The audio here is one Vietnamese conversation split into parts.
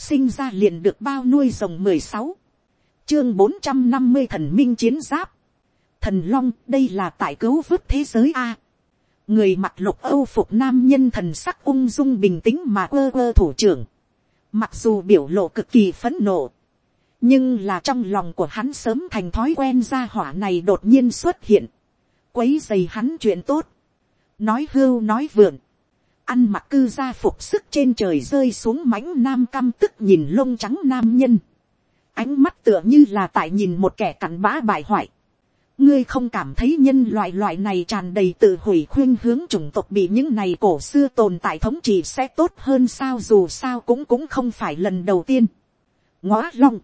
sinh ra liền được bao nuôi rồng mười sáu, chương bốn trăm năm mươi thần minh chiến giáp, thần long đây là tại cứu vớt thế giới a, người mặc lục âu phục nam nhân thần sắc ung dung bình tĩnh mà ơ ơ thủ trưởng, mặc dù biểu lộ cực kỳ phấn nộ, nhưng là trong lòng của hắn sớm thành thói quen ra hỏa này đột nhiên xuất hiện, quấy dày hắn chuyện tốt, nói hưu nói vượn, ăn mặc cư gia phục sức trên trời rơi xuống mãnh nam căm tức nhìn lông trắng nam nhân, ánh mắt tựa như là tại nhìn một kẻ cặn bã bại hoại, ngươi không cảm thấy nhân loại loại này tràn đầy tự hủy khuyên hướng chủng tộc bị những này cổ xưa tồn tại thống trị sẽ tốt hơn sao dù sao cũng cũng không phải lần đầu tiên. ngõ long,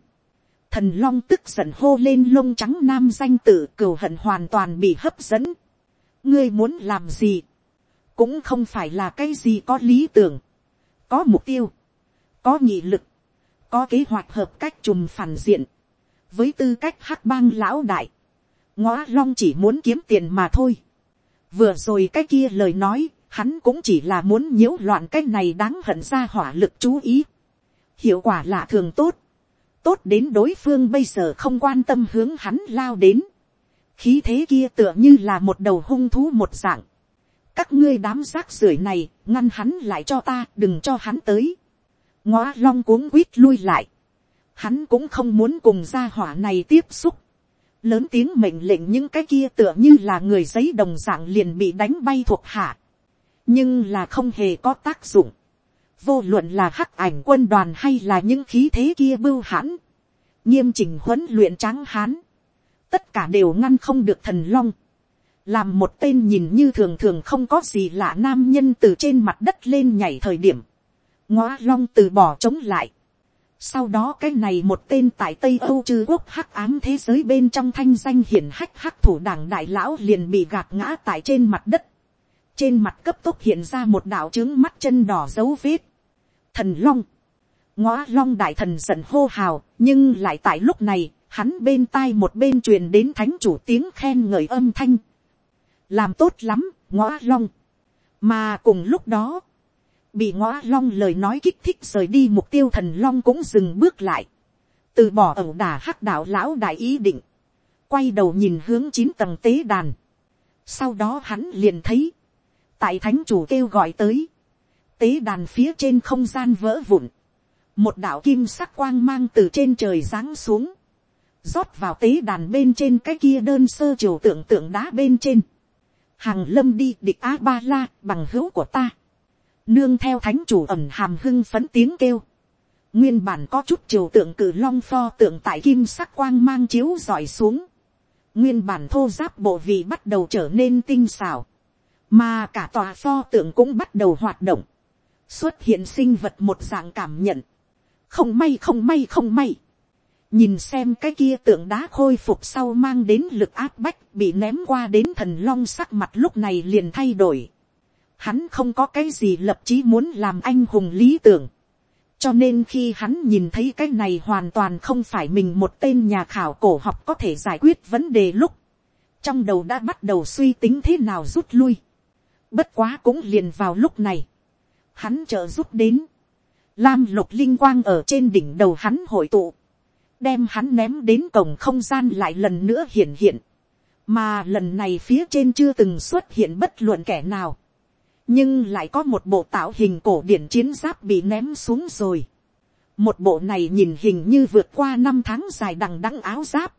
thần long tức giận hô lên lông trắng nam danh tự cừu hận hoàn toàn bị hấp dẫn. ngươi muốn làm gì, cũng không phải là cái gì có lý tưởng, có mục tiêu, có nghị lực, có kế hoạch hợp cách trùm phản diện, với tư cách hắc bang lão đại, ngõ long chỉ muốn kiếm tiền mà thôi. vừa rồi cái kia lời nói, hắn cũng chỉ là muốn nhiễu loạn cái này đáng hận ra hỏa lực chú ý. hiệu quả lạ thường tốt, tốt đến đối phương bây giờ không quan tâm hướng hắn lao đến. khí thế kia tựa như là một đầu hung thú một dạng các ngươi đám rác rưởi này, ngăn hắn lại cho ta, đừng cho hắn tới. ngõ long cuống quýt lui lại. hắn cũng không muốn cùng gia hỏa này tiếp xúc lớn tiếng mệnh lệnh những cái kia tựa như là người giấy đồng dạng liền bị đánh bay thuộc hạ. nhưng là không hề có tác dụng. vô luận là hắc ảnh quân đoàn hay là những khí thế kia bưu hãn. nghiêm chỉnh huấn luyện tráng hán. tất cả đều ngăn không được thần long làm một tên nhìn như thường thường không có gì lạ nam nhân từ trên mặt đất lên nhảy thời điểm. ngõ long từ bỏ chống lại sau đó cái này một tên tại Tây Âu chư quốc hắc ám thế giới bên trong thanh danh hiển hách hắc thủ đảng đại lão liền bị gạt ngã tại trên mặt đất. Trên mặt cấp tốc hiện ra một đạo trướng mắt chân đỏ dấu vết. Thần Long. Ngõ Long đại thần giận hô hào, nhưng lại tại lúc này, hắn bên tai một bên truyền đến thánh chủ tiếng khen ngợi âm thanh. Làm tốt lắm, ngõ Long. Mà cùng lúc đó, bị ngõ long lời nói kích thích rời đi mục tiêu thần long cũng dừng bước lại, từ bỏ ẩu đà hắc đạo lão đại ý định, quay đầu nhìn hướng chín tầng tế đàn, sau đó hắn liền thấy, tại thánh chủ kêu gọi tới, tế đàn phía trên không gian vỡ vụn, một đạo kim sắc quang mang từ trên trời giáng xuống, rót vào tế đàn bên trên cái kia đơn sơ triều tượng tượng đá bên trên, hàng lâm đi địch a ba la bằng hữu của ta, nương theo thánh chủ ẩm hàm hưng phấn tiếng kêu, nguyên bản có chút triều tượng cử long pho tượng tại kim sắc quang mang chiếu dọi xuống, nguyên bản thô giáp bộ vị bắt đầu trở nên tinh xảo, mà cả tòa pho tượng cũng bắt đầu hoạt động, xuất hiện sinh vật một dạng cảm nhận, không may không may không may, nhìn xem cái kia tượng đá khôi phục sau mang đến lực áp bách bị ném qua đến thần long sắc mặt lúc này liền thay đổi, hắn không có cái gì lập chí muốn làm anh hùng lý tưởng. cho nên khi hắn nhìn thấy cái này hoàn toàn không phải mình một tên nhà khảo cổ học có thể giải quyết vấn đề lúc, trong đầu đã bắt đầu suy tính thế nào rút lui. bất quá cũng liền vào lúc này, hắn trợ rút đến, lam lục linh quang ở trên đỉnh đầu hắn hội tụ, đem hắn ném đến cổng không gian lại lần nữa hiện hiện, mà lần này phía trên chưa từng xuất hiện bất luận kẻ nào nhưng lại có một bộ tạo hình cổ điển chiến giáp bị ném xuống rồi. một bộ này nhìn hình như vượt qua năm tháng dài đằng đẵng áo giáp.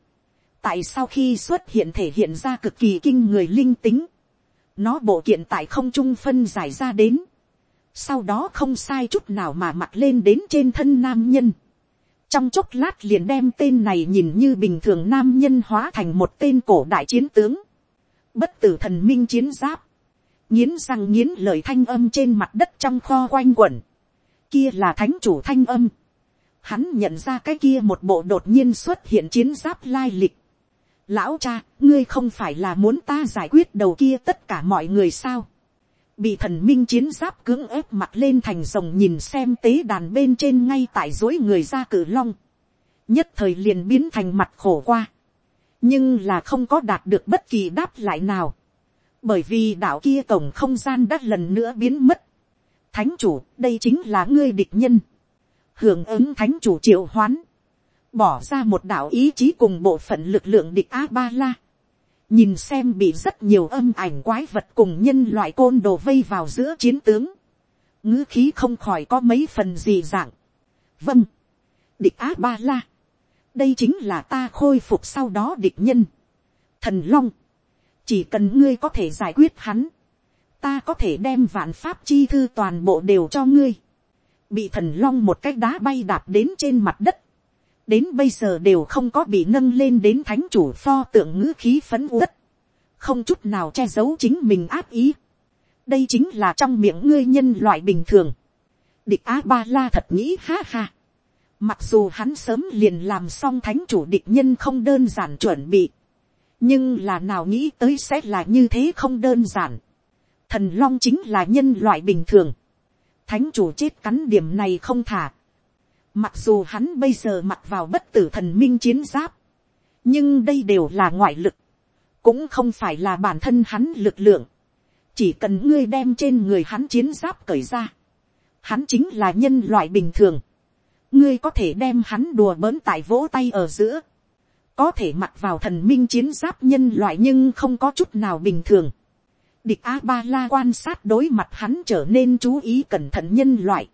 tại sau khi xuất hiện thể hiện ra cực kỳ kinh người linh tính. nó bộ kiện tại không trung phân giải ra đến. sau đó không sai chút nào mà mặc lên đến trên thân nam nhân trong chốc lát liền đem tên này nhìn như bình thường nam nhân hóa thành một tên cổ đại chiến tướng. bất tử thần minh chiến giáp. Nghiến răng nghiến lời thanh âm trên mặt đất trong kho quanh quẩn, kia là thánh chủ thanh âm, hắn nhận ra cái kia một bộ đột nhiên xuất hiện chiến giáp lai lịch, lão cha, ngươi không phải là muốn ta giải quyết đầu kia tất cả mọi người sao, bị thần minh chiến giáp cưỡng ép mặt lên thành rồng nhìn xem tế đàn bên trên ngay tại dối người ra cử long, nhất thời liền biến thành mặt khổ qua, nhưng là không có đạt được bất kỳ đáp lại nào, bởi vì đạo kia cổng không gian đã lần nữa biến mất. thánh chủ, đây chính là ngươi địch nhân. hưởng ứng thánh chủ triệu hoán, bỏ ra một đạo ý chí cùng bộ phận lực lượng địch a ba la, nhìn xem bị rất nhiều âm ảnh quái vật cùng nhân loại côn đồ vây vào giữa chiến tướng, ngữ khí không khỏi có mấy phần gì dạng. vâng, địch á ba la, đây chính là ta khôi phục sau đó địch nhân. thần long, chỉ cần ngươi có thể giải quyết hắn, ta có thể đem vạn pháp chi thư toàn bộ đều cho ngươi. bị thần long một cái đá bay đạp đến trên mặt đất, đến bây giờ đều không có bị nâng lên đến thánh chủ pho tượng ngữ khí phấn uất, không chút nào che giấu chính mình áp ý. đây chính là trong miệng ngươi nhân loại bình thường. địch á ba la thật nghĩ ha ha. mặc dù hắn sớm liền làm xong thánh chủ địch nhân không đơn giản chuẩn bị, nhưng là nào nghĩ tới sẽ là như thế không đơn giản. thần long chính là nhân loại bình thường. thánh chủ chết cắn điểm này không thả Mặc dù hắn bây giờ mặc vào bất tử thần minh chiến giáp. Nhưng đây đều là ngoại lực. Cũng không phải là bản thân hắn lực lượng. Chỉ cần ngươi đem trên người hắn chiến giáp cởi ra. Hắn chính là nhân loại bình thường. Ngươi có thể đem hắn đùa bỡn tại vỗ tay ở giữa. Có thể mặc vào thần minh chiến giáp nhân loại nhưng không có chút nào bình thường. Địch A-ba-la quan sát đối mặt hắn trở nên chú ý cẩn thận nhân loại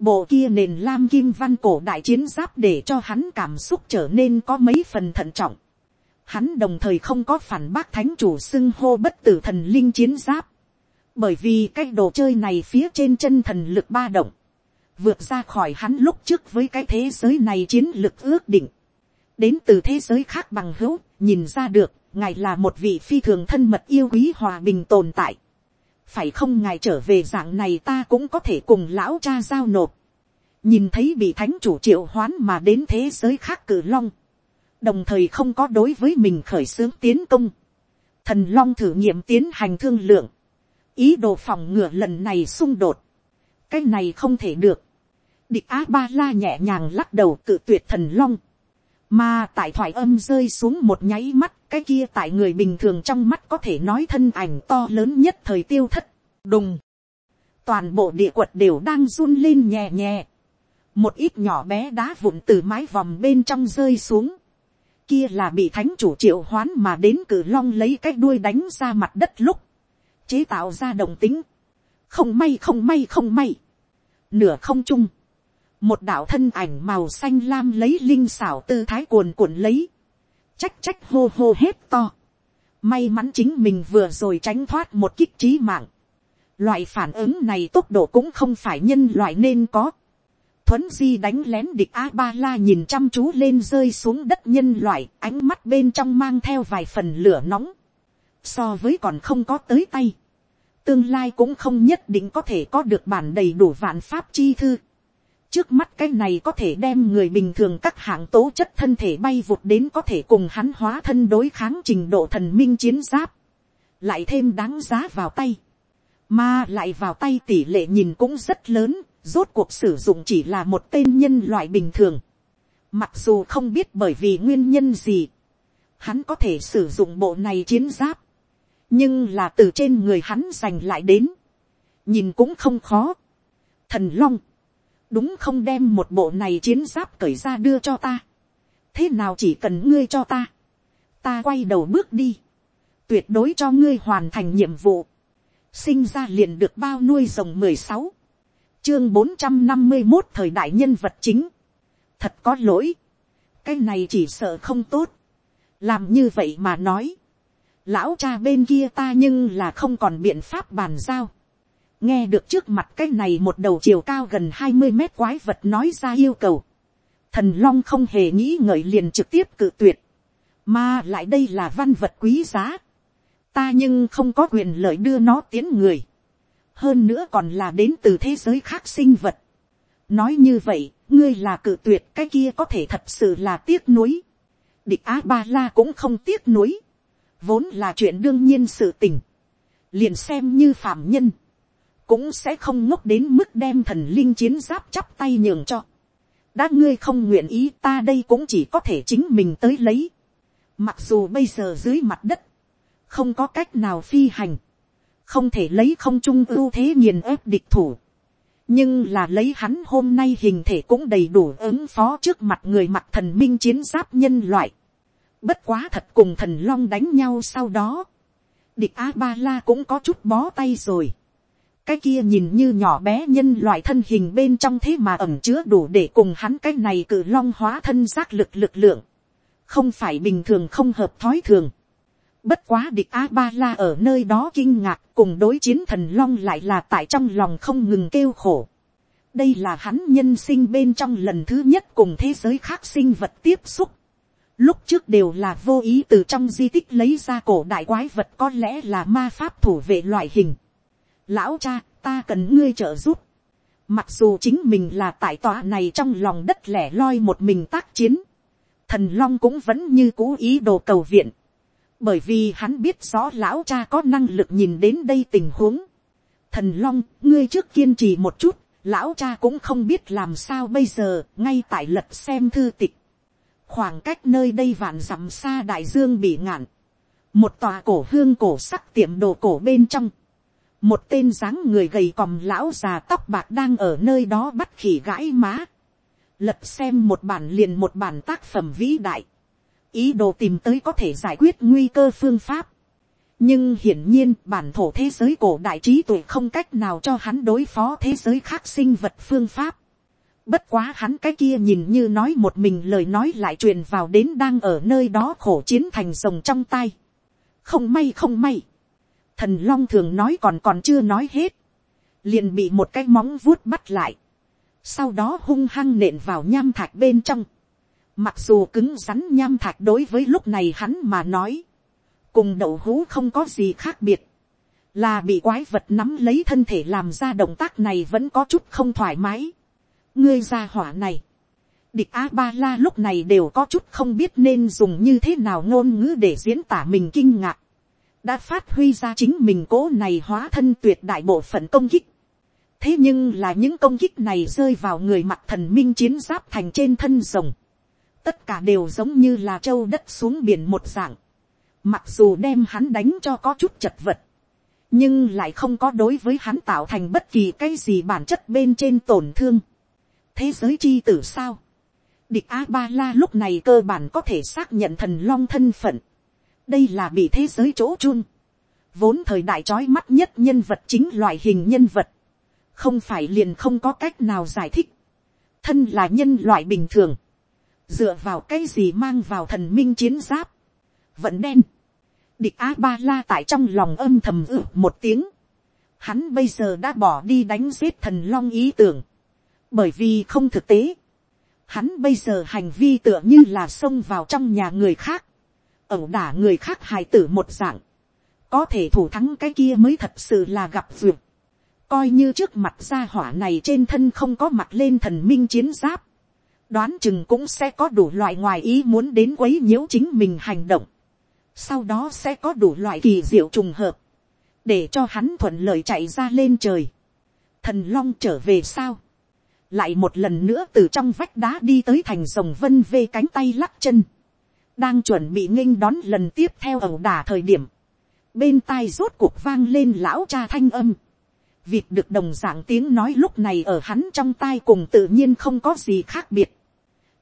Bộ kia nền lam kim văn cổ đại chiến giáp để cho hắn cảm xúc trở nên có mấy phần thận trọng. Hắn đồng thời không có phản bác thánh chủ xưng hô bất tử thần linh chiến giáp. Bởi vì cái đồ chơi này phía trên chân thần lực ba động. Vượt ra khỏi hắn lúc trước với cái thế giới này chiến lực ước định. Đến từ thế giới khác bằng hữu, nhìn ra được, ngài là một vị phi thường thân mật yêu quý hòa bình tồn tại phải không ngài trở về dạng này ta cũng có thể cùng lão cha giao nộp. nhìn thấy bị thánh chủ triệu hoán mà đến thế giới khác cử long. đồng thời không có đối với mình khởi xướng tiến công. thần long thử nghiệm tiến hành thương lượng. ý đồ phòng ngừa lần này xung đột. cái này không thể được. địch á ba la nhẹ nhàng lắc đầu cự tuyệt thần long mà tại thoại âm rơi xuống một nháy mắt cái kia tại người bình thường trong mắt có thể nói thân ảnh to lớn nhất thời tiêu thất, đùng, toàn bộ địa quật đều đang run lên nhẹ nhẹ, một ít nhỏ bé đá vụn từ mái vòng bên trong rơi xuống, kia là bị thánh chủ triệu hoán mà đến cử long lấy cái đuôi đánh ra mặt đất lúc, chế tạo ra đồng tính, không may không may không may, nửa không trung, một đạo thân ảnh màu xanh lam lấy linh xảo tư thái cuồn cuộn lấy, trách trách hô hô hết to. May mắn chính mình vừa rồi tránh thoát một kích trí mạng. Loại phản ứng này tốc độ cũng không phải nhân loại nên có. Thuấn di đánh lén địch A-ba-la nhìn chăm chú lên rơi xuống đất nhân loại, ánh mắt bên trong mang theo vài phần lửa nóng. So với còn không có tới tay. Tương lai cũng không nhất định có thể có được bản đầy đủ vạn pháp chi thư trước mắt cái này có thể đem người bình thường các hạng tố chất thân thể bay vụt đến có thể cùng hắn hóa thân đối kháng trình độ thần minh chiến giáp, lại thêm đáng giá vào tay, mà lại vào tay tỷ lệ nhìn cũng rất lớn, rốt cuộc sử dụng chỉ là một tên nhân loại bình thường, mặc dù không biết bởi vì nguyên nhân gì, hắn có thể sử dụng bộ này chiến giáp, nhưng là từ trên người hắn giành lại đến, nhìn cũng không khó. Thần long, đúng không đem một bộ này chiến giáp cởi ra đưa cho ta. thế nào chỉ cần ngươi cho ta. ta quay đầu bước đi. tuyệt đối cho ngươi hoàn thành nhiệm vụ. sinh ra liền được bao nuôi rồng mười sáu. chương bốn trăm năm mươi một thời đại nhân vật chính. thật có lỗi. cái này chỉ sợ không tốt. làm như vậy mà nói. lão cha bên kia ta nhưng là không còn biện pháp bàn giao nghe được trước mặt cái này một đầu chiều cao gần hai mươi mét quái vật nói ra yêu cầu, thần long không hề nghĩ ngợi liền trực tiếp cự tuyệt, mà lại đây là văn vật quý giá, ta nhưng không có quyền lợi đưa nó tiến người, hơn nữa còn là đến từ thế giới khác sinh vật. nói như vậy, ngươi là cự tuyệt cái kia có thể thật sự là tiếc nuối. địch á ba la cũng không tiếc nuối, vốn là chuyện đương nhiên sự tình, liền xem như phạm nhân cũng sẽ không ngốc đến mức đem thần linh chiến giáp chắp tay nhường cho. đã ngươi không nguyện ý ta đây cũng chỉ có thể chính mình tới lấy. mặc dù bây giờ dưới mặt đất, không có cách nào phi hành, không thể lấy không trung ưu thế nghiền ép địch thủ. nhưng là lấy hắn hôm nay hình thể cũng đầy đủ ứng phó trước mặt người mặt thần minh chiến giáp nhân loại. Bất quá thật cùng thần long đánh nhau sau đó. Địch A-ba-la cũng có chút bó tay rồi. Cái kia nhìn như nhỏ bé nhân loại thân hình bên trong thế mà ẩm chứa đủ để cùng hắn cái này cử long hóa thân giác lực lực lượng. Không phải bình thường không hợp thói thường. Bất quá địch A-ba-la ở nơi đó kinh ngạc cùng đối chiến thần long lại là tại trong lòng không ngừng kêu khổ. Đây là hắn nhân sinh bên trong lần thứ nhất cùng thế giới khác sinh vật tiếp xúc. Lúc trước đều là vô ý từ trong di tích lấy ra cổ đại quái vật có lẽ là ma pháp thủ vệ loại hình. Lão cha, ta cần ngươi trợ giúp. Mặc dù chính mình là tại tòa này trong lòng đất lẻ loi một mình tác chiến. Thần Long cũng vẫn như cố ý đồ cầu viện bởi vì hắn biết rõ lão cha có năng lực nhìn đến đây tình huống. thần long, ngươi trước kiên trì một chút, lão cha cũng không biết làm sao bây giờ, ngay tại lật xem thư tịch. khoảng cách nơi đây vạn dặm xa đại dương bị ngạn. một tòa cổ hương cổ sắc tiệm đồ cổ bên trong một tên dáng người gầy còm lão già tóc bạc đang ở nơi đó bắt khỉ gãi má. lật xem một bản liền một bản tác phẩm vĩ đại ý đồ tìm tới có thể giải quyết nguy cơ phương pháp. nhưng hiển nhiên bản thổ thế giới cổ đại trí tuệ không cách nào cho hắn đối phó thế giới khác sinh vật phương pháp. bất quá hắn cái kia nhìn như nói một mình lời nói lại truyền vào đến đang ở nơi đó khổ chiến thành rồng trong tay. không may không may thần long thường nói còn còn chưa nói hết. liền bị một cái móng vuốt bắt lại. sau đó hung hăng nện vào nham thạch bên trong Mặc dù cứng rắn nham thạch đối với lúc này hắn mà nói. Cùng đậu hũ không có gì khác biệt. Là bị quái vật nắm lấy thân thể làm ra động tác này vẫn có chút không thoải mái. Ngươi ra hỏa này. Địch A-ba-la lúc này đều có chút không biết nên dùng như thế nào ngôn ngữ để diễn tả mình kinh ngạc. Đã phát huy ra chính mình cố này hóa thân tuyệt đại bộ phận công kích. Thế nhưng là những công kích này rơi vào người mặt thần minh chiến giáp thành trên thân rồng tất cả đều giống như là châu đất xuống biển một dạng, mặc dù đem hắn đánh cho có chút chật vật, nhưng lại không có đối với hắn tạo thành bất kỳ cái gì bản chất bên trên tổn thương. thế giới chi tử sao, địch a ba la lúc này cơ bản có thể xác nhận thần long thân phận, đây là bị thế giới chỗ chun, vốn thời đại trói mắt nhất nhân vật chính loại hình nhân vật, không phải liền không có cách nào giải thích, thân là nhân loại bình thường, dựa vào cái gì mang vào thần minh chiến giáp, vẫn đen, địch a ba la tại trong lòng âm thầm ử một tiếng, hắn bây giờ đã bỏ đi đánh giết thần long ý tưởng, bởi vì không thực tế, hắn bây giờ hành vi tựa như là xông vào trong nhà người khác, ẩu đả người khác hài tử một dạng, có thể thủ thắng cái kia mới thật sự là gặp duyệt, coi như trước mặt gia hỏa này trên thân không có mặt lên thần minh chiến giáp, đoán chừng cũng sẽ có đủ loại ngoài ý muốn đến quấy nhiễu chính mình hành động. Sau đó sẽ có đủ loại kỳ diệu trùng hợp. Để cho hắn thuận lợi chạy ra lên trời. Thần long trở về sao? Lại một lần nữa từ trong vách đá đi tới thành rồng vân vê cánh tay lắc chân. Đang chuẩn bị nghênh đón lần tiếp theo ẩu đả thời điểm. Bên tai rốt cuộc vang lên lão cha thanh âm vịt được đồng dạng tiếng nói lúc này ở hắn trong tai cùng tự nhiên không có gì khác biệt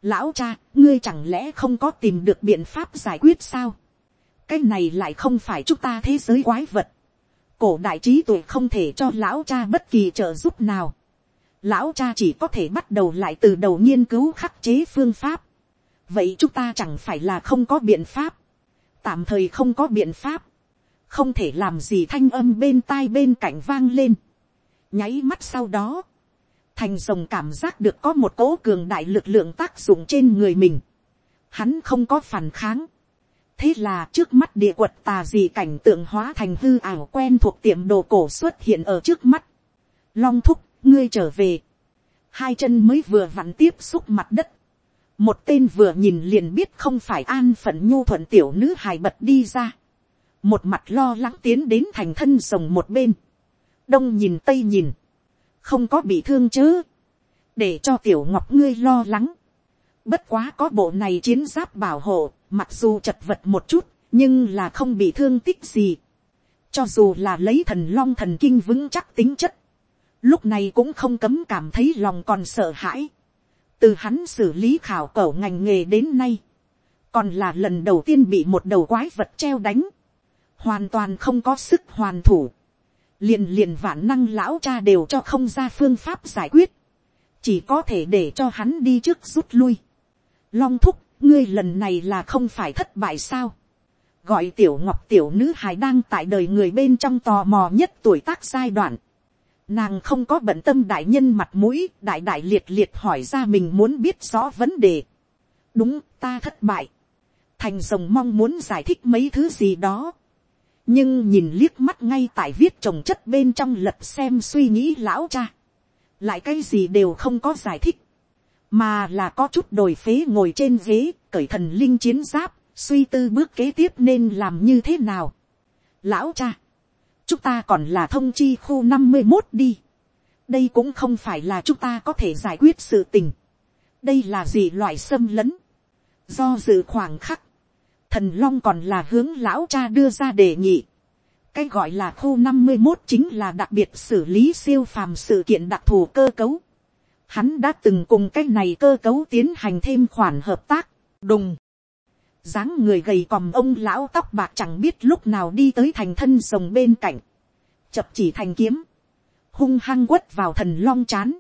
lão cha, ngươi chẳng lẽ không có tìm được biện pháp giải quyết sao. cái này lại không phải chúng ta thế giới quái vật. cổ đại trí tuệ không thể cho lão cha bất kỳ trợ giúp nào. lão cha chỉ có thể bắt đầu lại từ đầu nghiên cứu khắc chế phương pháp vậy chúng ta chẳng phải là không có biện pháp. tạm thời không có biện pháp. không thể làm gì thanh âm bên tai bên cạnh vang lên. nháy mắt sau đó, thành rồng cảm giác được có một cố cường đại lực lượng tác dụng trên người mình. Hắn không có phản kháng. thế là trước mắt địa quật tà gì cảnh tượng hóa thành hư ảo quen thuộc tiệm đồ cổ xuất hiện ở trước mắt. long thúc, ngươi trở về. hai chân mới vừa vặn tiếp xúc mặt đất một tên vừa nhìn liền biết không phải an phận nhu thuận tiểu nữ hài bật đi ra. một mặt lo lắng tiến đến thành thân rồng một bên. đông nhìn tây nhìn không có bị thương chứ, để cho tiểu ngọc ngươi lo lắng. Bất quá có bộ này chiến giáp bảo hộ, mặc dù chật vật một chút, nhưng là không bị thương tích gì. Cho dù là lấy thần long thần kinh vững chắc tính chất, lúc này cũng không cấm cảm thấy lòng còn sợ hãi từ hắn xử lý khảo cổ ngành nghề đến nay, còn là lần đầu tiên bị một đầu quái vật treo đánh, hoàn toàn không có sức hoàn thủ, liền liền vạn năng lão cha đều cho không ra phương pháp giải quyết, chỉ có thể để cho hắn đi trước rút lui. Long thúc, ngươi lần này là không phải thất bại sao. gọi tiểu ngọc tiểu nữ hài đang tại đời người bên trong tò mò nhất tuổi tác giai đoạn. Nàng không có bận tâm đại nhân mặt mũi, đại đại liệt liệt hỏi ra mình muốn biết rõ vấn đề. đúng, ta thất bại. thành rồng mong muốn giải thích mấy thứ gì đó. nhưng nhìn liếc mắt ngay tại viết trồng chất bên trong lật xem suy nghĩ lão cha. lại cái gì đều không có giải thích. mà là có chút đồi phế ngồi trên ghế, cởi thần linh chiến giáp, suy tư bước kế tiếp nên làm như thế nào. lão cha chúng ta còn là thông chi khu năm mươi một đi. đây cũng không phải là chúng ta có thể giải quyết sự tình. đây là gì loại xâm lấn. do dự khoảng khắc, thần long còn là hướng lão cha đưa ra đề nghị. cái gọi là khu năm mươi một chính là đặc biệt xử lý siêu phàm sự kiện đặc thù cơ cấu. Hắn đã từng cùng cái này cơ cấu tiến hành thêm khoản hợp tác, đùng dáng người gầy còm ông lão tóc bạc chẳng biết lúc nào đi tới thành thân rồng bên cạnh, chập chỉ thành kiếm, hung hăng quất vào thần long chán,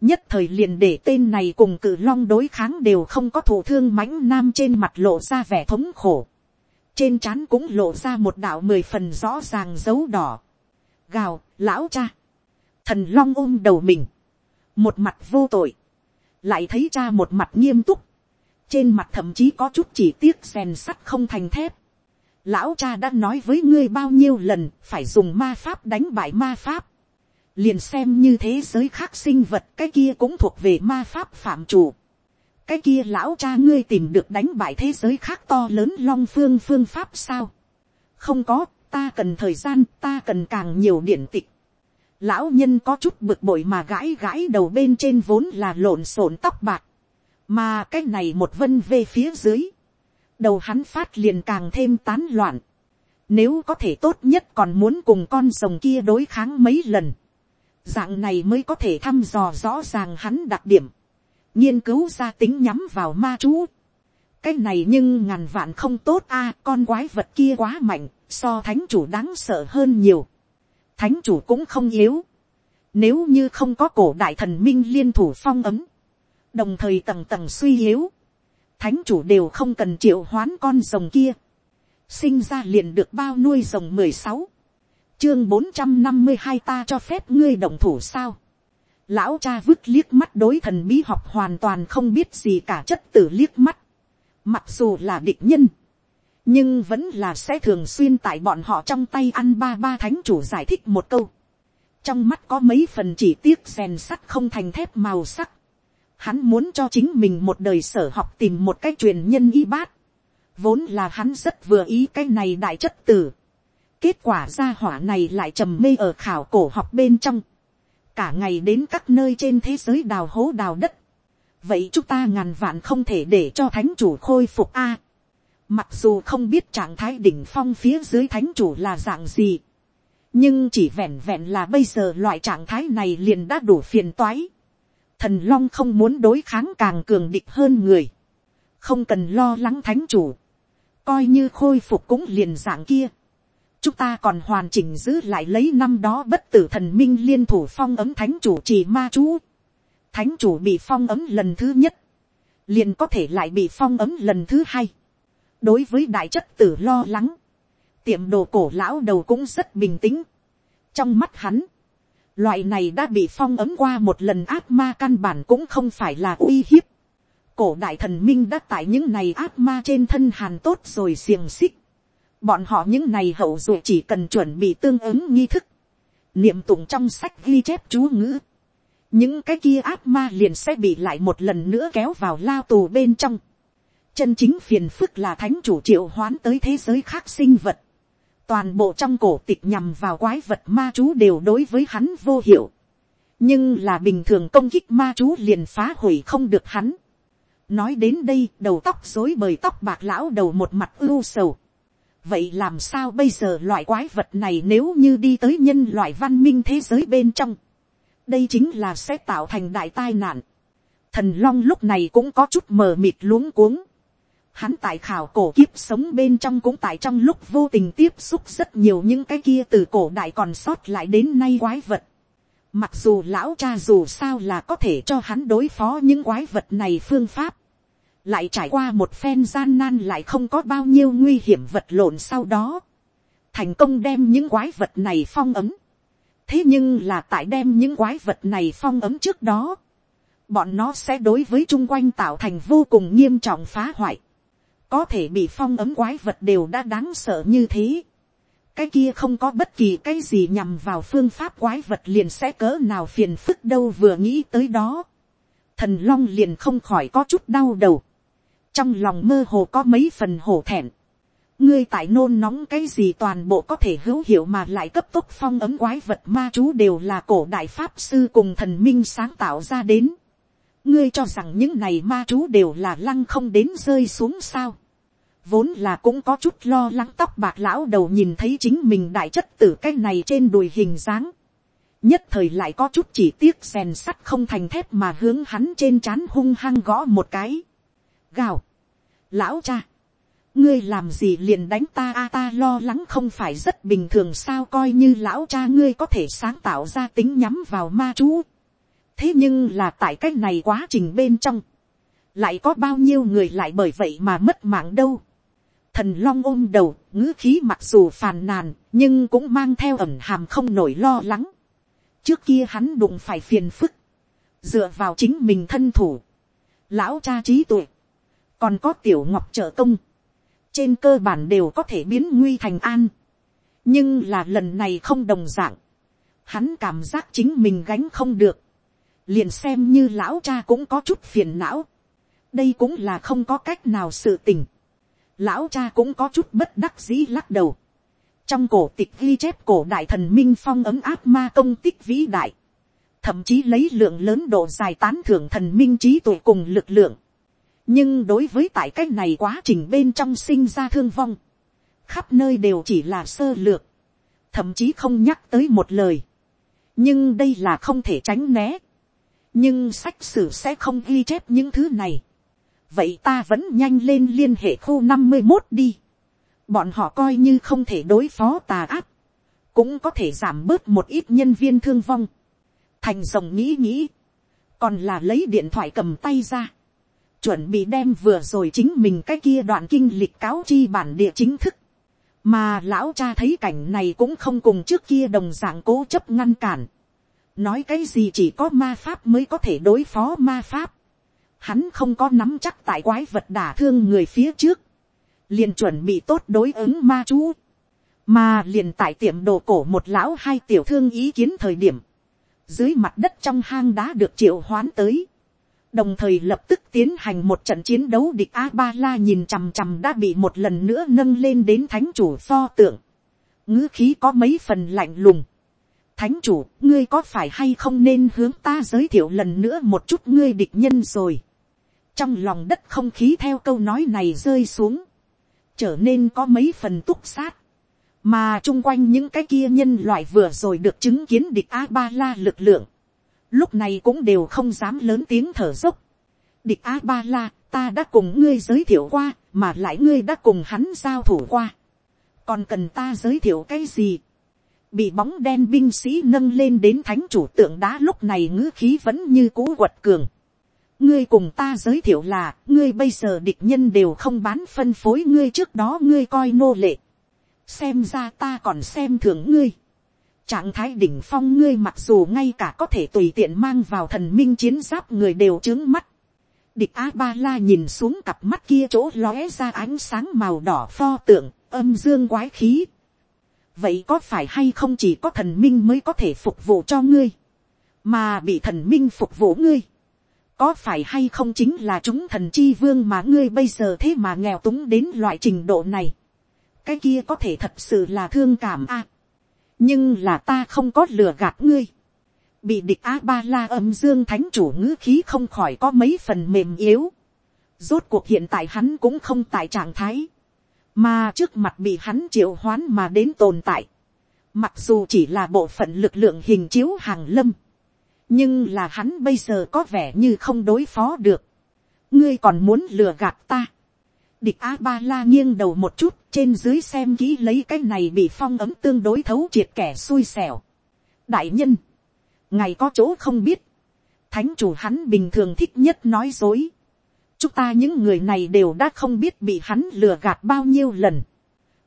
nhất thời liền để tên này cùng cử long đối kháng đều không có thủ thương mãnh nam trên mặt lộ ra vẻ thống khổ, trên trán cũng lộ ra một đạo mười phần rõ ràng dấu đỏ, gào, lão cha, thần long ôm đầu mình, một mặt vô tội, lại thấy cha một mặt nghiêm túc, trên mặt thậm chí có chút chỉ tiếc rèn sắt không thành thép. Lão cha đã nói với ngươi bao nhiêu lần phải dùng ma pháp đánh bại ma pháp. Liền xem như thế giới khác sinh vật cái kia cũng thuộc về ma pháp phạm chủ. Cái kia lão cha ngươi tìm được đánh bại thế giới khác to lớn long phương phương pháp sao? Không có, ta cần thời gian, ta cần càng nhiều điển tịch. Lão nhân có chút bực bội mà gãi gãi đầu bên trên vốn là lộn xộn tóc bạc mà cái này một vân về phía dưới, đầu hắn phát liền càng thêm tán loạn, nếu có thể tốt nhất còn muốn cùng con rồng kia đối kháng mấy lần, dạng này mới có thể thăm dò rõ ràng hắn đặc điểm, nghiên cứu ra tính nhắm vào ma chú. cái này nhưng ngàn vạn không tốt a, con quái vật kia quá mạnh, so thánh chủ đáng sợ hơn nhiều. thánh chủ cũng không yếu. nếu như không có cổ đại thần minh liên thủ phong ấm, đồng thời tầng tầng suy yếu, thánh chủ đều không cần triệu hoán con rồng kia, sinh ra liền được bao nuôi rồng mười sáu, chương bốn trăm năm mươi hai ta cho phép ngươi đồng thủ sao, lão cha vứt liếc mắt đối thần bí học hoàn toàn không biết gì cả chất tử liếc mắt, mặc dù là địch nhân, nhưng vẫn là sẽ thường xuyên tại bọn họ trong tay ăn ba ba thánh chủ giải thích một câu, trong mắt có mấy phần chỉ tiếc rèn sắt không thành thép màu sắc, hắn muốn cho chính mình một đời sở học tìm một cái truyền nhân y bát, vốn là hắn rất vừa ý cái này đại chất tử. kết quả ra hỏa này lại trầm mê ở khảo cổ học bên trong, cả ngày đến các nơi trên thế giới đào hố đào đất. vậy chúng ta ngàn vạn không thể để cho thánh chủ khôi phục a. mặc dù không biết trạng thái đỉnh phong phía dưới thánh chủ là dạng gì, nhưng chỉ vẹn vẹn là bây giờ loại trạng thái này liền đã đủ phiền toái thần long không muốn đối kháng càng cường địch hơn người, không cần lo lắng thánh chủ, coi như khôi phục cũng liền dạng kia, chúng ta còn hoàn chỉnh giữ lại lấy năm đó bất tử thần minh liên thủ phong ấm thánh chủ chỉ ma chú, thánh chủ bị phong ấm lần thứ nhất, liền có thể lại bị phong ấm lần thứ hai, đối với đại chất tử lo lắng, tiệm đồ cổ lão đầu cũng rất bình tĩnh, trong mắt hắn, Loại này đã bị phong ấm qua một lần ác ma căn bản cũng không phải là uy hiếp. Cổ đại thần minh đã tại những này ác ma trên thân hàn tốt rồi xiềng xích. Bọn họ những này hậu dụ chỉ cần chuẩn bị tương ứng nghi thức. Niệm tụng trong sách ghi chép chú ngữ. Những cái kia ác ma liền sẽ bị lại một lần nữa kéo vào lao tù bên trong. Chân chính phiền phức là thánh chủ triệu hoán tới thế giới khác sinh vật toàn bộ trong cổ tịch nhằm vào quái vật ma chú đều đối với hắn vô hiệu. nhưng là bình thường công kích ma chú liền phá hủy không được hắn. nói đến đây đầu tóc dối bời tóc bạc lão đầu một mặt ưu sầu. vậy làm sao bây giờ loại quái vật này nếu như đi tới nhân loại văn minh thế giới bên trong, đây chính là sẽ tạo thành đại tai nạn. thần long lúc này cũng có chút mờ mịt luống cuống hắn tại khảo cổ kiếp sống bên trong cũng tại trong lúc vô tình tiếp xúc rất nhiều những cái kia từ cổ đại còn sót lại đến nay quái vật. mặc dù lão cha dù sao là có thể cho hắn đối phó những quái vật này phương pháp. lại trải qua một phen gian nan lại không có bao nhiêu nguy hiểm vật lộn sau đó. thành công đem những quái vật này phong ấm thế nhưng là tại đem những quái vật này phong ấm trước đó, bọn nó sẽ đối với chung quanh tạo thành vô cùng nghiêm trọng phá hoại có thể bị phong ấm quái vật đều đã đáng sợ như thế. cái kia không có bất kỳ cái gì nhằm vào phương pháp quái vật liền sẽ cỡ nào phiền phức đâu vừa nghĩ tới đó. thần long liền không khỏi có chút đau đầu. trong lòng mơ hồ có mấy phần hổ thẹn ngươi tại nôn nóng cái gì toàn bộ có thể hữu hiệu mà lại cấp tốc phong ấm quái vật ma chú đều là cổ đại pháp sư cùng thần minh sáng tạo ra đến ngươi cho rằng những này ma chú đều là lăng không đến rơi xuống sao. vốn là cũng có chút lo lắng tóc bạc lão đầu nhìn thấy chính mình đại chất tử cái này trên đùi hình dáng. nhất thời lại có chút chỉ tiếc rèn sắt không thành thép mà hướng hắn trên chán hung hăng gõ một cái. gào. lão cha ngươi làm gì liền đánh ta a, ta lo lắng không phải rất bình thường sao coi như lão cha ngươi có thể sáng tạo ra tính nhắm vào ma chú thế nhưng là tại cái này quá trình bên trong, lại có bao nhiêu người lại bởi vậy mà mất mạng đâu. thần long ôm đầu, ngữ khí mặc dù phàn nàn, nhưng cũng mang theo ẩm hàm không nổi lo lắng. trước kia hắn đụng phải phiền phức, dựa vào chính mình thân thủ, lão cha trí tuệ, còn có tiểu ngọc trợ công, trên cơ bản đều có thể biến nguy thành an. nhưng là lần này không đồng d ạ n g hắn cảm giác chính mình gánh không được, liền xem như lão cha cũng có chút phiền não, đây cũng là không có cách nào sự tình, lão cha cũng có chút bất đắc dĩ lắc đầu, trong cổ tịch ghi chép cổ đại thần minh phong ấm áp ma công tích vĩ đại, thậm chí lấy lượng lớn độ dài tán thưởng thần minh trí tuổi cùng lực lượng, nhưng đối với tại cái này quá trình bên trong sinh ra thương vong, khắp nơi đều chỉ là sơ lược, thậm chí không nhắc tới một lời. nhưng đây là không thể tránh né nhưng sách sử sẽ không ghi chép những thứ này. vậy ta vẫn nhanh lên liên hệ khu năm mươi một đi. bọn họ coi như không thể đối phó tà áp, cũng có thể giảm bớt một ít nhân viên thương vong. thành rồng nghĩ nghĩ, còn là lấy điện thoại cầm tay ra chuẩn bị đem vừa rồi chính mình cái kia đoạn kinh lịch cáo chi bản địa chính thức. mà lão cha thấy cảnh này cũng không cùng trước kia đồng dạng cố chấp ngăn cản nói cái gì chỉ có ma pháp mới có thể đối phó ma pháp. hắn không có nắm chắc tại quái vật đả thương người phía trước. liền chuẩn bị tốt đối ứng ma chú. mà liền tại tiệm đồ cổ một lão hai tiểu thương ý kiến thời điểm. dưới mặt đất trong hang đá được triệu hoán tới đồng thời lập tức tiến hành một trận chiến đấu địch a ba la nhìn chằm chằm đã bị một lần nữa nâng lên đến thánh chủ pho tượng, ngữ khí có mấy phần lạnh lùng thánh chủ, ngươi có phải hay không nên hướng ta giới thiệu lần nữa một chút ngươi địch nhân rồi. trong lòng đất không khí theo câu nói này rơi xuống, trở nên có mấy phần túc sát, mà chung quanh những cái kia nhân loại vừa rồi được chứng kiến địch a ba la lực lượng, lúc này cũng đều không dám lớn tiếng thở dốc. địch a ba la, ta đã cùng ngươi giới thiệu qua, mà lại ngươi đã cùng hắn giao thủ qua. còn cần ta giới thiệu cái gì bị bóng đen binh sĩ nâng lên đến thánh chủ tượng đá lúc này ngữ khí vẫn như cũ quật cường. ngươi cùng ta giới thiệu là, ngươi bây giờ địch nhân đều không bán phân phối ngươi trước đó ngươi coi nô lệ. xem ra ta còn xem thường ngươi trạng thái đỉnh phong ngươi mặc dù ngay cả có thể tùy tiện mang vào thần minh chiến giáp người đều trướng mắt. địch a ba la nhìn xuống cặp mắt kia chỗ lóe ra ánh sáng màu đỏ pho tượng, âm dương quái khí vậy có phải hay không chỉ có thần minh mới có thể phục vụ cho ngươi, mà bị thần minh phục vụ ngươi. có phải hay không chính là chúng thần chi vương mà ngươi bây giờ thế mà nghèo túng đến loại trình độ này. cái kia có thể thật sự là thương cảm a nhưng là ta không có lừa gạt ngươi. bị địch a ba la âm dương thánh chủ ngữ khí không khỏi có mấy phần mềm yếu. rốt cuộc hiện tại hắn cũng không tại trạng thái, mà trước mặt bị hắn triệu hoán mà đến tồn tại. mặc dù chỉ là bộ phận lực lượng hình chiếu hàng lâm, nhưng là hắn bây giờ có vẻ như không đối phó được, ngươi còn muốn lừa gạt ta, địch a ba la nghiêng đầu một chút trên dưới xem kỹ lấy cái này bị phong ấm tương đối thấu triệt kẻ xui xẻo. đại nhân, ngài có chỗ không biết, thánh chủ hắn bình thường thích nhất nói dối chúng ta những người này đều đã không biết bị hắn lừa gạt bao nhiêu lần.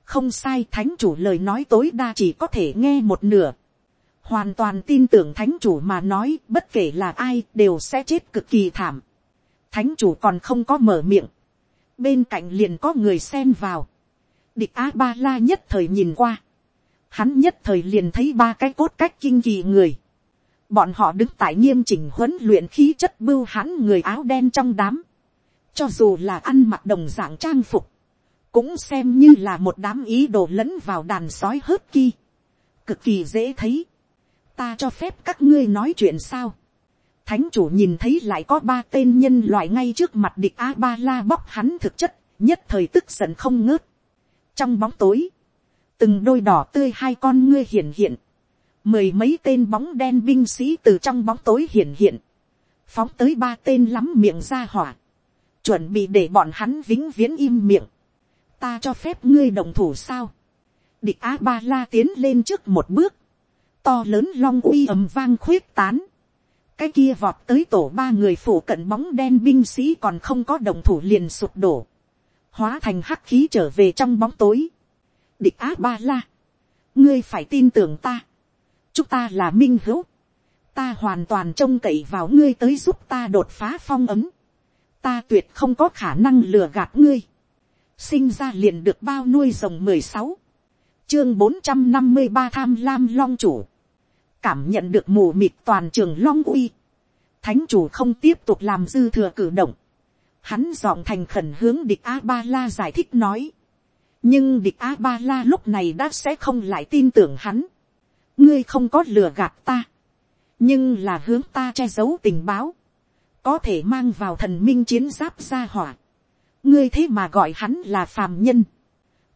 không sai thánh chủ lời nói tối đa chỉ có thể nghe một nửa. hoàn toàn tin tưởng thánh chủ mà nói bất kể là ai đều sẽ chết cực kỳ thảm. thánh chủ còn không có mở miệng. bên cạnh liền có người xen vào. địch a ba la nhất thời nhìn qua. hắn nhất thời liền thấy ba cái cốt cách kinh kỳ người bọn họ đứng tại nghiêm chỉnh huấn luyện khí chất bưu hãn người áo đen trong đám, cho dù là ăn mặc đồng dạng trang phục, cũng xem như là một đám ý đồ lẫn vào đàn sói hớt ki, cực kỳ dễ thấy, ta cho phép các ngươi nói chuyện sao, thánh chủ nhìn thấy lại có ba tên nhân loại ngay trước mặt địch a ba la bóc hắn thực chất, nhất thời tức giận không ngớt. trong bóng tối, từng đôi đỏ tươi hai con ngươi hiện hiện, mười mấy tên bóng đen binh sĩ từ trong bóng tối hiện hiện, phóng tới ba tên lắm miệng ra hỏa, chuẩn bị để bọn hắn vĩnh viễn im miệng, ta cho phép ngươi đồng thủ sao, địch a ba la tiến lên trước một bước, to lớn long uy ầm vang khuyết tán, cái kia vọt tới tổ ba người phủ cận bóng đen binh sĩ còn không có đồng thủ liền sụp đổ, hóa thành hắc khí trở về trong bóng tối, địch á ba la, ngươi phải tin tưởng ta, chúng ta là minh hữu, ta hoàn toàn trông cậy vào ngươi tới giúp ta đột phá phong ấm, ta tuyệt không có khả năng lừa gạt ngươi, sinh ra liền được bao nuôi rồng mười sáu, chương bốn trăm năm mươi ba tham lam long chủ, cảm nhận được mù mịt toàn trường long uy, thánh chủ không tiếp tục làm dư thừa cử động, hắn dọn thành khẩn hướng địch a ba la giải thích nói, nhưng địch a ba la lúc này đã sẽ không lại tin tưởng hắn, ngươi không có lừa gạt ta, nhưng là hướng ta che giấu tình báo, có thể mang vào thần minh chiến giáp ra hỏa, ngươi thế mà gọi hắn là phàm nhân,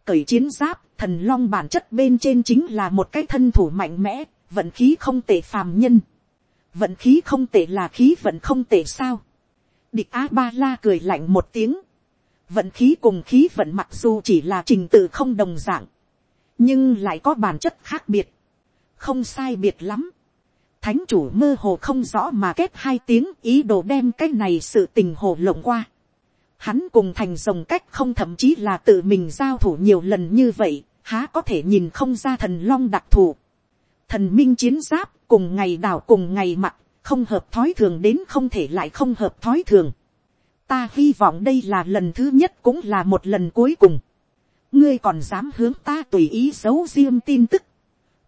cởi chiến giáp, thần long bản chất bên trên chính là một cái thân thủ mạnh mẽ, vận khí không tệ phàm nhân, vận khí không tệ là khí vận không tệ sao, địch a ba la cười lạnh một tiếng, vận khí cùng khí vận mặc dù chỉ là trình tự không đồng dạng, nhưng lại có bản chất khác biệt. Không sai biệt lắm. Thánh chủ mơ hồ không rõ mà kết hai tiếng ý đồ đem cái này sự tình hồ lộng qua. Hắn cùng thành rồng cách không thậm chí là tự mình giao thủ nhiều lần như vậy, há có thể nhìn không ra thần long đặc thù. Thần minh chiến giáp cùng ngày đảo cùng ngày mặt, không hợp thói thường đến không thể lại không hợp thói thường. Ta hy vọng đây là lần thứ nhất cũng là một lần cuối cùng. Ngươi còn dám hướng ta tùy ý giấu riêng tin tức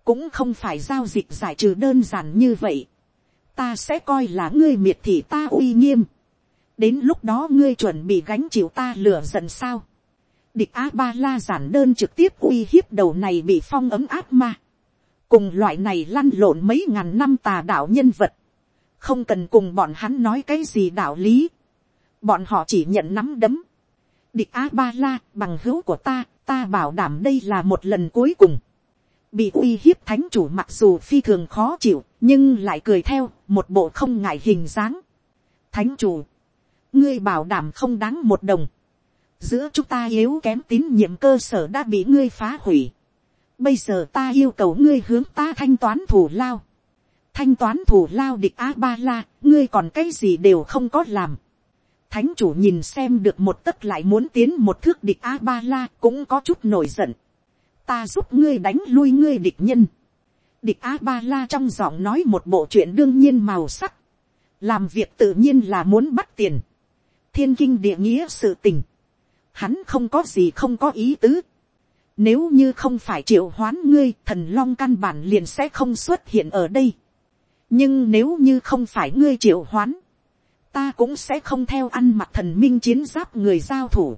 cũng không phải giao dịch giải trừ đơn giản như vậy. ta sẽ coi là ngươi miệt thị ta uy nghiêm. đến lúc đó ngươi chuẩn bị gánh chịu ta lửa giận sao. địch a ba la giản đơn trực tiếp uy hiếp đầu này bị phong ấm áp ma. cùng loại này lăn lộn mấy ngàn năm tà đạo nhân vật. không cần cùng bọn hắn nói cái gì đạo lý. bọn họ chỉ nhận nắm đấm. địch a ba la bằng hữu của ta, ta bảo đảm đây là một lần cuối cùng bị uy hiếp thánh chủ mặc dù phi thường khó chịu, nhưng lại cười theo, một bộ không ngại hình dáng. Thánh chủ, ngươi bảo đảm không đáng một đồng. Giữa chúng ta yếu kém tín nhiệm cơ sở đã bị ngươi phá hủy. Bây giờ ta yêu cầu ngươi hướng ta thanh toán thủ lao. Thanh toán thủ lao địch A-ba-la, ngươi còn cái gì đều không có làm. Thánh chủ nhìn xem được một tấc lại muốn tiến một thước địch A-ba-la cũng có chút nổi giận ta giúp ngươi đánh lui ngươi địch nhân. địch a ba la trong giọng nói một bộ chuyện đương nhiên màu sắc. làm việc tự nhiên là muốn bắt tiền. thiên kinh địa nghĩa sự tình. hắn không có gì không có ý tứ. nếu như không phải triệu hoán ngươi thần long căn bản liền sẽ không xuất hiện ở đây. nhưng nếu như không phải ngươi triệu hoán, ta cũng sẽ không theo ăn mặt thần minh chiến giáp người giao thủ,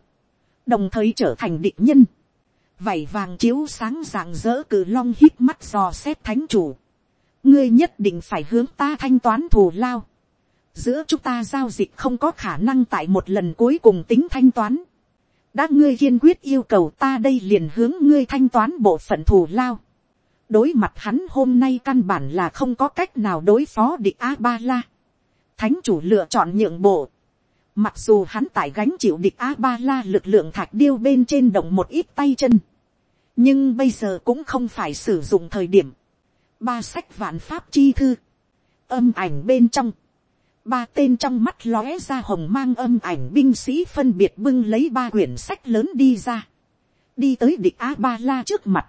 đồng thời trở thành địch nhân vảy vàng chiếu sáng rạng rỡ cử long hít mắt dò xét thánh chủ. ngươi nhất định phải hướng ta thanh toán thù lao. giữa chúng ta giao dịch không có khả năng tại một lần cuối cùng tính thanh toán. đã ngươi kiên quyết yêu cầu ta đây liền hướng ngươi thanh toán bộ phận thù lao. đối mặt hắn hôm nay căn bản là không có cách nào đối phó địch a ba la. thánh chủ lựa chọn nhượng bộ. mặc dù hắn tại gánh chịu địch a ba la lực lượng thạch điêu bên trên động một ít tay chân nhưng bây giờ cũng không phải sử dụng thời điểm. ba sách vạn pháp chi thư. âm ảnh bên trong. ba tên trong mắt lóe ra hồng mang âm ảnh binh sĩ phân biệt bưng lấy ba quyển sách lớn đi ra. đi tới địch a ba la trước mặt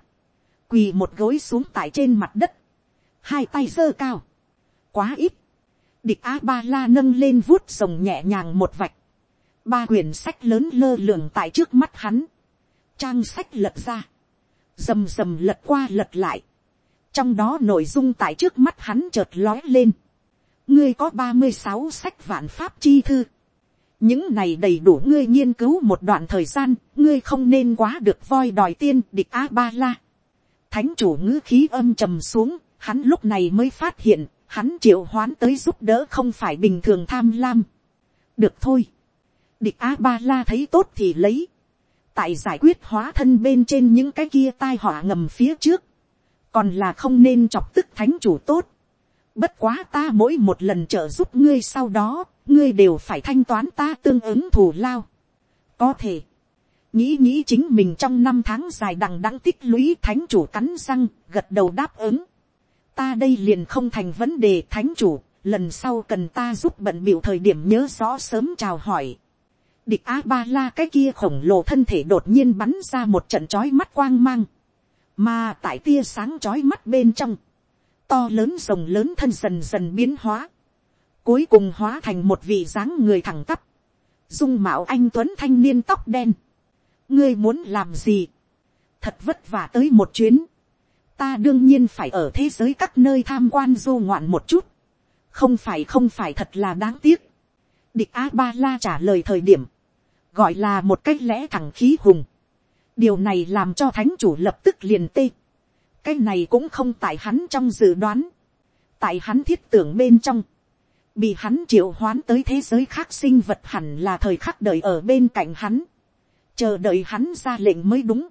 quỳ một gối xuống tại trên mặt đất, hai tay giơ cao, quá ít, địch a ba la nâng lên vuốt rồng nhẹ nhàng một vạch, ba quyển sách lớn lơ lường tại trước mắt hắn, trang sách lật ra, rầm rầm lật qua lật lại, trong đó nội dung tại trước mắt hắn chợt lói lên, ngươi có ba mươi sáu sách vạn pháp chi thư, những này đầy đủ ngươi nghiên cứu một đoạn thời gian, ngươi không nên quá được voi đòi tiên địch a ba la thánh chủ ngữ khí âm trầm xuống, hắn lúc này mới phát hiện, hắn triệu hoán tới giúp đỡ không phải bình thường tham lam. được thôi, địch a ba la thấy tốt thì lấy, tại giải quyết hóa thân bên trên những cái kia tai họa ngầm phía trước, còn là không nên chọc tức thánh chủ tốt. bất quá ta mỗi một lần trợ giúp ngươi sau đó, ngươi đều phải thanh toán ta tương ứng thù lao. có thể, nghĩ nghĩ chính mình trong năm tháng dài đằng đẵng tích lũy thánh chủ cắn răng gật đầu đáp ứng ta đây liền không thành vấn đề thánh chủ lần sau cần ta giúp bận biểu thời điểm nhớ rõ sớm chào hỏi địch a ba la cái kia khổng lồ thân thể đột nhiên bắn ra một trận chói mắt quang mang. Mà tại tia sáng chói mắt bên trong to lớn rồng lớn thân dần dần biến hóa. Cuối cùng hóa thành một vị dáng người thẳng tắp. Dung mạo anh tuấn thanh niên tóc đen. Ngươi muốn làm gì, thật vất vả tới một chuyến, ta đương nhiên phải ở thế giới các nơi tham quan du ngoạn một chút, không phải không phải thật là đáng tiếc. địch a ba la trả lời thời điểm, gọi là một cách lẽ thẳng khí hùng, điều này làm cho thánh chủ lập tức liền tê, cái này cũng không tại hắn trong dự đoán, tại hắn thiết tưởng bên trong, bị hắn triệu hoán tới thế giới khác sinh vật hẳn là thời khắc đợi ở bên cạnh hắn, chờ đợi hắn ra lệnh mới đúng.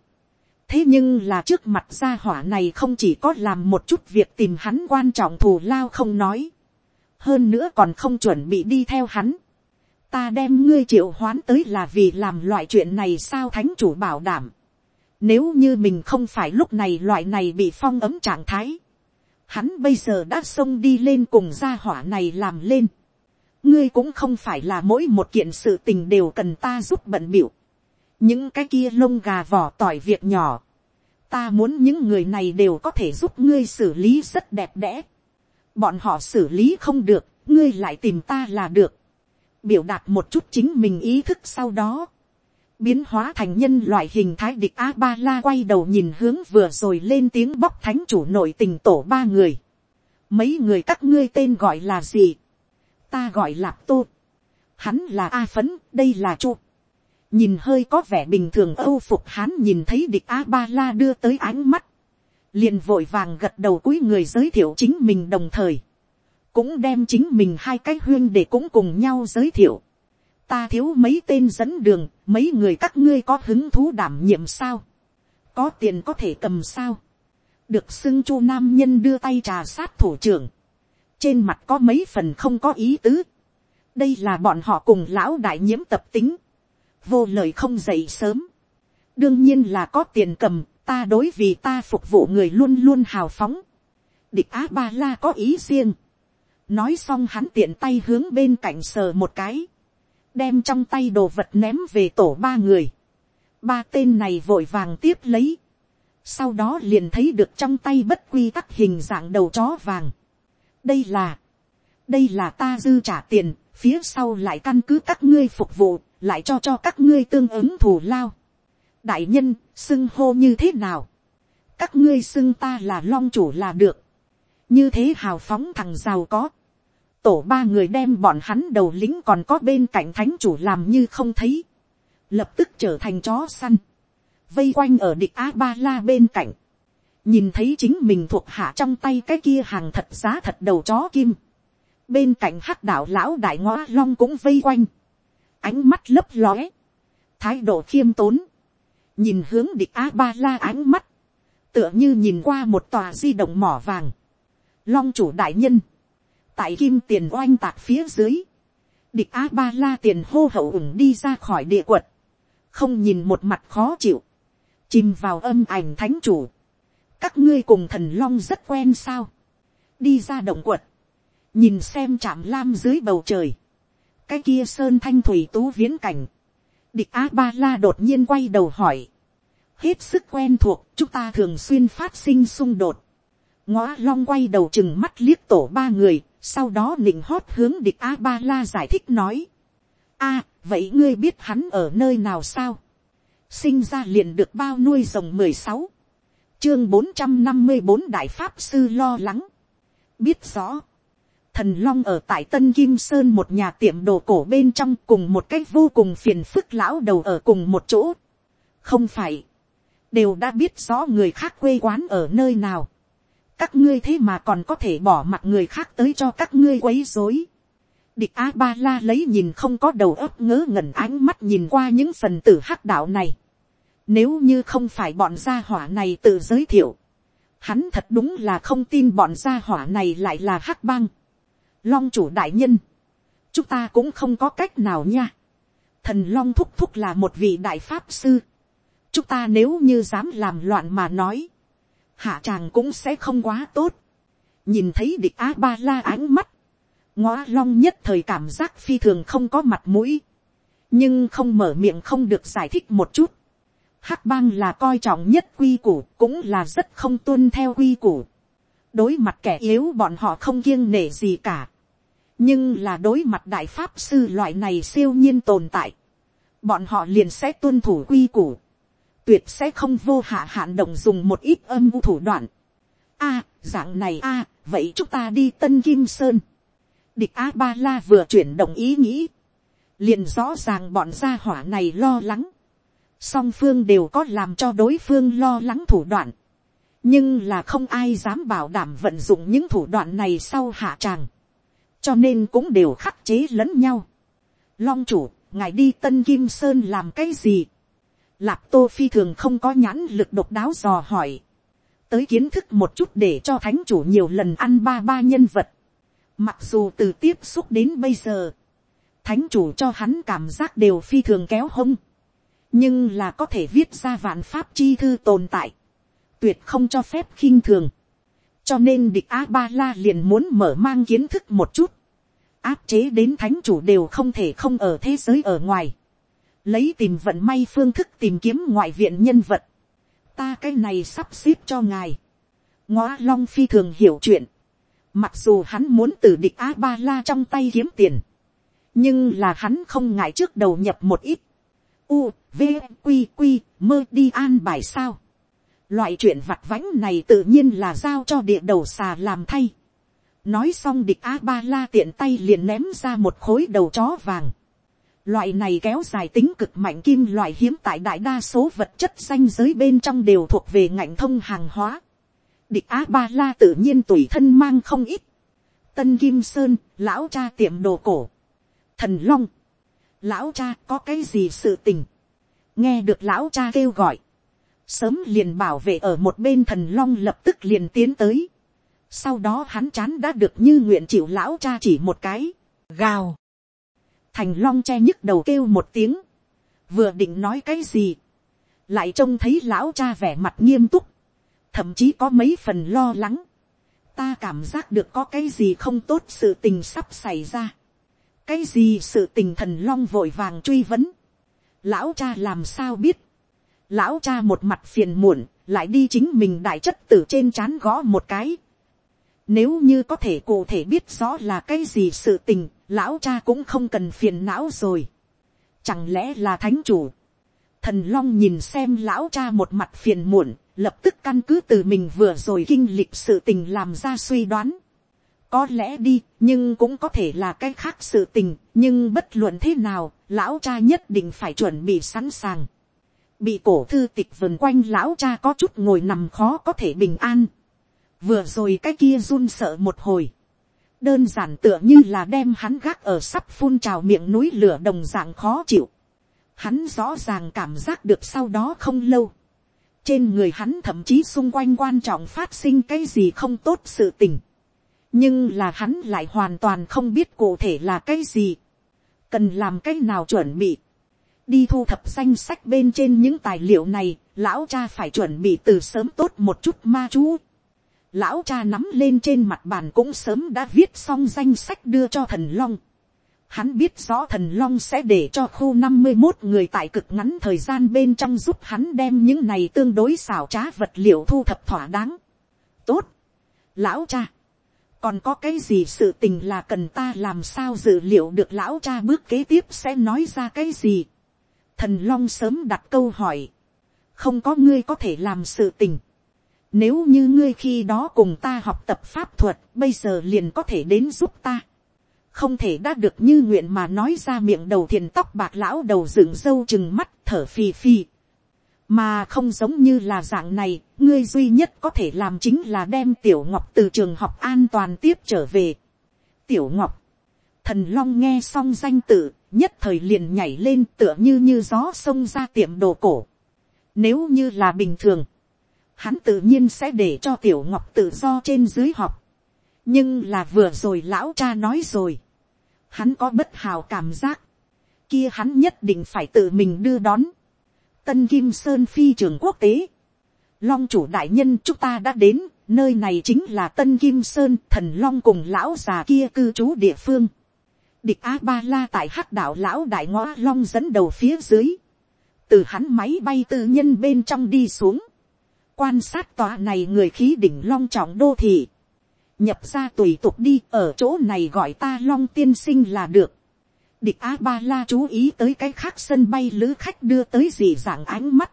thế nhưng là trước mặt gia hỏa này không chỉ có làm một chút việc tìm hắn quan trọng thù lao không nói, hơn nữa còn không chuẩn bị đi theo hắn ta đem ngươi triệu hoán tới là vì làm loại chuyện này sao thánh chủ bảo đảm. nếu như mình không phải lúc này loại này bị phong ấm trạng thái, hắn bây giờ đã xông đi lên cùng gia hỏa này làm lên. ngươi cũng không phải là mỗi một kiện sự tình đều cần ta giúp bận biểu những cái kia lông gà vỏ tỏi việc nhỏ, ta muốn những người này đều có thể giúp ngươi xử lý rất đẹp đẽ. bọn họ xử lý không được, ngươi lại tìm ta là được biểu đạt một chút chính mình ý thức sau đó. biến hóa thành nhân loại hình thái địch a ba la quay đầu nhìn hướng vừa rồi lên tiếng bóc thánh chủ nội tình tổ ba người. mấy người các ngươi tên gọi là gì. ta gọi là tô. hắn là a phấn, đây là chu nhìn hơi có vẻ bình thường âu phục hắn nhìn thấy địch a ba la đưa tới ánh mắt, liền vội vàng gật đầu cúi người giới thiệu chính mình đồng thời, cũng đem chính mình hai cái huyên để cũng cùng nhau giới thiệu. ta thiếu mấy tên dẫn đường, mấy người các ngươi có hứng thú đảm nhiệm sao, có tiền có thể cầm sao, được xưng chu nam nhân đưa tay trà sát thủ trưởng, trên mặt có mấy phần không có ý tứ, đây là bọn họ cùng lão đại nhiễm tập tính, vô lời không dậy sớm. đương nhiên là có tiền cầm, ta đối vì ta phục vụ người luôn luôn hào phóng. địch á ba la có ý riêng nói xong hắn tiện tay hướng bên cạnh sờ một cái. đem trong tay đồ vật ném về tổ ba người. ba tên này vội vàng tiếp lấy. sau đó liền thấy được trong tay bất quy tắc hình dạng đầu chó vàng. đây là, đây là ta dư trả tiền, phía sau lại căn cứ các ngươi phục vụ, lại cho cho các ngươi tương ứng thù lao. đại nhân, xưng hô như thế nào, các ngươi xưng ta là long chủ là được, như thế hào phóng thằng giàu có, tổ ba người đem bọn hắn đầu lính còn có bên cạnh thánh chủ làm như không thấy, lập tức trở thành chó săn, vây quanh ở địch a ba la bên cạnh, nhìn thấy chính mình thuộc hạ trong tay cái kia hàng thật giá thật đầu chó kim, bên cạnh hắc đạo lão đại ngõ long cũng vây quanh, ánh mắt lấp lóe, thái độ khiêm tốn, nhìn hướng địch a ba la ánh mắt, tựa như nhìn qua một tòa di động mỏ vàng, long chủ đại nhân, tại kim tiền oanh tạc phía dưới, địch a ba la tiền hô hậu ủng đi ra khỏi địa quật, không nhìn một mặt khó chịu, chìm vào âm ảnh thánh chủ, các ngươi cùng thần long rất quen sao, đi ra động quật, nhìn xem chạm lam dưới bầu trời, cái kia sơn thanh thủy tú viễn cảnh, địch a ba la đột nhiên quay đầu hỏi, hết sức quen thuộc, chúng ta thường xuyên phát sinh xung đột, ngõ long quay đầu chừng mắt liếc tổ ba người, sau đó nịnh hót hướng địch a ba la giải thích nói, a, vậy ngươi biết hắn ở nơi nào sao, sinh ra liền được bao nuôi rồng mười sáu, chương bốn trăm năm mươi bốn đại pháp sư lo lắng, biết rõ, thần long ở tại tân kim sơn một nhà tiệm đồ cổ bên trong cùng một cách vô cùng phiền phức lão đầu ở cùng một chỗ. không phải, đều đã biết rõ người khác quê quán ở nơi nào các ngươi thế mà còn có thể bỏ mặt người khác tới cho các ngươi quấy dối. địch a ba la lấy nhìn không có đầu óc ngớ ngẩn ánh mắt nhìn qua những phần tử hắc đạo này. nếu như không phải bọn gia hỏa này tự giới thiệu, hắn thật đúng là không tin bọn gia hỏa này lại là hắc băng long chủ đại nhân, chúng ta cũng không có cách nào nha. thần long thúc thúc là một vị đại pháp sư. chúng ta nếu như dám làm loạn mà nói, hạ tràng cũng sẽ không quá tốt. nhìn thấy địch a ba la ánh mắt, ngõ long nhất thời cảm giác phi thường không có mặt mũi, nhưng không mở miệng không được giải thích một chút. hắc bang là coi trọng nhất quy củ cũng là rất không tuân theo quy củ đối mặt kẻ yếu bọn họ không kiêng nể gì cả. nhưng là đối mặt đại pháp sư loại này siêu nhiên tồn tại. bọn họ liền sẽ tuân thủ quy củ tuyệt sẽ không vô hạ hạn động dùng một ít âm u thủ đoạn. a, dạng này a, vậy chúng ta đi tân kim sơn. địch a ba la vừa chuyển động ý nghĩ. liền rõ ràng bọn gia hỏa này lo lắng. song phương đều có làm cho đối phương lo lắng thủ đoạn nhưng là không ai dám bảo đảm vận dụng những thủ đoạn này sau hạ tràng, cho nên cũng đều khắc chế lẫn nhau. Long chủ, ngài đi tân kim sơn làm cái gì lạp tô phi thường không có nhãn lực độc đáo dò hỏi. tới kiến thức một chút để cho thánh chủ nhiều lần ăn ba ba nhân vật. mặc dù từ tiếp xúc đến bây giờ, thánh chủ cho hắn cảm giác đều phi thường kéo hông. nhưng là có thể viết ra vạn pháp chi thư tồn tại tuyệt không cho phép khinh thường. cho nên địch a ba la liền muốn mở mang kiến thức một chút. áp chế đến thánh chủ đều không thể không ở thế giới ở ngoài lấy tìm vận may phương thức tìm kiếm ngoại viện nhân vật. ta cái này sắp xếp cho ngài. ngõ long phi thường hiểu chuyện. mặc dù hắn muốn từ địch a ba la trong tay kiếm tiền. nhưng là hắn không ngại trước đầu nhập một ít. U, V, Quy, Quy, mơ đi an bài sao Loại chuyện vặt vãnh này tự nhiên là giao cho địa đầu xà làm thay. Nói xong địch A-ba-la tiện tay liền ném ra một khối đầu chó vàng. Loại này kéo dài tính cực mạnh kim loại hiếm tại đại đa số vật chất danh giới bên trong đều thuộc về ngành thông hàng hóa. Địch A-ba-la tự nhiên tùy thân mang không ít. Tân Kim Sơn, lão cha tiệm đồ cổ. Thần Long. Lão cha có cái gì sự tình. Nghe được lão cha kêu gọi sớm liền bảo vệ ở một bên thần long lập tức liền tiến tới. sau đó hắn chán đã được như nguyện chịu lão cha chỉ một cái, gào thành long che nhức đầu kêu một tiếng, vừa định nói cái gì, lại trông thấy lão cha vẻ mặt nghiêm túc, thậm chí có mấy phần lo lắng. ta cảm giác được có cái gì không tốt sự tình sắp xảy ra. cái gì sự tình thần long vội vàng truy vấn. lão cha làm sao biết, Lão cha một mặt phiền muộn, lại đi chính mình đại chất tử trên chán gõ một cái. Nếu như có thể cụ thể biết rõ là cái gì sự tình, lão cha cũng không cần phiền não rồi. Chẳng lẽ là thánh chủ? Thần Long nhìn xem lão cha một mặt phiền muộn, lập tức căn cứ từ mình vừa rồi kinh lịch sự tình làm ra suy đoán. Có lẽ đi, nhưng cũng có thể là cái khác sự tình, nhưng bất luận thế nào, lão cha nhất định phải chuẩn bị sẵn sàng bị cổ thư tịch vần quanh lão cha có chút ngồi nằm khó có thể bình an. vừa rồi cái kia run sợ một hồi đơn giản tựa như là đem hắn gác ở sắp phun trào miệng núi lửa đồng dạng khó chịu. hắn rõ ràng cảm giác được sau đó không lâu. trên người hắn thậm chí xung quanh quan trọng phát sinh cái gì không tốt sự tình. nhưng là hắn lại hoàn toàn không biết cụ thể là cái gì. cần làm cái nào chuẩn bị. đi thu thập danh sách bên trên những tài liệu này, lão cha phải chuẩn bị từ sớm tốt một chút ma chú lão cha nắm lên trên mặt bàn cũng sớm đã viết xong danh sách đưa cho thần long Hắn biết rõ thần long sẽ để cho khu năm mươi một người tại cực ngắn thời gian bên trong giúp hắn đem những này tương đối xảo trá vật liệu thu thập thỏa đáng. Tốt. Lão cha. Còn có cái gì sự tình là cần ta làm sao dự liệu được lão cha bước kế tiếp sẽ nói ra cái gì. Thần long sớm đặt câu hỏi. Không có ngươi có thể làm sự tình. Nếu như ngươi khi đó cùng ta học tập pháp thuật, bây giờ liền có thể đến giúp ta không thể đã được như nguyện mà nói ra miệng đầu thiền tóc bạc lão đầu dựng râu chừng mắt thở phì phì. mà không giống như là dạng này, ngươi duy nhất có thể làm chính là đem tiểu ngọc từ trường học an toàn tiếp trở về. tiểu ngọc, thần long nghe xong danh tự, nhất thời liền nhảy lên tựa như như gió xông ra tiệm đồ cổ. nếu như là bình thường, hắn tự nhiên sẽ để cho tiểu ngọc tự do trên dưới học nhưng là vừa rồi lão cha nói rồi, hắn có bất hào cảm giác, kia hắn nhất định phải tự mình đưa đón. Tân Kim Sơn phi trường quốc tế, long chủ đại nhân chúng ta đã đến, nơi này chính là Tân Kim Sơn thần long cùng lão già kia cư trú địa phương. Địch A Ba La tại hắc đảo lão đại ngõ long dẫn đầu phía dưới. Từ hắn máy bay tư nhân bên trong đi xuống. Quan sát tòa này người khí đỉnh long trọng đô thị nhập ra tùy tục đi ở chỗ này gọi ta long tiên sinh là được. địch a ba la chú ý tới cái khác sân bay lữ khách đưa tới gì dạng ánh mắt.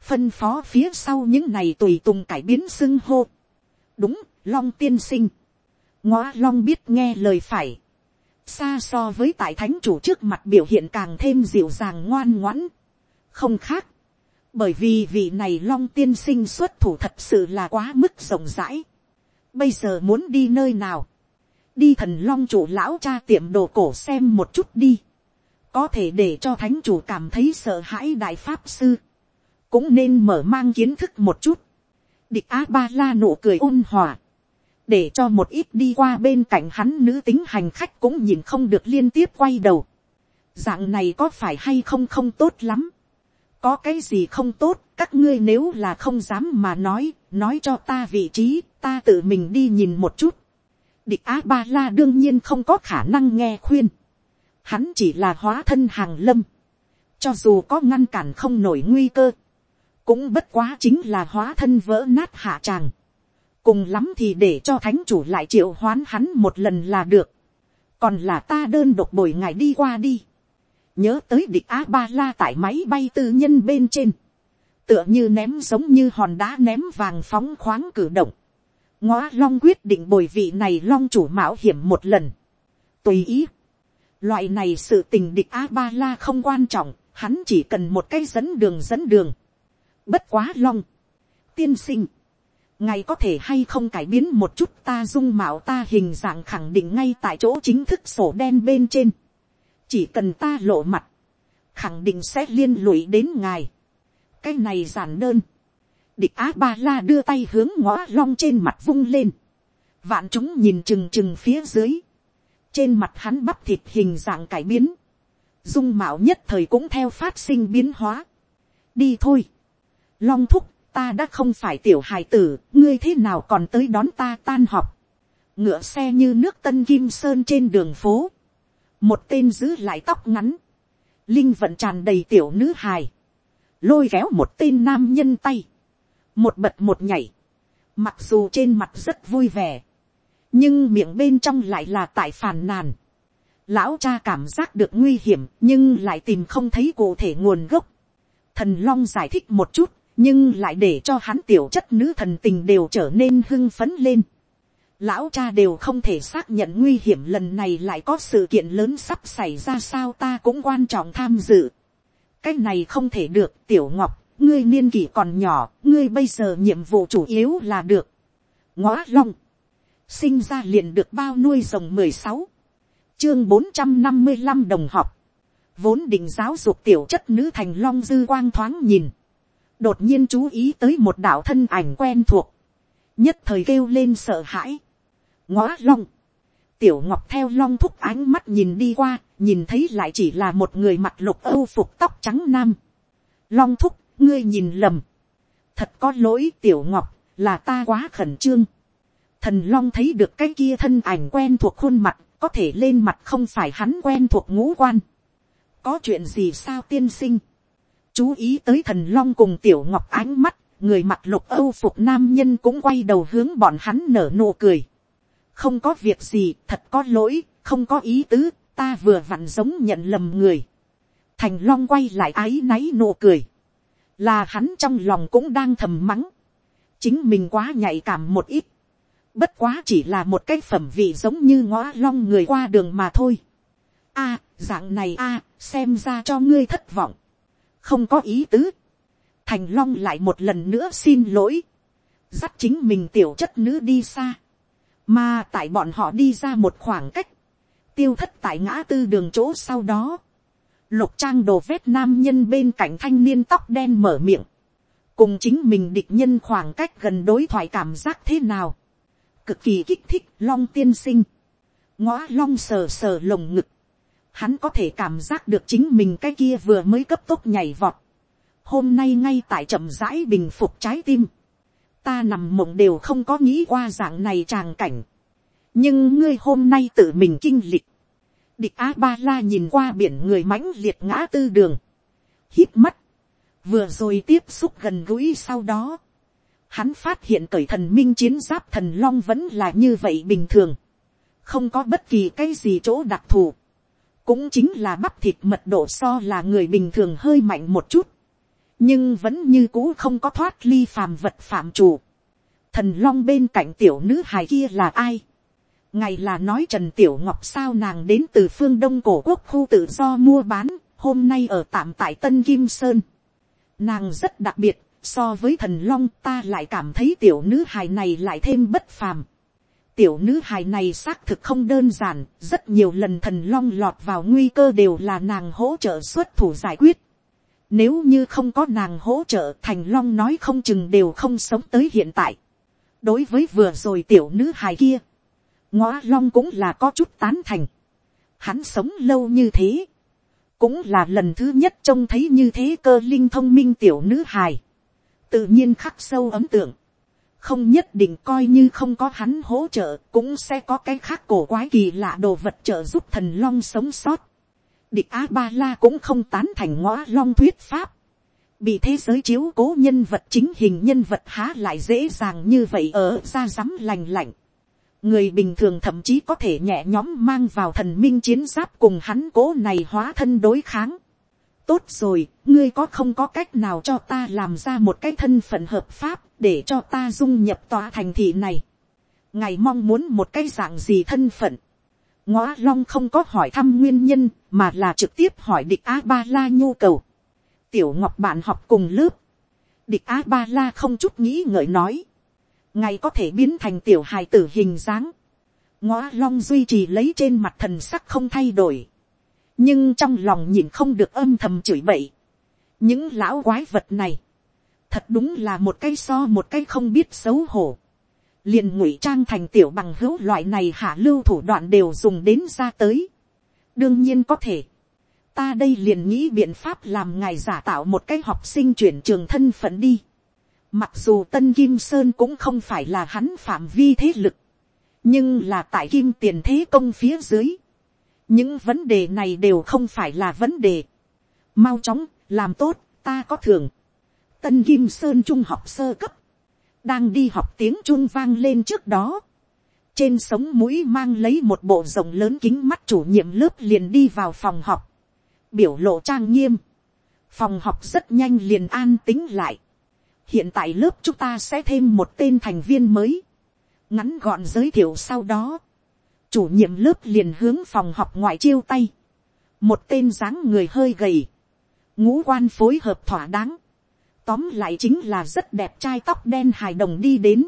phân phó phía sau những này tùy tùng cải biến xưng hô. đúng, long tiên sinh. ngõ long biết nghe lời phải. xa so với tại thánh chủ trước mặt biểu hiện càng thêm dịu dàng ngoan ngoãn. không khác bởi vì vị này long tiên sinh xuất thủ thật sự là quá mức rộng rãi Bây giờ muốn đi nơi nào? Đi thần long chủ lão cha tiệm đồ cổ xem một chút đi. Có thể để cho thánh chủ cảm thấy sợ hãi đại pháp sư. Cũng nên mở mang kiến thức một chút. Địch á ba la nụ cười ôn hòa. Để cho một ít đi qua bên cạnh hắn nữ tính hành khách cũng nhìn không được liên tiếp quay đầu. Dạng này có phải hay không không tốt lắm có cái gì không tốt, các ngươi nếu là không dám mà nói, nói cho ta vị trí, ta tự mình đi nhìn một chút. Địch Á Ba La đương nhiên không có khả năng nghe khuyên. Hắn chỉ là hóa thân hàng lâm. Cho dù có ngăn cản không nổi nguy cơ. Cũng bất quá chính là hóa thân vỡ nát hạ tràng. Cùng lắm thì để cho thánh chủ lại triệu hoán hắn một lần là được. Còn là ta đơn độc bồi ngài đi qua đi nhớ tới địch a ba la tại máy bay tư nhân bên trên, tựa như ném giống như hòn đá ném vàng phóng khoáng cử động, ngõ long quyết định bồi vị này long chủ mạo hiểm một lần, tùy ý, loại này sự tình địch a ba la không quan trọng, hắn chỉ cần một cái dẫn đường dẫn đường, bất quá long, tiên sinh, ngài có thể hay không cải biến một chút ta dung mạo ta hình dạng khẳng định ngay tại chỗ chính thức sổ đen bên trên chỉ cần ta lộ mặt, khẳng định sẽ liên lụy đến ngài. cái này giản đơn. địch á ba la đưa tay hướng ngõ long trên mặt vung lên. vạn chúng nhìn chừng chừng phía dưới. trên mặt hắn bắp thịt hình dạng cải biến. dung mạo nhất thời cũng theo phát sinh biến hóa. đi thôi. long thúc, ta đã không phải tiểu hài tử, ngươi thế nào còn tới đón ta tan họp. ngựa xe như nước tân kim sơn trên đường phố một tên giữ lại tóc ngắn, linh vận tràn đầy tiểu nữ hài, lôi kéo một tên nam nhân tay, một bật một nhảy, mặc dù trên mặt rất vui vẻ, nhưng miệng bên trong lại là tại phàn nàn. Lão cha cảm giác được nguy hiểm nhưng lại tìm không thấy cụ thể nguồn gốc. Thần Long giải thích một chút nhưng lại để cho hắn tiểu chất nữ thần tình đều trở nên hưng phấn lên lão cha đều không thể xác nhận nguy hiểm lần này lại có sự kiện lớn sắp xảy ra sao ta cũng quan trọng tham dự. cái này không thể được tiểu ngọc, ngươi niên kỷ còn nhỏ, ngươi bây giờ nhiệm vụ chủ yếu là được. ngõ long, sinh ra liền được bao nuôi rồng mười sáu, chương bốn trăm năm mươi năm đồng học, vốn định giáo dục tiểu chất nữ thành long dư quang thoáng nhìn, đột nhiên chú ý tới một đạo thân ảnh quen thuộc, nhất thời kêu lên sợ hãi, ngõ long, tiểu ngọc theo long thúc ánh mắt nhìn đi qua, nhìn thấy lại chỉ là một người mặt lục âu phục tóc trắng nam. long thúc, ngươi nhìn lầm, thật có lỗi tiểu ngọc, là ta quá khẩn trương. thần long thấy được cái kia thân ảnh quen thuộc khuôn mặt, có thể lên mặt không phải hắn quen thuộc ngũ quan. có chuyện gì sao tiên sinh. chú ý tới thần long cùng tiểu ngọc ánh mắt, người mặt lục âu phục nam nhân cũng quay đầu hướng bọn hắn nở nụ cười không có việc gì, thật có lỗi, không có ý tứ, ta vừa vặn giống nhận lầm người. thành long quay lại ái náy nụ cười. là hắn trong lòng cũng đang thầm mắng. chính mình quá nhạy cảm một ít. bất quá chỉ là một cái phẩm vị giống như ngõ long người qua đường mà thôi. a, dạng này a, xem ra cho ngươi thất vọng. không có ý tứ thành long lại một lần nữa xin lỗi, dắt chính mình tiểu chất nữ đi xa, mà tại bọn họ đi ra một khoảng cách, tiêu thất tại ngã tư đường chỗ sau đó, lục trang đồ vét nam nhân bên cạnh thanh niên tóc đen mở miệng, cùng chính mình địch nhân khoảng cách gần đối thoại cảm giác thế nào, cực kỳ kích thích long tiên sinh, ngõ long sờ sờ lồng ngực, hắn có thể cảm giác được chính mình cái kia vừa mới cấp tốc nhảy vọt, hôm nay ngay tại chậm rãi bình phục trái tim, ta nằm mộng đều không có nghĩ qua dạng này tràng cảnh, nhưng ngươi hôm nay tự mình kinh lịch, địch a ba la nhìn qua biển người mãnh liệt ngã tư đường, hít mắt, vừa rồi tiếp xúc gần gũi sau đó, hắn phát hiện cởi thần minh chiến giáp thần long vẫn là như vậy bình thường, không có bất kỳ cái gì chỗ đặc thù, cũng chính là bắp thịt mật độ so là người bình thường hơi mạnh một chút, nhưng vẫn như cũ không có thoát ly phàm vật phạm chủ. Thần long bên cạnh tiểu nữ hài kia là ai? Ngày là nói Trần Tiểu Ngọc sao nàng đến từ phương Đông cổ quốc khu tự do mua bán, hôm nay ở tạm tại Tân Kim Sơn. Nàng rất đặc biệt, so với thần long ta lại cảm thấy tiểu nữ hài này lại thêm bất phàm. Tiểu nữ hài này xác thực không đơn giản, rất nhiều lần thần long lọt vào nguy cơ đều là nàng hỗ trợ xuất thủ giải quyết nếu như không có nàng hỗ trợ, thành long nói không chừng đều không sống tới hiện tại. Đối với vừa rồi tiểu nữ hài kia. Ngõ long cũng là có chút tán thành. Hắn sống lâu như thế. Cũng là lần thứ nhất trông thấy như thế cơ linh thông minh tiểu nữ hài. Tự nhiên khắc sâu ấm tượng. Không nhất định coi như không có hắn hỗ trợ, cũng sẽ có cái khác cổ quái kỳ lạ đồ vật trợ giúp thần long sống sót địch a ba la cũng không tán thành ngõ long thuyết pháp. bị thế giới chiếu cố nhân vật chính hình nhân vật há lại dễ dàng như vậy ở ra rắm lành lạnh. người bình thường thậm chí có thể nhẹ nhóm mang vào thần minh chiến giáp cùng hắn cố này hóa thân đối kháng. tốt rồi, ngươi có không có cách nào cho ta làm ra một cái thân phận hợp pháp để cho ta dung nhập tòa thành thị này. ngài mong muốn một cái dạng gì thân phận ngõ long không có hỏi thăm nguyên nhân, mà là trực tiếp hỏi địch a ba la nhu cầu. tiểu ngọc bạn học cùng lớp. địch a ba la không chút nghĩ ngợi nói. ngày có thể biến thành tiểu hài tử hình dáng. ngõ long duy trì lấy trên mặt thần sắc không thay đổi. nhưng trong lòng nhìn không được âm thầm chửi bậy. những lão quái vật này, thật đúng là một cái so một cái không biết xấu hổ liền ngụy trang thành tiểu bằng hữu loại này hạ lưu thủ đoạn đều dùng đến ra tới. đương nhiên có thể. ta đây liền nghĩ biện pháp làm ngài giả tạo một cái học sinh chuyển trường thân phận đi. mặc dù tân kim sơn cũng không phải là hắn phạm vi thế lực, nhưng là tại kim tiền thế công phía dưới. những vấn đề này đều không phải là vấn đề. mau chóng, làm tốt, ta có thường. tân kim sơn trung học sơ cấp đang đi học tiếng chun vang lên trước đó, trên sống mũi mang lấy một bộ rộng lớn kính mắt chủ nhiệm lớp liền đi vào phòng học, biểu lộ trang nghiêm, phòng học rất nhanh liền an tính lại, hiện tại lớp chúng ta sẽ thêm một tên thành viên mới, ngắn gọn giới thiệu sau đó, chủ nhiệm lớp liền hướng phòng học ngoại chiêu tay, một tên dáng người hơi gầy, ngũ quan phối hợp thỏa đáng, tóm lại chính là rất đẹp trai tóc đen hài đồng đi đến.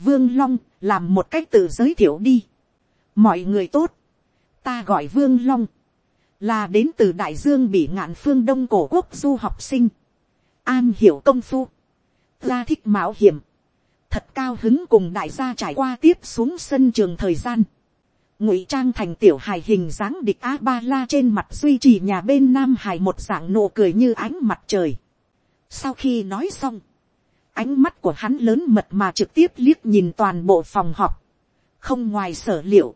Vương Long làm một cách tự giới thiệu đi. Mọi người tốt. Ta gọi Vương Long. Là đến từ Đại Dương bị ngạn phương Đông cổ quốc du học sinh. an hiểu công phu, gia thích mạo hiểm, thật cao hứng cùng đại gia trải qua tiếp xuống sân trường thời gian, ngụy trang thành tiểu hài hình dáng địch a ba la trên mặt duy trì nhà bên nam hài một dạng nụ cười như ánh mặt trời sau khi nói xong, ánh mắt của hắn lớn mật mà trực tiếp liếc nhìn toàn bộ phòng họp, không ngoài sở liệu,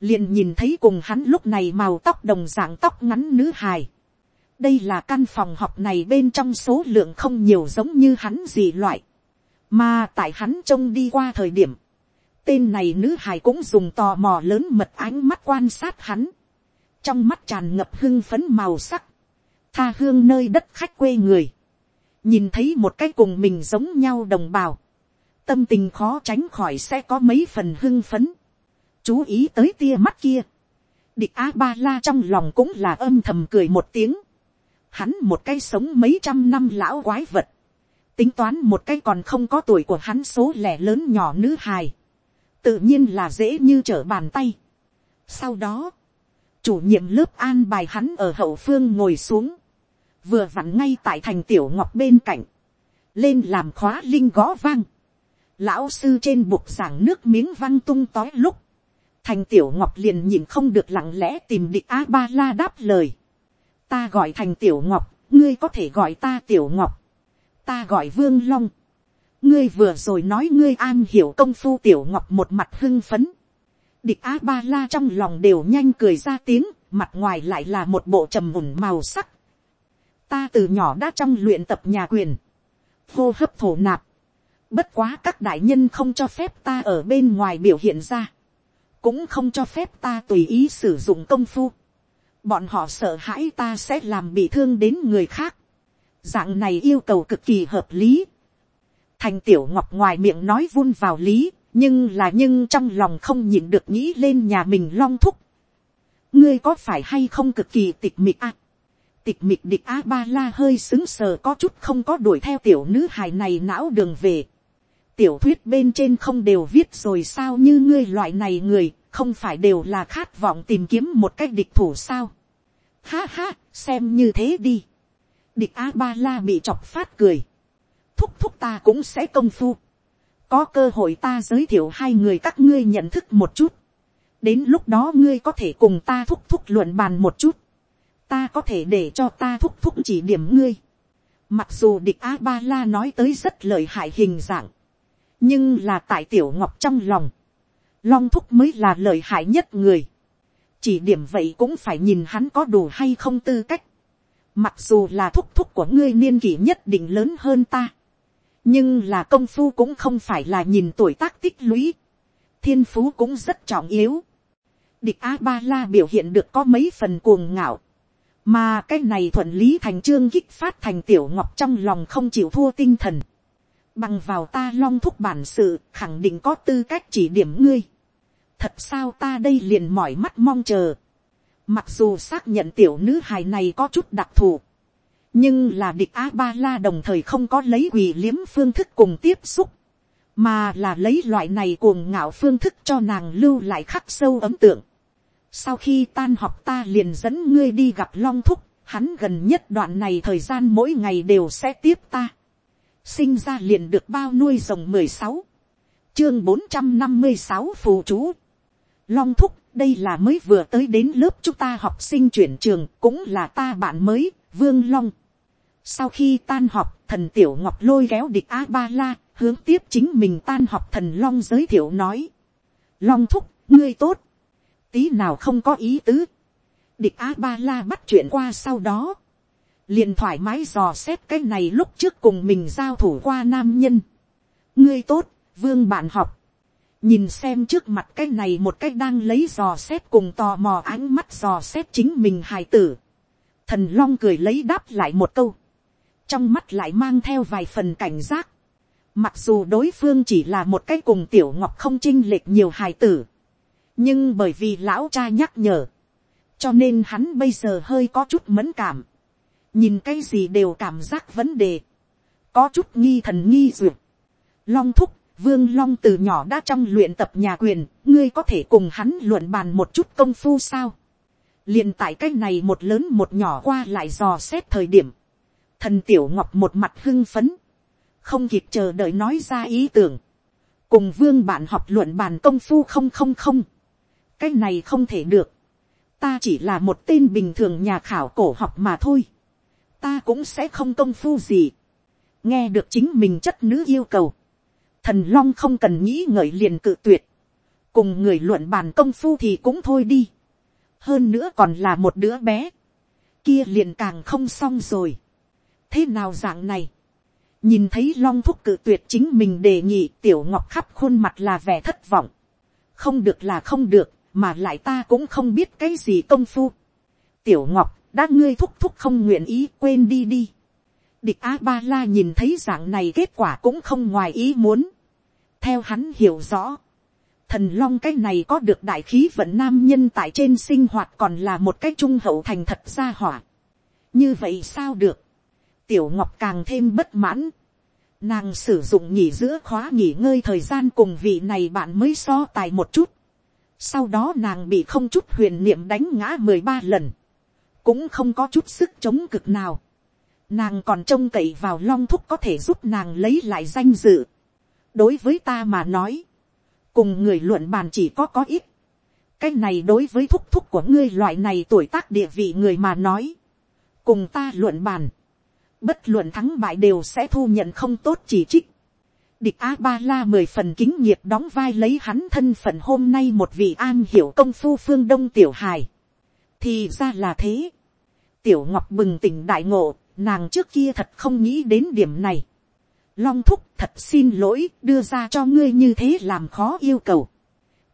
liền nhìn thấy cùng hắn lúc này màu tóc đồng dạng tóc ngắn nữ hài. đây là căn phòng họp này bên trong số lượng không nhiều giống như hắn gì loại, mà tại hắn trông đi qua thời điểm, tên này nữ hài cũng dùng tò mò lớn mật ánh mắt quan sát hắn, trong mắt tràn ngập hưng phấn màu sắc, tha hương nơi đất khách quê người, nhìn thấy một cái cùng mình giống nhau đồng bào, tâm tình khó tránh khỏi sẽ có mấy phần hưng phấn, chú ý tới tia mắt kia, địch a ba la trong lòng cũng là âm thầm cười một tiếng, hắn một cái sống mấy trăm năm lão quái vật, tính toán một cái còn không có tuổi của hắn số lẻ lớn nhỏ nữ hài, tự nhiên là dễ như trở bàn tay. Sau đó, chủ nhiệm lớp an bài hắn ở hậu phương ngồi xuống, vừa vặn ngay tại thành tiểu ngọc bên cạnh, lên làm khóa linh gõ vang, lão sư trên bục giảng nước miếng văng tung tói lúc, thành tiểu ngọc liền nhìn không được lặng lẽ tìm địch a ba la đáp lời, ta gọi thành tiểu ngọc, ngươi có thể gọi ta tiểu ngọc, ta gọi vương long, ngươi vừa rồi nói ngươi an hiểu công phu tiểu ngọc một mặt hưng phấn. địch a ba la trong lòng đều nhanh cười ra tiếng, mặt ngoài lại là một bộ trầm mùn màu sắc ta từ nhỏ đã trong luyện tập nhà quyền, hô hấp thổ nạp. bất quá các đại nhân không cho phép ta ở bên ngoài biểu hiện ra, cũng không cho phép ta tùy ý sử dụng công phu. bọn họ sợ hãi ta sẽ làm bị thương đến người khác. dạng này yêu cầu cực kỳ hợp lý thành tiểu ngọc ngoài miệng nói vun vào lý, nhưng là nhưng trong lòng không nhịn được nghĩ lên nhà mình long thúc. ngươi có phải hay không cực kỳ tịch mịch à? Tịch mịch địch a ba la hơi xứng sờ, có chút không có đuổi theo tiểu nữ hài này não đường về. tiểu thuyết bên trên không đều viết rồi sao như ngươi loại này người, không phải đều là khát vọng tìm kiếm một cách địch thủ sao. ha ha, xem như thế đi. địch a ba la bị chọc phát cười thúc thúc ta cũng sẽ công phu. có cơ hội ta giới thiệu hai người các ngươi nhận thức một chút. đến lúc đó ngươi có thể cùng ta thúc thúc luận bàn một chút ta có thể để cho ta thúc thúc chỉ điểm ngươi. mặc dù địch a ba la nói tới rất lợi hại hình dạng. nhưng là tại tiểu ngọc trong lòng. long thúc mới là lợi hại nhất người. chỉ điểm vậy cũng phải nhìn hắn có đủ hay không tư cách. Mặc dù là thúc thúc của ngươi niên kỷ nhất định lớn hơn ta nhưng là công phu cũng không phải là nhìn tuổi tác tích lũy, thiên phú cũng rất trọng yếu. địch a ba la biểu hiện được có mấy phần cuồng ngạo, mà cái này thuận lý thành trương kích phát thành tiểu ngọc trong lòng không chịu thua tinh thần, bằng vào ta long thúc bản sự khẳng định có tư cách chỉ điểm ngươi. thật sao ta đây liền mỏi mắt mong chờ. mặc dù xác nhận tiểu nữ hài này có chút đặc thù, nhưng là địch a ba la đồng thời không có lấy quỳ liếm phương thức cùng tiếp xúc, mà là lấy loại này cuồng ngạo phương thức cho nàng lưu lại khắc sâu ấm tượng sau khi tan học ta liền dẫn ngươi đi gặp long thúc, hắn gần nhất đoạn này thời gian mỗi ngày đều sẽ tiếp ta. sinh ra liền được bao nuôi rồng mười sáu, chương bốn trăm năm mươi sáu phù chú. long thúc, đây là mới vừa tới đến lớp chúng ta học sinh chuyển trường, cũng là ta bạn mới, vương long. Sau khi tan học, thần tiểu ngọc lôi kéo địch A-ba-la, hướng tiếp chính mình tan học thần long giới thiệu nói. Long thúc, ngươi tốt. Tí nào không có ý tứ. Địch A-ba-la bắt chuyện qua sau đó. Liền thoải mái dò xét cái này lúc trước cùng mình giao thủ qua nam nhân. Ngươi tốt, vương bạn học. Nhìn xem trước mặt cái này một cái đang lấy dò xét cùng tò mò ánh mắt dò xét chính mình hài tử. Thần long cười lấy đáp lại một câu trong mắt lại mang theo vài phần cảnh giác. Mặc dù đối phương chỉ là một cái cùng tiểu ngọc không chinh lệch nhiều hài tử. Nhưng bởi vì lão cha nhắc nhở. Cho nên hắn bây giờ hơi có chút mẫn cảm. Nhìn cái gì đều cảm giác vấn đề. Có chút nghi thần nghi duyệt. Long thúc, vương long từ nhỏ đã trong luyện tập nhà quyền. Ngươi có thể cùng hắn luận bàn một chút công phu sao? liền tại cái này một lớn một nhỏ qua lại dò xét thời điểm thần tiểu ngọc một mặt hưng phấn, không kịp chờ đợi nói ra ý tưởng, cùng vương bạn học luận bàn công phu không không không, cái này không thể được, ta chỉ là một tên bình thường nhà khảo cổ học mà thôi, ta cũng sẽ không công phu gì, nghe được chính mình chất nữ yêu cầu, thần long không cần nghĩ ngợi liền cự tuyệt, cùng người luận bàn công phu thì cũng thôi đi, hơn nữa còn là một đứa bé, kia liền càng không xong rồi, thế nào dạng này, nhìn thấy long thúc cự tuyệt chính mình đề nghị tiểu ngọc khắp khuôn mặt là vẻ thất vọng, không được là không được, mà lại ta cũng không biết cái gì công phu. tiểu ngọc, đã ngươi thúc thúc không nguyện ý quên đi đi. địch a ba la nhìn thấy dạng này kết quả cũng không ngoài ý muốn. theo hắn hiểu rõ, thần long cái này có được đại khí vận nam nhân tại trên sinh hoạt còn là một cái trung hậu thành thật gia hỏa. như vậy sao được. tiểu ngọc càng thêm bất mãn. nàng sử dụng nghỉ giữa khóa nghỉ ngơi thời gian cùng vị này bạn mới so tài một chút sau đó nàng bị không chút huyền niệm đánh ngã mười ba lần. cũng không có chút sức chống cực nào. nàng còn trông cậy vào long thúc có thể giúp nàng lấy lại danh dự. đối với ta mà nói, cùng người luận bàn chỉ có có ít. cái này đối với thúc thúc của ngươi loại này tuổi tác địa vị người mà nói. cùng ta luận bàn. bất luận thắng bại đều sẽ thu nhận không tốt chỉ trích địch a ba la mười phần kính nghiệp đóng vai lấy hắn thân phận hôm nay một vị an hiểu công phu phương đông tiểu hài. thì ra là thế. tiểu ngọc bừng tỉnh đại ngộ, nàng trước kia thật không nghĩ đến điểm này long thúc thật xin lỗi đưa ra cho ngươi như thế làm khó yêu cầu.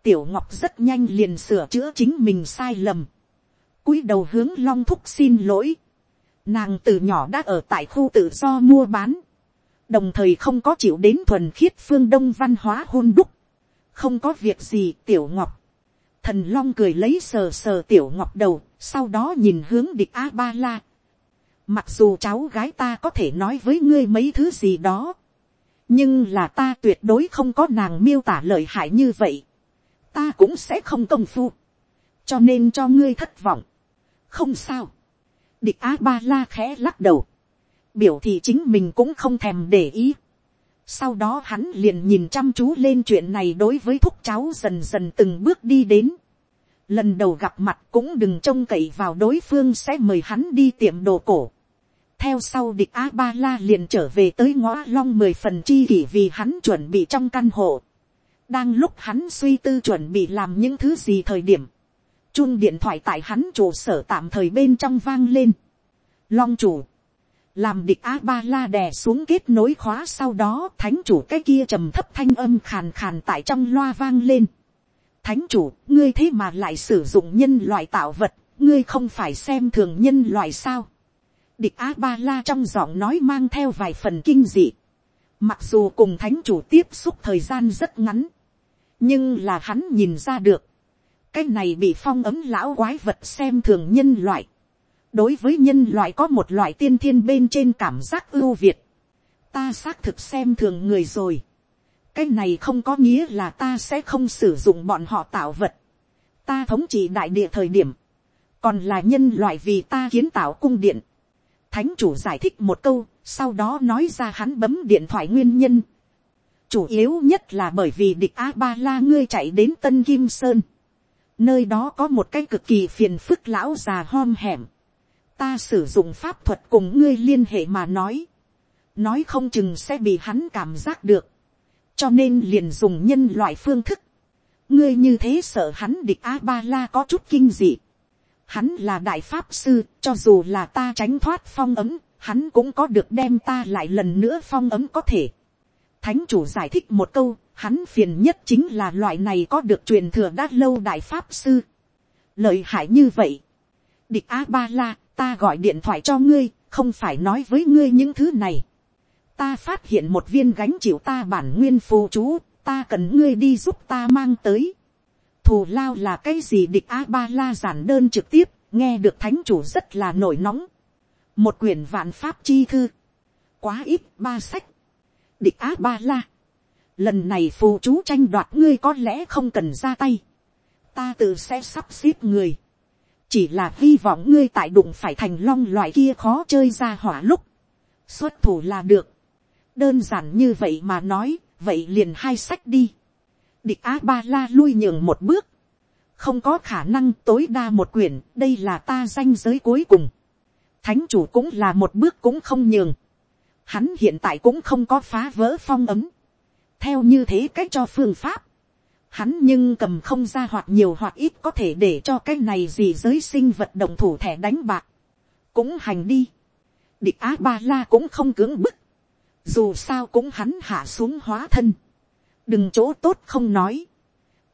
tiểu ngọc rất nhanh liền sửa chữa chính mình sai lầm. cúi đầu hướng long thúc xin lỗi. nàng từ nhỏ đã ở tại khu tự do mua bán đồng thời không có chịu đến thuần khiết phương đông văn hóa hôn đúc. không có việc gì tiểu ngọc. thần long cười lấy sờ sờ tiểu ngọc đầu, sau đó nhìn hướng địch a ba la, Mặc dù cháu gái ta có thể nói với ngươi mấy thứ gì đó. Nhưng là ta tuyệt đối không có nàng miêu tả lợi hại như vậy. Ta cũng sẽ không công phu. Cho nên cho ngươi thất vọng. Không sao. Địch A-ba-la khẽ lắc đầu. Biểu thì chính mình cũng không thèm để ý. Sau đó hắn liền nhìn chăm chú lên chuyện này đối với thúc cháu dần dần từng bước đi đến lần đầu gặp mặt cũng đừng trông cậy vào đối phương sẽ mời hắn đi tiệm đồ cổ theo sau địch a ba la liền trở về tới ngõ long mười phần chi kỷ vì hắn chuẩn bị trong căn hộ. đang lúc hắn suy tư chuẩn bị làm những thứ gì thời điểm, chuông điện thoại tại hắn trụ sở tạm thời bên trong vang lên. long chủ, làm địch a ba la đè xuống kết nối khóa sau đó thánh chủ cái kia trầm thấp thanh âm khàn khàn tại trong loa vang lên. thánh chủ, ngươi thế mà lại sử dụng nhân loại tạo vật, ngươi không phải xem thường nhân loại sao Địch A Ba La trong giọng nói mang theo vài phần kinh dị. Mặc dù cùng thánh chủ tiếp xúc thời gian rất ngắn. Nhưng là hắn nhìn ra được. Cái này bị phong ấm lão quái vật xem thường nhân loại. Đối với nhân loại có một loại tiên thiên bên trên cảm giác ưu việt. Ta xác thực xem thường người rồi. Cái này không có nghĩa là ta sẽ không sử dụng bọn họ tạo vật. Ta thống trị đại địa thời điểm. Còn là nhân loại vì ta kiến tạo cung điện Thánh chủ giải thích một câu, sau đó nói ra hắn bấm điện thoại nguyên nhân. Chủ yếu nhất là bởi vì địch A-ba-la ngươi chạy đến Tân Kim Sơn. Nơi đó có một cái cực kỳ phiền phức lão già hom hẻm. Ta sử dụng pháp thuật cùng ngươi liên hệ mà nói. Nói không chừng sẽ bị hắn cảm giác được. Cho nên liền dùng nhân loại phương thức. Ngươi như thế sợ hắn địch A-ba-la có chút kinh dị Hắn là đại pháp sư, cho dù là ta tránh thoát phong ấm, hắn cũng có được đem ta lại lần nữa phong ấm có thể. Thánh chủ giải thích một câu, hắn phiền nhất chính là loại này có được truyền thừa đã lâu đại pháp sư. Lợi hại như vậy. Địch A-ba-la, ta gọi điện thoại cho ngươi, không phải nói với ngươi những thứ này. Ta phát hiện một viên gánh chịu ta bản nguyên phù chú, ta cần ngươi đi giúp ta mang tới. Thù lao là cái gì địch a ba la giản đơn trực tiếp nghe được thánh chủ rất là nổi nóng. Một quyển vạn pháp chi thư. Quá ít ba sách. Địch a ba la lần này phù chú tranh đoạt ngươi có lẽ không cần ra tay. Ta tự sẽ sắp xếp người chỉ là hy vọng ngươi tại đụng phải thành long loại kia khó chơi ra hỏa lúc. Xuất thủ là được, đơn giản như vậy mà nói, vậy liền hai sách đi, địch a ba la lui nhường một bước, không có khả năng tối đa một quyển, đây là ta danh giới cuối cùng, thánh chủ cũng là một bước cũng không nhường, hắn hiện tại cũng không có phá vỡ phong ấm, theo như thế cách cho phương pháp, hắn nhưng cầm không ra hoặc nhiều hoặc ít có thể để cho cái này gì giới sinh vật đồng thủ thẻ đánh bạc, cũng hành đi, địch á ba la cũng không cưỡng bức, dù sao cũng hắn hạ xuống hóa thân, đừng chỗ tốt không nói,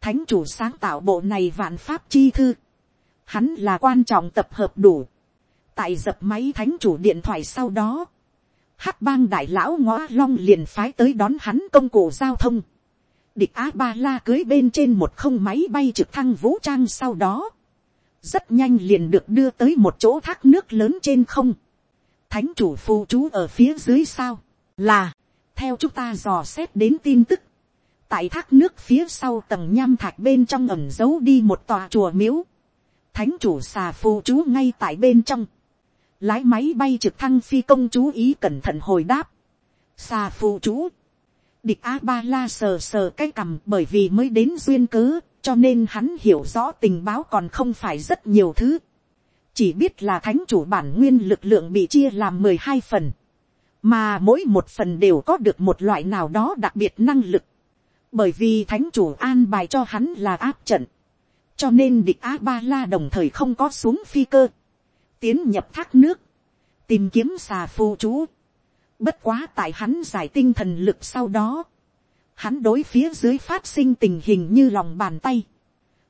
thánh chủ sáng tạo bộ này vạn pháp chi thư, hắn là quan trọng tập hợp đủ, tại dập máy thánh chủ điện thoại sau đó, hắc bang đại lão ngõ long liền phái tới đón hắn công cụ giao thông, địch á ba la cưới bên trên một không máy bay trực thăng vũ trang sau đó, rất nhanh liền được đưa tới một chỗ thác nước lớn trên không, thánh chủ phù chú ở phía dưới sao, là, theo chúng ta dò xét đến tin tức, tại thác nước phía sau tầng nham thạch bên trong ẩm giấu đi một tòa chùa miếu, thánh chủ xà phù chú ngay tại bên trong, lái máy bay trực thăng phi công chú ý cẩn thận hồi đáp, xà phù chú, địch a ba la sờ sờ cái cằm bởi vì mới đến duyên cớ, cho nên hắn hiểu rõ tình báo còn không phải rất nhiều thứ, chỉ biết là thánh chủ bản nguyên lực lượng bị chia làm mười hai phần, mà mỗi một phần đều có được một loại nào đó đặc biệt năng lực, bởi vì thánh chủ an bài cho hắn là áp trận, cho nên địch a ba la đồng thời không có xuống phi cơ, tiến nhập thác nước, tìm kiếm xà phù chú, bất quá tại hắn giải tinh thần lực sau đó, hắn đối phía dưới phát sinh tình hình như lòng bàn tay,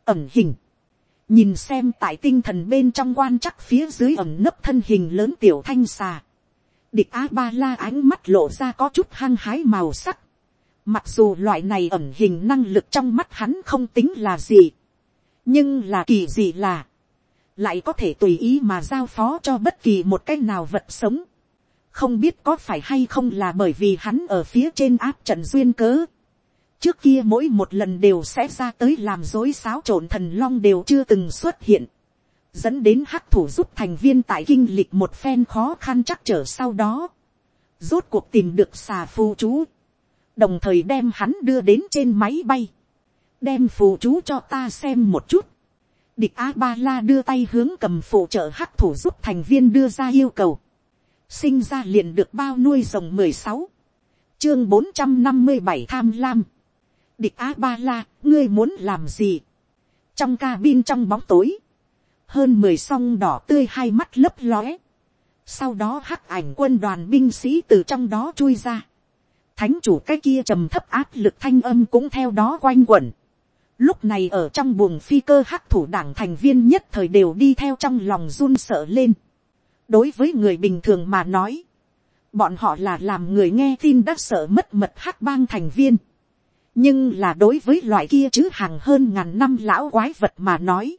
ẩm hình, nhìn xem tại tinh thần bên trong quan chắc phía dưới ẩm nấp thân hình lớn tiểu thanh xà, địch a ba la ánh mắt lộ ra có chút hăng hái màu sắc, Mặc dù loại này ẩn hình năng lực trong mắt hắn không tính là gì. Nhưng là kỳ gì là. Lại có thể tùy ý mà giao phó cho bất kỳ một cái nào vật sống. Không biết có phải hay không là bởi vì hắn ở phía trên áp trận duyên cớ. Trước kia mỗi một lần đều sẽ ra tới làm dối xáo trộn thần long đều chưa từng xuất hiện. Dẫn đến hắc thủ giúp thành viên tại kinh lịch một phen khó khăn chắc trở sau đó. Rốt cuộc tìm được xà phu chú đồng thời đem hắn đưa đến trên máy bay, đem phù chú cho ta xem một chút. Địch a ba la đưa tay hướng cầm phụ trợ hắc thủ giúp thành viên đưa ra yêu cầu, sinh ra liền được bao nuôi rồng mười sáu, chương bốn trăm năm mươi bảy tham lam. Địch a ba la, ngươi muốn làm gì? trong cabin trong bóng tối, hơn mười song đỏ tươi hai mắt lấp lóe. sau đó hắc ảnh quân đoàn binh sĩ từ trong đó chui ra thánh chủ cái kia trầm thấp áp lực thanh âm cũng theo đó quanh quẩn. Lúc này ở trong buồng phi cơ hắc thủ đảng thành viên nhất thời đều đi theo trong lòng run sợ lên. Đối với người bình thường mà nói, bọn họ là làm người nghe tin đã sợ mất mật hắc bang thành viên. Nhưng là đối với loại kia chứ hàng hơn ngàn năm lão quái vật mà nói.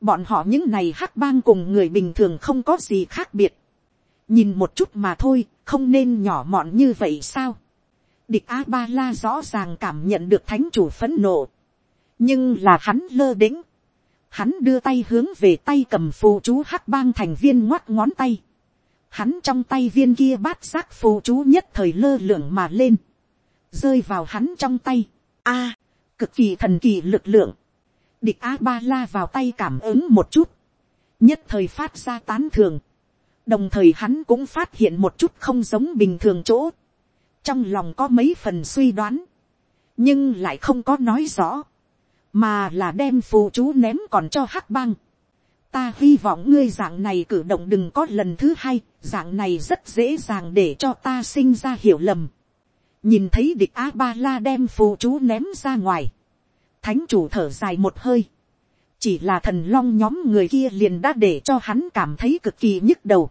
Bọn họ những này hắc bang cùng người bình thường không có gì khác biệt. Nhìn một chút mà thôi, không nên nhỏ mọn như vậy sao? Địch A-ba-la rõ ràng cảm nhận được thánh chủ phấn nộ. Nhưng là hắn lơ đĩnh. Hắn đưa tay hướng về tay cầm phù chú hắc bang thành viên ngoắt ngón tay. Hắn trong tay viên kia bát giác phù chú nhất thời lơ lửng mà lên. Rơi vào hắn trong tay. A, cực kỳ thần kỳ lực lượng. Địch A-ba-la vào tay cảm ứng một chút. Nhất thời phát ra tán thường. Đồng thời hắn cũng phát hiện một chút không giống bình thường chỗ trong lòng có mấy phần suy đoán, nhưng lại không có nói rõ, mà là đem phù chú ném còn cho hắc băng. ta hy vọng ngươi dạng này cử động đừng có lần thứ hai, dạng này rất dễ dàng để cho ta sinh ra hiểu lầm. nhìn thấy địch a ba la đem phù chú ném ra ngoài, thánh chủ thở dài một hơi, chỉ là thần long nhóm người kia liền đã để cho hắn cảm thấy cực kỳ nhức đầu.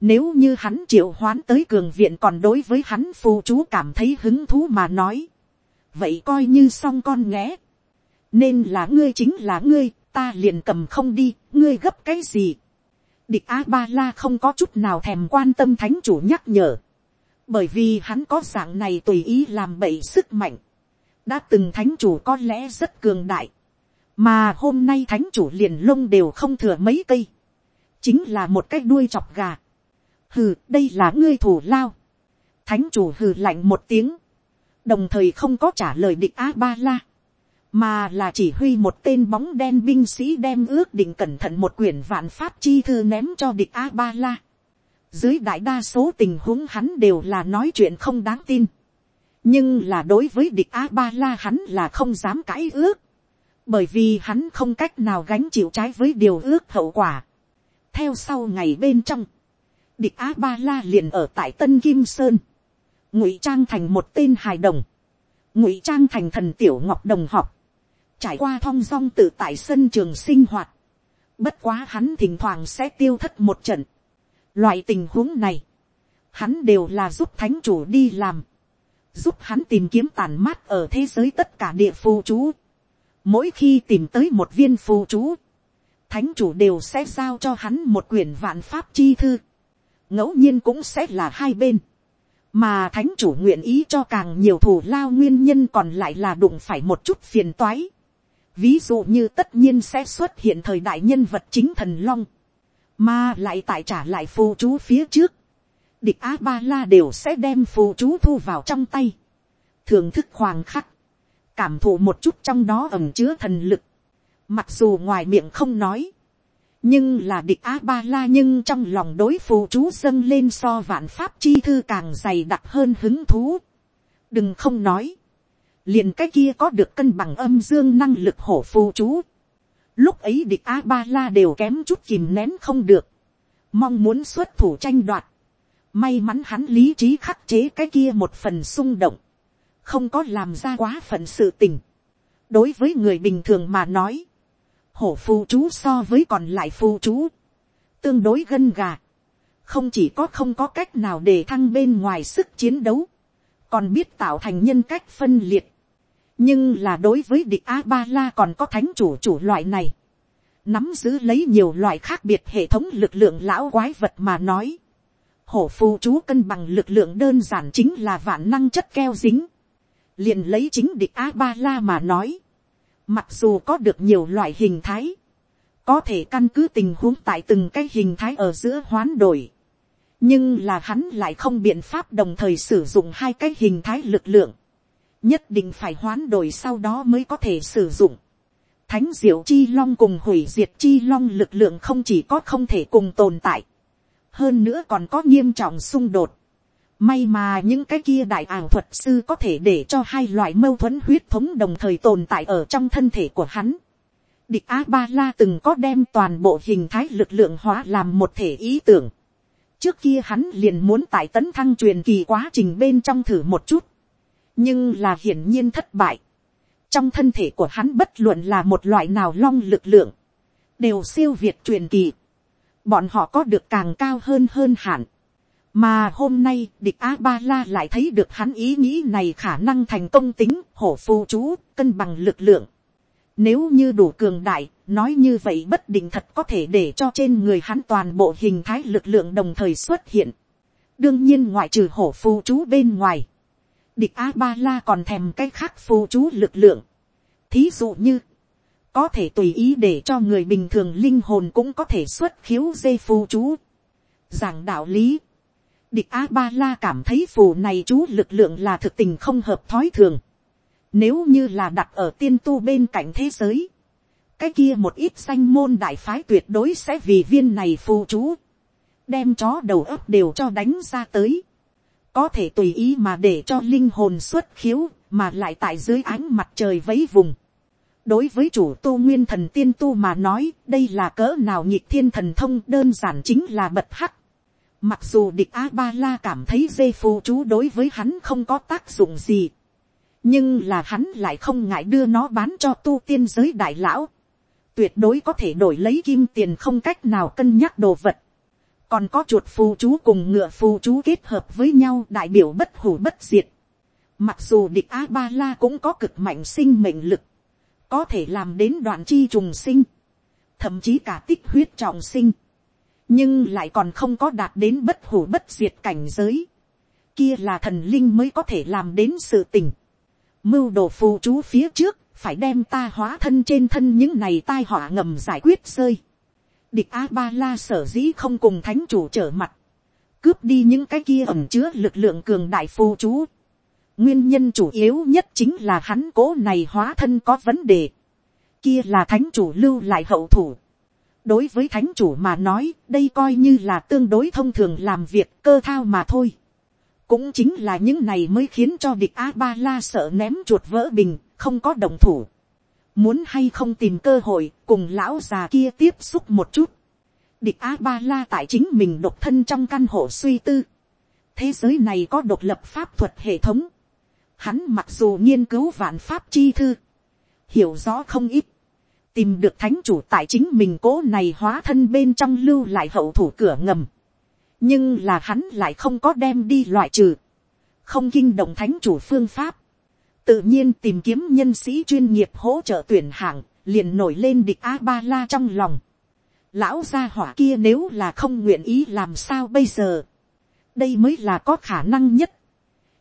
Nếu như hắn triệu hoán tới cường viện còn đối với hắn phù chú cảm thấy hứng thú mà nói. Vậy coi như xong con nghé. Nên là ngươi chính là ngươi, ta liền cầm không đi, ngươi gấp cái gì. Địch A-ba-la không có chút nào thèm quan tâm thánh chủ nhắc nhở. Bởi vì hắn có dạng này tùy ý làm bậy sức mạnh. Đã từng thánh chủ có lẽ rất cường đại. Mà hôm nay thánh chủ liền lông đều không thừa mấy cây. Chính là một cái đuôi chọc gà hừ đây là ngươi thủ lao, thánh chủ hừ lạnh một tiếng, đồng thời không có trả lời địch a ba la, mà là chỉ huy một tên bóng đen binh sĩ đem ước định cẩn thận một quyển vạn pháp chi thư ném cho địch a ba la. dưới đại đa số tình huống hắn đều là nói chuyện không đáng tin, nhưng là đối với địch a ba la hắn là không dám cãi ước, bởi vì hắn không cách nào gánh chịu trái với điều ước hậu quả. theo sau ngày bên trong, địch a ba la liền ở tại tân kim sơn, ngụy trang thành một tên hài đồng, ngụy trang thành thần tiểu ngọc đồng học, trải qua thong dong tự tại sân trường sinh hoạt, bất quá hắn thỉnh thoảng sẽ tiêu thất một trận. Loại tình huống này, hắn đều là giúp thánh chủ đi làm, giúp hắn tìm kiếm tàn mát ở thế giới tất cả địa phù chú. Mỗi khi tìm tới một viên phù chú, thánh chủ đều sẽ giao cho hắn một quyển vạn pháp chi thư. ngẫu nhiên cũng sẽ là hai bên mà thánh chủ nguyện ý cho càng nhiều thù lao nguyên nhân còn lại là đụng phải một chút phiền toái ví dụ như tất nhiên sẽ xuất hiện thời đại nhân vật chính thần long, mà lại tại trả lại phù chú phía trước, địch a ba la đều sẽ đem phù chú thu vào trong tay, thưởng thức hoàng khắc, cảm thụ một chút trong đó ẩm chứa thần lực, mặc dù ngoài miệng không nói, nhưng là địch a ba la nhưng trong lòng đối phù chú dâng lên so vạn pháp chi thư càng dày đặc hơn hứng thú. đừng không nói, liền cái kia có được cân bằng âm dương năng lực hổ phù chú. lúc ấy địch a ba la đều kém chút kìm nén không được, mong muốn xuất thủ tranh đoạt. may mắn hắn lý trí khắc chế cái kia một phần xung động, không có làm ra quá phận sự tình. đối với người bình thường mà nói, hổ phù chú so với còn lại phù chú, tương đối gân gà, không chỉ có không có cách nào để thăng bên ngoài sức chiến đấu, còn biết tạo thành nhân cách phân liệt nhưng là đối với địch a ba la còn có thánh chủ chủ loại này, nắm giữ lấy nhiều loại khác biệt hệ thống lực lượng lão quái vật mà nói. hổ phù chú cân bằng lực lượng đơn giản chính là vạn năng chất keo dính. liền lấy chính địch a ba la mà nói. Mặc dù có được nhiều loại hình thái, có thể căn cứ tình huống tại từng cái hình thái ở giữa hoán đổi. Nhưng là hắn lại không biện pháp đồng thời sử dụng hai cái hình thái lực lượng. Nhất định phải hoán đổi sau đó mới có thể sử dụng. Thánh diệu chi long cùng hủy diệt chi long lực lượng không chỉ có không thể cùng tồn tại. Hơn nữa còn có nghiêm trọng xung đột May mà những cái kia đại ảo thuật sư có thể để cho hai loại mâu thuẫn huyết thống đồng thời tồn tại ở trong thân thể của hắn. Địch A-ba-la từng có đem toàn bộ hình thái lực lượng hóa làm một thể ý tưởng. Trước kia hắn liền muốn tại tấn thăng truyền kỳ quá trình bên trong thử một chút. Nhưng là hiển nhiên thất bại. Trong thân thể của hắn bất luận là một loại nào long lực lượng. Đều siêu việt truyền kỳ. Bọn họ có được càng cao hơn hơn hẳn mà hôm nay, địch a ba la lại thấy được hắn ý nghĩ này khả năng thành công tính hổ phù chú, cân bằng lực lượng nếu như đủ cường đại, nói như vậy bất định thật có thể để cho trên người hắn toàn bộ hình thái lực lượng đồng thời xuất hiện đương nhiên ngoại trừ hổ phù chú bên ngoài địch a ba la còn thèm cái khác phù chú lực lượng thí dụ như, có thể tùy ý để cho người bình thường linh hồn cũng có thể xuất khiếu dây phù chú giảng đạo lý, địch a ba la cảm thấy phù này chú lực lượng là thực tình không hợp thói thường. Nếu như là đặt ở tiên tu bên cạnh thế giới. Cái kia một ít danh môn đại phái tuyệt đối sẽ vì viên này phù chú. Đem chó đầu ấp đều cho đánh ra tới. Có thể tùy ý mà để cho linh hồn xuất khiếu, mà lại tại dưới ánh mặt trời vấy vùng. Đối với chủ tu nguyên thần tiên tu mà nói, đây là cỡ nào nhịp thiên thần thông đơn giản chính là bật hắc Mặc dù địch A-ba-la cảm thấy dây phù chú đối với hắn không có tác dụng gì. Nhưng là hắn lại không ngại đưa nó bán cho tu tiên giới đại lão. Tuyệt đối có thể đổi lấy kim tiền không cách nào cân nhắc đồ vật. Còn có chuột phù chú cùng ngựa phù chú kết hợp với nhau đại biểu bất hủ bất diệt. Mặc dù địch A-ba-la cũng có cực mạnh sinh mệnh lực. Có thể làm đến đoạn chi trùng sinh. Thậm chí cả tích huyết trọng sinh nhưng lại còn không có đạt đến bất hủ bất diệt cảnh giới, kia là thần linh mới có thể làm đến sự tình. Mưu đồ phù chú phía trước, phải đem ta hóa thân trên thân những này tai họa ngầm giải quyết rơi. Địch A-ba-la sở dĩ không cùng thánh chủ trở mặt. cướp đi những cái kia ẩm chứa lực lượng cường đại phù chú. nguyên nhân chủ yếu nhất chính là hắn cố này hóa thân có vấn đề. kia là thánh chủ lưu lại hậu thủ. đối với thánh chủ mà nói, đây coi như là tương đối thông thường làm việc cơ thao mà thôi. cũng chính là những này mới khiến cho địch a ba la sợ ném chuột vỡ bình, không có đồng thủ muốn hay không tìm cơ hội cùng lão già kia tiếp xúc một chút địch a ba la tại chính mình độc thân trong căn hộ suy tư. thế giới này có độc lập pháp thuật hệ thống. hắn mặc dù nghiên cứu vạn pháp chi thư, hiểu rõ không ít, tìm được thánh chủ tại chính mình cố này hóa thân bên trong lưu lại hậu thủ cửa ngầm. nhưng là hắn lại không có đem đi loại trừ, không kinh động thánh chủ phương pháp tự nhiên tìm kiếm nhân sĩ chuyên nghiệp hỗ trợ tuyển hạng, liền nổi lên địch a ba la trong lòng lão gia hỏa kia nếu là không nguyện ý làm sao bây giờ. đây mới là có khả năng nhất.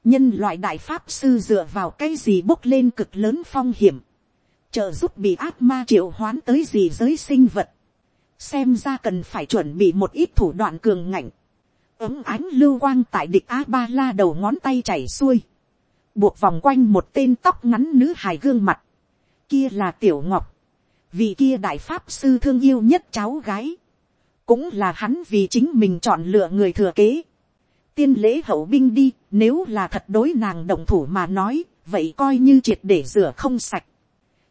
nhân loại đại pháp sư dựa vào cái gì bốc lên cực lớn phong hiểm. trợ giúp bị ác ma triệu hoán tới gì giới sinh vật. xem ra cần phải chuẩn bị một ít thủ đoạn cường ngạnh. ấm ánh lưu quang tại địch a ba la đầu ngón tay chảy xuôi buộc vòng quanh một tên tóc ngắn nữ hài gương mặt. kia là tiểu ngọc vì kia đại pháp sư thương yêu nhất cháu gái, cũng là hắn vì chính mình chọn lựa người thừa kế. tiên lễ hậu binh đi, nếu là thật đối nàng động thủ mà nói, vậy coi như triệt để rửa không sạch.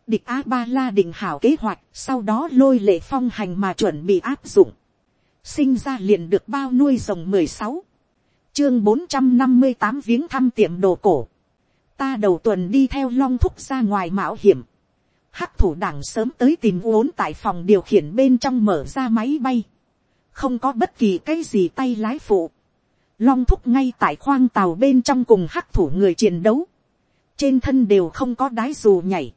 địch a ba la định hảo kế hoạch, sau đó lôi lệ phong hành mà chuẩn bị áp dụng. sinh ra liền được bao nuôi rồng mười sáu, chương bốn trăm năm mươi tám viếng thăm tiệm đồ cổ ta đầu tuần đi theo long thúc ra ngoài mạo hiểm hắc thủ đảng sớm tới tìm uốn tại phòng điều khiển bên trong mở ra máy bay. Không có bất kỳ cái gì tay lái phụ. Long thúc ngay tại khoang tàu bên trong cùng hắc thủ người chiến đấu. Trên thân đều không có đái dù nhảy.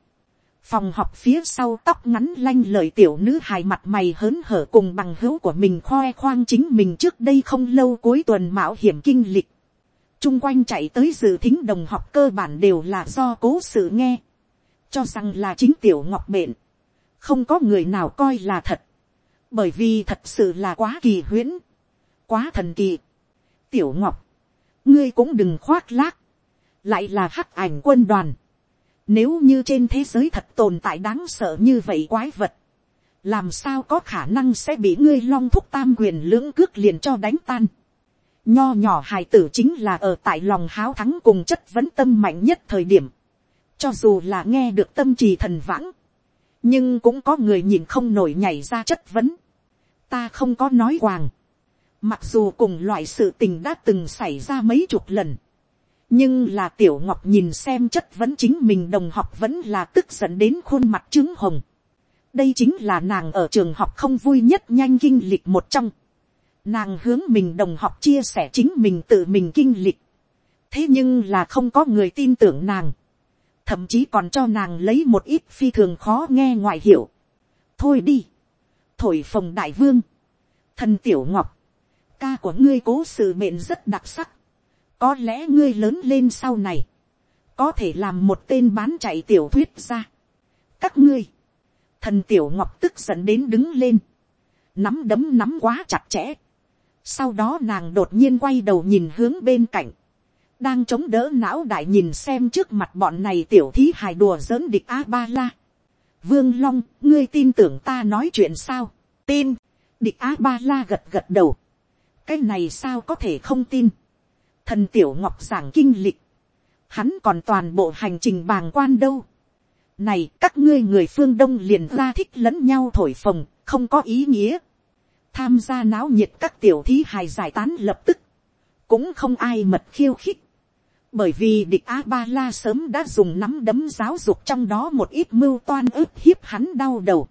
Phòng học phía sau tóc ngắn lanh lời tiểu nữ hài mặt mày hớn hở cùng bằng hữu của mình khoe khoang chính mình trước đây không lâu cuối tuần mạo hiểm kinh lịch chung quanh chạy tới dự thính đồng học cơ bản đều là do cố sự nghe. Cho rằng là chính tiểu ngọc bệnh, không có người nào coi là thật, bởi vì thật sự là quá kỳ huyễn, quá thần kỳ. tiểu ngọc, ngươi cũng đừng khoác lác, lại là hắc ảnh quân đoàn. Nếu như trên thế giới thật tồn tại đáng sợ như vậy quái vật, làm sao có khả năng sẽ bị ngươi long thúc tam quyền lưỡng cước liền cho đánh tan. Nho nhỏ hài tử chính là ở tại lòng háo thắng cùng chất vấn tâm mạnh nhất thời điểm. Cho dù là nghe được tâm trì thần vãng. Nhưng cũng có người nhìn không nổi nhảy ra chất vấn. Ta không có nói quàng. Mặc dù cùng loại sự tình đã từng xảy ra mấy chục lần. Nhưng là tiểu ngọc nhìn xem chất vấn chính mình đồng học vẫn là tức giận đến khuôn mặt trứng hồng. Đây chính là nàng ở trường học không vui nhất nhanh kinh lịch một trong. Nàng hướng mình đồng học chia sẻ chính mình tự mình kinh lịch. Thế nhưng là không có người tin tưởng nàng. Thậm chí còn cho nàng lấy một ít phi thường khó nghe ngoại hiệu. thôi đi, thổi phồng đại vương, thần tiểu ngọc, ca của ngươi cố sự mệnh rất đặc sắc, có lẽ ngươi lớn lên sau này, có thể làm một tên bán chạy tiểu thuyết ra. các ngươi, thần tiểu ngọc tức giận đến đứng lên, nắm đấm nắm quá chặt chẽ, sau đó nàng đột nhiên quay đầu nhìn hướng bên cạnh, đang chống đỡ não đại nhìn xem trước mặt bọn này tiểu thí hài đùa giỡn địch a ba la. vương long, ngươi tin tưởng ta nói chuyện sao, tin, địch a ba la gật gật đầu, cái này sao có thể không tin, thần tiểu ngọc giảng kinh lịch, hắn còn toàn bộ hành trình bàng quan đâu. này các ngươi người phương đông liền ra thích lẫn nhau thổi phồng, không có ý nghĩa tham gia náo nhiệt các tiểu thí hài giải tán lập tức, cũng không ai mật khiêu khích. Bởi vì địch a ba la sớm đã dùng nắm đấm giáo dục trong đó một ít mưu toan ức hiếp hắn đau đầu,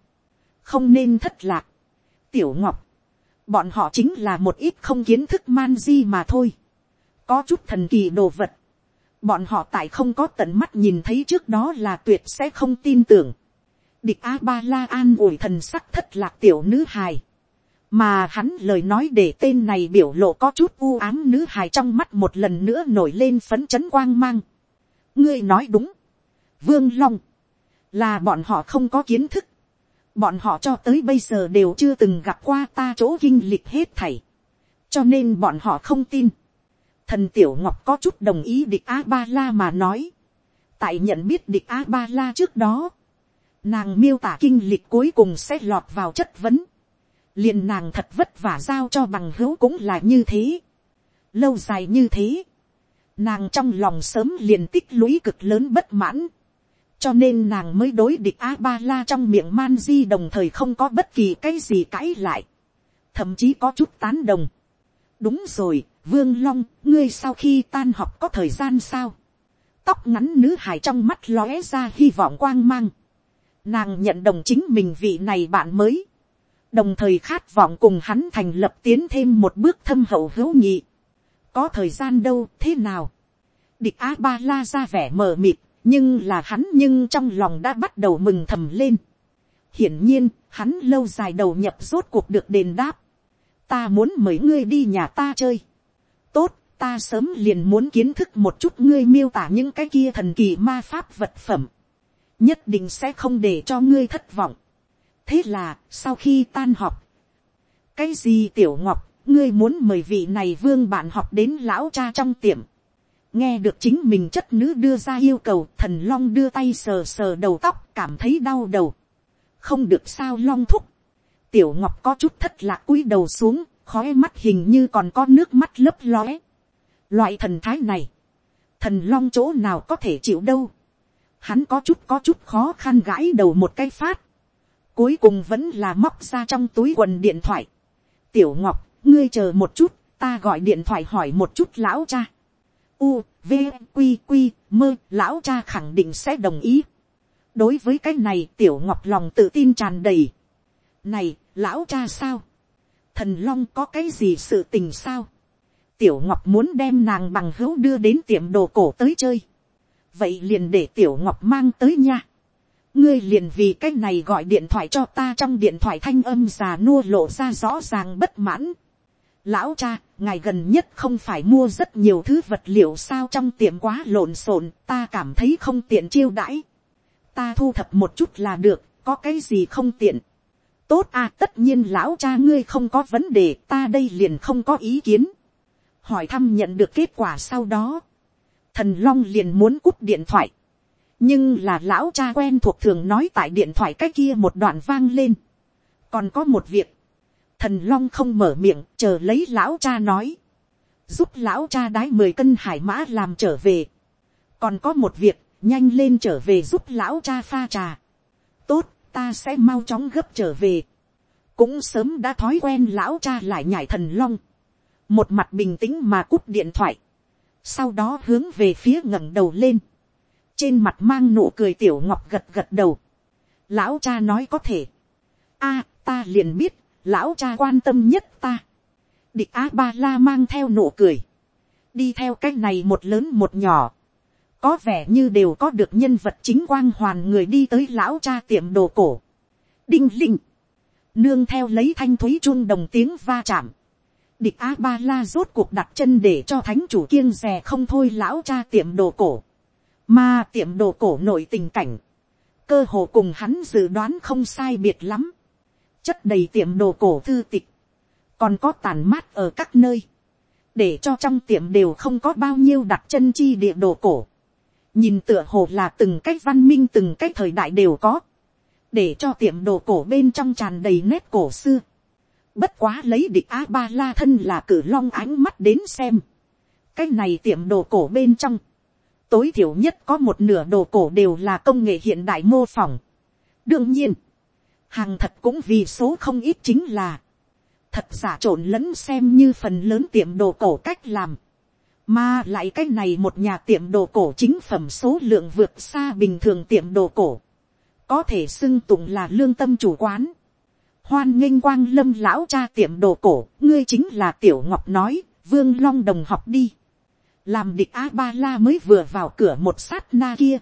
không nên thất lạc. tiểu ngọc, bọn họ chính là một ít không kiến thức man di mà thôi, có chút thần kỳ đồ vật, bọn họ tại không có tận mắt nhìn thấy trước đó là tuyệt sẽ không tin tưởng. địch a ba la an ủi thần sắc thất lạc tiểu nữ hài, mà hắn lời nói để tên này biểu lộ có chút u ám nữ hài trong mắt một lần nữa nổi lên phấn chấn quang mang. ngươi nói đúng, vương long, là bọn họ không có kiến thức, bọn họ cho tới bây giờ đều chưa từng gặp qua ta chỗ kinh lịch hết thảy, cho nên bọn họ không tin. thần tiểu ngọc có chút đồng ý địch a ba la mà nói. tại nhận biết địch a ba la trước đó, nàng miêu tả kinh lịch cuối cùng sẽ lọt vào chất vấn liền nàng thật vất vả giao cho bằng hữu cũng là như thế. lâu dài như thế. nàng trong lòng sớm liền tích lũy cực lớn bất mãn. cho nên nàng mới đối địch a ba la trong miệng man di đồng thời không có bất kỳ cái gì cãi lại. thậm chí có chút tán đồng. đúng rồi, vương long, ngươi sau khi tan học có thời gian sao. tóc ngắn nữ hải trong mắt lóe ra hy vọng quang mang Nàng nhận đồng chính mình vị này bạn mới. Đồng thời khát vọng cùng hắn thành lập tiến thêm một bước thâm hậu hữu nhị. Có thời gian đâu thế nào? Địch A-ba-la ra vẻ mờ mịt. Nhưng là hắn nhưng trong lòng đã bắt đầu mừng thầm lên. Hiển nhiên, hắn lâu dài đầu nhập rốt cuộc được đền đáp. Ta muốn mời ngươi đi nhà ta chơi. Tốt, ta sớm liền muốn kiến thức một chút ngươi miêu tả những cái kia thần kỳ ma pháp vật phẩm nhất định sẽ không để cho ngươi thất vọng thế là, sau khi tan học, cái gì tiểu ngọc, ngươi muốn mời vị này vương bạn học đến lão cha trong tiệm. nghe được chính mình chất nữ đưa ra yêu cầu, thần long đưa tay sờ sờ đầu tóc, cảm thấy đau đầu. không được sao long thúc. tiểu ngọc có chút thất lạc cúi đầu xuống, khói mắt hình như còn có nước mắt lấp lóe. loại thần thái này, thần long chỗ nào có thể chịu đâu hắn có chút có chút khó khăn gãi đầu một cái phát, cuối cùng vẫn là móc ra trong túi quần điện thoại. tiểu ngọc, ngươi chờ một chút, ta gọi điện thoại hỏi một chút lão cha. u, v, q q mơ, lão cha khẳng định sẽ đồng ý. đối với cái này tiểu ngọc lòng tự tin tràn đầy. này, lão cha sao, thần long có cái gì sự tình sao. tiểu ngọc muốn đem nàng bằng hữu đưa đến tiệm đồ cổ tới chơi vậy liền để tiểu ngọc mang tới nha ngươi liền vì cái này gọi điện thoại cho ta trong điện thoại thanh âm già nua lộ ra rõ ràng bất mãn. lão cha, ngày gần nhất không phải mua rất nhiều thứ vật liệu sao trong tiệm quá lộn xộn, ta cảm thấy không tiện chiêu đãi. ta thu thập một chút là được, có cái gì không tiện. tốt à tất nhiên lão cha ngươi không có vấn đề ta đây liền không có ý kiến. hỏi thăm nhận được kết quả sau đó thần long liền muốn cút điện thoại nhưng là lão cha quen thuộc thường nói tại điện thoại cái kia một đoạn vang lên. còn có một việc, thần long không mở miệng chờ lấy lão cha nói. giúp lão cha đái mười cân hải mã làm trở về. còn có một việc, nhanh lên trở về giúp lão cha pha trà. tốt, ta sẽ mau chóng gấp trở về. cũng sớm đã thói quen lão cha lại nhảy thần long. một mặt bình tĩnh mà cút điện thoại sau đó hướng về phía ngẩng đầu lên, trên mặt mang nụ cười tiểu ngọc gật gật đầu, lão cha nói có thể, a, ta liền biết, lão cha quan tâm nhất ta, địch a ba la mang theo nụ cười, đi theo cái này một lớn một nhỏ, có vẻ như đều có được nhân vật chính quang hoàn người đi tới lão cha tiệm đồ cổ, đinh linh, nương theo lấy thanh thúy chun đồng tiếng va chạm, địch a ba la rốt cuộc đặt chân để cho thánh chủ kiêng rè không thôi lão cha tiệm đồ cổ. Mà tiệm đồ cổ nội tình cảnh. Cơ hồ cùng hắn dự đoán không sai biệt lắm. Chất đầy tiệm đồ cổ thư tịch. Còn có tàn mát ở các nơi. Để cho trong tiệm đều không có bao nhiêu đặt chân chi địa đồ cổ. Nhìn tựa hồ là từng cách văn minh từng cách thời đại đều có. Để cho tiệm đồ cổ bên trong tràn đầy nét cổ xưa Bất quá lấy địch a ba la thân là cử long ánh mắt đến xem. Cái này tiệm đồ cổ bên trong. Tối thiểu nhất có một nửa đồ cổ đều là công nghệ hiện đại mô phỏng. Đương nhiên. Hàng thật cũng vì số không ít chính là. Thật giả trộn lẫn xem như phần lớn tiệm đồ cổ cách làm. Mà lại cái này một nhà tiệm đồ cổ chính phẩm số lượng vượt xa bình thường tiệm đồ cổ. Có thể xưng tụng là lương tâm chủ quán hoan nghênh quang lâm lão cha tiệm đồ cổ, ngươi chính là tiểu ngọc nói, vương long đồng học đi làm địch a ba la mới vừa vào cửa một sát na kia.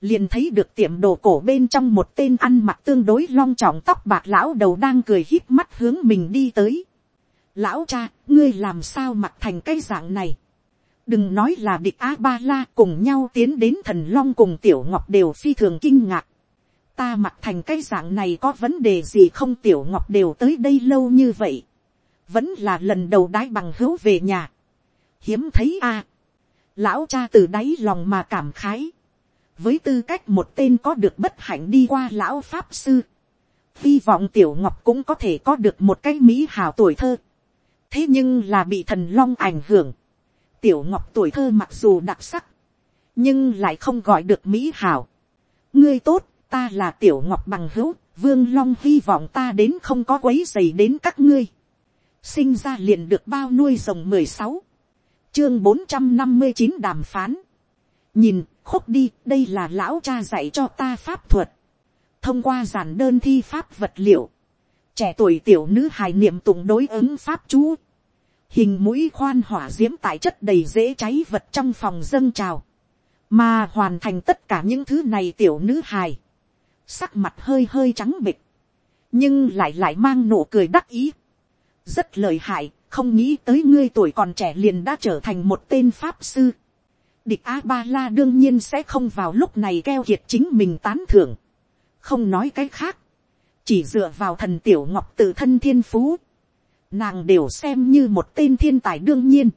liền thấy được tiệm đồ cổ bên trong một tên ăn mặc tương đối long trọng tóc bạc lão đầu đang cười hít mắt hướng mình đi tới. lão cha, ngươi làm sao mặc thành cái dạng này. đừng nói là địch a ba la cùng nhau tiến đến thần long cùng tiểu ngọc đều phi thường kinh ngạc ta mặc thành cái dạng này có vấn đề gì không tiểu ngọc đều tới đây lâu như vậy. vẫn là lần đầu đái bằng hữu về nhà, hiếm thấy a, à, lão cha từ đáy lòng mà cảm khái, với tư cách một tên có được bất hạnh đi qua lão pháp sư, hy vọng tiểu ngọc cũng có thể có được một cái mỹ hào tuổi thơ, thế nhưng là bị thần long ảnh hưởng, tiểu ngọc tuổi thơ mặc dù đặc sắc, nhưng lại không gọi được mỹ hảo. ngươi tốt, ta là tiểu ngọc bằng hữu, vương long hy vọng ta đến không có quấy dày đến các ngươi. sinh ra liền được bao nuôi rồng mười sáu, chương bốn trăm năm mươi chín đàm phán. nhìn, khúc đi, đây là lão cha dạy cho ta pháp thuật. thông qua giản đơn thi pháp vật liệu, trẻ tuổi tiểu nữ hài niệm tụng đối ứng pháp chú. Hình mũi khoan hỏa d i ễ m tại chất đầy dễ cháy vật trong phòng dâng trào, mà hoàn thành tất cả những thứ này tiểu nữ hài, sắc mặt hơi hơi trắng bịch, nhưng lại lại mang nụ cười đắc ý, rất lời hại, không nghĩ tới ngươi tuổi còn trẻ liền đã trở thành một tên pháp sư. Địch a ba la đương nhiên sẽ không vào lúc này keo kiệt chính mình tán thưởng, không nói cái khác, chỉ dựa vào thần tiểu ngọc tự thân thiên phú, nàng đều xem như một tên thiên tài đương nhiên,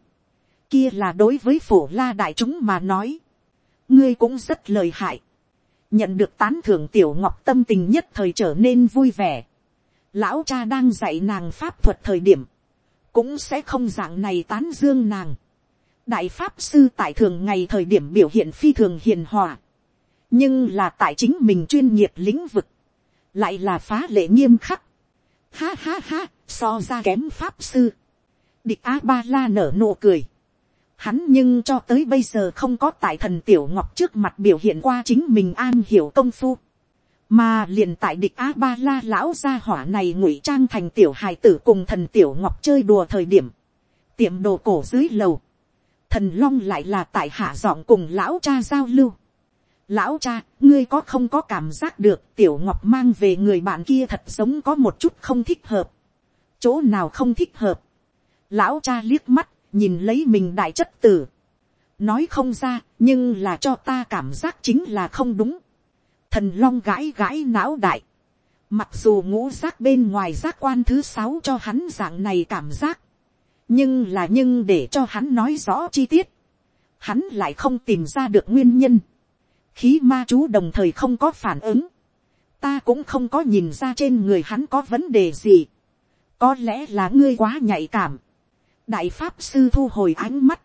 kia là đối với phổ la đại chúng mà nói, ngươi cũng rất lời hại, nhận được tán thưởng tiểu ngọc tâm tình nhất thời trở nên vui vẻ, lão cha đang dạy nàng pháp thuật thời điểm, cũng sẽ không dạng này tán dương nàng, đại pháp sư tại thường ngày thời điểm biểu hiện phi thường hiền hòa, nhưng là tại chính mình chuyên nghiệp lĩnh vực, lại là phá lệ nghiêm khắc, Ha ha ha, so ra kém pháp sư. Địch a ba la nở nụ cười. Hắn nhưng cho tới bây giờ không có tại thần tiểu ngọc trước mặt biểu hiện qua chính mình an hiểu công phu. Mà liền tại địch a ba la lão gia hỏa này ngụy trang thành tiểu hài tử cùng thần tiểu ngọc chơi đùa thời điểm. Tiệm đồ cổ dưới lầu. Thần long lại là tại hạ giọng cùng lão cha giao lưu lão cha, ngươi có không có cảm giác được tiểu ngọc mang về người bạn kia thật giống có một chút không thích hợp. chỗ nào không thích hợp. lão cha liếc mắt, nhìn lấy mình đại chất tử. nói không ra, nhưng là cho ta cảm giác chính là không đúng thần long gãi gãi não đại. mặc dù ngũ giác bên ngoài giác quan thứ sáu cho hắn dạng này cảm giác. nhưng là nhưng để cho hắn nói rõ chi tiết. hắn lại không tìm ra được nguyên nhân khí ma chú đồng thời không có phản ứng, ta cũng không có nhìn ra trên người hắn có vấn đề gì, có lẽ là ngươi quá nhạy cảm, đại pháp sư thu hồi ánh mắt,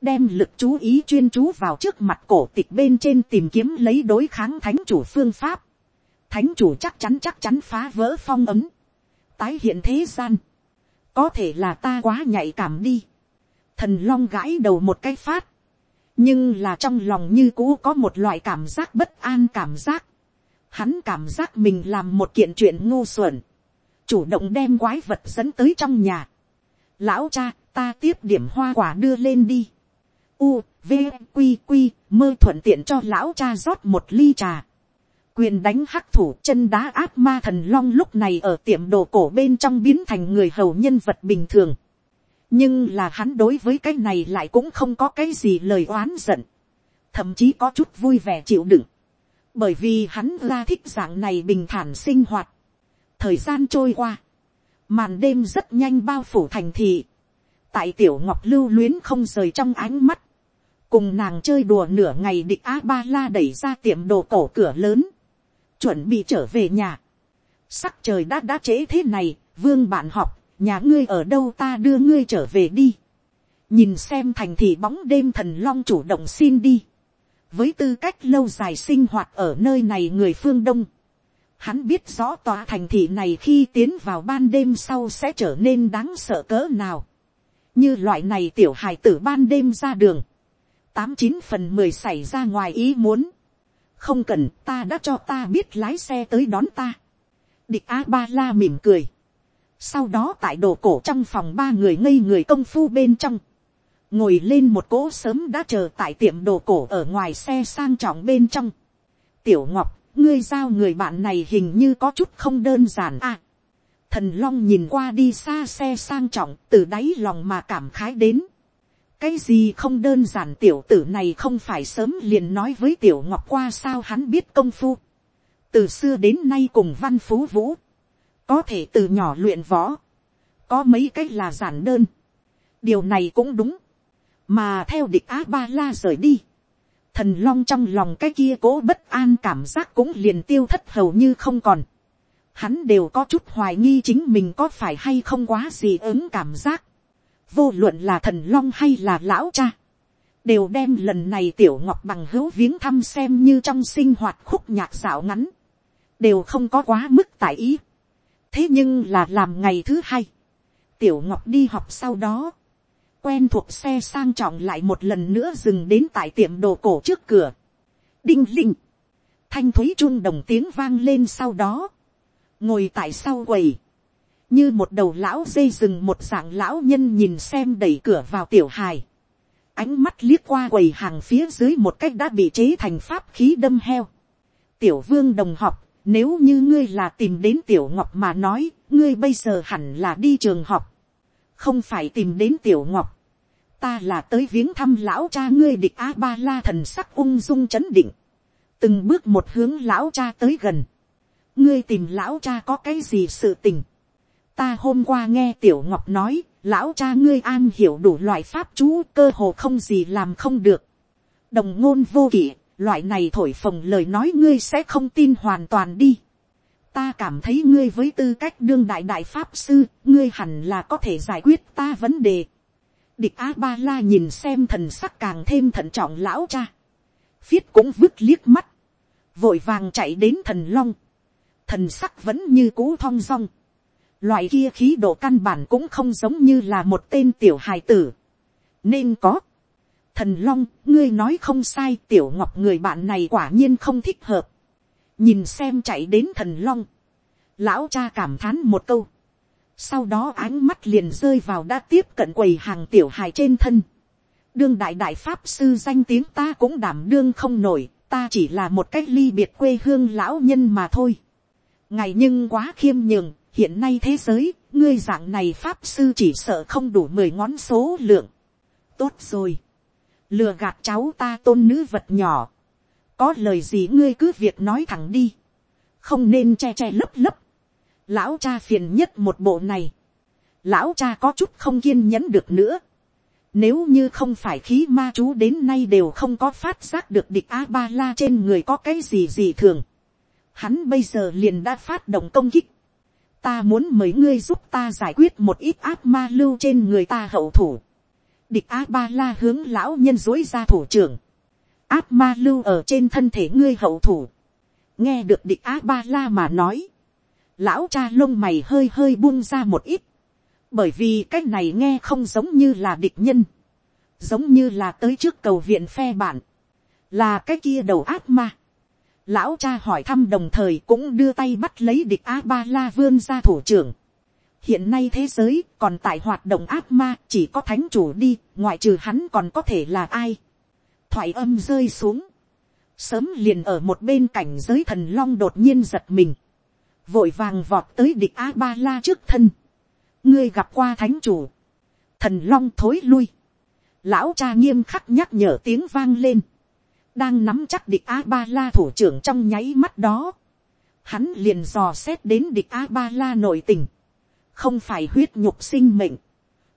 đem lực chú ý chuyên chú vào trước mặt cổ tịch bên trên tìm kiếm lấy đối kháng thánh chủ phương pháp, thánh chủ chắc chắn chắc chắn phá vỡ phong ấm, tái hiện thế gian, có thể là ta quá nhạy cảm đi, thần long gãi đầu một cái phát, nhưng là trong lòng như cũ có một loại cảm giác bất an cảm giác. Hắn cảm giác mình làm một kiện chuyện ngu xuẩn, chủ động đem quái vật dẫn tới trong nhà. Lão cha, ta tiếp điểm hoa quả đưa lên đi. U, V, Q Q mơ thuận tiện cho lão cha rót một ly trà. Quyền đánh hắc thủ chân đá áp ma thần long lúc này ở tiệm đồ cổ bên trong biến thành người hầu nhân vật bình thường. Nhưng là hắn đối với cái này lại cũng không có cái gì lời oán giận, thậm chí có chút vui vẻ chịu đựng, bởi vì hắn ra thích dạng này bình thản sinh hoạt. thời gian trôi qua, màn đêm rất nhanh bao phủ thành thị, tại tiểu ngọc lưu luyến không rời trong ánh mắt, cùng nàng chơi đùa nửa ngày địch a ba la đẩy ra tiệm đồ cổ cửa lớn, chuẩn bị trở về nhà. sắc trời đã đã trễ thế này, vương bạn học nhà ngươi ở đâu ta đưa ngươi trở về đi. nhìn xem thành thị bóng đêm thần long chủ động xin đi. với tư cách lâu dài sinh hoạt ở nơi này người phương đông. hắn biết rõ tòa thành thị này khi tiến vào ban đêm sau sẽ trở nên đáng sợ cỡ nào. như loại này tiểu hài tử ban đêm ra đường tám chín phần mười xảy ra ngoài ý muốn. không cần ta đã cho ta biết lái xe tới đón ta. địch a ba la mỉm cười sau đó tại đồ cổ trong phòng ba người ngây người công phu bên trong. Ngồi lên một cỗ sớm đã chờ tại tiệm đồ cổ ở ngoài xe sang trọng bên trong. Tiểu Ngọc, ngươi giao người bạn này hình như có chút không đơn giản à. Thần Long nhìn qua đi xa xe sang trọng từ đáy lòng mà cảm khái đến. Cái gì không đơn giản tiểu tử này không phải sớm liền nói với tiểu ngọc qua sao hắn biết công phu. Từ xưa đến nay cùng văn phú vũ có thể từ nhỏ luyện võ, có mấy cái là giản đơn, điều này cũng đúng, mà theo địch á ba la rời đi, thần long trong lòng cái kia cố bất an cảm giác cũng liền tiêu thất hầu như không còn, hắn đều có chút hoài nghi chính mình có phải hay không quá gì ứng cảm giác, vô luận là thần long hay là lão cha, đều đem lần này tiểu ngọc bằng hữu viếng thăm xem như trong sinh hoạt khúc nhạc dạo ngắn, đều không có quá mức tại ý. thế nhưng là làm ngày thứ hai, tiểu ngọc đi học sau đó, quen thuộc xe sang trọng lại một lần nữa dừng đến tại tiệm đồ cổ trước cửa. đinh linh, thanh thúy chun đồng tiếng vang lên sau đó, ngồi tại sau quầy, như một đầu lão dây rừng một dạng lão nhân nhìn xem đẩy cửa vào tiểu hài, ánh mắt liếc qua quầy hàng phía dưới một cách đã bị chế thành pháp khí đâm heo. tiểu vương đồng học, nếu như ngươi là tìm đến tiểu ngọc mà nói, ngươi bây giờ hẳn là đi trường học, không phải tìm đến tiểu ngọc, ta là tới viếng thăm lão cha ngươi địch a ba la thần sắc ung dung chấn định, từng bước một hướng lão cha tới gần, ngươi tìm lão cha có cái gì sự tình, ta hôm qua nghe tiểu ngọc nói, lão cha ngươi an hiểu đủ loại pháp chú cơ hồ không gì làm không được, đồng ngôn vô kỷ, loại này thổi phồng lời nói ngươi sẽ không tin hoàn toàn đi. ta cảm thấy ngươi với tư cách đương đại đại pháp sư, ngươi hẳn là có thể giải quyết ta vấn đề Địch A-ba-la nhìn xem thần sắc càng thêm thận trọng lão cha. Phiết cũng vứt liếc mắt. Vội vàng chạy đến thần long. Thần sắc vẫn như cũ thong dong. Loại kia khí độ căn bản cũng không giống như là một tên tiểu hài tử. Nên có. Thần long, ngươi nói không sai tiểu ngọc người bạn này quả nhiên không thích hợp. Nhìn xem chạy đến thần long. Lão cha cảm thán một câu sau đó ánh mắt liền rơi vào đã tiếp cận quầy hàng tiểu hài trên thân. đương đại đại pháp sư danh tiếng ta cũng đảm đương không nổi, ta chỉ là một cách ly biệt quê hương lão nhân mà thôi. ngày nhưng quá khiêm nhường, hiện nay thế giới, ngươi dạng này pháp sư chỉ sợ không đủ mười ngón số lượng. tốt rồi. lừa gạt cháu ta tôn nữ vật nhỏ. có lời gì ngươi cứ việc nói thẳng đi. không nên che che lấp lấp lão cha phiền nhất một bộ này, lão cha có chút không kiên nhẫn được nữa. Nếu như không phải khí ma chú đến nay đều không có phát giác được địch A-ba-la trên người có cái gì gì thường. Hắn bây giờ liền đã phát động công kích. Ta muốn mấy ngươi giúp ta giải quyết một ít áp ma lưu trên người ta hậu thủ. Địch A-ba-la hướng lão nhân dối ra thủ trưởng. Áp ma lưu ở trên thân thể ngươi hậu thủ. Nghe được địch A-ba-la mà nói lão cha lông mày hơi hơi buông ra một ít, bởi vì cái này nghe không giống như là địch nhân, giống như là tới trước cầu viện phe bạn, là cái kia đầu ác ma. Lão cha hỏi thăm đồng thời cũng đưa tay bắt lấy địch a ba la vươn ra thủ trưởng. hiện nay thế giới còn tại hoạt động ác ma chỉ có thánh chủ đi, ngoại trừ hắn còn có thể là ai. thoại âm rơi xuống, sớm liền ở một bên cảnh giới thần long đột nhiên giật mình. Vội vàng vọt tới địch a ba la trước thân, ngươi gặp qua thánh chủ, thần long thối lui, lão cha nghiêm khắc nhắc nhở tiếng vang lên, đang nắm chắc địch a ba la thủ trưởng trong nháy mắt đó, hắn liền dò xét đến địch a ba la nội tình, không phải huyết nhục sinh mệnh,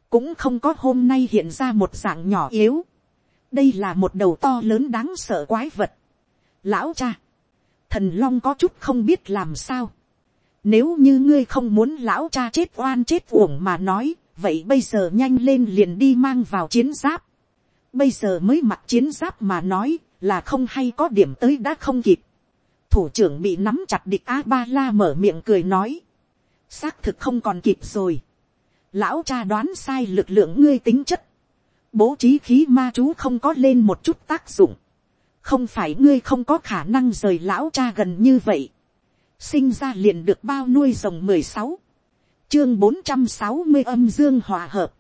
cũng không có hôm nay hiện ra một dạng nhỏ yếu, đây là một đầu to lớn đáng sợ quái vật. Lão cha, thần long có chút không biết làm sao, nếu như ngươi không muốn lão cha chết oan chết uổng mà nói, vậy bây giờ nhanh lên liền đi mang vào chiến giáp. Bây giờ mới mặc chiến giáp mà nói, là không hay có điểm tới đã không kịp. Thủ trưởng bị nắm chặt địch A-ba-la mở miệng cười nói. Xác thực không còn kịp rồi. Lão cha đoán sai lực lượng ngươi tính chất. Bố trí khí ma chú không có lên một chút tác dụng. Không phải ngươi không có khả năng rời lão cha gần như vậy sinh ra liền được bao nuôi rồng mười sáu, chương bốn trăm sáu mươi âm dương hòa hợp,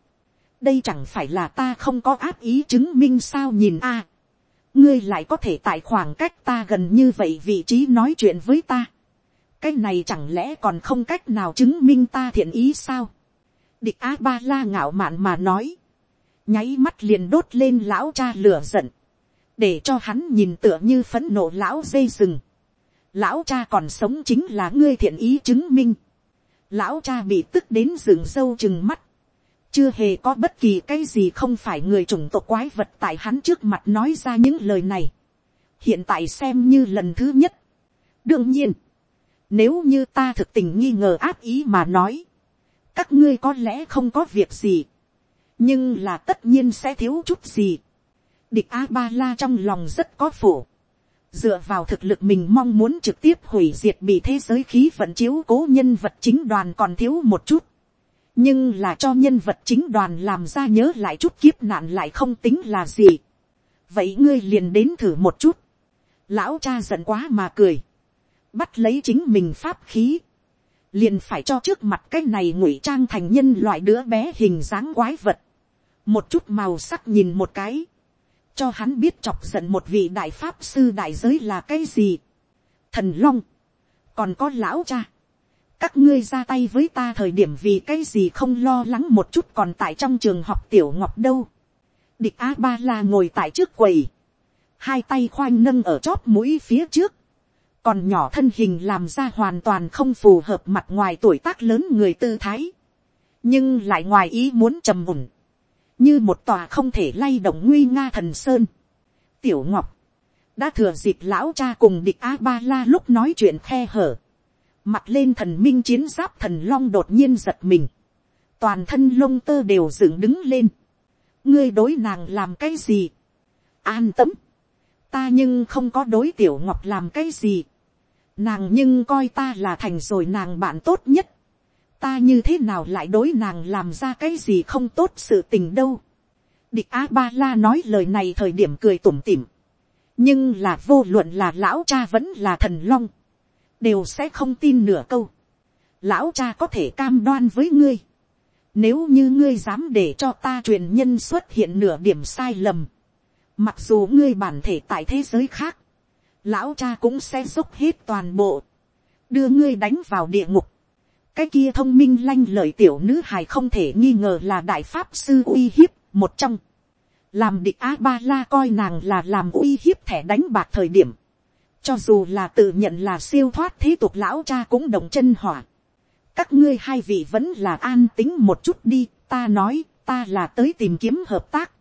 đây chẳng phải là ta không có áp ý chứng minh sao nhìn a, ngươi lại có thể tại khoảng cách ta gần như vậy vị trí nói chuyện với ta, cái này chẳng lẽ còn không cách nào chứng minh ta thiện ý sao, địch a ba la ngạo mạn mà nói, nháy mắt liền đốt lên lão cha lửa giận, để cho hắn nhìn tựa như phấn nộ lão dây rừng, lão cha còn sống chính là ngươi thiện ý chứng minh. lão cha bị tức đến rừng sâu chừng mắt, chưa hề có bất kỳ cái gì không phải người chủng tộc quái vật tại hắn trước mặt nói ra những lời này, hiện tại xem như lần thứ nhất. đương nhiên, nếu như ta thực tình nghi ngờ áp ý mà nói, các ngươi có lẽ không có việc gì, nhưng là tất nhiên sẽ thiếu chút gì. địch a ba la trong lòng rất có phổ, dựa vào thực lực mình mong muốn trực tiếp hủy diệt bị thế giới khí vận chiếu cố nhân vật chính đoàn còn thiếu một chút nhưng là cho nhân vật chính đoàn làm ra nhớ lại chút kiếp nạn lại không tính là gì. vậy ngươi liền đến thử một chút. lão cha giận quá mà cười. bắt lấy chính mình pháp khí. liền phải cho trước mặt cái này ngụy trang thành nhân loại đứa bé hình dáng quái vật. một chút màu sắc nhìn một cái cho hắn biết chọc giận một vị đại pháp sư đại giới là cái gì. thần long, còn có lão cha, các ngươi ra tay với ta thời điểm vì cái gì không lo lắng một chút còn tại trong trường học tiểu ngọc đâu. địch a ba la ngồi tại trước quầy, hai tay khoanh nâng ở chóp mũi phía trước, còn nhỏ thân hình làm ra hoàn toàn không phù hợp mặt ngoài tuổi tác lớn người tư thái, nhưng lại ngoài ý muốn trầm mùn như một tòa không thể lay động nguy nga thần sơn. tiểu ngọc, đã thừa dịp lão cha cùng địch a ba la lúc nói chuyện khe hở, mặt lên thần minh chiến giáp thần long đột nhiên giật mình, toàn thân lông tơ đều dựng đứng lên, ngươi đối nàng làm cái gì, an tâm, ta nhưng không có đối tiểu ngọc làm cái gì, nàng nhưng coi ta là thành rồi nàng bạn tốt nhất, ta như thế nào lại đối nàng làm ra cái gì không tốt sự tình đâu. địch a ba la nói lời này thời điểm cười tủm tỉm. nhưng là vô luận là lão cha vẫn là thần long đều sẽ không tin nửa câu. lão cha có thể cam đoan với ngươi. nếu như ngươi dám để cho ta truyền nhân xuất hiện nửa điểm sai lầm. mặc dù ngươi bản thể tại thế giới khác. lão cha cũng sẽ dốc hết toàn bộ. đưa ngươi đánh vào địa ngục cái kia thông minh lanh lợi tiểu nữ hài không thể nghi ngờ là đại pháp sư uy hiếp một trong. làm địch a ba la coi nàng là làm uy hiếp thẻ đánh bạc thời điểm cho dù là tự nhận là siêu thoát thế tục lão cha cũng động chân hỏa. các ngươi hai vị vẫn là an tính một chút đi, ta nói, ta là tới tìm kiếm hợp tác.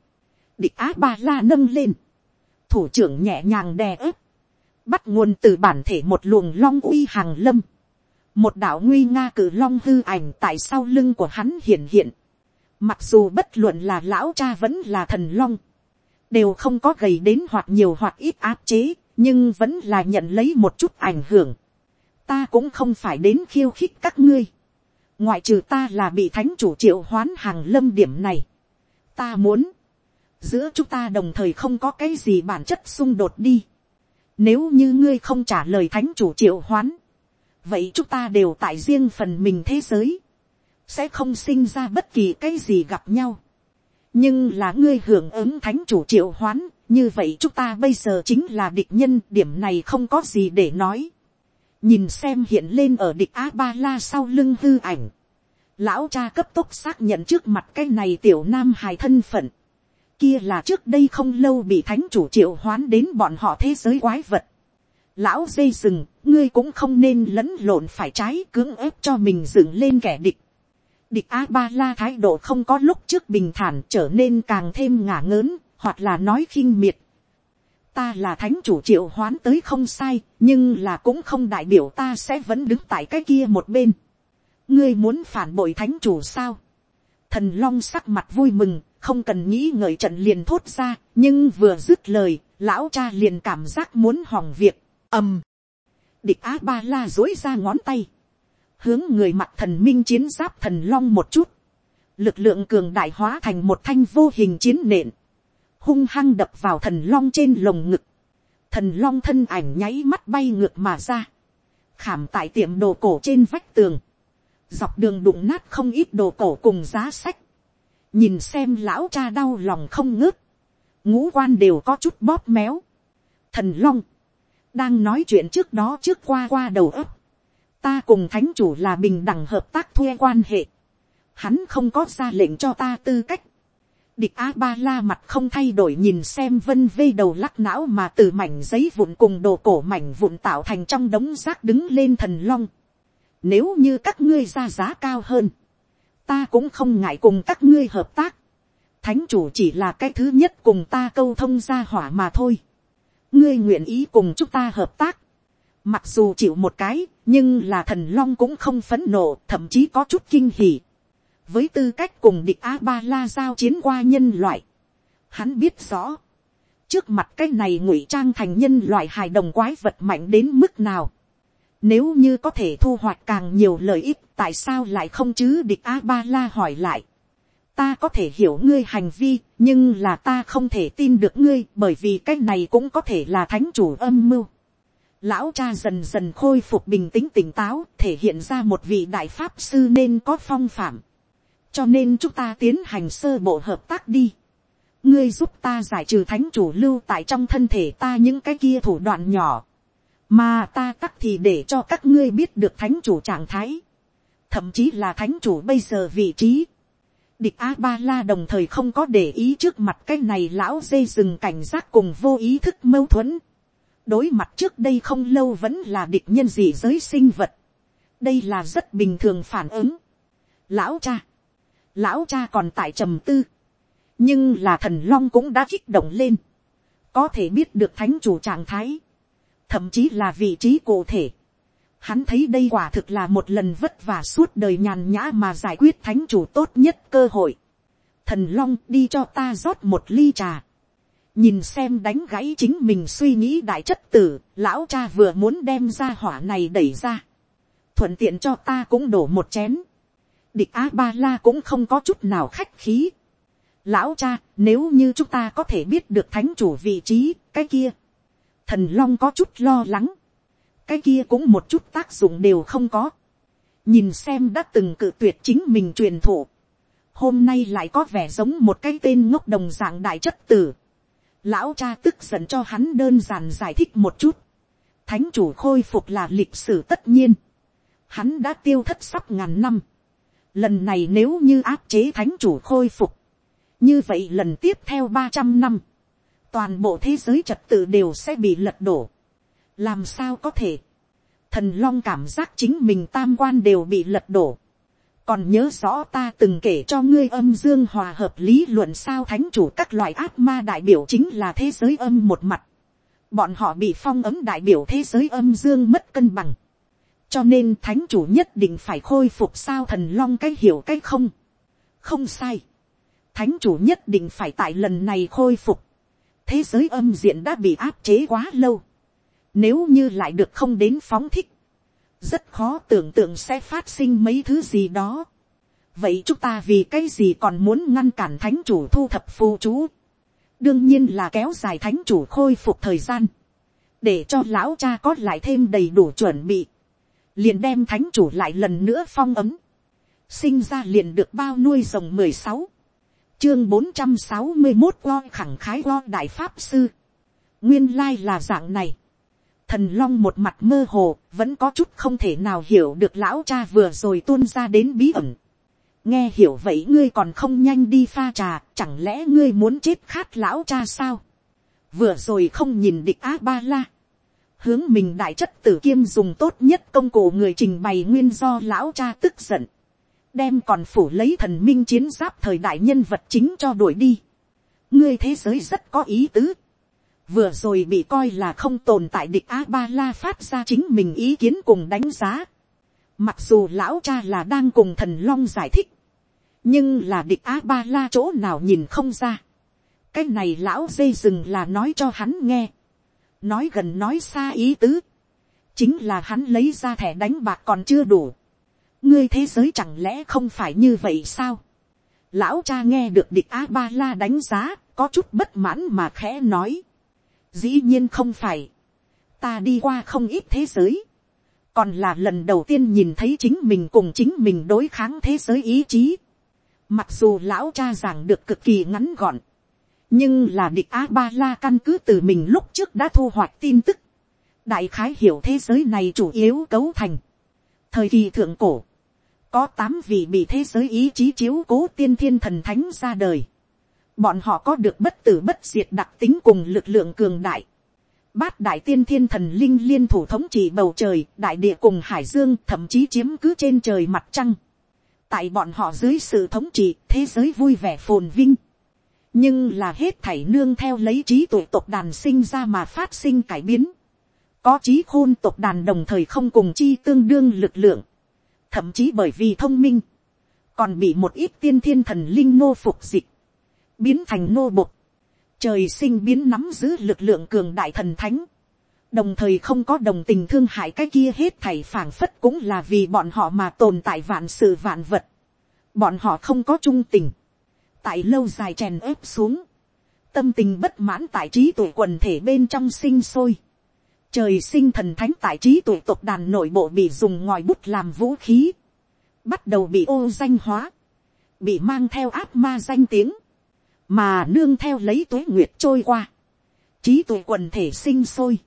địch á ba la nâng lên. thủ trưởng nhẹ nhàng đè ớp. bắt nguồn từ bản thể một luồng long uy hàng lâm một đạo nguy nga cử long hư ảnh tại sau lưng của hắn hiện hiện. Mặc dù bất luận là lão cha vẫn là thần long, đều không có gầy đến hoặc nhiều hoặc ít áp chế, nhưng vẫn là nhận lấy một chút ảnh hưởng. Ta cũng không phải đến khiêu khích các ngươi. ngoại trừ ta là bị thánh chủ triệu hoán hàng lâm điểm này. Ta muốn, giữa chúng ta đồng thời không có cái gì bản chất xung đột đi. Nếu như ngươi không trả lời thánh chủ triệu hoán, vậy chúng ta đều tại riêng phần mình thế giới, sẽ không sinh ra bất kỳ cái gì gặp nhau nhưng là ngươi hưởng ứng thánh chủ triệu hoán, như vậy chúng ta bây giờ chính là địch nhân, điểm này không có gì để nói. nhìn xem hiện lên ở địch a ba la sau lưng hư ảnh. lão cha cấp tốc xác nhận trước mặt cái này tiểu nam hài thân phận. kia là trước đây không lâu bị thánh chủ triệu hoán đến bọn họ thế giới quái vật lão dây rừng, ngươi cũng không nên lẫn lộn phải trái cưỡng ép cho mình dựng lên kẻ địch địch a ba la thái độ không có lúc trước bình thản trở nên càng thêm ngả ngớn, hoặc là nói khinh miệt. ta là thánh chủ triệu hoán tới không sai, nhưng là cũng không đại biểu ta sẽ vẫn đứng tại cái kia một bên. ngươi muốn phản bội thánh chủ sao. thần long sắc mặt vui mừng, không cần nghĩ ngợi trận liền thốt ra, nhưng vừa dứt lời, lão cha liền cảm giác muốn hỏng việc ầm, địch á ba la dối ra ngón tay, hướng người mặt thần minh chiến giáp thần long một chút, lực lượng cường đại hóa thành một thanh vô hình chiến nện, hung hăng đập vào thần long trên lồng ngực, thần long thân ảnh nháy mắt bay ngược mà ra, khảm tại tiệm đồ cổ trên vách tường, dọc đường đụng nát không ít đồ cổ cùng giá sách, nhìn xem lão cha đau lòng không ngớt, ngũ quan đều có chút bóp méo, thần long, đang nói chuyện trước đó trước qua qua đầu ấp, ta cùng thánh chủ là bình đẳng hợp tác thuê quan hệ, hắn không có ra lệnh cho ta tư cách, địch a ba la mặt không thay đổi nhìn xem vân vê đầu lắc não mà từ mảnh giấy vụn cùng đồ cổ mảnh vụn tạo thành trong đống rác đứng lên thần long, Nếu như các ngươi ra giá cao hơn, ta cũng không ngại cùng các ngươi hợp tác. Thánh chủ chỉ là cái thứ nhất cùng ta câu thông ra hỏa mà thôi. Ngươi nguyện ý cùng chúng ta hợp tác. Mặc dù chịu một cái, nhưng là thần long cũng không phấn nộ, thậm chí có chút kinh hỉ. Với tư cách cùng địch A-ba-la giao chiến qua nhân loại. Hắn biết rõ. Trước mặt cái này ngụy trang thành nhân loại hài đồng quái vật mạnh đến mức nào nếu như có thể thu hoạch càng nhiều lợi ích tại sao lại không chứ địch A-ba-la hỏi lại. Ta có thể hiểu ngươi hành vi, nhưng là ta không thể tin được ngươi bởi vì cái này cũng có thể là thánh chủ âm mưu. Lão cha dần dần khôi phục bình tĩnh tỉnh táo, thể hiện ra một vị đại pháp sư nên có phong phạm. Cho nên chúng ta tiến hành sơ bộ hợp tác đi. Ngươi giúp ta giải trừ thánh chủ lưu tại trong thân thể ta những cái kia thủ đoạn nhỏ mà ta tắc thì để cho các ngươi biết được thánh chủ trạng thái, thậm chí là thánh chủ bây giờ vị trí. Địch a ba la đồng thời không có để ý trước mặt cái này lão dây rừng cảnh giác cùng vô ý thức mâu thuẫn đối mặt trước đây không lâu vẫn là địch nhân dị giới sinh vật. đây là rất bình thường phản ứng. lão cha, lão cha còn tại trầm tư, nhưng là thần long cũng đã kích động lên, có thể biết được thánh chủ trạng thái thậm chí là vị trí cụ thể. Hắn thấy đây quả thực là một lần vất vả suốt đời nhàn nhã mà giải quyết thánh chủ tốt nhất cơ hội. Thần Long đi cho ta rót một ly trà. Nhìn xem đánh gãy chính mình suy nghĩ đại chất tử, lão cha vừa muốn đem ra hỏa này đẩy ra. Thuận tiện cho ta cũng đổ một chén. Địch á ba la cũng không có chút nào khách khí. Lão cha, nếu như chúng ta có thể biết được thánh chủ vị trí, cái kia thần long có chút lo lắng, cái kia cũng một chút tác dụng đều không có, nhìn xem đã từng cự tuyệt chính mình truyền thụ, hôm nay lại có vẻ giống một cái tên ngốc đồng dạng đại chất tử, lão cha tức giận cho hắn đơn giản giải thích một chút, thánh chủ khôi phục là lịch sử tất nhiên, hắn đã tiêu thất sắp ngàn năm, lần này nếu như áp chế thánh chủ khôi phục, như vậy lần tiếp theo ba trăm năm, toàn bộ thế giới trật tự đều sẽ bị lật đổ. làm sao có thể, thần long cảm giác chính mình tam quan đều bị lật đổ còn nhớ rõ ta từng kể cho ngươi âm dương hòa hợp lý luận sao thánh chủ các loại ác ma đại biểu chính là thế giới âm một mặt. bọn họ bị phong ấm đại biểu thế giới âm dương mất cân bằng. cho nên thánh chủ nhất định phải khôi phục sao thần long cái hiểu cái không. không sai. thánh chủ nhất định phải tại lần này khôi phục thế giới âm diện đã bị áp chế quá lâu. Nếu như lại được không đến phóng thích, rất khó tưởng tượng sẽ phát sinh mấy thứ gì đó. Vậy chúng ta vì cái gì còn muốn ngăn cản thánh chủ thu thập phù chú? Đương nhiên là kéo dài thánh chủ khôi phục thời gian. Để cho lão cha có lại thêm đầy đủ chuẩn bị. Liền đem thánh chủ lại lần nữa phong ấm. Sinh ra liền được bao nuôi rồng mười sáu chương bốn trăm sáu mươi một lo khẳng khái lo đại pháp sư. nguyên lai là dạng này thần long một mặt mơ hồ, vẫn có chút không thể nào hiểu được lão cha vừa rồi tuôn ra đến bí ẩn. nghe hiểu vậy ngươi còn không nhanh đi pha trà, chẳng lẽ ngươi muốn chết khát lão cha sao. vừa rồi không nhìn địch á ba la. hướng mình đại chất tử kiêm dùng tốt nhất công cụ người trình bày nguyên do lão cha tức giận đem còn phủ lấy thần minh chiến giáp thời đại nhân vật chính cho đuổi đi. ngươi thế giới rất có ý tứ vừa rồi bị coi là không tồn tại địch a ba la phát ra chính mình ý kiến cùng đánh giá. mặc dù lão cha là đang cùng thần long giải thích, nhưng là địch a ba la chỗ nào nhìn không ra. cái này lão dây rừng là nói cho hắn nghe. nói gần nói xa ý tứ. chính là hắn lấy ra thẻ đánh bạc còn chưa đủ ngươi thế giới chẳng lẽ không phải như vậy sao. lão cha nghe được địch a ba la đánh giá, có chút bất mãn mà khẽ nói dĩ nhiên không phải. ta đi qua không ít thế giới. còn là lần đầu tiên nhìn thấy chính mình cùng chính mình đối kháng thế giới ý chí. mặc dù lão cha giảng được cực kỳ ngắn gọn. nhưng là địch a ba la căn cứ từ mình lúc trước đã thu hoạch tin tức. đại khái hiểu thế giới này chủ yếu cấu thành. thời kỳ thượng cổ, có tám vị bị thế giới ý chí chiếu cố tiên thiên thần thánh ra đời. Bọn họ có được bất tử bất diệt đặc tính cùng lực lượng cường đại. bát đại tiên thiên thần linh liên thủ thống trị bầu trời, đại địa cùng hải dương thậm chí chiếm cứ trên trời mặt trăng. tại bọn họ dưới sự thống trị, thế giới vui vẻ phồn vinh. nhưng là hết thảy nương theo lấy trí tuệ tộc đàn sinh ra mà phát sinh cải biến. có trí khôn tộc đàn đồng thời không cùng chi tương đương lực lượng. thậm chí bởi vì thông minh, còn bị một ít tiên thiên thần linh nô phục dịch, biến thành nô bộc. Trời sinh biến nắm giữ lực lượng cường đại thần thánh, đồng thời không có đồng tình thương hại cái kia hết thảy phảng phất cũng là vì bọn họ mà tồn tại vạn sự vạn vật, bọn họ không có trung tình, tại lâu dài chèn ép xuống, tâm tình bất mãn tại trí tuổi quần thể bên trong sinh sôi, trời sinh thần thánh tại trí tuổi tộc đàn nội bộ bị dùng ngòi bút làm vũ khí, bắt đầu bị ô danh hóa, bị mang theo áp ma danh tiếng, mà nương theo lấy tuế nguyệt trôi qua, trí tuệ quần thể sinh sôi,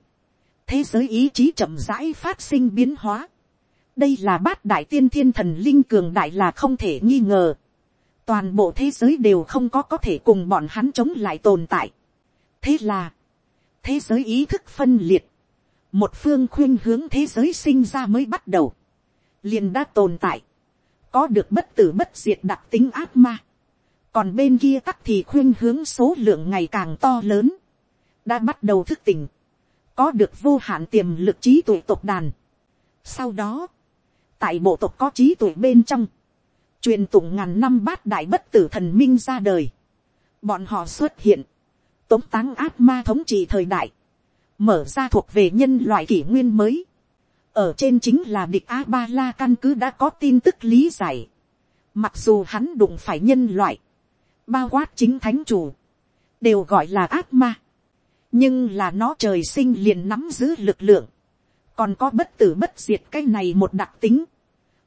thế giới ý chí chậm rãi phát sinh biến hóa, đây là bát đại tiên thiên thần linh cường đại là không thể nghi ngờ, toàn bộ thế giới đều không có có thể cùng bọn hắn chống lại tồn tại. thế là, thế giới ý thức phân liệt, một phương khuyên hướng thế giới sinh ra mới bắt đầu, liền đã tồn tại, có được bất tử bất diệt đặc tính ác ma, còn bên kia tắc thì khuyên hướng số lượng ngày càng to lớn, đã bắt đầu thức tỉnh, có được vô hạn tiềm lực trí tuệ tộc đàn. Sau đó, tại bộ tộc có trí tuệ bên trong, truyền tụng ngàn năm bát đại bất tử thần minh ra đời, bọn họ xuất hiện, tống táng ác ma thống trị thời đại, mở ra thuộc về nhân loại kỷ nguyên mới, ở trên chính là địch a ba la căn cứ đã có tin tức lý giải, mặc dù hắn đụng phải nhân loại, bao quát chính thánh chủ, đều gọi là ác ma, nhưng là nó trời sinh liền nắm giữ lực lượng, còn có bất tử bất diệt cái này một đặc tính,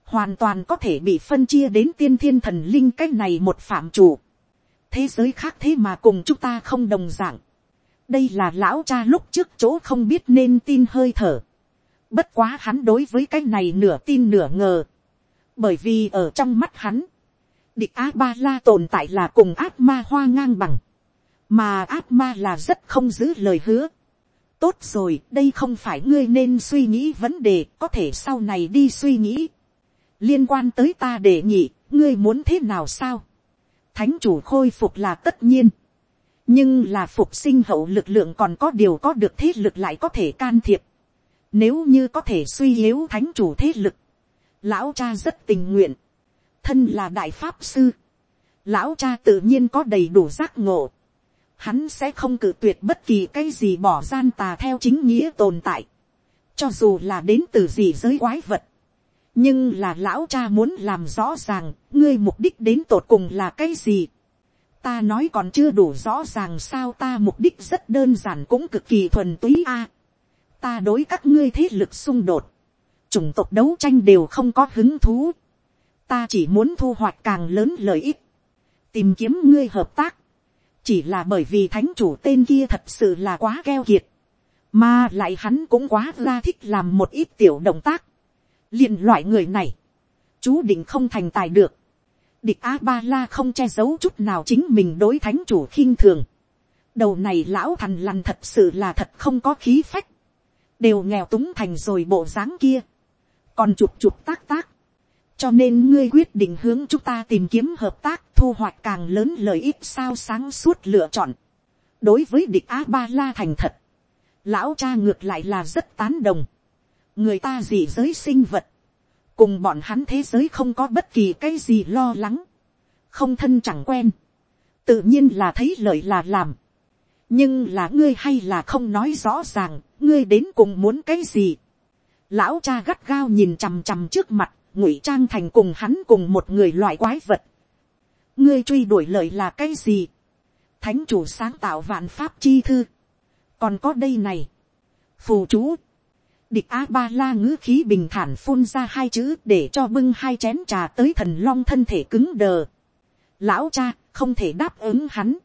hoàn toàn có thể bị phân chia đến tiên thiên thần linh cái này một phạm chủ. thế giới khác thế mà cùng chúng ta không đồng d ạ n g đây là lão cha lúc trước chỗ không biết nên tin hơi thở. bất quá hắn đối với cái này nửa tin nửa ngờ, bởi vì ở trong mắt hắn, địch a ba la tồn tại là cùng ác ma hoa ngang bằng, mà ác ma là rất không giữ lời hứa. tốt rồi, đây không phải ngươi nên suy nghĩ vấn đề, có thể sau này đi suy nghĩ. liên quan tới ta đề nghị, ngươi muốn thế nào sao. thánh chủ khôi phục là tất nhiên. nhưng là phục sinh hậu lực lượng còn có điều có được thế lực lại có thể can thiệp. nếu như có thể suy yếu thánh chủ thế lực, lão cha rất tình nguyện thân là đại pháp sư, lão cha tự nhiên có đầy đủ giác ngộ, hắn sẽ không cự tuyệt bất kỳ cái gì bỏ gian tà theo chính nghĩa tồn tại, cho dù là đến từ gì giới quái vật, nhưng là lão cha muốn làm rõ ràng, ngươi mục đích đến tột cùng là cái gì. ta nói còn chưa đủ rõ ràng sao ta mục đích rất đơn giản cũng cực kỳ thuần túy a. ta đối các ngươi thế lực xung đột, chủng tộc đấu tranh đều không có hứng thú ta chỉ muốn thu hoạch càng lớn lợi ích, tìm kiếm ngươi hợp tác, chỉ là bởi vì thánh chủ tên kia thật sự là quá keo kiệt, mà lại hắn cũng quá ra thích làm một ít tiểu động tác, liền loại người này, chú định không thành tài được, địch a ba la không che giấu chút nào chính mình đối thánh chủ khinh thường, đầu này lão thằn lằn thật sự là thật không có khí phách, đều nghèo túng thành rồi bộ dáng kia, còn chụp chụp tác tác, cho nên ngươi quyết định hướng chúng ta tìm kiếm hợp tác thu hoạch càng lớn lợi ích sao sáng suốt lựa chọn. đối với địch a ba la thành thật, lão cha ngược lại là rất tán đồng. người ta gì giới sinh vật, cùng bọn hắn thế giới không có bất kỳ cái gì lo lắng, không thân chẳng quen, tự nhiên là thấy lợi là làm. nhưng là ngươi hay là không nói rõ ràng, ngươi đến cùng muốn cái gì. lão cha gắt gao nhìn chằm chằm trước mặt, ngụy trang thành cùng hắn cùng một người loại quái vật. ngươi truy đuổi lời là cái gì. thánh chủ sáng tạo vạn pháp chi thư. còn có đây này. phù chú. địch a ba la ngữ khí bình thản phun ra hai chữ để cho bưng hai chén trà tới thần long thân thể cứng đờ. lão cha, không thể đáp ứng hắn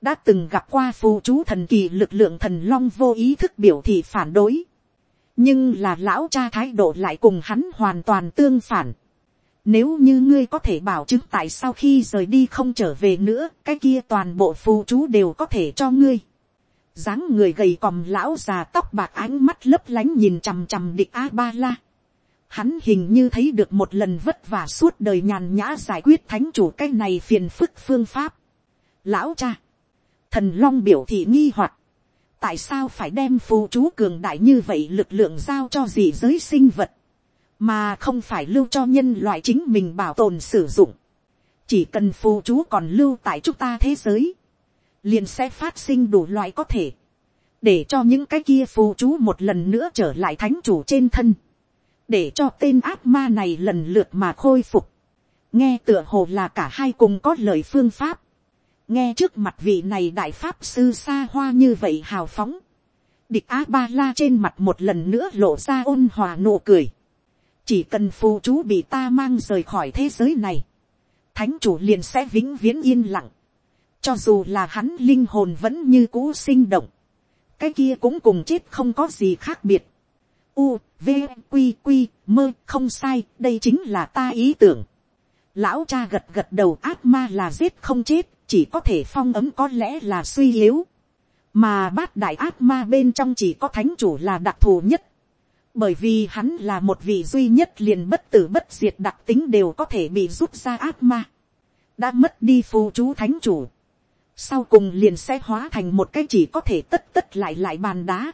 đã từng gặp qua phù chú thần kỳ lực lượng thần long vô ý thức biểu thị phản đối nhưng là lão cha thái độ lại cùng hắn hoàn toàn tương phản. Nếu như ngươi có thể bảo chứng tại sao khi rời đi không trở về nữa, cái kia toàn bộ phù chú đều có thể cho ngươi. dáng người gầy còm lão già tóc bạc ánh mắt lấp lánh nhìn chằm chằm địch a ba la. Hắn hình như thấy được một lần vất vả suốt đời nhàn nhã giải quyết thánh chủ cái này phiền phức phương pháp. Lão cha, thần long biểu thị nghi hoặc tại sao phải đem phù chú cường đại như vậy lực lượng giao cho gì giới sinh vật, mà không phải lưu cho nhân loại chính mình bảo tồn sử dụng. chỉ cần phù chú còn lưu tại chúng ta thế giới, liền sẽ phát sinh đủ loại có thể, để cho những cái kia phù chú một lần nữa trở lại thánh chủ trên thân, để cho tên ác ma này lần lượt mà khôi phục. nghe tựa hồ là cả hai cùng có lời phương pháp, nghe trước mặt vị này đại pháp sư xa hoa như vậy hào phóng, địch a ba la trên mặt một lần nữa lộ ra ôn hòa nụ cười, chỉ cần phù chú bị ta mang rời khỏi thế giới này, thánh chủ liền sẽ vĩnh viễn yên lặng, cho dù là hắn linh hồn vẫn như cũ sinh động, cái kia cũng cùng chết không có gì khác biệt. U, v, q q mơ, không sai, đây chính là ta ý tưởng. Lão cha gật gật đầu ác ma là giết không chết, chỉ có thể phong ấm có lẽ là suy yếu. Mà bát đại ác ma bên trong chỉ có thánh chủ là đặc thù nhất. Bởi vì hắn là một vị duy nhất liền bất tử bất diệt đặc tính đều có thể bị rút ra ác ma. Đã mất đi phù chú thánh chủ sau cùng liền sẽ hóa thành một cái chỉ có thể tất tất lại lại bàn đá,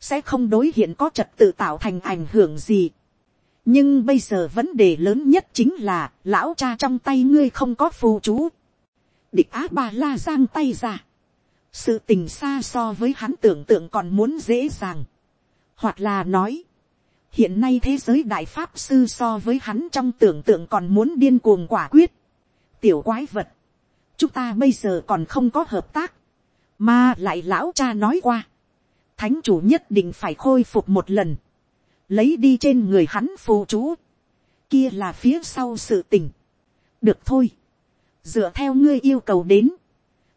sẽ không đối hiện có trật tự tạo thành ảnh hưởng gì. nhưng bây giờ vấn đề lớn nhất chính là, lão cha trong tay ngươi không có phù chú địch á ba la giang tay ra. sự tình xa so với hắn tưởng tượng còn muốn dễ dàng. hoặc là nói, hiện nay thế giới đại pháp sư so với hắn trong tưởng tượng còn muốn điên cuồng quả quyết. tiểu quái vật, chúng ta bây giờ còn không có hợp tác, mà lại lão cha nói qua, thánh chủ nhất định phải khôi phục một lần, lấy đi trên người hắn phù chú, kia là phía sau sự tình. được thôi, dựa theo ngươi yêu cầu đến,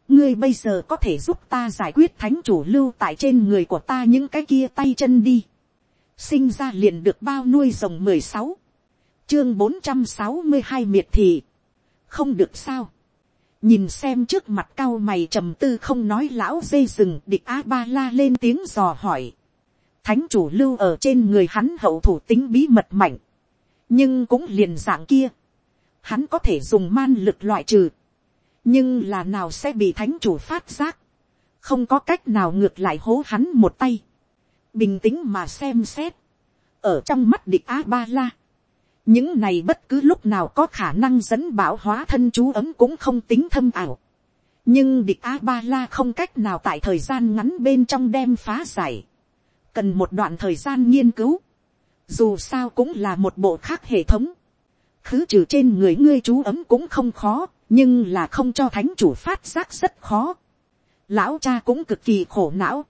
ngươi bây giờ có thể giúp ta giải quyết thánh chủ lưu tại trên người của ta những cái kia tay chân đi. sinh ra liền được bao nuôi rồng mười sáu, chương bốn trăm sáu mươi hai miệt thị, không được sao nhìn xem trước mặt cao mày trầm tư không nói lão dây rừng địch a ba la lên tiếng dò hỏi. thánh chủ lưu ở trên người hắn hậu thủ tính bí mật mạnh. nhưng cũng liền dạng kia hắn có thể dùng man lực loại trừ. nhưng là nào sẽ bị thánh chủ phát giác. không có cách nào ngược lại hố hắn một tay. bình tĩnh mà xem xét. ở trong mắt địch a ba la những này bất cứ lúc nào có khả năng dẫn bảo hóa thân chú ấm cũng không tính thâm ảo. nhưng địch a ba la không cách nào tại thời gian ngắn bên trong đem phá giải. cần một đoạn thời gian nghiên cứu. dù sao cũng là một bộ khác hệ thống khứ trừ trên người ngươi chú ấm cũng không khó, nhưng là không cho thánh chủ phát giác rất khó. lão cha cũng cực kỳ khổ não.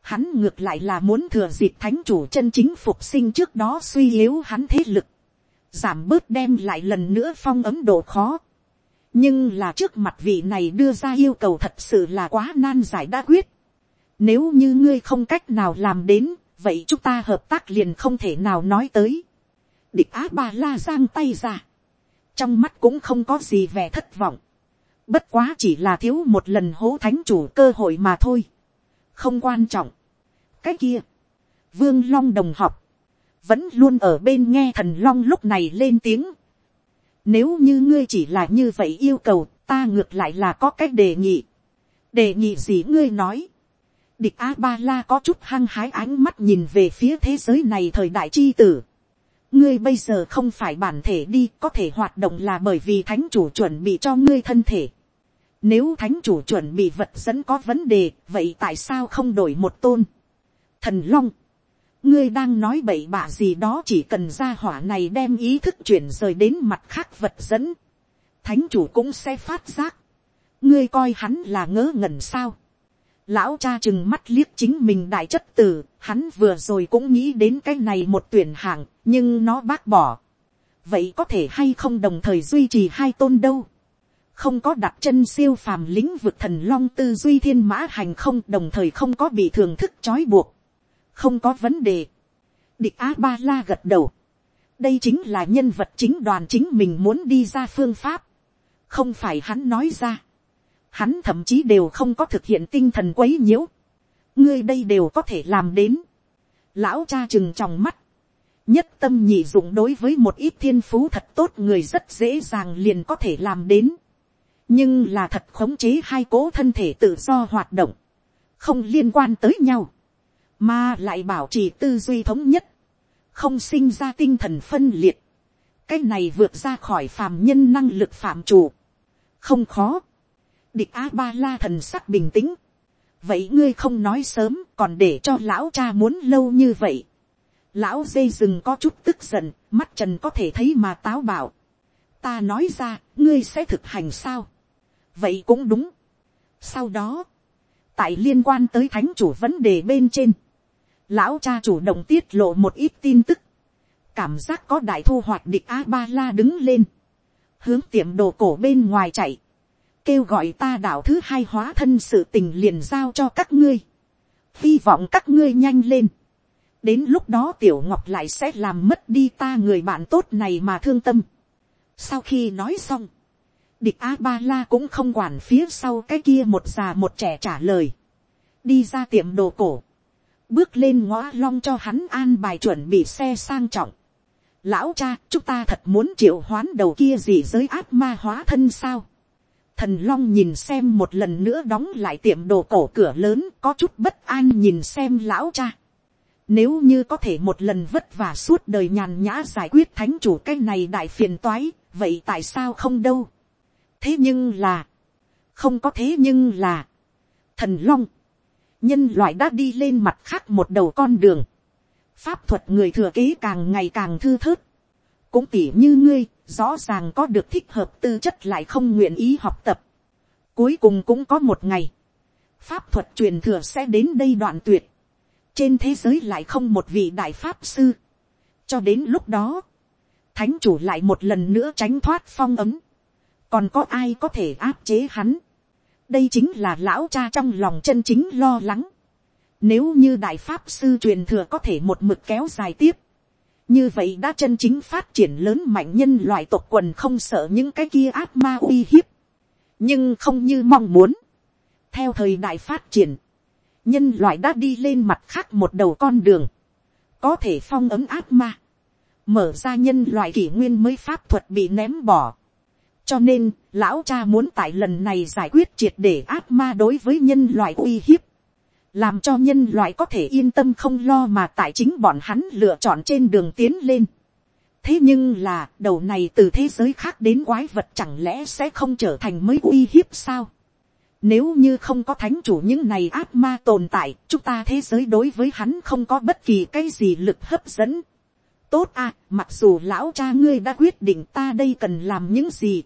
Hắn ngược lại là muốn thừa dịp thánh chủ chân chính phục sinh trước đó suy yếu hắn thế lực giảm bớt đem lại lần nữa phong ấm độ khó. nhưng là trước mặt vị này đưa ra yêu cầu thật sự là quá nan giải đã quyết. nếu như ngươi không cách nào làm đến, vậy chúng ta hợp tác liền không thể nào nói tới địch á ba la giang tay ra. trong mắt cũng không có gì vẻ thất vọng. bất quá chỉ là thiếu một lần hố thánh chủ cơ hội mà thôi. không quan trọng. cái kia, vương long đồng học, vẫn luôn ở bên nghe thần long lúc này lên tiếng. Nếu như ngươi chỉ là như vậy yêu cầu, ta ngược lại là có cách đề nghị. Đề nghị gì ngươi nói? Địch A-ba-la có chút hăng hái ánh mắt nhìn về phía thế giới này thời đại chi tử. Ngươi bây giờ không phải bản thể đi, có thể hoạt động là bởi vì thánh chủ chuẩn bị cho ngươi thân thể. Nếu thánh chủ chuẩn bị vật dẫn có vấn đề, vậy tại sao không đổi một tôn? Thần Long ngươi đang nói bậy bạ gì đó chỉ cần ra hỏa này đem ý thức chuyển rời đến mặt khác vật dẫn, thánh chủ cũng sẽ phát giác, ngươi coi hắn là ngớ ngẩn sao. Lão cha chừng mắt liếc chính mình đại chất tử, hắn vừa rồi cũng nghĩ đến cái này một tuyển hạng, nhưng nó bác bỏ. vậy có thể hay không đồng thời duy trì hai tôn đâu. không có đặt chân siêu phàm lĩnh vực thần long tư duy thiên mã hành không đồng thời không có bị thường thức trói buộc không có vấn đề. địch a ba la gật đầu. đây chính là nhân vật chính đoàn chính mình muốn đi ra phương pháp. không phải hắn nói ra hắn thậm chí đều không có thực hiện tinh thần quấy nhiễu. ngươi đây đều có thể làm đến. lão cha chừng trong mắt, nhất tâm nhị dụng đối với một ít thiên phú thật tốt người rất dễ dàng liền có thể làm đến. nhưng là thật khống chế hai cố thân thể tự do hoạt động, không liên quan tới nhau, mà lại bảo trì tư duy thống nhất, không sinh ra tinh thần phân liệt, cái này vượt ra khỏi phàm nhân năng lực phạm chủ, không khó, địch a ba la thần sắc bình tĩnh, vậy ngươi không nói sớm còn để cho lão cha muốn lâu như vậy, lão dây rừng có chút tức giận, mắt trần có thể thấy mà táo bảo, ta nói ra, ngươi sẽ thực hành sao, vậy cũng đúng. sau đó, tại liên quan tới thánh chủ vấn đề bên trên, lão cha chủ động tiết lộ một ít tin tức, cảm giác có đại thu hoạch địch a ba la đứng lên, hướng tiệm đồ cổ bên ngoài chạy, kêu gọi ta đạo thứ hai hóa thân sự tình liền giao cho các ngươi, hy vọng các ngươi nhanh lên, đến lúc đó tiểu ngọc lại sẽ làm mất đi ta người bạn tốt này mà thương tâm. sau khi nói xong, địch a ba la cũng không quản phía sau cái kia một già một trẻ trả lời, đi ra tiệm đồ cổ, bước lên ngõ long cho hắn an bài chuẩn bị xe sang trọng. Lão cha, chúng ta thật muốn triệu hoán đầu kia gì giới ác ma hóa thân sao. Thần long nhìn xem một lần nữa đóng lại tiệm đồ cổ cửa lớn có chút bất an nhìn xem lão cha. Nếu như có thể một lần vất vả suốt đời nhàn nhã giải quyết thánh chủ cái này đại phiền toái, vậy tại sao không đâu? Thế nhưng là, không có thế nhưng là, thần long, nhân loại đã đi lên mặt khác một đầu con đường, pháp thuật người thừa kế càng ngày càng thư thớt, cũng tỉ như ngươi, rõ ràng có được thích hợp tư chất lại không nguyện ý học tập. Cuối cùng cũng có một ngày, pháp thuật truyền thừa sẽ đến đây đoạn tuyệt, trên thế giới lại không một vị đại pháp sư, cho đến lúc đó, thánh chủ lại một lần nữa tránh thoát phong ấm, còn có ai có thể áp chế hắn, đây chính là lão cha trong lòng chân chính lo lắng. Nếu như đại pháp sư truyền thừa có thể một mực kéo dài tiếp. Như vậy đã chân chính phát triển lớn mạnh nhân loại tộc quần không sợ những cái kia ác ma uy hiếp. Nhưng không như mong muốn. Theo thời đại phát triển. Nhân loại đã đi lên mặt khác một đầu con đường. Có thể phong ấm ác ma. Mở ra nhân loại kỷ nguyên mới pháp thuật bị ném bỏ cho nên, lão cha muốn tại lần này giải quyết triệt để ác ma đối với nhân loại uy hiếp, làm cho nhân loại có thể yên tâm không lo mà tại chính bọn hắn lựa chọn trên đường tiến lên. thế nhưng là, đầu này từ thế giới khác đến quái vật chẳng lẽ sẽ không trở thành mới uy hiếp sao. Nếu như không có thánh chủ những này ác ma tồn tại, chúng ta thế giới đối với hắn không có bất kỳ cái gì lực hấp dẫn. Tốt à, mặc dù lão cha ngươi đã quyết định ta đây cần làm những gì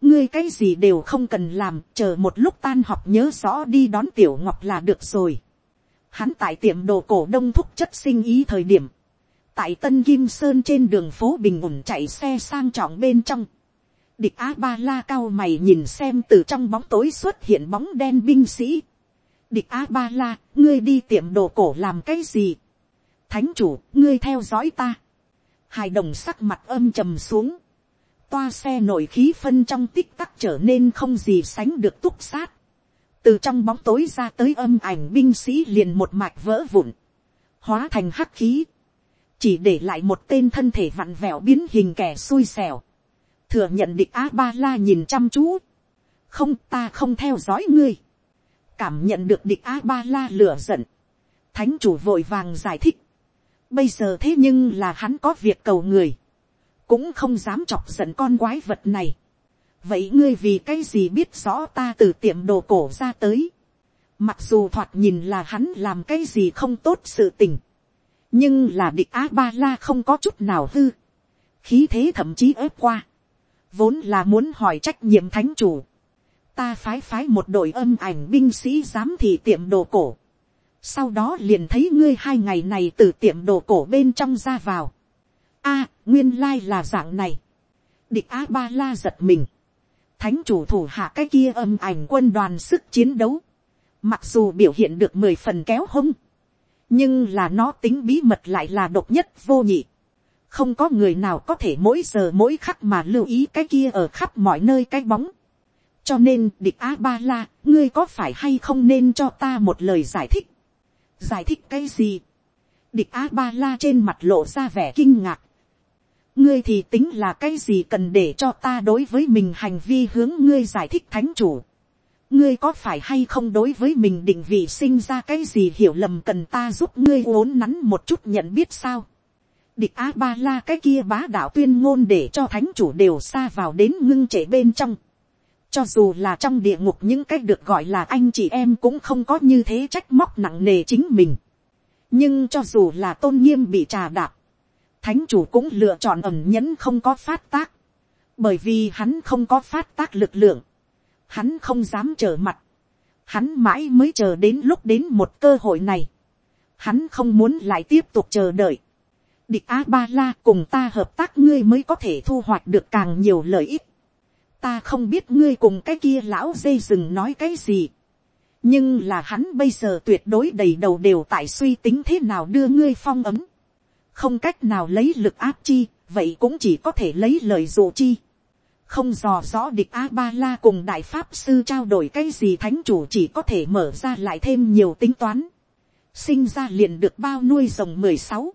ngươi cái gì đều không cần làm, chờ một lúc tan học nhớ rõ đi đón tiểu ngọc là được rồi. Hắn tại tiệm đồ cổ đông thúc chất sinh ý thời điểm, tại tân kim sơn trên đường phố bình ổn chạy xe sang trọng bên trong. địch a ba la cao mày nhìn xem từ trong bóng tối xuất hiện bóng đen binh sĩ. địch a ba la, ngươi đi tiệm đồ cổ làm cái gì. thánh chủ, ngươi theo dõi ta. hai đồng sắc mặt âm trầm xuống toa xe nổi khí phân trong tích tắc trở nên không gì sánh được túc sát. từ trong bóng tối ra tới âm ảnh binh sĩ liền một mạch vỡ vụn, hóa thành hắc khí, chỉ để lại một tên thân thể vặn vẹo biến hình kẻ xui xẻo, thừa nhận địch a ba la nhìn chăm chú, không ta không theo dõi ngươi, cảm nhận được địch a ba la lửa giận, thánh chủ vội vàng giải thích, bây giờ thế nhưng là hắn có việc cầu người, cũng không dám chọc giận con quái vật này. vậy ngươi vì cái gì biết rõ ta từ tiệm đồ cổ ra tới. mặc dù thoạt nhìn là hắn làm cái gì không tốt sự tình. nhưng là địch á ba la không có chút nào hư. khí thế thậm chí ép qua. vốn là muốn hỏi trách nhiệm thánh chủ. ta phái phái một đội âm ảnh binh sĩ giám thị tiệm đồ cổ. sau đó liền thấy ngươi hai ngày này từ tiệm đồ cổ bên trong ra vào a, nguyên lai là dạng này. địch a ba la giật mình. thánh chủ thủ hạ cái kia âm ảnh quân đoàn sức chiến đấu. mặc dù biểu hiện được mười phần kéo hông. nhưng là nó tính bí mật lại là độc nhất vô nhị. không có người nào có thể mỗi giờ mỗi khắc mà lưu ý cái kia ở khắp mọi nơi cái bóng. cho nên địch a ba la, ngươi có phải hay không nên cho ta một lời giải thích. giải thích cái gì, địch a ba la trên mặt lộ ra vẻ kinh ngạc, ngươi thì tính là cái gì cần để cho ta đối với mình hành vi hướng ngươi giải thích thánh chủ, ngươi có phải hay không đối với mình định vị sinh ra cái gì hiểu lầm cần ta giúp ngươi uốn nắn một chút nhận biết sao. địch a ba la cái kia bá đạo tuyên ngôn để cho thánh chủ đều xa vào đến ngưng trệ bên trong. cho dù là trong địa ngục những cách được gọi là anh chị em cũng không có như thế trách móc nặng nề chính mình. nhưng cho dù là tôn nghiêm bị trà đạp, thánh chủ cũng lựa chọn ẩm nhẫn không có phát tác, bởi vì hắn không có phát tác lực lượng. Hắn không dám trở mặt, hắn mãi mới chờ đến lúc đến một cơ hội này, hắn không muốn lại tiếp tục chờ đợi, địch a ba la cùng ta hợp tác ngươi mới có thể thu hoạch được càng nhiều lợi ích, ta không biết ngươi cùng cái kia lão dây rừng nói cái gì, nhưng là hắn bây giờ tuyệt đối đầy đầu đều tại suy tính thế nào đưa ngươi phong ấm, không cách nào lấy lực áp chi, vậy cũng chỉ có thể lấy lời dụ chi. Không dò rõ địch a ba la cùng đại pháp sư trao đổi cái gì thánh chủ chỉ có thể mở ra lại thêm nhiều tính toán. Sinh ra liền được bao nuôi rồng mười sáu.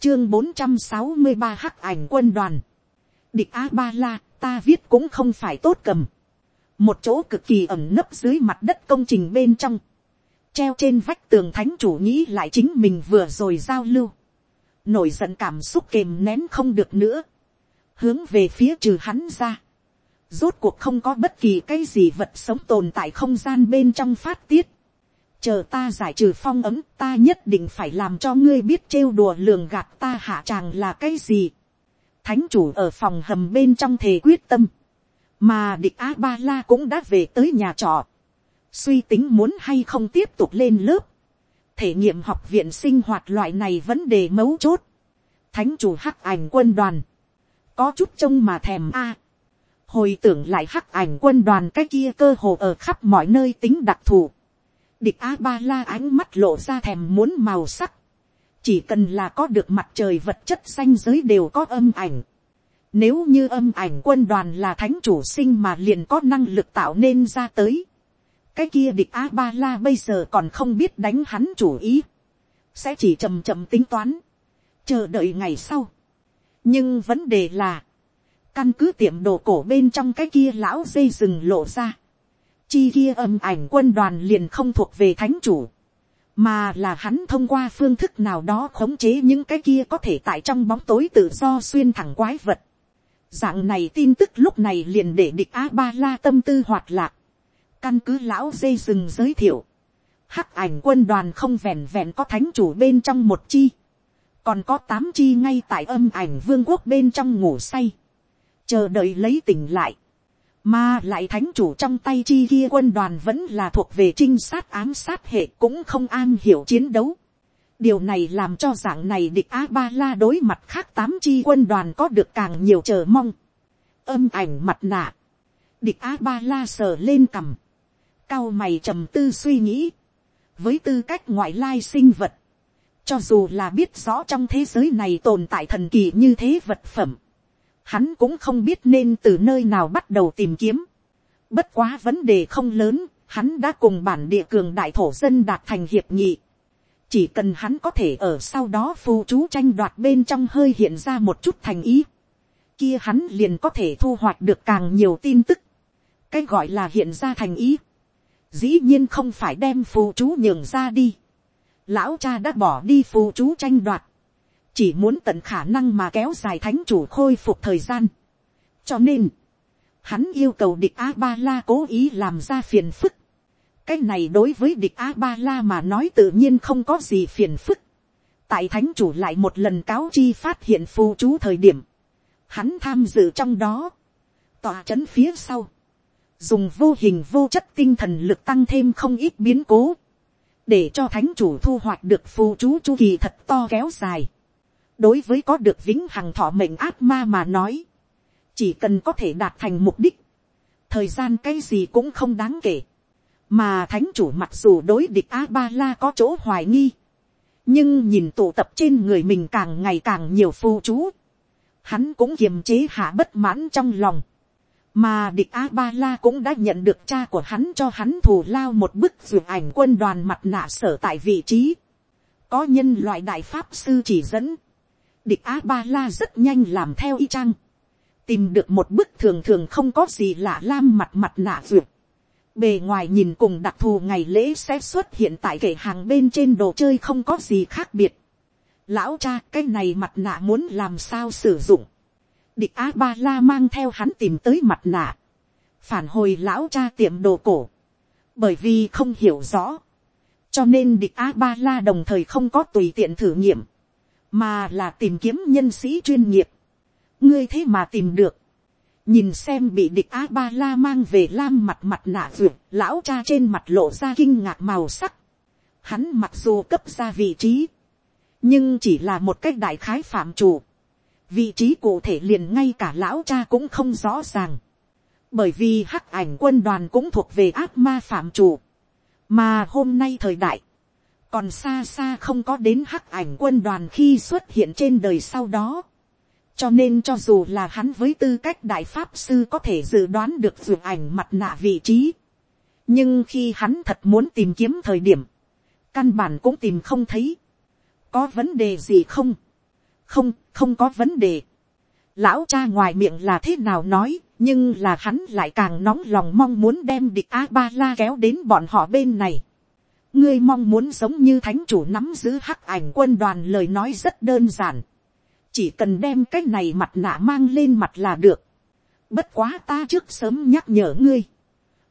Chương bốn trăm sáu mươi ba hắc ảnh quân đoàn. Địch a ba la ta viết cũng không phải tốt cầm. Một chỗ cực kỳ ẩm nấp dưới mặt đất công trình bên trong. Treo trên vách tường thánh chủ nghĩ lại chính mình vừa rồi giao lưu nổi giận cảm xúc kềm nén không được nữa hướng về phía trừ hắn ra. Rốt cuộc không có bất kỳ cái gì vật sống tồn tại không gian bên trong phát tiết. Chờ ta giải trừ phong ấm, ta nhất định phải làm cho ngươi biết trêu đùa lường gạt ta hạ tràng là cái gì. Thánh chủ ở phòng hầm bên trong thề quyết tâm. Mà địch A-ba-la cũng đã về tới nhà trọ. Suy tính muốn hay không tiếp tục lên lớp. Thể nghiệm học viện sinh hoạt loại này vấn đề mấu chốt. Thánh chủ hắc ảnh quân đoàn có chút trông mà thèm a. hồi tưởng lại hắc ảnh quân đoàn cái kia cơ hồ ở khắp mọi nơi tính đặc thù. địch a ba la ánh mắt lộ ra thèm muốn màu sắc. chỉ cần là có được mặt trời vật chất xanh giới đều có âm ảnh. Nếu như âm ảnh quân đoàn là thánh chủ sinh mà liền có năng lực tạo nên ra tới. Cái kia địch A-ba-la bây giờ còn không biết đánh hắn chủ ý. Sẽ chỉ chầm chậm tính toán. Chờ đợi ngày sau nhưng vấn đề là, căn cứ tiệm đồ cổ bên trong cái kia lão dây rừng lộ ra, chi kia âm ảnh quân đoàn liền không thuộc về thánh chủ, mà là hắn thông qua phương thức nào đó khống chế những cái kia có thể tại trong bóng tối tự do xuyên thẳng quái vật. Dạng này tin tức lúc này liền để địch a ba la tâm tư hoạt lạc, căn cứ lão dây rừng giới thiệu, hắc ảnh quân đoàn không vẹn vẹn có thánh chủ bên trong một chi, còn có tám chi ngay tại âm ảnh vương quốc bên trong ngủ say, chờ đợi lấy tỉnh lại, mà lại thánh chủ trong tay chi kia quân đoàn vẫn là thuộc về trinh sát ám sát hệ cũng không an hiểu chiến đấu. điều này làm cho dạng này địch a ba la đối mặt khác tám chi quân đoàn có được càng nhiều chờ mong. âm ảnh mặt nạ, địch a ba la sờ lên cằm, cao mày trầm tư suy nghĩ, với tư cách ngoại lai sinh vật, cho dù là biết rõ trong thế giới này tồn tại thần kỳ như thế vật phẩm. Hắn cũng không biết nên từ nơi nào bắt đầu tìm kiếm. Bất quá vấn đề không lớn, hắn đã cùng bản địa cường đại thổ dân đạt thành hiệp nghị. Chỉ cần hắn có thể ở sau đó phù chú tranh đoạt bên trong hơi hiện ra một chút thành ý. Kia hắn liền có thể thu hoạch được càng nhiều tin tức. Cái gọi là hiện ra thành ý. Dĩ nhiên không phải đem phù chú nhường ra đi lão cha đã bỏ đi phù chú tranh đoạt, chỉ muốn tận khả năng mà kéo dài thánh chủ khôi phục thời gian. cho nên, hắn yêu cầu địch a ba la cố ý làm ra phiền phức. cái này đối với địch a ba la mà nói tự nhiên không có gì phiền phức. tại thánh chủ lại một lần cáo chi phát hiện phù chú thời điểm, hắn tham dự trong đó, tòa c h ấ n phía sau, dùng vô hình vô chất tinh thần lực tăng thêm không ít biến cố, để cho thánh chủ thu hoạch được phù chú chu kỳ thật to kéo dài. đối với có được vĩnh hằng thọ mệnh ác ma mà nói, chỉ cần có thể đạt thành mục đích, thời gian cái gì cũng không đáng kể. mà thánh chủ mặc dù đối địch a ba la có chỗ hoài nghi, nhưng nhìn tụ tập trên người mình càng ngày càng nhiều phù chú, hắn cũng kiềm chế hạ bất mãn trong lòng mà địch a ba la cũng đã nhận được cha của hắn cho hắn thù lao một bức ruột ảnh quân đoàn mặt nạ sở tại vị trí có nhân loại đại pháp sư chỉ dẫn, địch a ba la rất nhanh làm theo y chang, tìm được một bức thường thường không có gì lạ lam mặt mặt nạ duyệt, bề ngoài nhìn cùng đặc thù ngày lễ sẽ xuất hiện tại kệ hàng bên trên đồ chơi không có gì khác biệt. Lão cha cái này mặt nạ muốn làm sao sử dụng. Địch a ba la mang theo hắn tìm tới mặt nạ. Phản hồi lão cha tiệm đồ cổ. Bởi vì không hiểu rõ. Cho nên địch a ba la đồng thời không có tùy tiện thử nghiệm. Mà là tìm kiếm nhân sĩ chuyên nghiệp. Ngươi thế mà tìm được nhìn xem bị địch a ba la mang về lam mặt mặt nạ vượt, lão cha trên mặt lộ ra kinh ngạc màu sắc. Hắn mặc dù cấp ra vị trí, nhưng chỉ là một cách đại khái phạm chủ vị trí cụ thể liền ngay cả lão cha cũng không rõ ràng. bởi vì hắc ảnh quân đoàn cũng thuộc về ác ma phạm chủ. mà hôm nay thời đại, còn xa xa không có đến hắc ảnh quân đoàn khi xuất hiện trên đời sau đó cho nên cho dù là hắn với tư cách đại pháp sư có thể dự đoán được ruột ảnh mặt nạ vị trí. nhưng khi hắn thật muốn tìm kiếm thời điểm, căn bản cũng tìm không thấy. có vấn đề gì không không, không có vấn đề. lão cha ngoài miệng là thế nào nói, nhưng là hắn lại càng nóng lòng mong muốn đem địch a ba la kéo đến bọn họ bên này. ngươi mong muốn giống như thánh chủ nắm giữ hắc ảnh quân đoàn lời nói rất đơn giản chỉ cần đem cái này mặt nạ mang lên mặt là được. bất quá ta trước sớm nhắc nhở ngươi.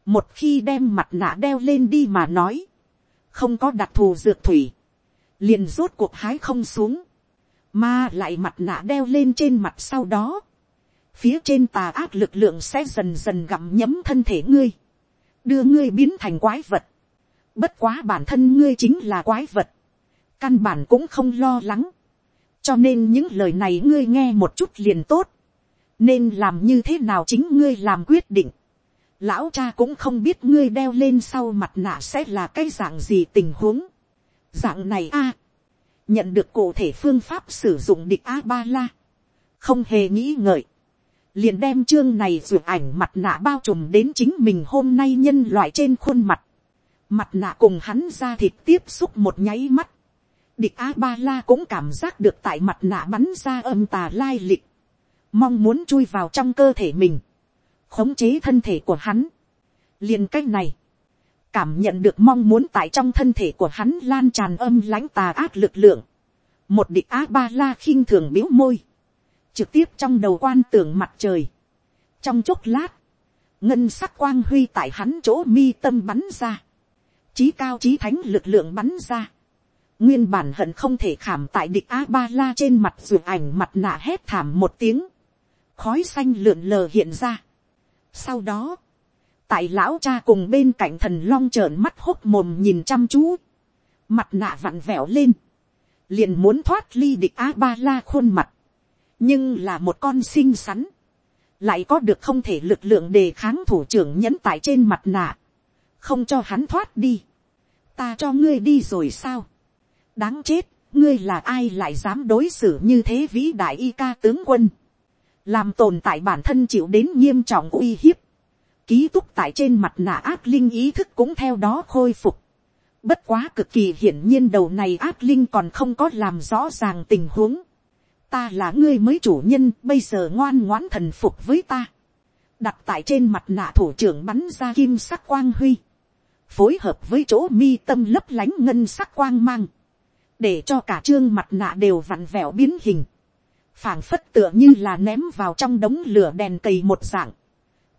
một khi đem mặt nạ đeo lên đi mà nói, không có đặc thù dược thủy, liền rốt cuộc hái không xuống, mà lại mặt nạ đeo lên trên mặt sau đó, phía trên tà ác lực lượng sẽ dần dần gặm nhấm thân thể ngươi, đưa ngươi biến thành quái vật. Bất quá bản thân ngươi chính là quái vật, căn bản cũng không lo lắng cho nên những lời này ngươi nghe một chút liền tốt, nên làm như thế nào chính ngươi làm quyết định. lão cha cũng không biết ngươi đeo lên sau mặt nạ sẽ là cái dạng gì tình huống. dạng này a, nhận được cụ thể phương pháp sử dụng địch a ba la, không hề nghĩ ngợi, liền đem chương này ruột ảnh mặt nạ bao trùm đến chính mình hôm nay nhân loại trên khuôn mặt, mặt nạ cùng hắn ra thịt tiếp xúc một nháy mắt, địch a ba la cũng cảm giác được tại mặt nạ bắn ra âm tà lai lịch, mong muốn chui vào trong cơ thể mình, khống chế thân thể của hắn. liền c á c h này, cảm nhận được mong muốn tại trong thân thể của hắn lan tràn âm lãnh tà ác lực lượng, một địch a ba la khinh thường biếu môi, trực tiếp trong đầu quan tưởng mặt trời, trong chốc lát, ngân sắc quang huy tại hắn chỗ mi tâm bắn ra, trí cao trí thánh lực lượng bắn ra, nguyên bản hận không thể khảm tại địch a ba la trên mặt ruột ảnh mặt nạ hét thảm một tiếng, khói xanh lượn lờ hiện ra. sau đó, tại lão cha cùng bên cạnh thần long trợn mắt hốt mồm nhìn chăm chú, mặt nạ vặn vẹo lên, liền muốn thoát ly địch a ba la khuôn mặt, nhưng là một con xinh xắn, lại có được không thể lực lượng đề kháng thủ trưởng nhẫn tại trên mặt nạ, không cho hắn thoát đi, ta cho ngươi đi rồi sao, đáng chết, ngươi là ai lại dám đối xử như thế vĩ đại y ca tướng quân, làm tồn tại bản thân chịu đến nghiêm trọng uy hiếp, ký túc tại trên mặt nạ ác linh ý thức cũng theo đó khôi phục, bất quá cực kỳ hiển nhiên đầu này ác linh còn không có làm rõ ràng tình huống, ta là ngươi mới chủ nhân bây giờ ngoan ngoãn thần phục với ta, đặt tại trên mặt nạ thủ trưởng bắn ra kim sắc quang huy, phối hợp với chỗ mi tâm lấp lánh ngân sắc quang mang, để cho cả trương mặt nạ đều vặn vẹo biến hình, phảng phất tựa như là ném vào trong đống lửa đèn cầy một dạng,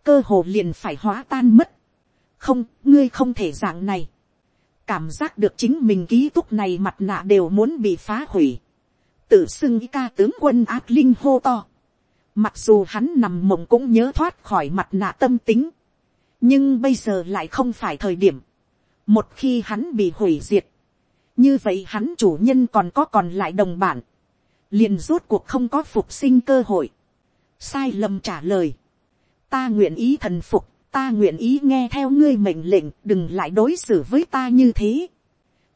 cơ hồ liền phải hóa tan mất. không, ngươi không thể dạng này. cảm giác được chính mình ký túc này mặt nạ đều muốn bị phá hủy. tự xưng ý ca tướng quân ác linh hô to. mặc dù hắn nằm mộng cũng nhớ thoát khỏi mặt nạ tâm tính. nhưng bây giờ lại không phải thời điểm. một khi hắn bị hủy diệt, như vậy hắn chủ nhân còn có còn lại đồng bản, liền rốt cuộc không có phục sinh cơ hội, sai lầm trả lời, ta nguyện ý thần phục, ta nguyện ý nghe theo ngươi mệnh lệnh, đừng lại đối xử với ta như thế.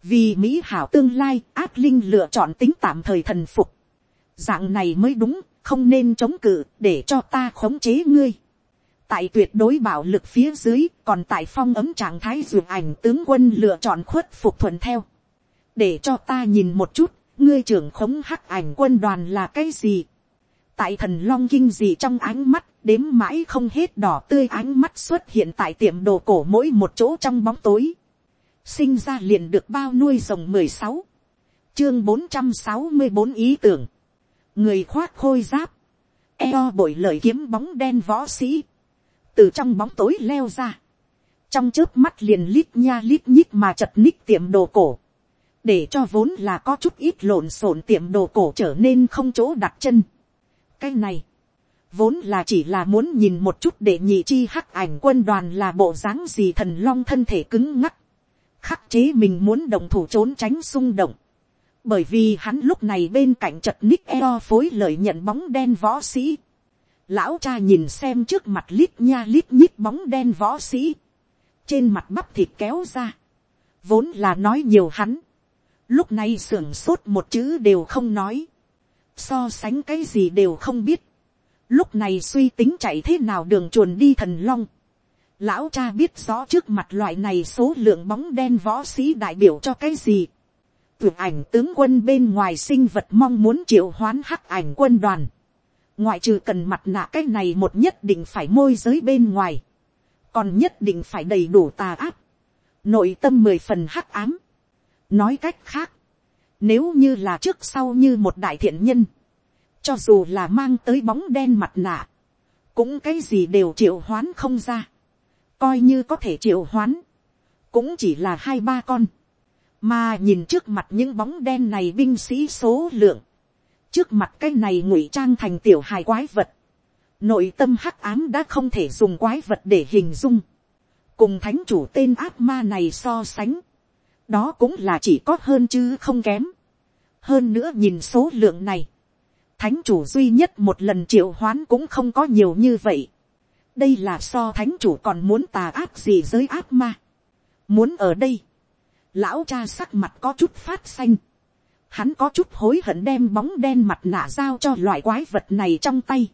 vì mỹ hảo tương lai, ác linh lựa chọn tính tạm thời thần phục. dạng này mới đúng, không nên chống cự, để cho ta khống chế ngươi. tại tuyệt đối bảo lực phía dưới, còn tại phong ấm trạng thái dường ảnh tướng quân lựa chọn khuất phục thuận theo để cho ta nhìn một chút, ngươi trưởng khống hắc ảnh quân đoàn là cái gì. tại thần long kinh gì trong ánh mắt, đếm mãi không hết đỏ tươi ánh mắt xuất hiện tại tiệm đồ cổ mỗi một chỗ trong bóng tối. sinh ra liền được bao nuôi rồng mười sáu, chương bốn trăm sáu mươi bốn ý tưởng, người khoác khôi giáp, eo bội lời kiếm bóng đen võ sĩ, từ trong bóng tối leo ra, trong trước mắt liền lít nha lít nhít mà chật ních tiệm đồ cổ, để cho vốn là có chút ít lộn xộn tiệm đồ cổ trở nên không chỗ đặt chân. cái này, vốn là chỉ là muốn nhìn một chút để nhị chi hắc ảnh quân đoàn là bộ dáng gì thần long thân thể cứng ngắc, khắc chế mình muốn động thủ trốn tránh xung động, bởi vì hắn lúc này bên cạnh chật nick eo phối lợi nhận bóng đen võ sĩ, lão cha nhìn xem trước mặt lít nha lít nhít bóng đen võ sĩ, trên mặt bắp thịt kéo ra, vốn là nói nhiều hắn, lúc này sưởng sốt một chữ đều không nói, so sánh cái gì đều không biết, lúc này suy tính chạy thế nào đường chuồn đi thần long, lão cha biết rõ trước mặt loại này số lượng bóng đen võ sĩ đại biểu cho cái gì, tưởng ảnh tướng quân bên ngoài sinh vật mong muốn triệu hoán hắc ảnh quân đoàn, ngoại trừ cần mặt nạ cái này một nhất định phải môi giới bên ngoài, còn nhất định phải đầy đủ tà áp, nội tâm mười phần hắc ám. nói cách khác, nếu như là trước sau như một đại thiện nhân, cho dù là mang tới bóng đen mặt nạ, cũng cái gì đều triệu hoán không ra, coi như có thể triệu hoán, cũng chỉ là hai ba con, mà nhìn trước mặt những bóng đen này binh sĩ số lượng, trước mặt cái này ngụy trang thành tiểu hài quái vật, nội tâm hắc ám đã không thể dùng quái vật để hình dung, cùng thánh chủ tên ác ma này so sánh, đó cũng là chỉ có hơn chứ không kém. hơn nữa nhìn số lượng này, thánh chủ duy nhất một lần triệu hoán cũng không có nhiều như vậy. đây là so thánh chủ còn muốn tà ác gì giới ác ma. muốn ở đây, lão cha sắc mặt có chút phát xanh. hắn có chút hối hận đem bóng đen mặt nạ giao cho loại quái vật này trong tay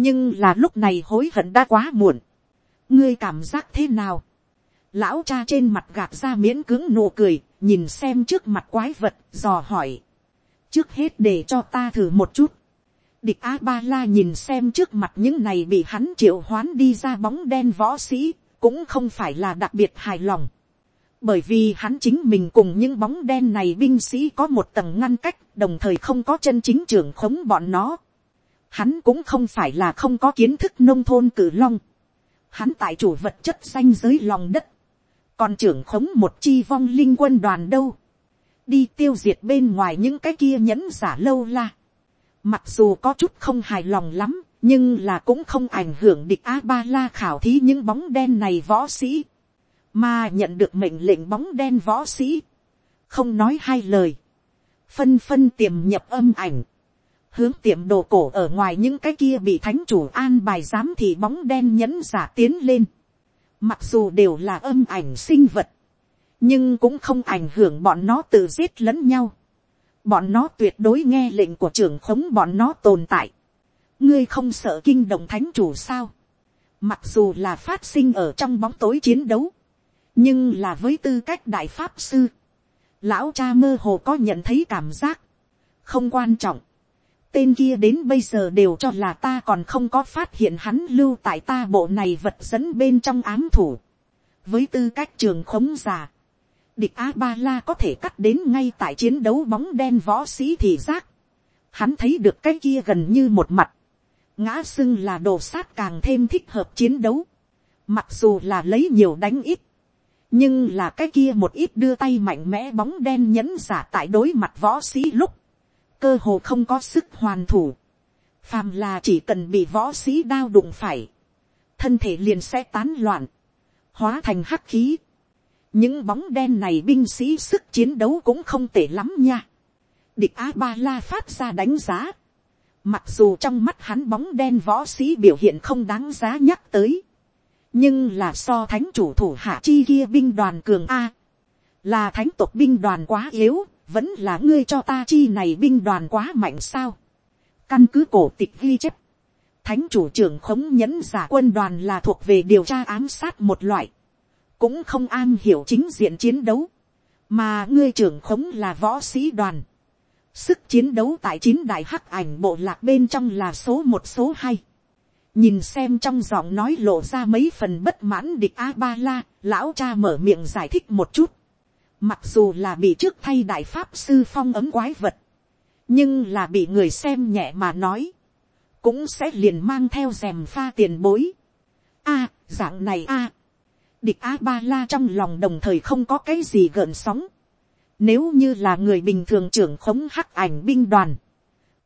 nhưng là lúc này hối hận đã quá muộn. ngươi cảm giác thế nào. lão cha trên mặt gạt ra miễn cứng nụ cười, nhìn xem trước mặt quái vật, dò hỏi trước hết để cho ta thử một chút. địch a ba la nhìn xem trước mặt những này bị hắn triệu hoán đi ra bóng đen võ sĩ, cũng không phải là đặc biệt hài lòng. bởi vì hắn chính mình cùng những bóng đen này binh sĩ có một tầng ngăn cách, đồng thời không có chân chính trưởng khống bọn nó Hắn cũng không phải là không có kiến thức nông thôn cử long. Hắn tại chủ vật chất xanh dưới lòng đất. Còn trưởng khống một chi vong linh quân đoàn đâu. Đi tiêu diệt bên ngoài những cái kia nhẫn giả lâu la. Mặc dù có chút không hài lòng lắm, nhưng là cũng không ảnh hưởng địch A-ba-la khảo thí những bóng đen này võ sĩ. Mà nhận được mệnh lệnh bóng đen võ sĩ. Không nói hai lời. Phân phân tiềm nhập âm ảnh hướng tiệm đồ cổ ở ngoài những cái kia bị thánh chủ an bài giám thì bóng đen nhẫn giả tiến lên. Mặc dù đều là âm ảnh sinh vật, nhưng cũng không ảnh hưởng bọn nó tự giết lẫn nhau. Bọn nó tuyệt đối nghe lệnh của trưởng khống bọn nó tồn tại. Ngươi không sợ kinh động thánh chủ sao? Mặc dù là phát sinh ở trong bóng tối chiến đấu, nhưng là với tư cách đại pháp sư, lão cha mơ hồ có nhận thấy cảm giác, không quan trọng, tên kia đến bây giờ đều cho là ta còn không có phát hiện hắn lưu tại ta bộ này vật dẫn bên trong ám thủ. với tư cách trường khống giả, địch a ba la có thể cắt đến ngay tại chiến đấu bóng đen võ sĩ thì giác. hắn thấy được cái kia gần như một mặt. ngã xưng là đồ sát càng thêm thích hợp chiến đấu. mặc dù là lấy nhiều đánh ít. nhưng là cái kia một ít đưa tay mạnh mẽ bóng đen nhẫn giả tại đối mặt võ sĩ lúc cơ hồ không có sức hoàn thủ. Phàm là chỉ cần bị võ sĩ đao đụng phải, thân thể liền sẽ tán loạn, hóa thành hắc khí những bóng đen này binh sĩ sức chiến đấu cũng không tệ lắm nha. địch a ba la phát ra đánh giá. mặc dù trong mắt hắn bóng đen võ sĩ biểu hiện không đáng giá nhắc tới. nhưng là so thánh chủ thủ hạ chi kia binh đoàn cường a. là thánh tộc binh đoàn quá yếu vẫn là ngươi cho ta chi này binh đoàn quá mạnh sao. căn cứ cổ tịch ghi chép, thánh chủ trưởng khống nhẫn giả quân đoàn là thuộc về điều tra ám sát một loại, cũng không an hiểu chính diện chiến đấu, mà ngươi trưởng khống là võ sĩ đoàn, sức chiến đấu tại chín đại hắc ảnh bộ lạc bên trong là số một số hai, nhìn xem trong giọng nói lộ ra mấy phần bất mãn địch a ba la, lão cha mở miệng giải thích một chút, mặc dù là bị trước thay đại pháp sư phong ấm quái vật, nhưng là bị người xem nhẹ mà nói, cũng sẽ liền mang theo rèm pha tiền bối. a, dạng này a, địch a ba la trong lòng đồng thời không có cái gì gợn sóng. Nếu như là người bình thường trưởng khống hắc ảnh binh đoàn,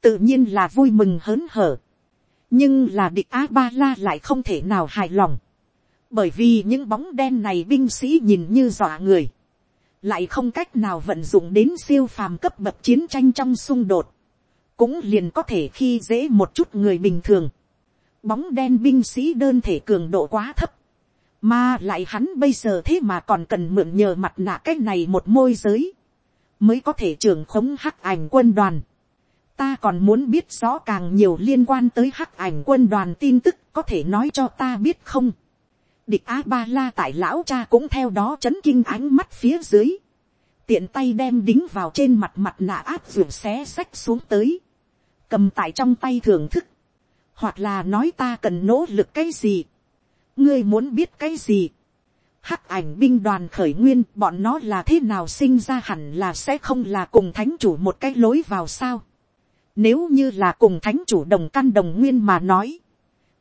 tự nhiên là vui mừng hớn hở. nhưng là địch a ba la lại không thể nào hài lòng. bởi vì những bóng đen này binh sĩ nhìn như dọa người lại không cách nào vận dụng đến siêu phàm cấp bậc chiến tranh trong xung đột, cũng liền có thể khi dễ một chút người bình thường. Bóng đen binh sĩ đơn thể cường độ quá thấp, mà lại hắn bây giờ thế mà còn cần mượn nhờ mặt nạ cái này một môi giới, mới có thể trưởng khống hắc ảnh quân đoàn. Ta còn muốn biết rõ càng nhiều liên quan tới hắc ảnh quân đoàn tin tức có thể nói cho ta biết không? Địch a ba la tại lão cha cũng theo đó chấn kinh ánh mắt phía dưới, tiện tay đem đính vào trên mặt mặt nạ áp ruột xé xách xuống tới, cầm tại trong tay thưởng thức, hoặc là nói ta cần nỗ lực cái gì, ngươi muốn biết cái gì, hắc ảnh binh đoàn khởi nguyên bọn nó là thế nào sinh ra hẳn là sẽ không là cùng thánh chủ một cái lối vào sao. Nếu như là cùng thánh chủ đồng căn đồng nguyên mà nói,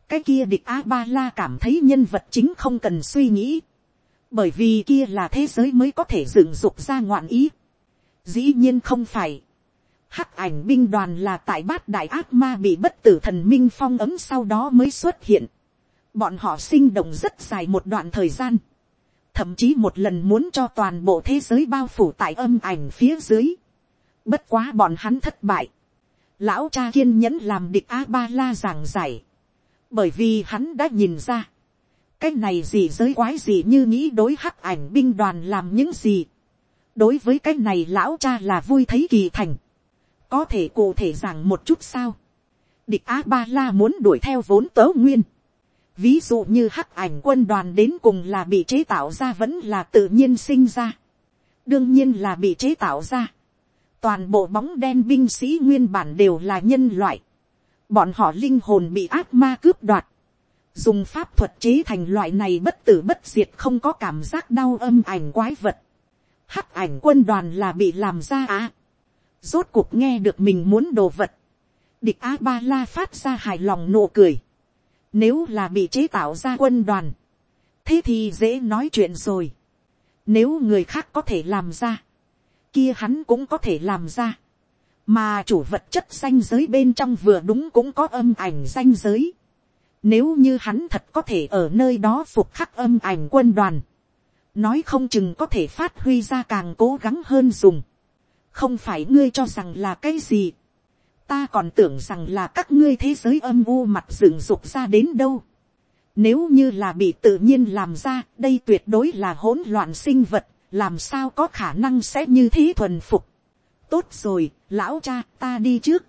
cái kia địch a ba la cảm thấy nhân vật chính không cần suy nghĩ, bởi vì kia là thế giới mới có thể dựng dục ra ngoạn ý. dĩ nhiên không phải. hắc ảnh binh đoàn là tại bát đại ác ma bị bất tử thần minh phong ấm sau đó mới xuất hiện bọn họ sinh động rất dài một đoạn thời gian. thậm chí một lần muốn cho toàn bộ thế giới bao phủ tại âm ảnh phía dưới. bất quá bọn hắn thất bại. lão cha kiên nhẫn làm địch a ba la giảng giải bởi vì hắn đã nhìn ra, cái này gì giới quái gì như nghĩ đối hắc ảnh binh đoàn làm những gì. đối với cái này lão cha là vui thấy kỳ thành. có thể cụ thể rằng một chút sao. địch a ba la muốn đuổi theo vốn tớ nguyên ví dụ như hắc ảnh quân đoàn đến cùng là bị chế tạo ra vẫn là tự nhiên sinh ra. đương nhiên là bị chế tạo ra. toàn bộ bóng đen binh sĩ nguyên bản đều là nhân loại bọn họ linh hồn bị ác ma cướp đoạt, dùng pháp thuật chế thành loại này bất tử bất diệt không có cảm giác đau âm ảnh quái vật. Hắc ảnh quân đoàn là bị làm ra á, Rốt cuộc nghe được mình muốn đồ vật. Địch A-ba-la phát ra hài lòng nụ cười. Nếu là bị chế tạo ra quân đoàn. Thế thì dễ nói chuyện rồi. Nếu người khác có thể làm ra. Kia hắn cũng có thể làm ra mà chủ vật chất danh giới bên trong vừa đúng cũng có âm ảnh danh giới. Nếu như hắn thật có thể ở nơi đó phục khắc âm ảnh quân đoàn, nói không chừng có thể phát huy ra càng cố gắng hơn dùng. không phải ngươi cho rằng là cái gì ta còn tưởng rằng là các ngươi thế giới âm u mặt dựng dục ra đến đâu. Nếu như là bị tự nhiên làm ra, đây tuyệt đối là hỗn loạn sinh vật, làm sao có khả năng sẽ như thế thuần phục tốt rồi, lão cha ta đi trước.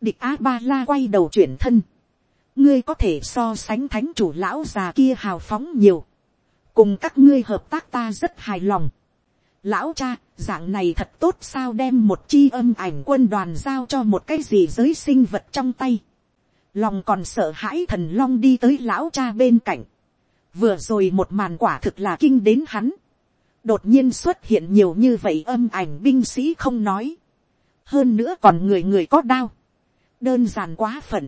địch a ba la quay đầu chuyển thân. ngươi có thể so sánh thánh chủ lão già kia hào phóng nhiều. cùng các ngươi hợp tác ta rất hài lòng lão cha, dạng này thật tốt sao đem một chi âm ảnh quân đoàn giao cho một cái gì giới sinh vật trong tay. lòng còn sợ hãi thần long đi tới lão cha bên cạnh. vừa rồi một màn quả thực là kinh đến hắn đột nhiên xuất hiện nhiều như vậy âm ảnh binh sĩ không nói. hơn nữa còn người người có đao. đơn giản quá phận.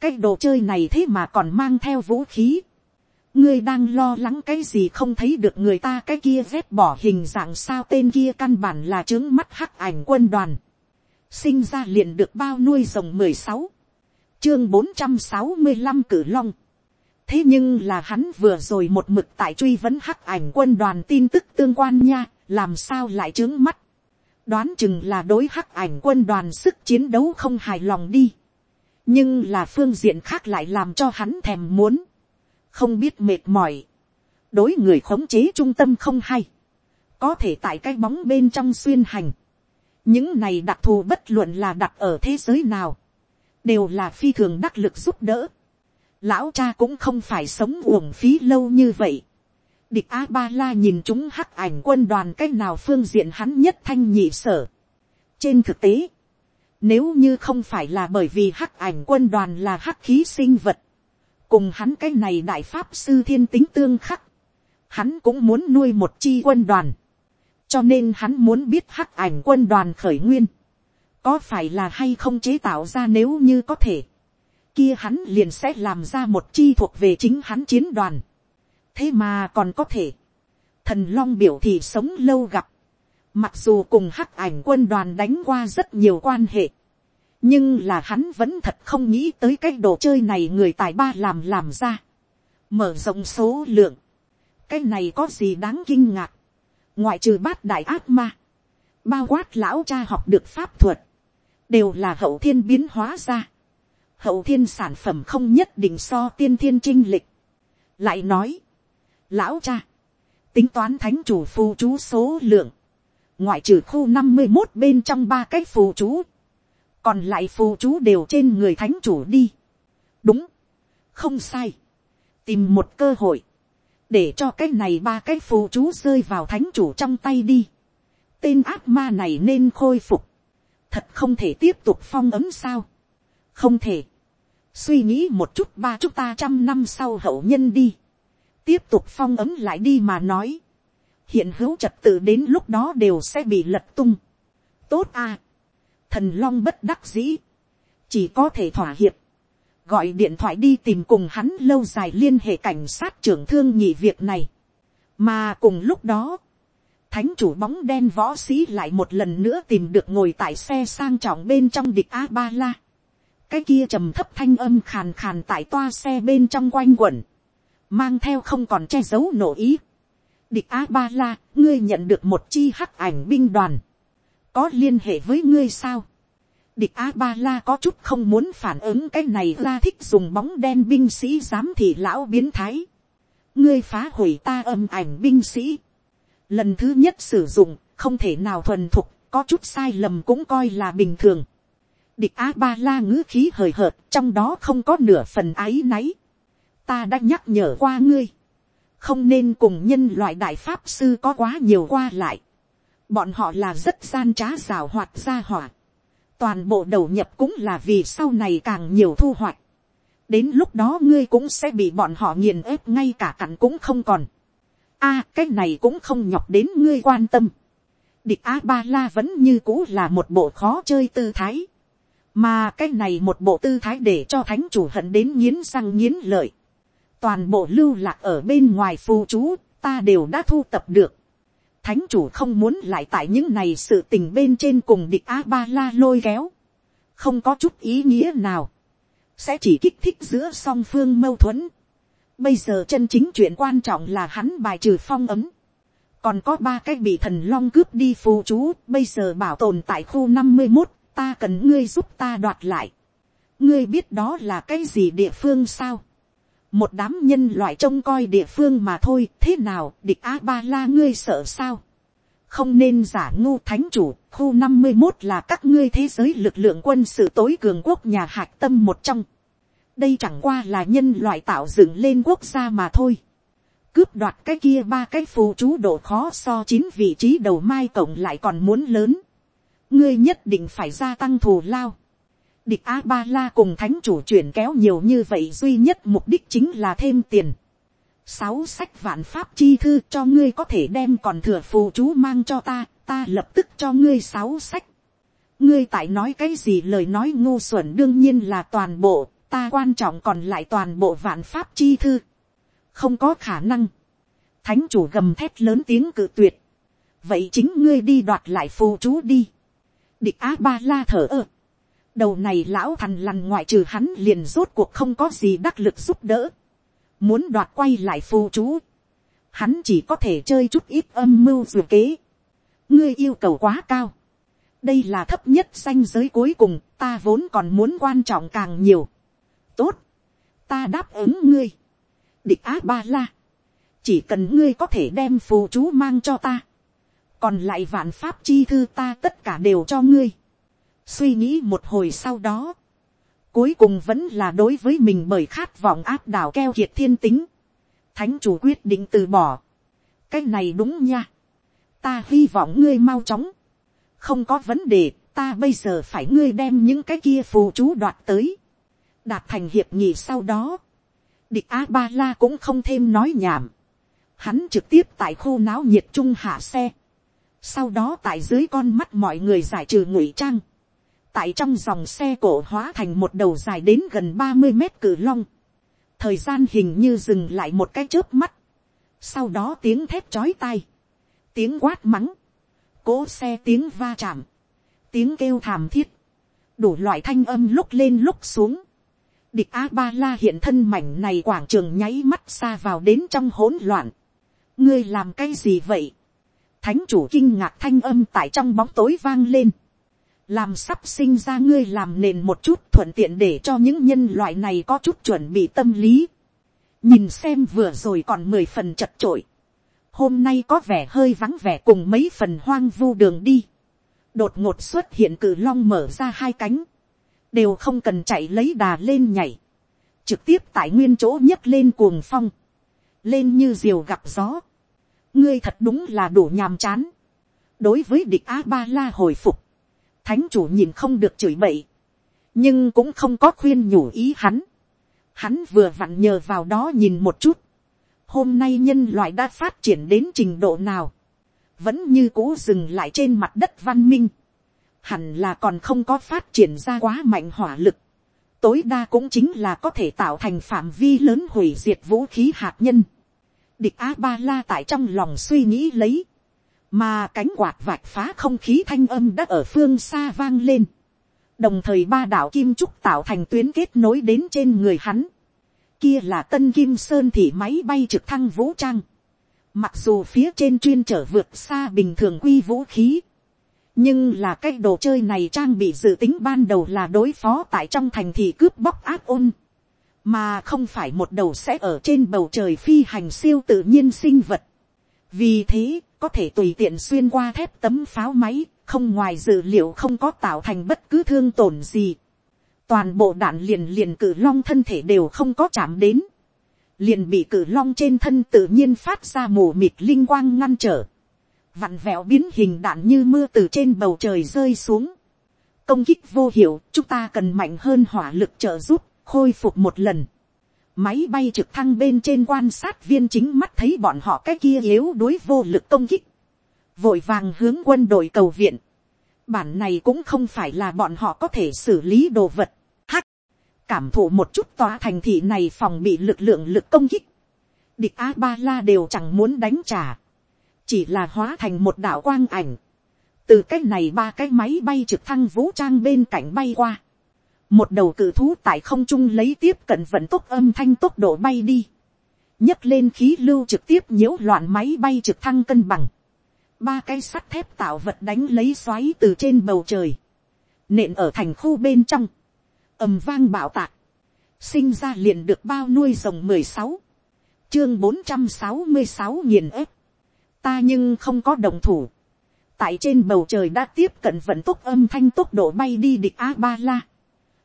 cái đồ chơi này thế mà còn mang theo vũ khí ngươi đang lo lắng cái gì không thấy được người ta cái kia vét bỏ hình dạng sao tên kia căn bản là trướng mắt hắc ảnh quân đoàn. sinh ra liền được bao nuôi rồng mười sáu chương bốn trăm sáu mươi năm cử long thế nhưng là hắn vừa rồi một mực tại truy vấn hắc ảnh quân đoàn tin tức tương quan nha, làm sao lại trướng mắt. đoán chừng là đối hắc ảnh quân đoàn sức chiến đấu không hài lòng đi. nhưng là phương diện khác lại làm cho hắn thèm muốn không biết mệt mỏi. đối người khống chế trung tâm không hay. có thể tại cái bóng bên trong xuyên hành. những này đặc thù bất luận là đặt ở thế giới nào. đều là phi thường đắc lực giúp đỡ lão cha cũng không phải sống uổng phí lâu như vậy. địch a ba la nhìn chúng hắc ảnh quân đoàn cách nào phương diện hắn nhất thanh nhị sở. trên thực tế, nếu như không phải là bởi vì hắc ảnh quân đoàn là hắc khí sinh vật, cùng hắn cái này đại pháp sư thiên tính tương khắc, hắn cũng muốn nuôi một chi quân đoàn, cho nên hắn muốn biết hắc ảnh quân đoàn khởi nguyên, có phải là hay không chế tạo ra nếu như có thể, kia hắn liền sẽ làm ra một chi thuộc về chính hắn chiến đoàn, thế mà còn có thể, thần long biểu thì sống lâu gặp, mặc dù cùng hắc ảnh quân đoàn đánh qua rất nhiều quan hệ, nhưng là hắn vẫn thật không nghĩ tới cái đồ chơi này người tài ba làm làm ra, mở rộng số lượng, cái này có gì đáng kinh ngạc, ngoại trừ bát đại ác ma, bao quát lão cha học được pháp thuật, đều là hậu thiên biến hóa ra, hậu thiên sản phẩm không nhất định so tiên thiên trinh lịch, lại nói, lão cha, tính toán thánh chủ phù chú số lượng, ngoại trừ khu năm mươi một bên trong ba cái phù chú, còn lại phù chú đều trên người thánh chủ đi. đúng, không sai, tìm một cơ hội, để cho cái này ba cái phù chú rơi vào thánh chủ trong tay đi. tên ác ma này nên khôi phục, thật không thể tiếp tục phong ấm sao, không thể, suy nghĩ một chút ba chúng ta trăm năm sau hậu nhân đi, tiếp tục phong ấm lại đi mà nói, hiện hữu trật tự đến lúc đó đều sẽ bị lật tung. tốt à, thần long bất đắc dĩ, chỉ có thể thỏa hiệp, gọi điện thoại đi tìm cùng hắn lâu dài liên hệ cảnh sát trưởng thương nhị việc này, mà cùng lúc đó, thánh chủ bóng đen võ sĩ lại một lần nữa tìm được ngồi tại xe sang trọng bên trong địch a ba la, cái kia trầm thấp thanh âm khàn khàn tại toa xe bên trong quanh quẩn, mang theo không còn che giấu nổ ý. địch a ba la, ngươi nhận được một chi hắc ảnh binh đoàn, có liên hệ với ngươi sao. địch a ba la có chút không muốn phản ứng cái này ra thích dùng bóng đen binh sĩ giám thị lão biến thái. ngươi phá hủy ta âm ảnh binh sĩ. lần thứ nhất sử dụng, không thể nào thuần thục, có chút sai lầm cũng coi là bình thường. địch a ba la ngữ khí hời hợt, trong đó không có nửa phần áy náy. ta đã nhắc nhở qua ngươi không nên cùng nhân loại đại pháp sư có quá nhiều qua lại bọn họ là rất gian trá rào hoạt ra hỏa. toàn bộ đầu nhập cũng là vì sau này càng nhiều thu hoạch. đến lúc đó ngươi cũng sẽ bị bọn họ nghiền ép ngay cả cặn cũng không còn. a, cái này cũng không nhọc đến ngươi quan tâm. địch a ba la vẫn như cũ là một bộ khó chơi tư thái. mà cái này một bộ tư thái để cho thánh chủ hận đến nghiến răng nghiến lợi. toàn bộ lưu lạc ở bên ngoài phù chú, ta đều đã thu tập được thánh chủ không muốn lại tại những này sự tình bên trên cùng địch a ba la lôi kéo, không có chút ý nghĩa nào, sẽ chỉ kích thích giữa song phương mâu thuẫn. Bây giờ chân chính chuyện quan trọng là hắn bài trừ phong ấm, còn có ba cái bị thần long cướp đi phù chú, bây giờ bảo tồn tại khu năm mươi một, ta cần ngươi giúp ta đoạt lại. ngươi biết đó là cái gì địa phương sao một đám nhân loại trông coi địa phương mà thôi, thế nào, địch a ba la ngươi sợ sao? Không nên giả ngu thánh chủ, khu năm mươi một là các ngươi thế giới lực lượng quân sự tối cường quốc nhà hạc tâm một trong. Đây chẳng qua là nhân loại tạo dựng lên quốc gia mà thôi. Cướp đoạt cái kia ba cái phù chú độ khó so chín vị trí đầu mai cộng lại còn muốn lớn. Ngươi nhất định phải gia tăng thù lao địch a ba la cùng thánh chủ chuyển kéo nhiều như vậy duy nhất mục đích chính là thêm tiền. sáu sách vạn pháp chi thư cho ngươi có thể đem còn thừa phù chú mang cho ta, ta lập tức cho ngươi sáu sách. ngươi tại nói cái gì lời nói ngu xuẩn đương nhiên là toàn bộ, ta quan trọng còn lại toàn bộ vạn pháp chi thư. không có khả năng. thánh chủ gầm thét lớn tiếng cự tuyệt. vậy chính ngươi đi đoạt lại phù chú đi. địch a ba la thở ơ đầu này lão thằn lằn ngoại trừ hắn liền rốt cuộc không có gì đắc lực giúp đỡ. Muốn đoạt quay lại phù chú. Hắn chỉ có thể chơi chút ít âm mưu dù kế. Ngươi yêu cầu quá cao. Đây là thấp nhất danh giới cuối cùng, ta vốn còn muốn quan trọng càng nhiều. Tốt. Ta đáp ứng ngươi. Địch á ba la. Chỉ cần ngươi có thể đem phù chú mang cho ta. Còn lại vạn pháp chi thư ta tất cả đều cho ngươi suy nghĩ một hồi sau đó, cuối cùng vẫn là đối với mình bởi khát vọng áp đảo keo kiệt thiên tính, thánh chủ quyết định từ bỏ, cái này đúng nha. ta hy vọng ngươi mau chóng. không có vấn đề, ta bây giờ phải ngươi đem những cái kia phù chú đoạt tới. đạt thành hiệp nghị sau đó. địch a ba la cũng không thêm nói nhảm. hắn trực tiếp tại khu náo nhiệt trung hạ xe. sau đó tại dưới con mắt mọi người giải trừ ngụy trang tại trong dòng xe cổ hóa thành một đầu dài đến gần ba mươi mét cử long. thời gian hình như dừng lại một cái chớp mắt. Sau đó tiếng thép chói tai, tiếng quát mắng, cố xe tiếng va chạm, tiếng kêu thảm thiết, đủ loại thanh âm lúc lên lúc xuống, địch a ba la hiện thân mảnh này quảng trường nháy mắt xa vào đến trong hỗn loạn, ngươi làm cái gì vậy, thánh chủ kinh ngạc thanh âm tại trong bóng tối vang lên, làm sắp sinh ra ngươi làm nền một chút thuận tiện để cho những nhân loại này có chút chuẩn bị tâm lý. Nhìn xem vừa rồi còn mười phần chật trội, hôm nay có vẻ hơi vắng vẻ cùng mấy phần hoang vu đường đi, đột ngột xuất hiện cử long mở ra hai cánh, đều không cần chạy lấy đà lên nhảy, trực tiếp tại nguyên chỗ nhấc lên cuồng phong, lên như diều gặp gió, ngươi thật đúng là đủ nhàm chán, đối với địch a ba la hồi phục, thánh chủ nhìn không được chửi bậy, nhưng cũng không có khuyên nhủ ý hắn, Hắn vừa vặn nhờ vào đó nhìn một chút. Hôm nay nhân loại đã phát triển đến trình độ nào. Vẫn như cũ dừng lại trên mặt đất văn minh. Hẳn là còn không có phát triển ra quá mạnh hỏa lực. Tối đa cũng chính là có thể tạo thành phạm vi lớn hủy diệt vũ khí hạt nhân. Địch A-ba-la tại trong lòng suy nghĩ lấy. Mà cánh quạt vạch phá không khí thanh âm đã ở phương xa vang lên đồng thời ba đạo kim trúc tạo thành tuyến kết nối đến trên người hắn. Kia là tân kim sơn thị máy bay trực thăng vũ trang. Mặc dù phía trên chuyên trở vượt xa bình thường quy vũ khí. Nhưng là cái đồ chơi này trang bị dự tính ban đầu là đối phó tại trong thành thị cướp bóc ác ôn. Mà không phải một đầu sẽ ở trên bầu trời phi hành siêu tự nhiên sinh vật. Vì thế, có thể tùy tiện xuyên qua thép tấm pháo máy, không ngoài dự liệu không có tạo thành bất cứ thương tổn gì. toàn bộ đạn liền liền cử long thân thể đều không có chạm đến. liền bị cử long trên thân tự nhiên phát ra mù mịt linh quang ngăn trở. vặn vẹo biến hình đạn như mưa từ trên bầu trời rơi xuống. công kích vô hiệu, chúng ta cần mạnh hơn hỏa lực trợ giúp, khôi phục một lần. Máy bay trực thăng bên trên quan sát viên chính mắt thấy bọn họ cái kia yếu đối vô lực công kích vội vàng hướng quân đội cầu viện. bản này cũng không phải là bọn họ có thể xử lý đồ vật. hắc, cảm thụ một chút tòa thành thị này phòng bị lực lượng lực công kích. địch a ba la đều chẳng muốn đánh trả. chỉ là hóa thành một đạo quang ảnh. từ cái này ba cái máy bay trực thăng vũ trang bên cạnh bay qua một đầu cử thú tại không trung lấy tiếp cận vận tốc âm thanh tốc độ bay đi. Nhấc lên khí lưu trực tiếp nhiễu loạn máy bay trực thăng cân bằng. Ba cái sắt thép tạo vật đánh lấy xoáy từ trên bầu trời, nện ở thành khu bên trong, ầm vang bạo tạc, sinh ra liền được bao nuôi rồng mười sáu, chương bốn trăm sáu mươi sáu nghìn ếp, ta nhưng không có đồng thủ, tại trên bầu trời đã tiếp cận vận tốc âm thanh tốc độ bay đi địch a ba la,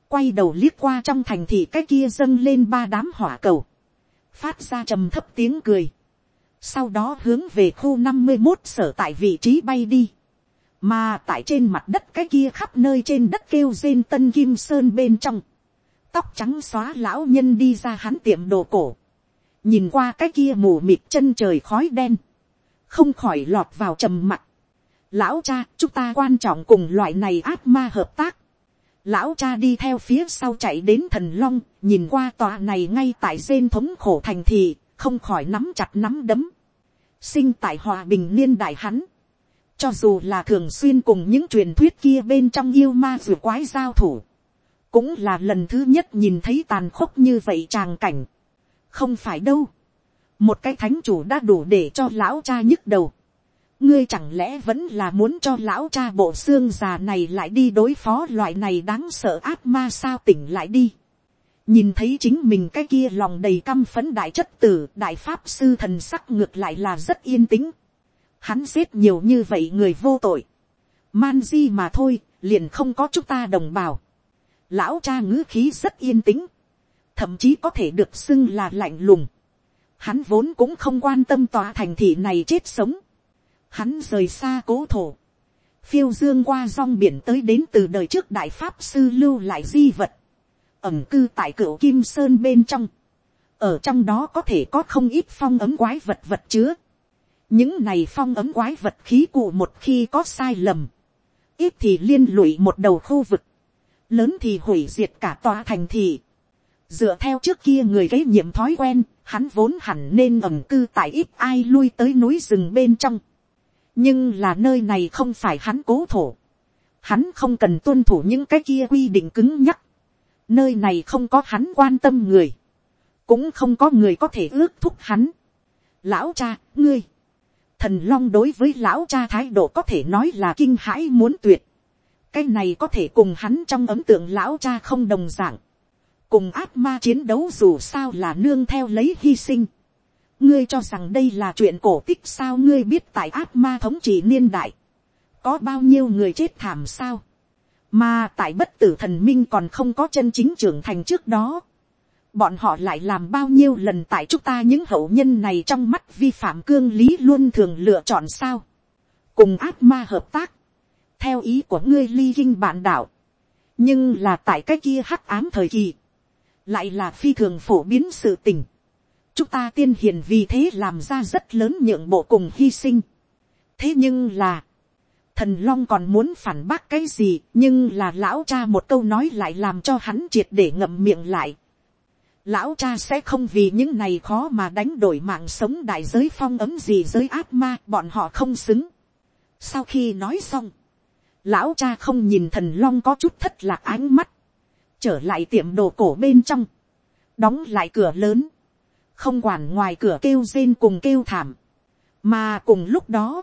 quay đầu liếc qua trong thành thị cái kia dâng lên ba đám hỏa cầu, phát ra trầm thấp tiếng cười, sau đó hướng về khu năm mươi một sở tại vị trí bay đi, mà tại trên mặt đất cái kia khắp nơi trên đất kêu rên tân kim sơn bên trong, tóc trắng xóa lão nhân đi ra hắn tiệm đồ cổ, nhìn qua cái kia mù mịt chân trời khói đen, không khỏi lọt vào trầm mặt. Lão cha, chúng ta quan trọng cùng loại này ác ma hợp tác. Lão cha đi theo phía sau chạy đến thần long, nhìn qua tòa này ngay tại dên thống khổ thành thị, không khỏi nắm chặt nắm đấm sinh tại hòa bình niên đại hắn, cho dù là thường xuyên cùng những truyền thuyết kia bên trong yêu ma r quái giao thủ, cũng là lần thứ nhất nhìn thấy tàn khốc như vậy tràng cảnh. không phải đâu, một cái thánh chủ đã đủ để cho lão cha nhức đầu ngươi chẳng lẽ vẫn là muốn cho lão cha bộ xương già này lại đi đối phó loại này đáng sợ ác ma sao tỉnh lại đi nhìn thấy chính mình cái kia lòng đầy căm phấn đại chất tử đại pháp sư thần sắc ngược lại là rất yên tĩnh. Hắn giết nhiều như vậy người vô tội. Man di mà thôi, liền không có chúng ta đồng bào. Lão cha ngữ khí rất yên tĩnh. Thậm chí có thể được xưng là lạnh lùng. Hắn vốn cũng không quan tâm tòa thành thị này chết sống. Hắn rời xa cố thổ. Phiêu dương qua rong biển tới đến từ đời trước đại pháp sư lưu lại di vật. Ẩm cư tại cửa Kim Sơn bên trong. Ở trong đó có thể có không ít phong ấm quái vật vật chứa. Những này phong ấm quái vật khí cụ một khi có sai lầm. Ít thì liên lụy một đầu khu vực. Lớn thì hủy diệt cả tòa thành thị dựa theo trước kia người kế nhiệm thói quen, hắn vốn hẳn nên ẩm cư tại ít ai lui tới núi rừng bên trong nhưng là nơi này không phải hắn cố thổ. hắn không cần tuân thủ những cái kia quy định cứng nhắc. nơi này không có hắn quan tâm người. cũng không có người có thể ước thúc hắn. lão cha, ngươi, thần long đối với lão cha thái độ có thể nói là kinh hãi muốn tuyệt. cái này có thể cùng hắn trong ấm tượng lão cha không đồng d ạ n g cùng ác ma chiến đấu dù sao là nương theo lấy hy sinh ngươi cho rằng đây là chuyện cổ tích sao? Ngươi biết tại ác ma thống trị niên đại, có bao nhiêu người chết thảm sao, mà tại bất tử thần minh còn không có chân chính trưởng thành trước đó, bọn họ lại làm bao nhiêu lần tại chúng ta những hậu nhân này trong mắt vi phạm cương lý luôn thường lựa chọn sao, cùng ác ma hợp tác, theo ý của ngươi ly kinh bạn đạo, nhưng là tại cái kia hắc ám thời kỳ, lại là phi thường phổ biến sự tình chúng ta tiên hiền vì thế làm ra rất lớn nhượng bộ cùng hy sinh. thế nhưng là, thần long còn muốn phản bác cái gì nhưng là lão cha một câu nói lại làm cho hắn triệt để ngậm miệng lại. lão cha sẽ không vì những này khó mà đánh đổi mạng sống đại giới phong ấm gì giới ác ma bọn họ không xứng. sau khi nói xong, lão cha không nhìn thần long có chút thất lạc ánh mắt, trở lại tiệm đồ cổ bên trong, đóng lại cửa lớn, không quản ngoài cửa kêu rên cùng kêu thảm, mà cùng lúc đó,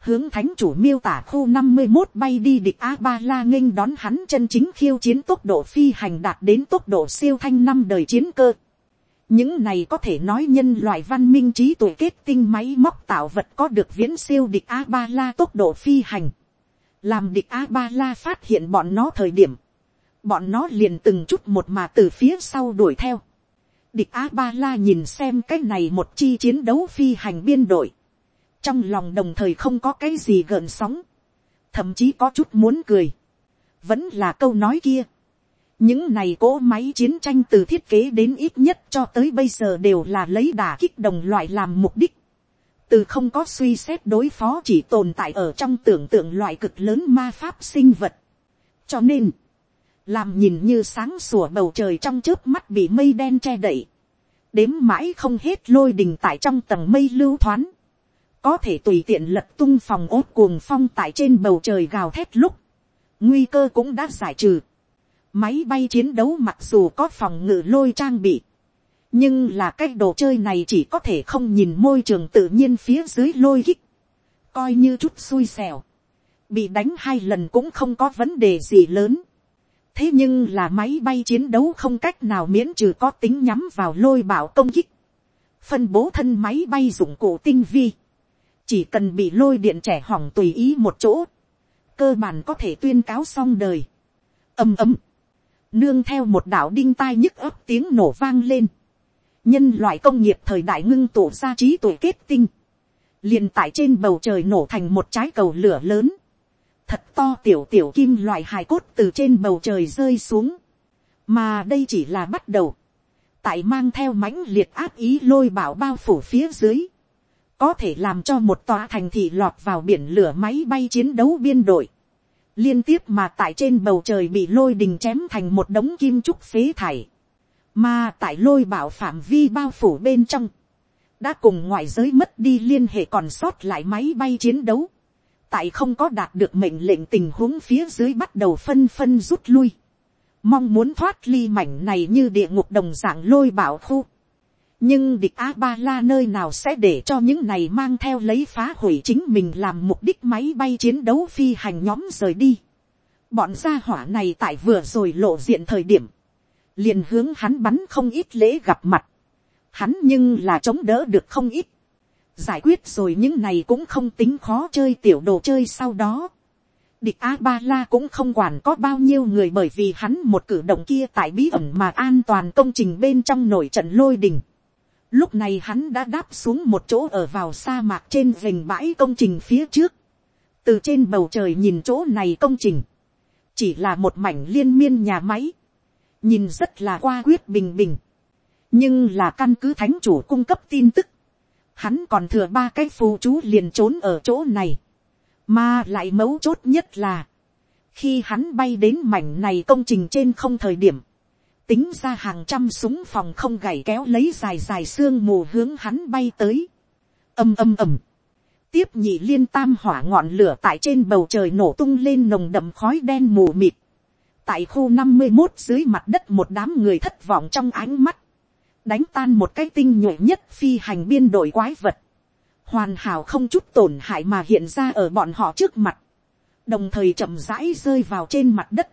hướng thánh chủ miêu tả khu năm mươi một bay đi địch a ba la nghênh đón hắn chân chính khiêu chiến tốc độ phi hành đạt đến tốc độ siêu thanh năm đời chiến cơ. những này có thể nói nhân loại văn minh trí tuổi kết tinh máy móc tạo vật có được viễn siêu địch a ba la tốc độ phi hành. làm địch a ba la phát hiện bọn nó thời điểm, bọn nó liền từng chút một mà từ phía sau đuổi theo địch a ba la nhìn xem cái này một chi chiến đấu phi hành biên đội, trong lòng đồng thời không có cái gì gợn sóng, thậm chí có chút muốn cười, vẫn là câu nói kia. những này cỗ máy chiến tranh từ thiết kế đến ít nhất cho tới bây giờ đều là lấy đà kích đồng loại làm mục đích, từ không có suy xét đối phó chỉ tồn tại ở trong tưởng tượng loại cực lớn ma pháp sinh vật. cho nên, làm nhìn như sáng sủa bầu trời trong trước mắt bị mây đen che đậy, đếm mãi không hết lôi đình tại trong tầng mây lưu thoáng, có thể tùy tiện lật tung phòng ốt cuồng phong tại trên bầu trời gào thét lúc, nguy cơ cũng đã giải trừ. Máy bay chiến đấu mặc dù có phòng ngự lôi trang bị, nhưng là cái đồ chơi này chỉ có thể không nhìn môi trường tự nhiên phía dưới lôi kích, coi như chút xui xẻo, bị đánh hai lần cũng không có vấn đề gì lớn thế nhưng là máy bay chiến đấu không cách nào miễn trừ có tính nhắm vào lôi bảo công kích, phân bố thân máy bay dụng cụ tinh vi, chỉ cần bị lôi điện trẻ hỏng tùy ý một chỗ, cơ bản có thể tuyên cáo xong đời, ầm ầm, nương theo một đạo đinh tai nhức ấp tiếng nổ vang lên, nhân loại công nghiệp thời đại ngưng tụ ra trí tuổi kết tinh, liền tại trên bầu trời nổ thành một trái cầu lửa lớn, thật to tiểu tiểu kim loại hài cốt từ trên bầu trời rơi xuống, mà đây chỉ là bắt đầu, tại mang theo mãnh liệt áp ý lôi bảo bao phủ phía dưới, có thể làm cho một tòa thành thị lọt vào biển lửa máy bay chiến đấu biên đội, liên tiếp mà tại trên bầu trời bị lôi đình chém thành một đống kim trúc phế thải, mà tại lôi bảo phạm vi bao phủ bên trong, đã cùng ngoại giới mất đi liên hệ còn sót lại máy bay chiến đấu, tại không có đạt được mệnh lệnh tình huống phía dưới bắt đầu phân phân rút lui, mong muốn thoát ly mảnh này như địa ngục đồng dạng lôi bảo khu. nhưng địch a ba la nơi nào sẽ để cho những này mang theo lấy phá hủy chính mình làm mục đích máy bay chiến đấu phi hành nhóm rời đi. bọn gia hỏa này tại vừa rồi lộ diện thời điểm, liền hướng hắn bắn không ít lễ gặp mặt. hắn nhưng là chống đỡ được không ít giải quyết rồi những này cũng không tính khó chơi tiểu đồ chơi sau đó. Địch A-ba-la cũng không quản có bao nhiêu người bởi vì hắn một cử động kia tại bí ẩn mà an toàn công trình bên trong nổi trận lôi đình. Lúc này hắn đã đáp xuống một chỗ ở vào sa mạc trên rình bãi công trình phía trước. Từ trên bầu trời nhìn chỗ này công trình. Chỉ là một mảnh liên miên nhà máy. Nhìn rất là qua quyết bình bình. Nhưng là căn cứ thánh chủ cung cấp tin tức. Hắn còn thừa ba cái phù chú liền trốn ở chỗ này. Mà lại mấu chốt nhất là. Khi hắn bay đến mảnh này công trình trên không thời điểm, tính ra hàng trăm súng phòng không gảy kéo lấy dài dài xương mù hướng hắn bay tới. ầm ầm ầm. tiếp nhị liên tam hỏa ngọn lửa tại trên bầu trời nổ tung lên nồng đậm khói đen mù mịt. tại khu năm mươi một dưới mặt đất một đám người thất vọng trong ánh mắt đánh tan một cái tinh nhuệ nhất phi hành biên đội quái vật. hoàn hảo không chút tổn hại mà hiện ra ở bọn họ trước mặt. đồng thời chậm rãi rơi vào trên mặt đất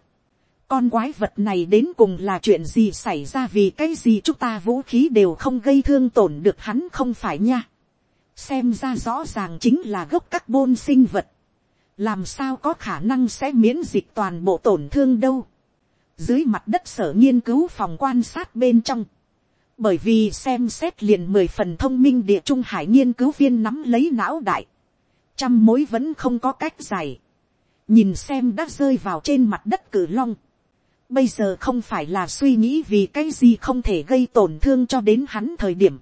con quái vật này đến cùng là chuyện gì xảy ra vì cái gì chúng ta vũ khí đều không gây thương tổn được hắn không phải nha. xem ra rõ ràng chính là gốc carbon sinh vật. làm sao có khả năng sẽ miễn dịch toàn bộ tổn thương đâu. dưới mặt đất sở nghiên cứu phòng quan sát bên trong bởi vì xem xét liền mười phần thông minh địa trung hải nghiên cứu viên nắm lấy não đại. trăm mối vẫn không có cách giải. nhìn xem đã rơi vào trên mặt đất cử long Bây giờ không phải là suy nghĩ vì cái gì không thể gây tổn thương cho đến hắn thời điểm.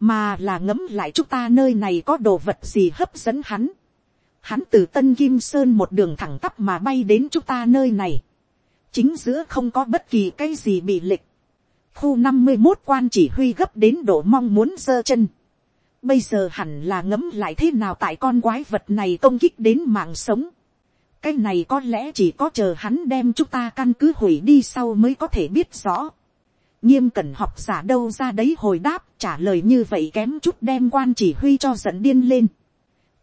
Mà là ngẫm lại chúng ta nơi này có đồ vật gì hấp dẫn hắn. Hắn từ Tân Kim Sơn một đường thẳng tắp mà bay đến chúng ta nơi này. Chính giữa không có bất kỳ cái gì bị lịch. Khu năm mươi một quan chỉ huy gấp đến độ mong muốn giơ chân. Bây giờ hẳn là ngấm lại thế nào tại con quái vật này công kích đến mạng sống cái này có lẽ chỉ có chờ hắn đem chúng ta căn cứ hủy đi sau mới có thể biết rõ. nghiêm cẩn học giả đâu ra đấy hồi đáp trả lời như vậy kém chút đem quan chỉ huy cho giận điên lên.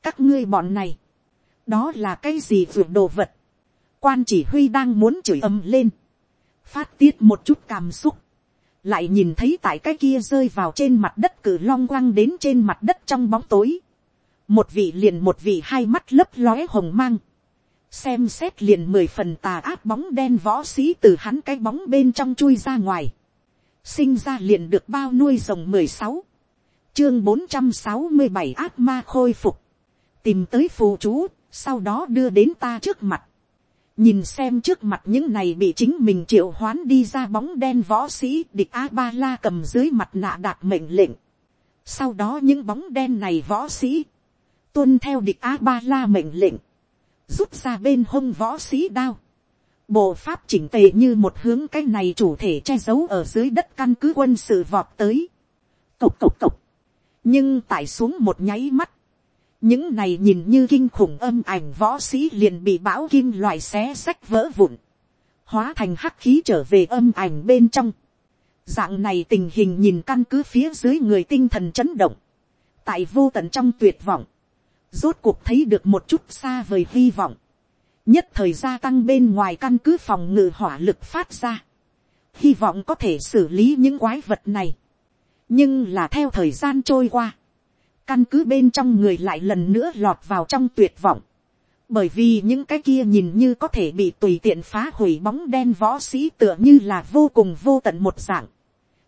các ngươi bọn này, đó là cái gì vượt đồ vật. quan chỉ huy đang muốn chửi ầm lên, phát tiết một chút cảm xúc, lại nhìn thấy tại cái kia rơi vào trên mặt đất cử long quăng đến trên mặt đất trong bóng tối. một vị liền một vị hai mắt lấp lóe hồng mang. Xem xét liền mười phần tà áp bóng đen võ sĩ từ hắn cái bóng bên trong chui ra ngoài, sinh ra liền được bao nuôi rồng mười sáu, chương bốn trăm sáu mươi bảy áp ma khôi phục, tìm tới phù chú, sau đó đưa đến ta trước mặt, nhìn xem trước mặt những này bị chính mình triệu hoán đi ra bóng đen võ sĩ địch a ba la cầm dưới mặt nạ đạt mệnh lệnh, sau đó những bóng đen này võ sĩ, tuân theo địch a ba la mệnh lệnh, rút ra bên hông võ sĩ đao. Bộ pháp chỉnh tề như một hướng cái này chủ thể che giấu ở dưới đất căn cứ quân sự vọt tới. Cộc cộc cộc. Nhưng tại xuống một nháy mắt. Những này nhìn như kinh khủng âm ảnh võ sĩ liền bị bão kim loại xé sách vỡ vụn. Hóa thành hắc khí trở về âm ảnh bên trong. Dạng này tình hình nhìn căn cứ phía dưới người tinh thần chấn động. Tại vô tận trong tuyệt vọng rốt cuộc thấy được một chút xa vời hy vọng, nhất thời gia tăng bên ngoài căn cứ phòng ngự hỏa lực phát ra, hy vọng có thể xử lý những quái vật này, nhưng là theo thời gian trôi qua, căn cứ bên trong người lại lần nữa lọt vào trong tuyệt vọng, bởi vì những cái kia nhìn như có thể bị tùy tiện phá hủy bóng đen võ sĩ tựa như là vô cùng vô tận một dạng,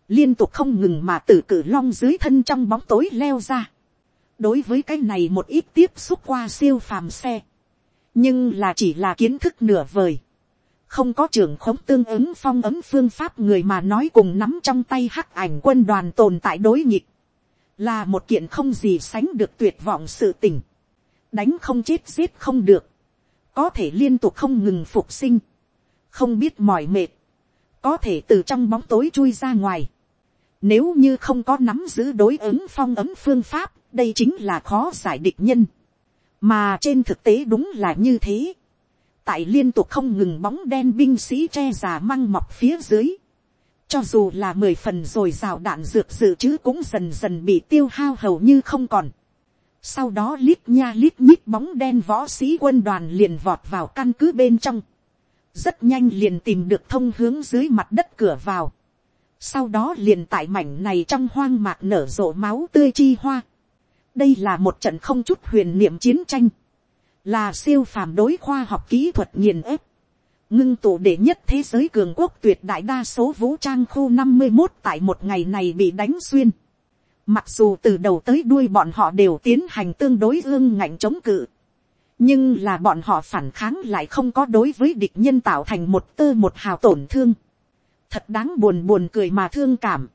liên tục không ngừng mà tử cử long dưới thân trong bóng tối leo ra, đối với cái này một ít tiếp xúc qua siêu phàm xe, nhưng là chỉ là kiến thức nửa vời, không có trưởng khống tương ứng phong ấm phương pháp người mà nói cùng nắm trong tay hắc ảnh quân đoàn tồn tại đối nghịch, là một kiện không gì sánh được tuyệt vọng sự tình, đánh không chết giết không được, có thể liên tục không ngừng phục sinh, không biết mỏi mệt, có thể từ trong bóng tối chui ra ngoài, nếu như không có nắm giữ đối ứng phong ấm phương pháp, đây chính là khó giải địch nhân. mà trên thực tế đúng là như thế. tại liên tục không ngừng bóng đen binh sĩ tre già măng mọc phía dưới cho dù là mười phần rồi rào đạn dược dự trữ cũng dần dần bị tiêu hao hầu như không còn. sau đó lít nha lít nhít bóng đen võ sĩ quân đoàn liền vọt vào căn cứ bên trong. rất nhanh liền tìm được thông hướng dưới mặt đất cửa vào sau đó liền tại mảnh này trong hoang mạc nở rộ máu tươi chi hoa đây là một trận không chút huyền niệm chiến tranh, là siêu phàm đối khoa học kỹ thuật nghiền ép, ngưng tụ để nhất thế giới cường quốc tuyệt đại đa số vũ trang khu năm mươi một tại một ngày này bị đánh xuyên, Mặc dù từ đầu tới đuôi bọn họ đều tiến hành tương đối ương ngạnh chống cự. Nhưng là bọn họ phản kháng lại không có đối với địch nhân tạo thành một tơ một hào tổn thương. Thật đáng buồn buồn cười mà thương cảm.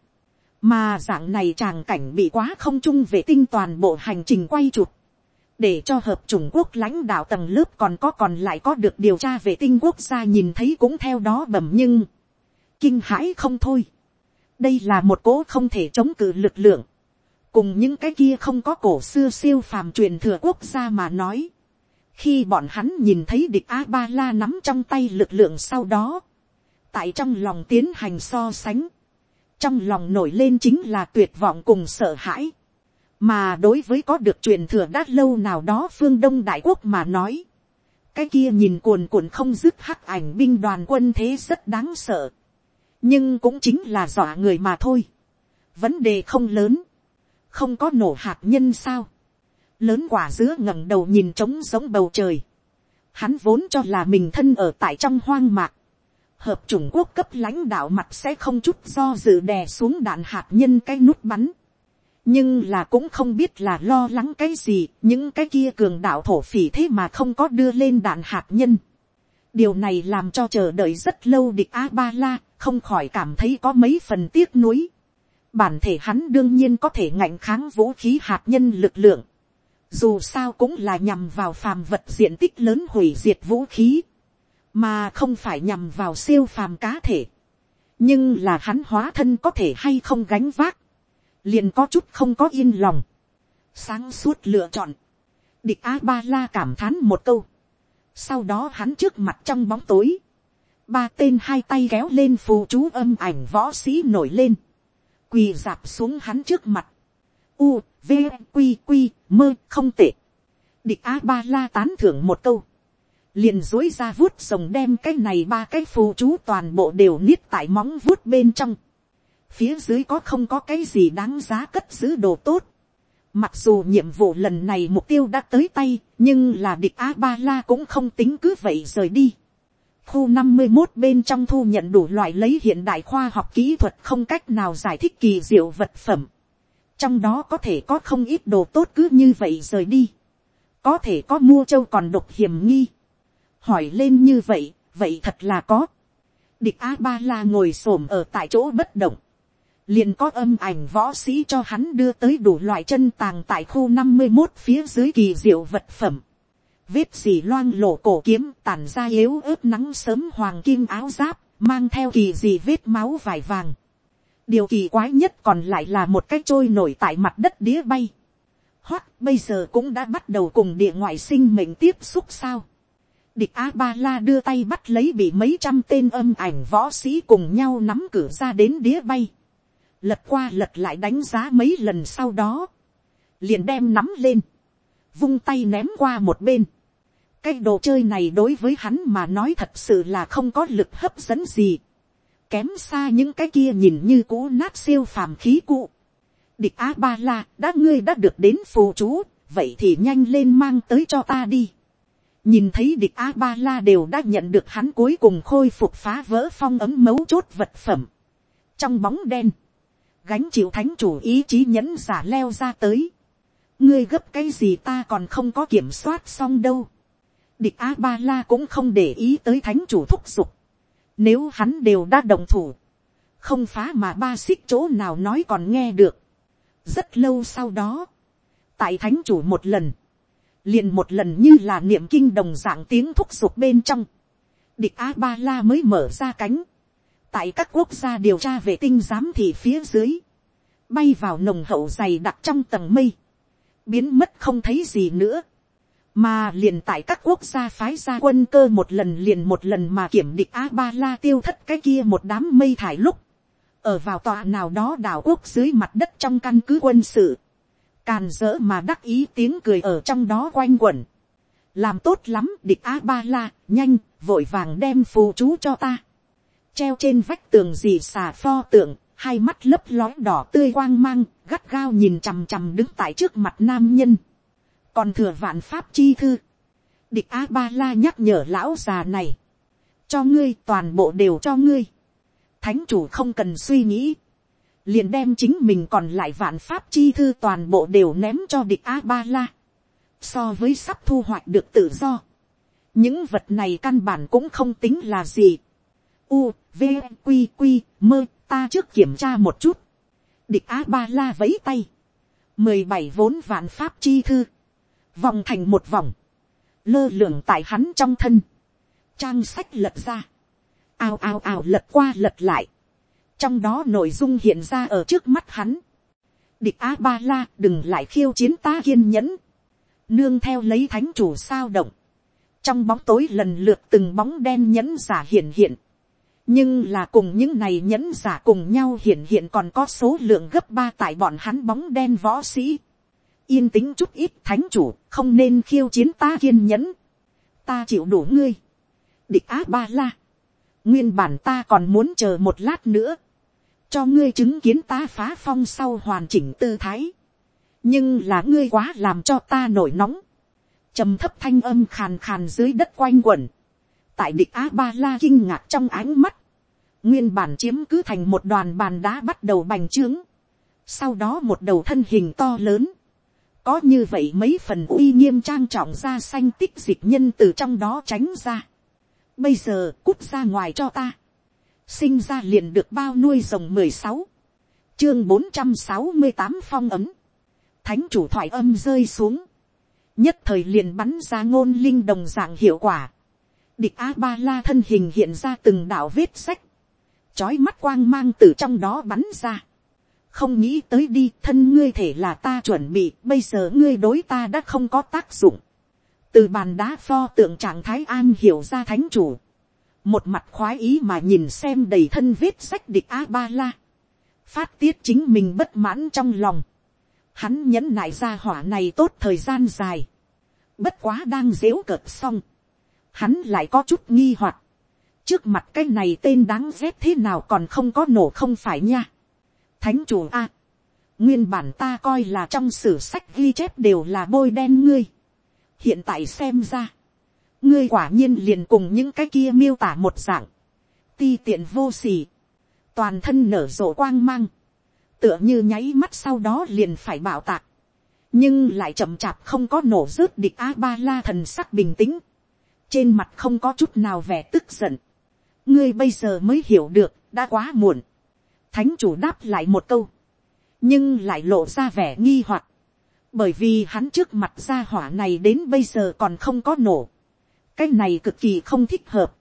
Mà dạng này tràng cảnh bị quá không chung vệ tinh toàn bộ hành trình quay chụp. Để cho hợp chủng Quốc lãnh đạo tầng lớp còn có còn lại có được điều tra vệ tinh quốc gia nhìn thấy cũng theo đó bẩm nhưng. Kinh hãi không thôi. Đây là một cố không thể chống cự lực lượng cùng những cái kia không có cổ xưa siêu phàm truyền thừa quốc gia mà nói, khi bọn hắn nhìn thấy địch a ba la nắm trong tay lực lượng sau đó, tại trong lòng tiến hành so sánh, trong lòng nổi lên chính là tuyệt vọng cùng sợ hãi, mà đối với có được truyền thừa đã lâu nào đó phương đông đại quốc mà nói, cái kia nhìn cuồn cuộn không dứt hắc ảnh binh đoàn quân thế rất đáng sợ, nhưng cũng chính là dọa người mà thôi, vấn đề không lớn, không có nổ hạt nhân sao, lớn quả dứa ngẩng đầu nhìn trống giống bầu trời, hắn vốn cho là mình thân ở tại trong hoang mạc, hợp chủng quốc cấp lãnh đạo mặt sẽ không chút do dự đè xuống đạn hạt nhân cái nút bắn, nhưng là cũng không biết là lo lắng cái gì, những cái kia cường đạo thổ phỉ thế mà không có đưa lên đạn hạt nhân. điều này làm cho chờ đợi rất lâu địch a ba la không khỏi cảm thấy có mấy phần tiếc nuối bản thể hắn đương nhiên có thể ngạnh kháng vũ khí hạt nhân lực lượng. Dù sao cũng là nhằm vào phàm vật diện tích lớn hủy diệt vũ khí. Mà không phải nhằm vào siêu phàm cá thể. Nhưng là hắn hóa thân có thể hay không gánh vác. Liền có chút không có yên lòng. Sáng suốt lựa chọn. Địch A-ba-la cảm thán một câu. Sau đó hắn trước mặt trong bóng tối. Ba tên hai tay kéo lên phù chú âm ảnh võ sĩ nổi lên quỳ dạp xuống hắn trước mặt, u, v, q q mơ không tệ, địch a ba la tán thưởng một câu, liền dối ra vuốt rồng đem cái này ba cái phù chú toàn bộ đều niết tại móng vuốt bên trong, phía dưới có không có cái gì đáng giá cất giữ đồ tốt, Mặc dù nhiệm vụ lần này mục tiêu đã tới tay, nhưng là địch A-ba-la cũng không tính cứ vậy rời đi khu năm mươi một bên trong thu nhận đủ loại lấy hiện đại khoa học kỹ thuật không cách nào giải thích kỳ diệu vật phẩm. Trong đó có thể có không ít đồ tốt cứ như vậy rời đi. Có thể có mua châu còn độc hiểm nghi. Hỏi lên như vậy, vậy thật là có. Địch A-ba-la ngồi xổm ở tại chỗ bất động. Liền có âm ảnh võ sĩ cho hắn đưa tới đủ loại chân tàng tại khu năm mươi một phía dưới kỳ diệu vật phẩm vết xỉ loang lổ cổ kiếm tản ra yếu ớt nắng sớm hoàng kim áo giáp, mang theo kỳ gì vết máu vải vàng. điều kỳ quái nhất còn lại là một cái trôi nổi tại mặt đất đĩa bay. Hoắc bây giờ cũng đã bắt đầu cùng địa ngoại sinh mệnh tiếp xúc sao. Địch A-ba-la đưa tay bắt lấy bị mấy trăm tên âm ảnh võ sĩ cùng nhau nắm cửa ra đến đĩa bay. Lật qua lật lại đánh giá mấy lần sau đó. Liền đem nắm lên. Vung tay ném qua một bên cái đồ chơi này đối với hắn mà nói thật sự là không có lực hấp dẫn gì. Kém xa những cái kia nhìn như cũ nát siêu phàm khí cụ. Địch A-ba-la, đã ngươi đã được đến phù chú, vậy thì nhanh lên mang tới cho ta đi. Nhìn thấy địch A-ba-la đều đã nhận được hắn cuối cùng khôi phục phá vỡ phong ấm mấu chốt vật phẩm. Trong bóng đen, gánh chịu thánh chủ ý chí nhẫn giả leo ra tới. Ngươi gấp cái gì ta còn không có kiểm soát xong đâu Địch A-ba-la cũng không để ý tới thánh chủ thúc giục. Nếu hắn đều đã đồng thủ. Không phá mà ba xích chỗ nào nói còn nghe được. Rất lâu sau đó. Tại thánh chủ một lần. Liền một lần như là niệm kinh đồng dạng tiếng thúc giục bên trong. Địch A-ba-la mới mở ra cánh. Tại các quốc gia điều tra vệ tinh giám thị phía dưới. Bay vào nồng hậu dày đặc trong tầng mây. Biến mất không thấy gì nữa mà liền tại các quốc gia phái ra quân cơ một lần liền một lần mà kiểm địch a ba la tiêu thất cái kia một đám mây thải lúc, ở vào tòa nào đó đảo quốc dưới mặt đất trong căn cứ quân sự, càn dỡ mà đắc ý tiếng cười ở trong đó quanh quẩn, làm tốt lắm địch a ba la nhanh vội vàng đem phù chú cho ta, treo trên vách tường dì xà pho tượng, hai mắt lấp lói đỏ tươi quang mang, gắt gao nhìn chằm chằm đứng tại trước mặt nam nhân. Còn thừa vạn pháp chi thư, địch a ba la nhắc nhở lão già này, cho ngươi toàn bộ đều cho ngươi, thánh chủ không cần suy nghĩ, liền đem chính mình còn lại vạn pháp chi thư toàn bộ đều ném cho địch a ba la. So với sắp thu hoạch được tự do, những vật này căn bản cũng không tính là gì. U, v, q q mơ, ta trước kiểm tra một chút. địch a ba la vẫy tay. mười bảy vốn vạn pháp chi thư. vòng thành một vòng. lơ lửng tại hắn trong thân. trang sách lật ra. ào ào ào lật qua lật lại. trong đó nội dung hiện ra ở trước mắt hắn. địch a ba la đừng lại khiêu chiến ta kiên nhẫn. nương theo lấy thánh chủ sao động. trong bóng tối lần lượt từng bóng đen nhẫn giả hiện hiện nhưng là cùng những này nhẫn giả cùng nhau hiện hiện còn có số lượng gấp ba tại bọn hắn bóng đen võ sĩ. yên tĩnh chút ít, thánh chủ, không nên khiêu chiến ta kiên nhẫn. ta chịu đủ ngươi. địch á ba la. nguyên bản ta còn muốn chờ một lát nữa. cho ngươi chứng kiến ta phá phong sau hoàn chỉnh tư thái. nhưng là ngươi quá làm cho ta nổi nóng. trầm thấp thanh âm khàn khàn dưới đất quanh quẩn tại địch a ba la kinh ngạc trong ánh mắt, nguyên bản chiếm cứ thành một đoàn bàn đá bắt đầu bành trướng, sau đó một đầu thân hình to lớn, có như vậy mấy phần uy nghiêm trang trọng ra xanh tích dịch nhân từ trong đó tránh ra, bây giờ cút ra ngoài cho ta, sinh ra liền được bao nuôi rồng mười sáu, chương bốn trăm sáu mươi tám phong ấm, thánh chủ thoại âm rơi xuống, nhất thời liền bắn ra ngôn linh đồng dạng hiệu quả, Địch A-ba-la thân hình hiện ra từng đạo vết sách. Chói mắt quang mang từ trong đó bắn ra. Không nghĩ tới đi, thân ngươi thể là ta chuẩn bị, bây giờ ngươi đối ta đã không có tác dụng. Từ bàn đá pho tượng trạng thái an hiểu ra thánh chủ. Một mặt khoái ý mà nhìn xem đầy thân vết sách địch A-ba-la. Phát tiết chính mình bất mãn trong lòng. Hắn nhẫn nại ra hỏa này tốt thời gian dài. Bất quá đang dễu cợt xong hắn lại có chút nghi hoặc. trước mặt cái này tên đáng ghét thế nào còn không có nổ không phải nha. thánh chủ a, nguyên bản ta coi là trong sử sách ghi chép đều là bôi đen ngươi. hiện tại xem ra, ngươi quả nhiên liền cùng những cái kia miêu tả một dạng, ti tiện vô s ỉ toàn thân nở rộ quang mang, tựa như nháy mắt sau đó liền phải bảo tạc, nhưng lại chậm chạp không có nổ rớt địch a ba la thần sắc bình tĩnh, trên mặt không có chút nào vẻ tức giận. ngươi bây giờ mới hiểu được, đã quá muộn. thánh chủ đáp lại một câu, nhưng lại lộ ra vẻ nghi hoặc, bởi vì hắn trước mặt gia hỏa này đến bây giờ còn không có nổ. cái này cực kỳ không thích hợp.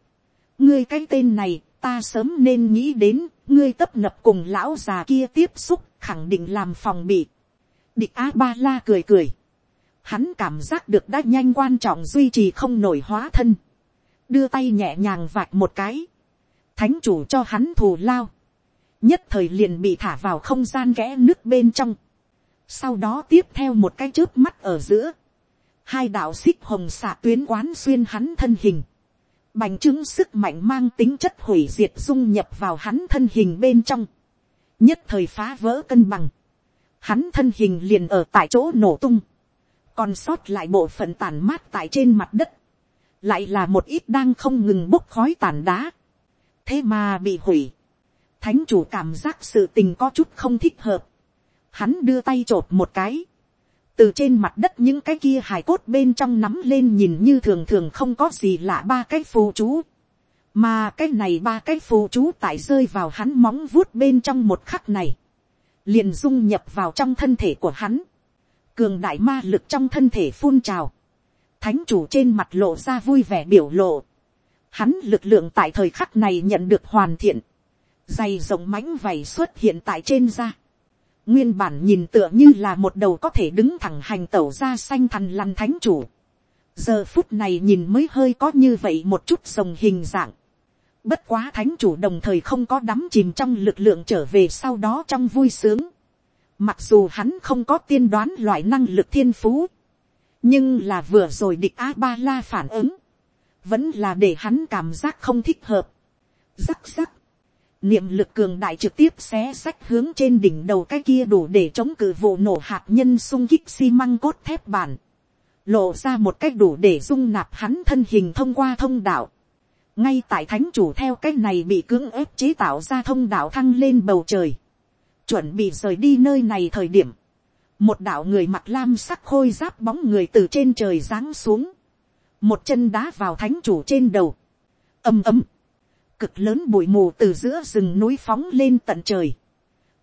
ngươi cái tên này, ta sớm nên nghĩ đến, ngươi tấp nập cùng lão già kia tiếp xúc, khẳng định làm phòng bị. địch a ba la cười cười hắn cảm giác được đã nhanh quan trọng duy trì không nổi hóa thân, đưa tay nhẹ nhàng vạch một cái, thánh chủ cho hắn thù lao, nhất thời liền bị thả vào không gian kẽ nước bên trong, sau đó tiếp theo một cái trước mắt ở giữa, hai đạo xích hồng xạ tuyến quán xuyên hắn thân hình, bành trướng sức mạnh mang tính chất hủy diệt dung nhập vào hắn thân hình bên trong, nhất thời phá vỡ cân bằng, hắn thân hình liền ở tại chỗ nổ tung, còn sót lại bộ phận tàn mát tại trên mặt đất, lại là một ít đang không ngừng bốc khói tàn đá, thế mà bị hủy, thánh chủ cảm giác sự tình có chút không thích hợp, hắn đưa tay t r ộ t một cái, từ trên mặt đất những cái kia hài cốt bên trong nắm lên nhìn như thường thường không có gì lạ ba cái phù chú, mà cái này ba cái phù chú tại rơi vào hắn móng vuốt bên trong một khắc này, liền dung nhập vào trong thân thể của hắn, cường đại ma lực trong thân thể phun trào, thánh chủ trên mặt lộ ra vui vẻ biểu lộ, hắn lực lượng tại thời khắc này nhận được hoàn thiện, dày rộng mãnh vầy xuất hiện tại trên da, nguyên bản nhìn tựa như là một đầu có thể đứng thẳng hành tẩu da xanh thằn lằn thánh chủ, giờ phút này nhìn mới hơi có như vậy một chút rồng hình dạng, bất quá thánh chủ đồng thời không có đắm chìm trong lực lượng trở về sau đó trong vui sướng, Mặc dù hắn không có tiên đoán loại năng lực thiên phú. Nhưng là vừa rồi địch A-ba-la phản ứng. Vẫn là để hắn cảm giác không thích hợp. Rắc rắc. Niệm lực cường đại trực tiếp xé sách hướng trên đỉnh đầu cái kia đủ để chống cự vụ nổ hạt nhân sung kích xi măng cốt thép bản. Lộ ra một cách đủ để dung nạp hắn thân hình thông qua thông đạo. Ngay tại thánh chủ theo cái này bị cưỡng ép chế tạo ra thông đạo thăng lên bầu trời chuẩn bị rời đi nơi này thời điểm, một đạo người mặc lam sắc khôi giáp bóng người từ trên trời giáng xuống, một chân đá vào thánh chủ trên đầu, ầm ầm, cực lớn bụi mù từ giữa rừng núi phóng lên tận trời,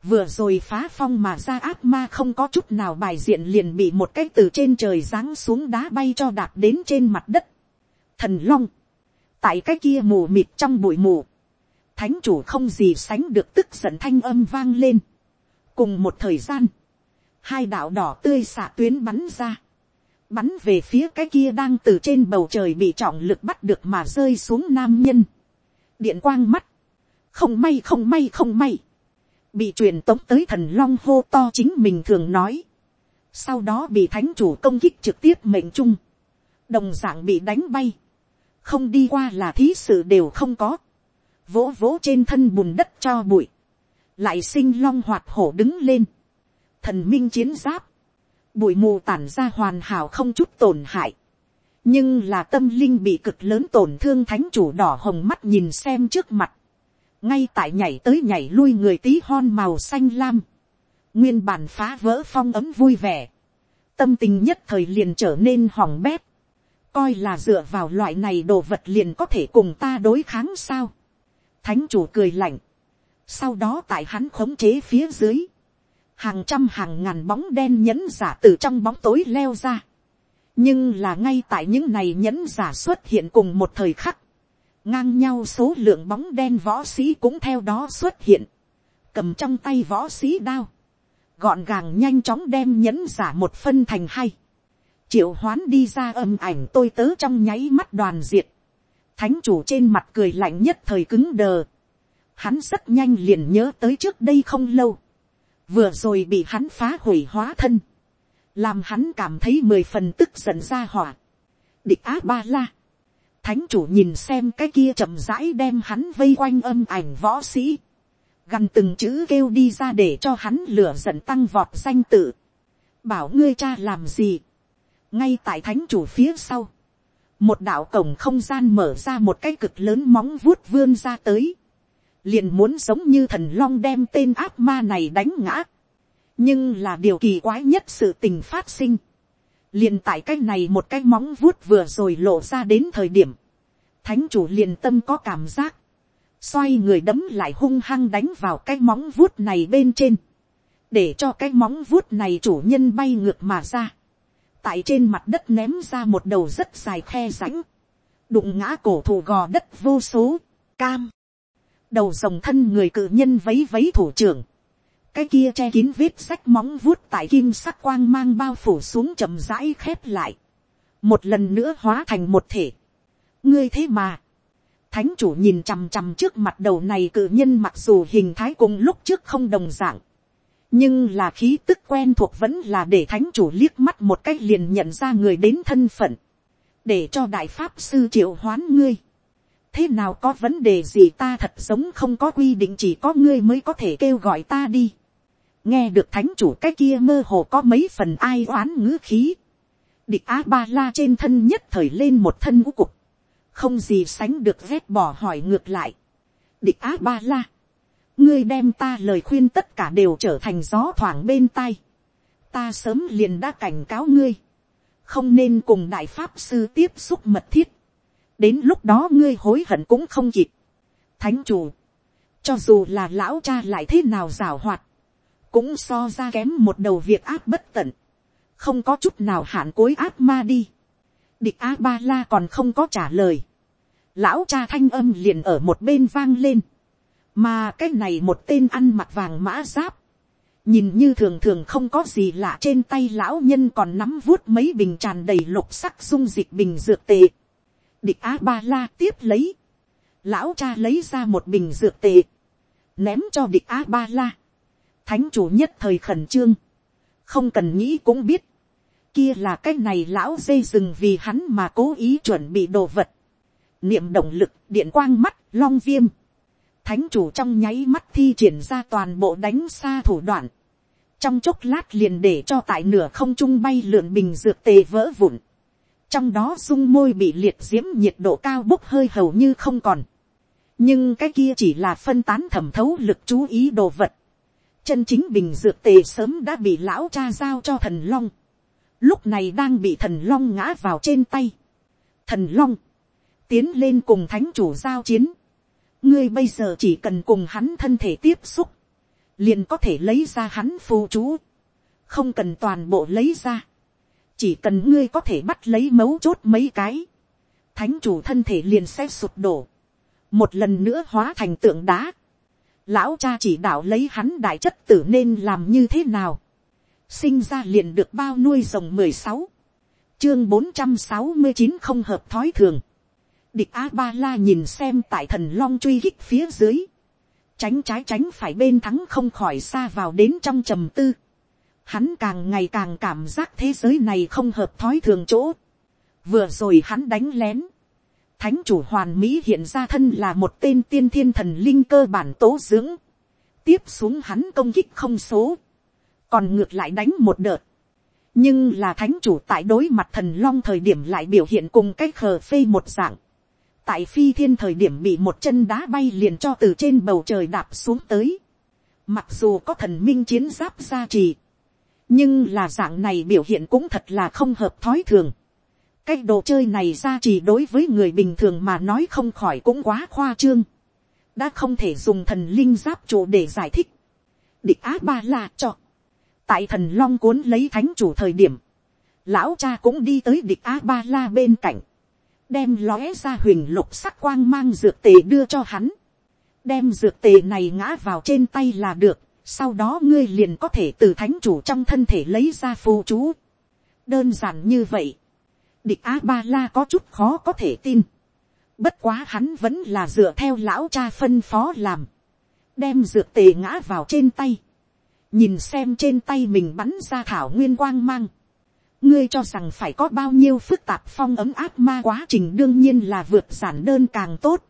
vừa rồi phá phong mà ra ác ma không có chút nào bài diện liền bị một cái từ trên trời giáng xuống đá bay cho đạp đến trên mặt đất. Thần long, tại cái kia mù mịt trong bụi mù, thánh chủ không gì sánh được tức giận thanh âm vang lên cùng một thời gian, hai đạo đỏ tươi xạ tuyến bắn ra, bắn về phía cái kia đang từ trên bầu trời bị trọng lực bắt được mà rơi xuống nam nhân. điện quang mắt, không may không may không may, bị truyền tống tới thần long hô to chính mình thường nói, sau đó bị thánh chủ công kích trực tiếp mệnh trung, đồng d ạ n g bị đánh bay, không đi qua là thí sự đều không có, vỗ vỗ trên thân bùn đất cho bụi, lại sinh long hoạt hổ đứng lên, thần minh chiến giáp, bụi mù tản ra hoàn hảo không chút tổn hại, nhưng là tâm linh bị cực lớn tổn thương thánh chủ đỏ hồng mắt nhìn xem trước mặt, ngay tại nhảy tới nhảy lui người tí hon màu xanh lam, nguyên bản phá vỡ phong ấm vui vẻ, tâm tình nhất thời liền trở nên hỏng bét, coi là dựa vào loại này đồ vật liền có thể cùng ta đối kháng sao. Thánh chủ cười lạnh, sau đó tại hắn khống chế phía dưới, hàng trăm hàng ngàn bóng đen nhẫn giả từ trong bóng tối leo ra. nhưng là ngay tại những này nhẫn giả xuất hiện cùng một thời khắc, ngang nhau số lượng bóng đen võ sĩ cũng theo đó xuất hiện, cầm trong tay võ sĩ đao, gọn gàng nhanh chóng đem nhẫn giả một phân thành hai, triệu hoán đi ra âm ảnh tôi tớ trong nháy mắt đoàn diệt, thánh chủ trên mặt cười lạnh nhất thời cứng đờ, hắn rất nhanh liền nhớ tới trước đây không lâu, vừa rồi bị hắn phá hủy hóa thân, làm hắn cảm thấy mười phần tức giận ra hỏa, địch á ba la, Thánh chủ nhìn xem cái kia chậm rãi đem hắn vây quanh âm ảnh võ sĩ. Gần từng chữ kêu đi ra để cho hắn lửa giận tăng vọt danh tự. Bảo ngươi cha làm gì. Ngay tại thánh chủ phía sau. Một đạo cổng không gian mở ra một cái cực lớn móng vuốt vươn ra tới. Liền muốn giống như thần long đem tên ác ma này đánh ngã. Nhưng là điều kỳ quái nhất sự tình phát sinh. liền tại cái này một cái móng vuốt vừa rồi lộ ra đến thời điểm, thánh chủ liền tâm có cảm giác, xoay người đấm lại hung hăng đánh vào cái móng vuốt này bên trên, để cho cái móng vuốt này chủ nhân bay ngược mà ra, tại trên mặt đất ném ra một đầu rất dài khe rãnh, đụng ngã cổ thụ gò đất vô số, cam, đầu dòng thân người cự nhân vấy vấy thủ trưởng, cái kia che kín vết sách móng vuốt tại kim sắc quang mang bao phủ xuống chậm rãi khép lại, một lần nữa hóa thành một thể. ngươi thế mà, thánh chủ nhìn chằm chằm trước mặt đầu này cự nhân mặc dù hình thái cùng lúc trước không đồng dạng, nhưng là khí tức quen thuộc vẫn là để thánh chủ liếc mắt một cách liền nhận ra người đến thân phận, để cho đại pháp sư triệu hoán ngươi thế nào có vấn đề gì ta thật giống không có quy định chỉ có ngươi mới có thể kêu gọi ta đi. nghe được thánh chủ cái kia mơ hồ có mấy phần ai oán ngữ khí, địch á ba la trên thân nhất thời lên một thân ngũ cục, không gì sánh được vét bỏ hỏi ngược lại. địch á ba la, ngươi đem ta lời khuyên tất cả đều trở thành gió thoảng bên tai, ta sớm liền đã cảnh cáo ngươi, không nên cùng đại pháp sư tiếp xúc mật thiết, đến lúc đó ngươi hối hận cũng không kịp. thánh chủ, cho dù là lão cha lại thế nào rào hoạt, cũng so ra kém một đầu việc áp bất tận, không có chút nào hạn cối áp ma đi. địch a ba la còn không có trả lời, lão cha thanh âm liền ở một bên vang lên, mà cái này một tên ăn mặc vàng mã giáp, nhìn như thường thường không có gì lạ trên tay lão nhân còn nắm vuốt mấy bình tràn đầy lục sắc dung dịch bình dược tệ địch a ba la tiếp lấy, lão cha lấy ra một bình dược tệ, ném cho địch a ba la thánh chủ nhất thời khẩn trương, không cần nghĩ cũng biết, kia là cái này lão dây rừng vì hắn mà cố ý chuẩn bị đồ vật, niệm động lực điện quang mắt long viêm, thánh chủ trong nháy mắt thi triển ra toàn bộ đánh xa thủ đoạn, trong chốc lát liền để cho tại nửa không trung bay lượn bình dược tề vỡ vụn, trong đó dung môi bị liệt diễm nhiệt độ cao bốc hơi hầu như không còn, nhưng cái kia chỉ là phân tán thẩm thấu lực chú ý đồ vật, Chân chính bình dược tề sớm đã bị lão cha giao cho thần long. Lúc này đang bị thần long ngã vào trên tay. Thần long. Tiến lên cùng thánh chủ giao chiến. Ngươi bây giờ chỉ cần cùng hắn thân thể tiếp xúc. Liền có thể lấy ra hắn phù chú. Không cần toàn bộ lấy ra. Chỉ cần ngươi có thể bắt lấy mấu chốt mấy cái. Thánh chủ thân thể liền sẽ sụp đổ. Một lần nữa hóa thành tượng đá. Lão cha chỉ đạo lấy hắn đại chất tử nên làm như thế nào, sinh ra liền được bao nuôi rồng mười sáu, chương bốn trăm sáu mươi chín không hợp thói thường, địch a ba la nhìn xem tại thần long truy hích phía dưới, tránh trái tránh phải bên thắng không khỏi xa vào đến trong trầm tư, hắn càng ngày càng cảm giác thế giới này không hợp thói thường chỗ, vừa rồi hắn đánh lén, thánh chủ hoàn mỹ hiện ra thân là một tên tiên thiên thần linh cơ bản tố dưỡng. tiếp xuống hắn công kích không số. còn ngược lại đánh một đợt. nhưng là thánh chủ tại đối mặt thần long thời điểm lại biểu hiện cùng cái khờ phê một dạng. tại phi thiên thời điểm bị một chân đá bay liền cho từ trên bầu trời đạp xuống tới. mặc dù có thần minh chiến giáp gia trì nhưng là dạng này biểu hiện cũng thật là không hợp thói thường cái đồ chơi này ra chỉ đối với người bình thường mà nói không khỏi cũng quá khoa trương. đã không thể dùng thần linh giáp trụ để giải thích. địch á ba la cho. tại thần long cuốn lấy thánh chủ thời điểm, lão cha cũng đi tới địch á ba la bên cạnh, đem lóe ra huyền lục sắc quang mang dược tề đưa cho hắn, đem dược tề này ngã vào trên tay là được, sau đó ngươi liền có thể từ thánh chủ trong thân thể lấy ra phù chú. đơn giản như vậy, Địch A-ba-la có chút khó có thể tin. Bất quá hắn vẫn là dựa theo lão cha phân phó làm. Đem dược tề ngã vào trên tay. Nhìn xem trên tay mình bắn ra thảo nguyên quang mang. Ngươi cho rằng phải có bao nhiêu phức tạp phong ấm áp ma quá trình đương nhiên là vượt giản đơn càng tốt.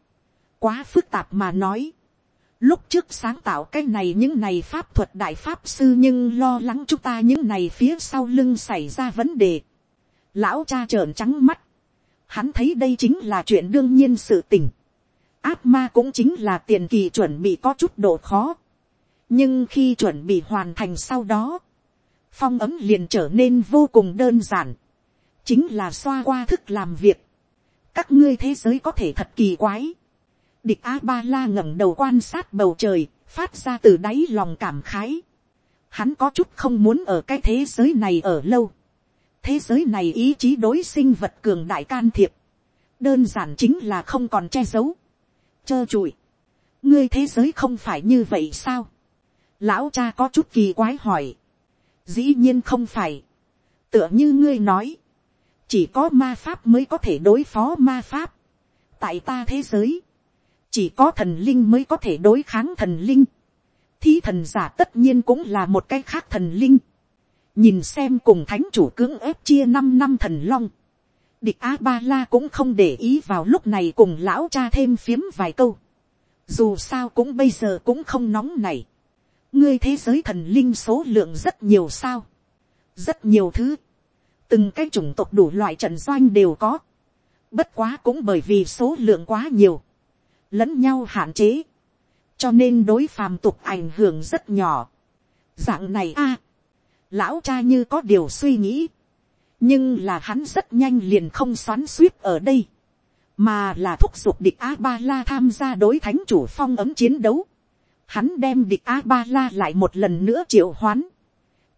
Quá phức tạp mà nói. Lúc trước sáng tạo cái này những này pháp thuật đại pháp sư nhưng lo lắng chúng ta những này phía sau lưng xảy ra vấn đề Lão cha trợn trắng mắt. Hắn thấy đây chính là chuyện đương nhiên sự tình. Áp ma cũng chính là tiền kỳ chuẩn bị có chút độ khó. Nhưng khi chuẩn bị hoàn thành sau đó. Phong ấm liền trở nên vô cùng đơn giản. Chính là xoa qua thức làm việc. Các ngươi thế giới có thể thật kỳ quái. Địch A-ba-la ngẩng đầu quan sát bầu trời, phát ra từ đáy lòng cảm khái. Hắn có chút không muốn ở cái thế giới này ở lâu. Thế giới này ý chí đối sinh vật cường đại can thiệp, đơn giản chính là không còn che giấu, trơ trụi, ngươi thế giới không phải như vậy sao, lão cha có chút kỳ quái hỏi, dĩ nhiên không phải, tựa như ngươi nói, chỉ có ma pháp mới có thể đối phó ma pháp, tại ta thế giới, chỉ có thần linh mới có thể đối kháng thần linh, thí thần giả tất nhiên cũng là một cái khác thần linh, nhìn xem cùng thánh chủ cưỡng ép chia năm năm thần long, địch a ba la cũng không để ý vào lúc này cùng lão cha thêm phiếm vài câu, dù sao cũng bây giờ cũng không nóng này, ngươi thế giới thần linh số lượng rất nhiều sao, rất nhiều thứ, từng cái chủng tộc đủ loại trận doanh đều có, bất quá cũng bởi vì số lượng quá nhiều, lẫn nhau hạn chế, cho nên đối phàm tục ảnh hưởng rất nhỏ. dạng này a, lão cha như có điều suy nghĩ, nhưng là hắn rất nhanh liền không xoắn suýt ở đây, mà là thúc giục địch a ba la tham gia đối thánh chủ phong ấm chiến đấu. Hắn đem địch a ba la lại một lần nữa triệu hoán,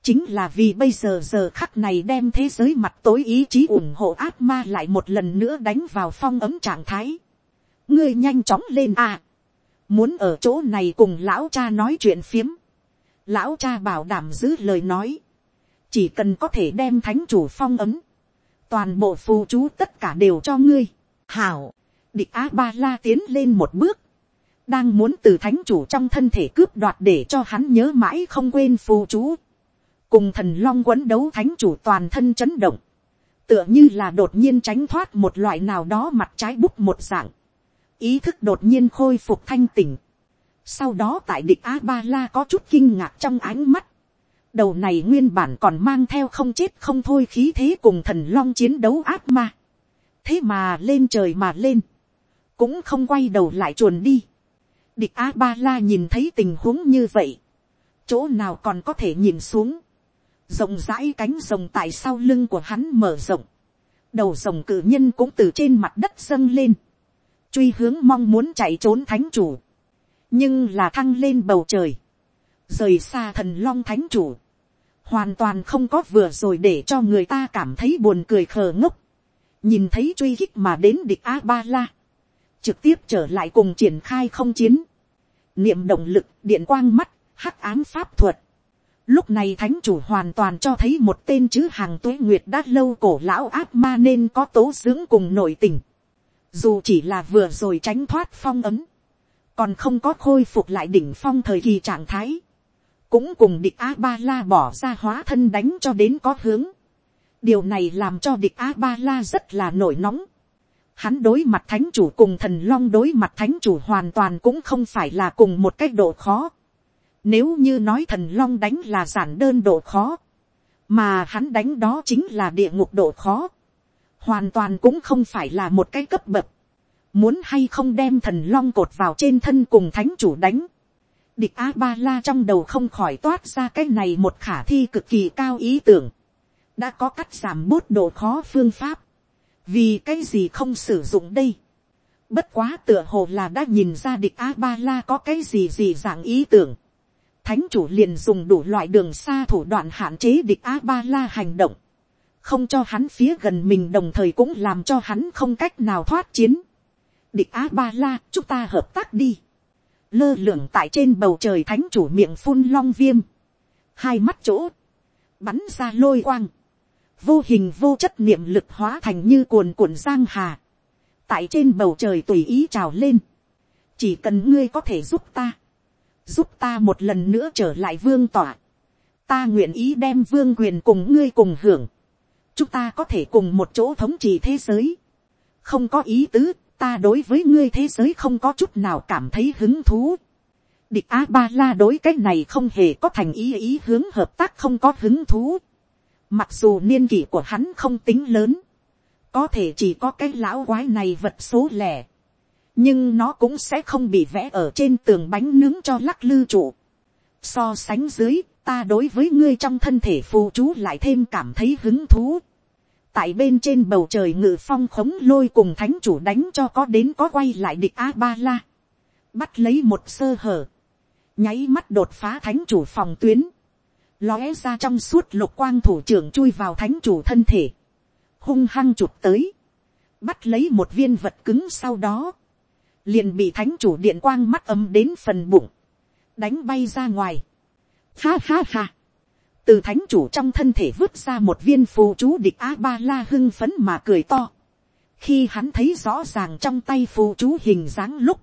chính là vì bây giờ giờ khắc này đem thế giới mặt tối ý chí ủng hộ ác ma lại một lần nữa đánh vào phong ấm trạng thái ngươi nhanh chóng lên à? muốn ở chỗ này cùng lão cha nói chuyện phiếm, lão cha bảo đảm giữ lời nói, chỉ cần có thể đem thánh chủ phong ấm, toàn bộ phù chú tất cả đều cho ngươi. Hảo, địch a ba la tiến lên một bước, đang muốn từ thánh chủ trong thân thể cướp đoạt để cho hắn nhớ mãi không quên phù chú. cùng thần long quấn đấu thánh chủ toàn thân chấn động, tựa như là đột nhiên tránh thoát một loại nào đó mặt trái bút một dạng, ý thức đột nhiên khôi phục thanh tỉnh. sau đó tại địch a ba la có chút kinh ngạc trong ánh mắt, đầu này nguyên bản còn mang theo không chết không thôi khí thế cùng thần long chiến đấu ác ma. thế mà lên trời mà lên, cũng không quay đầu lại chuồn đi. địch a ba la nhìn thấy tình huống như vậy, chỗ nào còn có thể nhìn xuống, rộng rãi cánh rồng tại sau lưng của hắn mở rộng, đầu rồng cử nhân cũng từ trên mặt đất dâng lên, truy hướng mong muốn chạy trốn thánh chủ, nhưng là thăng lên bầu trời, rời xa thần long thánh chủ, hoàn toàn không có vừa rồi để cho người ta cảm thấy buồn cười khờ ngốc, nhìn thấy truy khích mà đến địch a ba la, trực tiếp trở lại cùng triển khai không chiến, niệm động lực điện quang mắt, hắc ám pháp thuật, Lúc này thánh chủ hoàn toàn cho thấy một tên chữ hàng tuế nguyệt đã lâu cổ lão ác ma nên có tố dưỡng cùng nội tình. Dù chỉ là vừa rồi tránh thoát phong ấm. Còn không có khôi phục lại đỉnh phong thời kỳ trạng thái. Cũng cùng địch A-ba-la bỏ ra hóa thân đánh cho đến có hướng. Điều này làm cho địch A-ba-la rất là nổi nóng. Hắn đối mặt thánh chủ cùng thần long đối mặt thánh chủ hoàn toàn cũng không phải là cùng một cách độ khó nếu như nói thần long đánh là giản đơn độ khó. Mà hắn đánh đó chính là địa ngục độ khó. Hoàn toàn cũng không phải là một cái cấp bậc. Muốn hay không đem thần long cột vào trên thân cùng thánh chủ đánh. Địch A-ba-la trong đầu không khỏi toát ra cái này một khả thi cực kỳ cao ý tưởng. Đã có cắt giảm bốt độ khó phương pháp. Vì cái gì không sử dụng đây? Bất quá tựa hồ là đã nhìn ra địch A-ba-la có cái gì gì dạng ý tưởng thánh chủ liền dùng đủ loại đường xa thủ đoạn hạn chế địch a ba la hành động, không cho hắn phía gần mình đồng thời cũng làm cho hắn không cách nào thoát chiến. địch á ba la chúng ta hợp tác đi. lơ lửng tại trên bầu trời thánh chủ miệng phun long viêm, hai mắt chỗ, bắn ra lôi quang, vô hình vô chất niệm lực hóa thành như cuồn cuộn giang hà, tại trên bầu trời tùy ý trào lên, chỉ cần ngươi có thể giúp ta, giúp ta một lần nữa trở lại vương tỏa, ta nguyện ý đem vương quyền cùng ngươi cùng hưởng, chúng ta có thể cùng một chỗ thống trị thế giới, không có ý tứ, ta đối với ngươi thế giới không có chút nào cảm thấy hứng thú. Địch a ba la đối cái này không hề có thành ý ý hướng hợp tác không có hứng thú. Mặc dù niên kỷ của hắn không tính lớn, có thể chỉ có cái lão quái này vật số lẻ nhưng nó cũng sẽ không bị vẽ ở trên tường bánh nướng cho lắc lư trụ. So sánh dưới, ta đối với ngươi trong thân thể phù chú lại thêm cảm thấy hứng thú. tại bên trên bầu trời ngự phong khống lôi cùng thánh chủ đánh cho có đến có quay lại địch a ba la. bắt lấy một sơ hở, nháy mắt đột phá thánh chủ phòng tuyến, lóe ra trong suốt lục quang thủ trưởng chui vào thánh chủ thân thể, hung hăng chụp tới, bắt lấy một viên vật cứng sau đó, liền bị thánh chủ điện quang mắt ấm đến phần bụng, đánh bay ra ngoài. Ha ha ha, từ thánh chủ trong thân thể vứt ra một viên phù chú địch a ba la hưng phấn mà cười to. khi hắn thấy rõ ràng trong tay phù chú hình dáng lúc,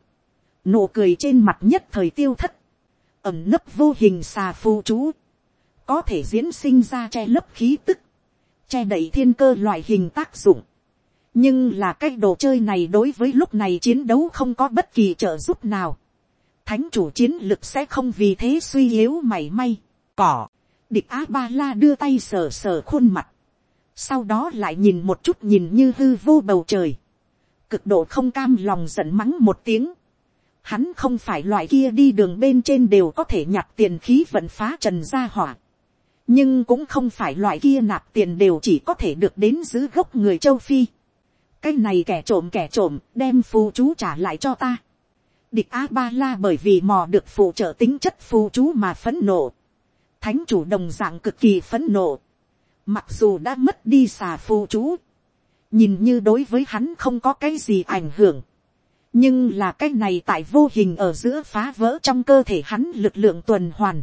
nụ cười trên mặt nhất thời tiêu thất, ẩm nấp vô hình xà phù chú, có thể diễn sinh ra che lấp khí tức, che đẩy thiên cơ loại hình tác dụng, nhưng là cái đồ chơi này đối với lúc này chiến đấu không có bất kỳ trợ giúp nào thánh chủ chiến lực sẽ không vì thế suy yếu mảy may. cỏ, địch Á ba la đưa tay sờ sờ khuôn mặt. sau đó lại nhìn một chút nhìn như hư vô bầu trời. cực độ không cam lòng giận mắng một tiếng. hắn không phải loại kia đi đường bên trên đều có thể nhặt tiền khí vận phá trần ra hỏa. nhưng cũng không phải loại kia nạp tiền đều chỉ có thể được đến giữ gốc người châu phi cái này kẻ trộm kẻ trộm đem phù chú trả lại cho ta địch a ba la bởi vì mò được phụ trợ tính chất phù chú mà phấn nộ. thánh chủ đồng d ạ n g cực kỳ phấn nộ. mặc dù đã mất đi xà phù chú. nhìn như đối với hắn không có cái gì ảnh hưởng. nhưng là cái này tại vô hình ở giữa phá vỡ trong cơ thể hắn lực lượng tuần hoàn.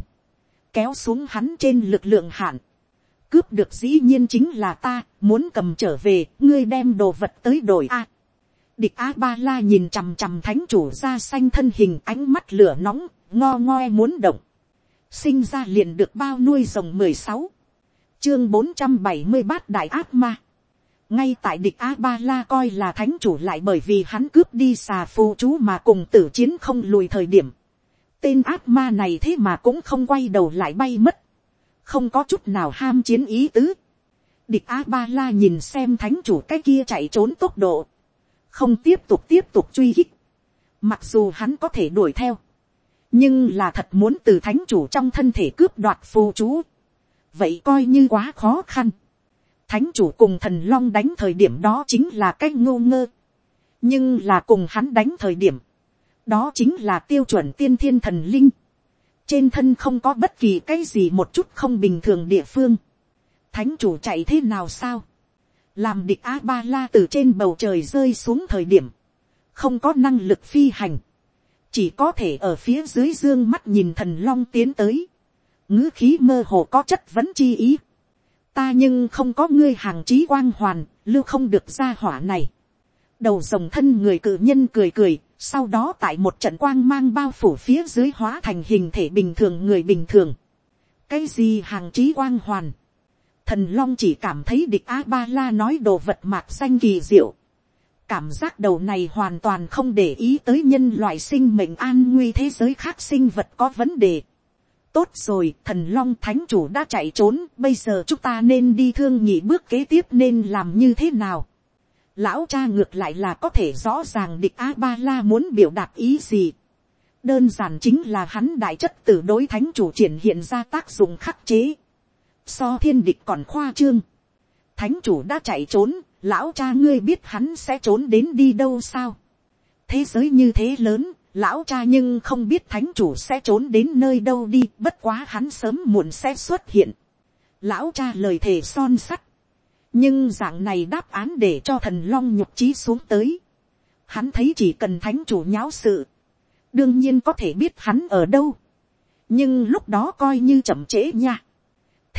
kéo xuống hắn trên lực lượng hạn cướp được dĩ nhiên chính là ta, muốn cầm trở về, ngươi đem đồ vật tới đổi a địch a ba la nhìn chằm chằm thánh chủ ra xanh thân hình ánh mắt lửa nóng, ngo ngoe muốn động. sinh ra liền được bao nuôi rồng mười sáu, chương bốn trăm bảy mươi bát đại ác ma. ngay tại địch a ba la coi là thánh chủ lại bởi vì hắn cướp đi xà phù chú mà cùng tử chiến không lùi thời điểm. tên ác ma này thế mà cũng không quay đầu lại bay mất không có chút nào ham chiến ý tứ. địch a ba la nhìn xem thánh chủ cái kia chạy trốn tốc độ, không tiếp tục tiếp tục truy hích, mặc dù hắn có thể đuổi theo, nhưng là thật muốn từ thánh chủ trong thân thể cướp đoạt phù chú, vậy coi như quá khó khăn. thánh chủ cùng thần long đánh thời điểm đó chính là cách ngô ngơ, nhưng là cùng hắn đánh thời điểm, đó chính là tiêu chuẩn tiên thiên thần linh, trên thân không có bất kỳ cái gì một chút không bình thường địa phương, thánh chủ chạy thế nào sao, làm địch a ba la từ trên bầu trời rơi xuống thời điểm, không có năng lực phi hành, chỉ có thể ở phía dưới dương mắt nhìn thần long tiến tới, ngữ khí mơ hồ có chất vấn chi ý, ta nhưng không có ngươi hàng trí quang hoàn, lưu không được ra hỏa này. đầu rồng thân người cự nhân cười cười, sau đó tại một trận quang mang bao phủ phía dưới hóa thành hình thể bình thường người bình thường. cái gì hàng trí quang hoàn, thần long chỉ cảm thấy địch a ba la nói đồ vật mạc xanh kỳ diệu. cảm giác đầu này hoàn toàn không để ý tới nhân loại sinh mệnh an nguy thế giới khác sinh vật có vấn đề. tốt rồi, thần long thánh chủ đã chạy trốn, bây giờ chúng ta nên đi thương nhị bước kế tiếp nên làm như thế nào. lão cha ngược lại là có thể rõ ràng địch a ba la muốn biểu đạt ý gì. đơn giản chính là hắn đại chất tử đối thánh chủ triển hiện ra tác dụng khắc chế so thiên địch còn khoa trương. thánh chủ đã chạy trốn, lão cha ngươi biết hắn sẽ trốn đến đi đâu sao. thế giới như thế lớn, lão cha nhưng không biết thánh chủ sẽ trốn đến nơi đâu đi, bất quá hắn sớm muộn sẽ xuất hiện. lão cha lời thề son sắt. nhưng dạng này đáp án để cho thần long nhục trí xuống tới. hắn thấy chỉ cần thánh chủ nháo sự, đương nhiên có thể biết hắn ở đâu. nhưng lúc đó coi như chậm trễ nha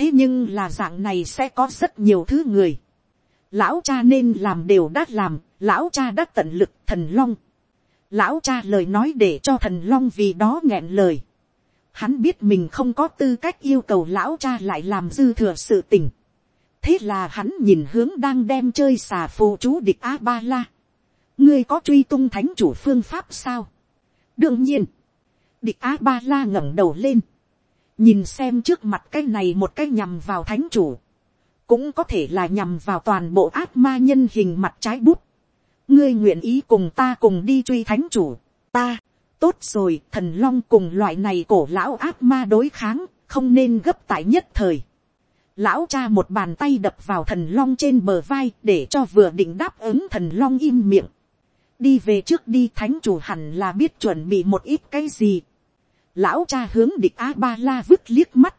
thế nhưng là dạng này sẽ có rất nhiều thứ người. lão cha nên làm đều đã làm, lão cha đã tận lực thần long. lão cha lời nói để cho thần long vì đó nghẹn lời. hắn biết mình không có tư cách yêu cầu lão cha lại làm dư thừa sự tình. thế là hắn nhìn hướng đang đem chơi xà phù chú địch a ba la. ngươi có truy tung thánh chủ phương pháp sao. đương nhiên, địch a ba la ngẩng đầu lên nhìn xem trước mặt cái này một cái nhằm vào thánh chủ, cũng có thể là nhằm vào toàn bộ ác ma nhân hình mặt trái bút. ngươi nguyện ý cùng ta cùng đi truy thánh chủ, ta, tốt rồi, thần long cùng loại này cổ lão ác ma đối kháng, không nên gấp tại nhất thời. Lão cha một bàn tay đập vào thần long trên bờ vai để cho vừa định đáp ứng thần long im miệng. đi về trước đi thánh chủ hẳn là biết chuẩn bị một ít cái gì lão cha hướng địch a ba la vứt liếc mắt,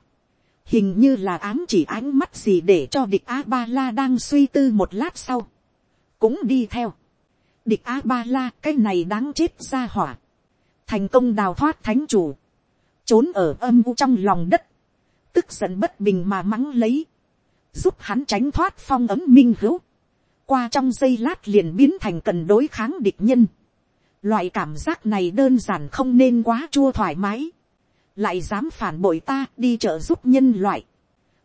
hình như là ám chỉ ánh mắt gì để cho địch a ba la đang suy tư một lát sau, cũng đi theo. địch a ba la cái này đáng chết ra hỏa, thành công đào thoát thánh chủ, trốn ở âm u trong lòng đất, tức giận bất bình mà mắng lấy, giúp hắn tránh thoát phong ấm minh hữu, qua trong giây lát liền biến thành cần đối kháng địch nhân. Loại cảm giác này đơn giản không nên quá chua thoải mái. Lại dám phản bội ta, đi trợ giúp nhân loại.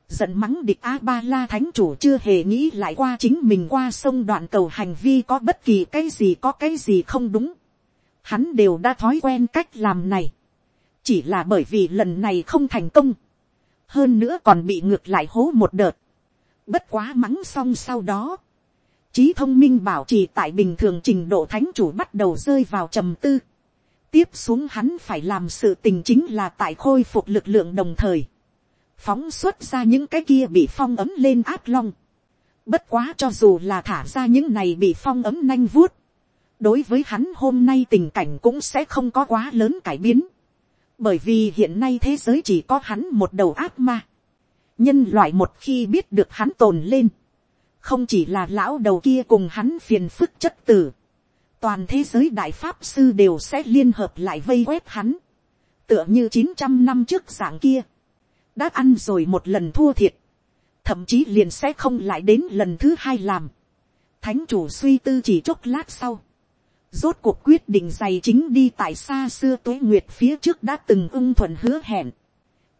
Giận mắng địch A-ba-la thánh chủ chưa hề nghĩ lại qua chính mình qua sông đoạn cầu hành vi có bất kỳ cái gì có cái gì không đúng. Hắn đều đã thói quen cách làm này. Chỉ là bởi vì lần này không thành công. Hơn nữa còn bị ngược lại hố một đợt. Bất quá mắng xong sau đó trí thông minh bảo trì tại bình thường trình độ thánh chủ bắt đầu rơi vào trầm tư. tiếp xuống hắn phải làm sự tình chính là tại khôi phục lực lượng đồng thời. phóng xuất ra những cái kia bị phong ấm lên áp long. bất quá cho dù là thả ra những này bị phong ấm nanh vuốt. đối với hắn hôm nay tình cảnh cũng sẽ không có quá lớn cải biến. bởi vì hiện nay thế giới chỉ có hắn một đầu ác ma. nhân loại một khi biết được hắn tồn lên không chỉ là lão đầu kia cùng hắn phiền phức chất tử, toàn thế giới đại pháp sư đều sẽ liên hợp lại vây quét hắn, tựa như chín trăm năm trước dạng kia, đã ăn rồi một lần thua thiệt, thậm chí liền sẽ không lại đến lần thứ hai làm, thánh chủ suy tư chỉ chốc lát sau, rốt cuộc quyết định dày chính đi tại xa xưa tuế nguyệt phía trước đã từng ưng thuận hứa hẹn,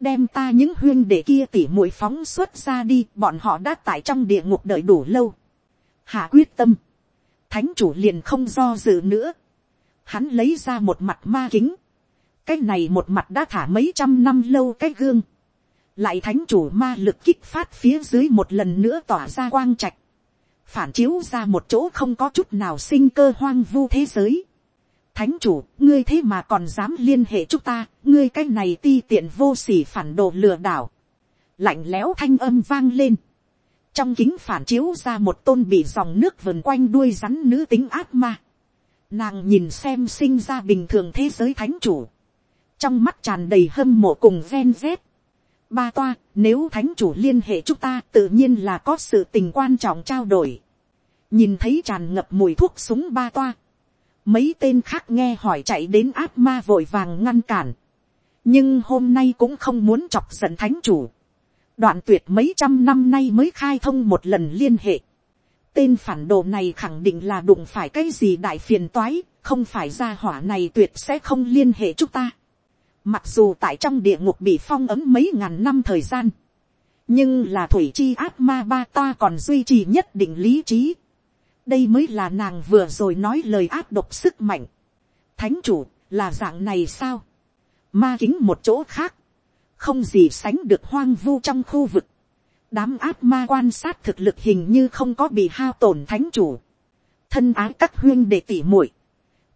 đem ta những huyên để kia tỉ mũi phóng xuất ra đi, bọn họ đã tại trong địa ngục đợi đủ lâu. Hạ quyết tâm, thánh chủ liền không do dự nữa. Hắn lấy ra một mặt ma kính, cái này một mặt đã thả mấy trăm năm lâu cái gương. Lại thánh chủ ma lực kích phát phía dưới một lần nữa tỏa ra quang trạch. Phản chiếu ra một chỗ không có chút nào sinh cơ hoang vu thế giới thánh chủ, ngươi thế mà còn dám liên hệ chúng ta, ngươi cái này ti tiện vô sỉ phản đồ lừa đảo. lạnh lẽo thanh âm vang lên. trong kính phản chiếu ra một tôn bị dòng nước vần quanh đuôi rắn nữ tính ác ma. nàng nhìn xem sinh ra bình thường thế giới thánh chủ. trong mắt tràn đầy hâm mộ cùng ven vét. ba toa, nếu thánh chủ liên hệ chúng ta tự nhiên là có sự tình quan trọng trao đổi. nhìn thấy tràn ngập mùi thuốc súng ba toa Mấy tên khác nghe hỏi chạy đến ác ma vội vàng ngăn cản. Nhưng hôm nay cũng không muốn chọc giận thánh chủ. Đoạn tuyệt mấy trăm năm nay mới khai thông một lần liên hệ. Tên phản đồ này khẳng định là đụng phải cái gì đại phiền toái, không phải ra hỏa này tuyệt sẽ không liên hệ chúng ta. Mặc dù tại trong địa ngục bị phong ấm mấy ngàn năm thời gian. Nhưng là thủy chi ác ma ba ta còn duy trì nhất định lý trí đây mới là nàng vừa rồi nói lời áp độc sức mạnh. thánh chủ là dạng này sao. ma kính một chỗ khác, không gì sánh được hoang vu trong khu vực. đám áp ma quan sát thực lực hình như không có bị hao tổn thánh chủ. thân ái các huyên để tỉ muội.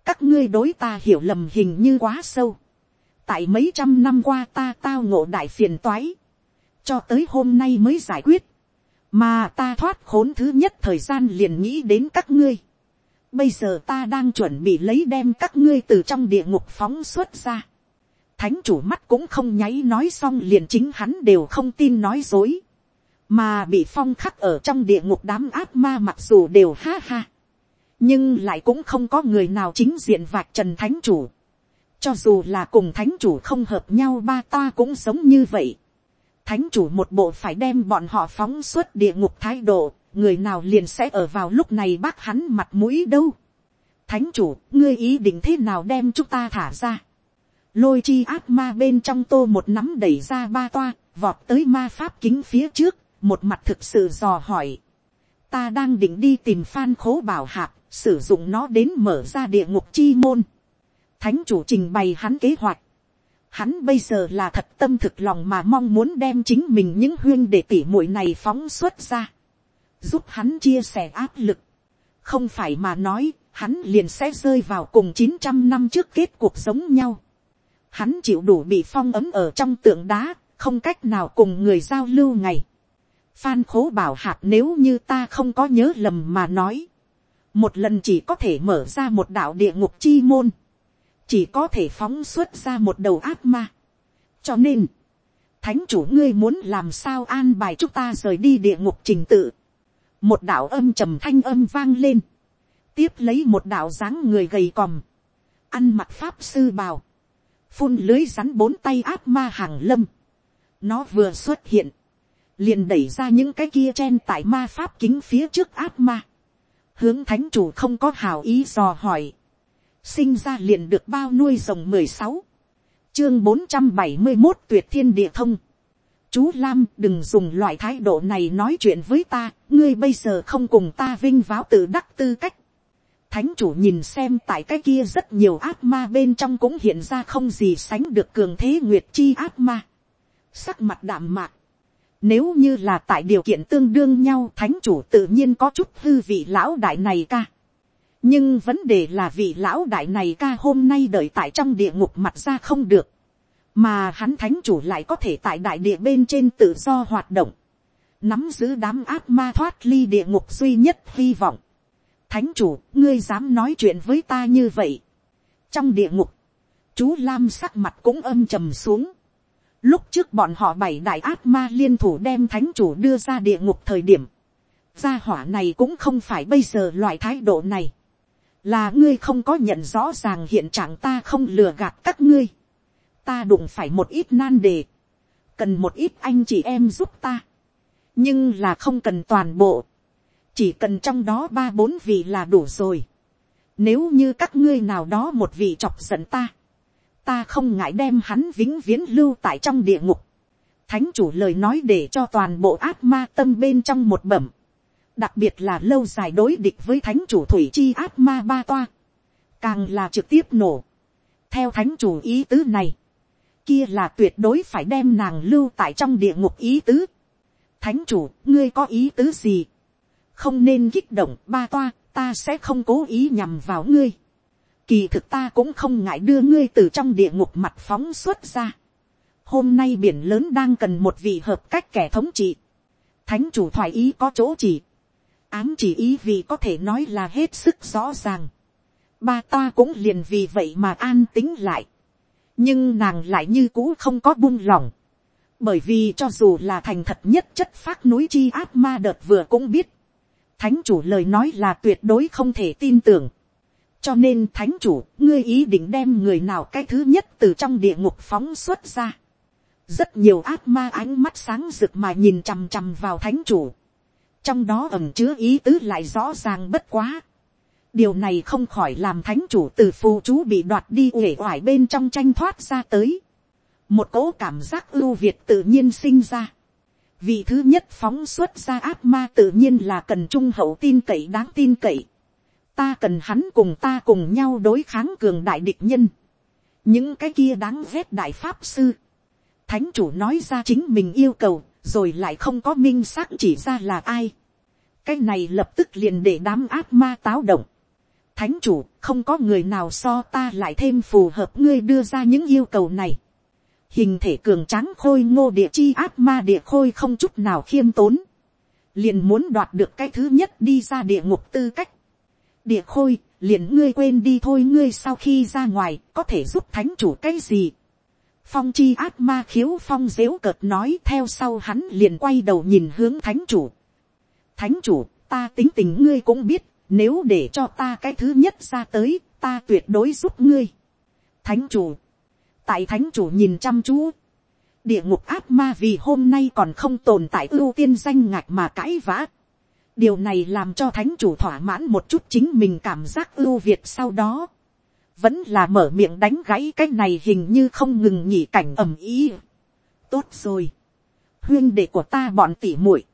các ngươi đối ta hiểu lầm hình như quá sâu. tại mấy trăm năm qua ta tao ngộ đại phiền toái. cho tới hôm nay mới giải quyết mà ta thoát khốn thứ nhất thời gian liền nghĩ đến các ngươi. bây giờ ta đang chuẩn bị lấy đem các ngươi từ trong địa ngục phóng xuất ra. thánh chủ mắt cũng không nháy nói xong liền chính hắn đều không tin nói dối. mà bị phong khắc ở trong địa ngục đám ác ma mặc dù đều ha ha. nhưng lại cũng không có người nào chính diện vạch trần thánh chủ. cho dù là cùng thánh chủ không hợp nhau ba ta cũng sống như vậy thánh chủ một bộ phải đem bọn họ phóng suốt địa ngục thái độ, người nào liền sẽ ở vào lúc này bác hắn mặt mũi đâu. Thánh chủ, ngươi ý định thế nào đem chúng ta thả ra. Lôi chi ác ma bên trong tô một nắm đẩy ra ba toa, vọt tới ma pháp kính phía trước, một mặt thực sự dò hỏi. Ta đang định đi tìm phan khố bảo hạp, sử dụng nó đến mở ra địa ngục chi môn. Thánh chủ trình bày hắn kế hoạch Hắn bây giờ là thật tâm thực lòng mà mong muốn đem chính mình những huyên để tỉ muội này phóng xuất ra. Giúp hắn chia sẻ áp lực. Không phải mà nói, hắn liền sẽ rơi vào cùng chín trăm năm trước kết cuộc sống nhau. Hắn chịu đủ bị phong ấm ở trong tượng đá, không cách nào cùng người giao lưu ngày. Phan khố bảo hạt nếu như ta không có nhớ lầm mà nói. Một lần chỉ có thể mở ra một đạo địa ngục chi môn chỉ có thể phóng xuất ra một đầu ác ma. cho nên, thánh chủ ngươi muốn làm sao an bài chúng ta rời đi địa ngục trình tự. một đạo âm trầm thanh âm vang lên, tiếp lấy một đạo dáng người gầy còm, ăn mặc pháp sư bào, phun lưới rắn bốn tay ác ma hàng lâm. nó vừa xuất hiện, liền đẩy ra những cái kia chen tại ma pháp kính phía trước ác ma. hướng thánh chủ không có hào ý dò hỏi sinh ra liền được bao nuôi rồng mười sáu, chương bốn trăm bảy mươi một tuyệt thiên địa thông. Chú Lam đừng dùng loại thái độ này nói chuyện với ta, ngươi bây giờ không cùng ta vinh váo tự đắc tư cách. Thánh chủ nhìn xem tại cái kia rất nhiều ác ma bên trong cũng hiện ra không gì sánh được cường thế nguyệt chi ác ma. Sắc mặt đạm mạc. Nếu như là tại điều kiện tương đương nhau thánh chủ tự nhiên có chút hư vị lão đại này ca nhưng vấn đề là vị lão đại này ca hôm nay đợi tại trong địa ngục mặt ra không được, mà hắn thánh chủ lại có thể tại đại địa bên trên tự do hoạt động, nắm giữ đám ác ma thoát ly địa ngục duy nhất hy vọng. Thánh chủ, ngươi dám nói chuyện với ta như vậy. Trong địa ngục, chú Lam sắc mặt cũng âm trầm xuống. Lúc trước bọn họ bảy đại ác ma liên thủ đem thánh chủ đưa ra địa ngục thời điểm. Gia hỏa này cũng không phải bây giờ loại thái độ này là ngươi không có nhận rõ ràng hiện trạng ta không lừa gạt các ngươi, ta đụng phải một ít nan đề, cần một ít anh chị em giúp ta, nhưng là không cần toàn bộ, chỉ cần trong đó ba bốn vị là đủ rồi, nếu như các ngươi nào đó một vị chọc giận ta, ta không ngại đem hắn vĩnh viễn lưu tại trong địa ngục, thánh chủ lời nói để cho toàn bộ ác ma tâm bên trong một bẩm, đặc biệt là lâu dài đối địch với thánh chủ thủy chi ác ma ba toa, càng là trực tiếp nổ. theo thánh chủ ý tứ này, kia là tuyệt đối phải đem nàng lưu tại trong địa ngục ý tứ. thánh chủ, ngươi có ý tứ gì, không nên kích động ba toa, ta sẽ không cố ý nhằm vào ngươi. kỳ thực ta cũng không ngại đưa ngươi từ trong địa ngục mặt phóng xuất ra. hôm nay biển lớn đang cần một vị hợp cách kẻ thống trị. thánh chủ thoải ý có chỗ chỉ ám chỉ ý vì có thể nói là hết sức rõ ràng. ba ta cũng liền vì vậy mà an tính lại. nhưng nàng lại như cũ không có buông lỏng. bởi vì cho dù là thành thật nhất chất phát núi chi áp ma đợt vừa cũng biết. thánh chủ lời nói là tuyệt đối không thể tin tưởng cho nên thánh chủ, ngươi ý định đem người nào cái thứ nhất từ trong địa ngục phóng xuất ra. rất nhiều ác ma ánh mắt sáng rực mà nhìn chằm chằm vào thánh chủ trong đó ẩm chứa ý tứ lại rõ ràng bất quá. điều này không khỏi làm thánh chủ từ phù chú bị đoạt đi uể oải bên trong tranh thoát ra tới. một cỗ cảm giác ưu việt tự nhiên sinh ra. vì thứ nhất phóng xuất ra ác ma tự nhiên là cần trung hậu tin cậy đáng tin cậy ta cần hắn cùng ta cùng nhau đối kháng cường đại địch nhân. những cái kia đáng ghét đại pháp sư. thánh chủ nói ra chính mình yêu cầu, rồi lại không có minh xác chỉ ra là ai. cái này lập tức liền để đám ác ma táo động. thánh chủ, không có người nào so ta lại thêm phù hợp ngươi đưa ra những yêu cầu này. hình thể cường tráng khôi ngô địa chi ác ma địa khôi không chút nào khiêm tốn. liền muốn đoạt được cái thứ nhất đi ra địa ngục tư cách địa khôi, liền ngươi quên đi thôi ngươi sau khi ra ngoài, có thể giúp thánh chủ cái gì. Phong chi ác ma khiếu phong dếu cợt nói theo sau hắn liền quay đầu nhìn hướng thánh chủ. Thánh chủ, ta tính tình ngươi cũng biết, nếu để cho ta cái thứ nhất ra tới, ta tuyệt đối giúp ngươi. Thánh chủ, tại thánh chủ nhìn chăm chú, địa ngục ác ma vì hôm nay còn không tồn tại ưu tiên danh ngạch mà cãi vã điều này làm cho thánh chủ thỏa mãn một chút chính mình cảm giác ưu việt sau đó, vẫn là mở miệng đánh gãy cái này hình như không ngừng nhỉ cảnh ầm ý. tốt rồi, huyên đệ của ta bọn tỉ muội,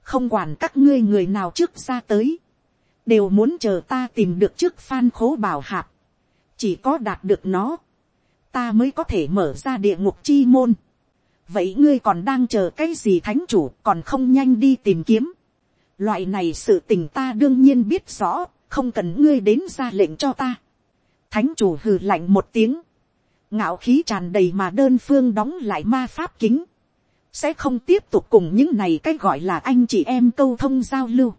không quản các ngươi người nào trước ra tới, đều muốn chờ ta tìm được trước phan khố bảo hạp, chỉ có đạt được nó, ta mới có thể mở ra địa ngục chi môn. vậy ngươi còn đang chờ cái gì thánh chủ còn không nhanh đi tìm kiếm Loại này sự tình ta đương nhiên biết rõ, không cần ngươi đến ra lệnh cho ta. Thánh chủ hừ lạnh một tiếng. Ngạo khí tràn đầy mà đơn phương đóng lại ma pháp kính. Sẽ không tiếp tục cùng những này cái gọi là anh chị em câu thông giao lưu.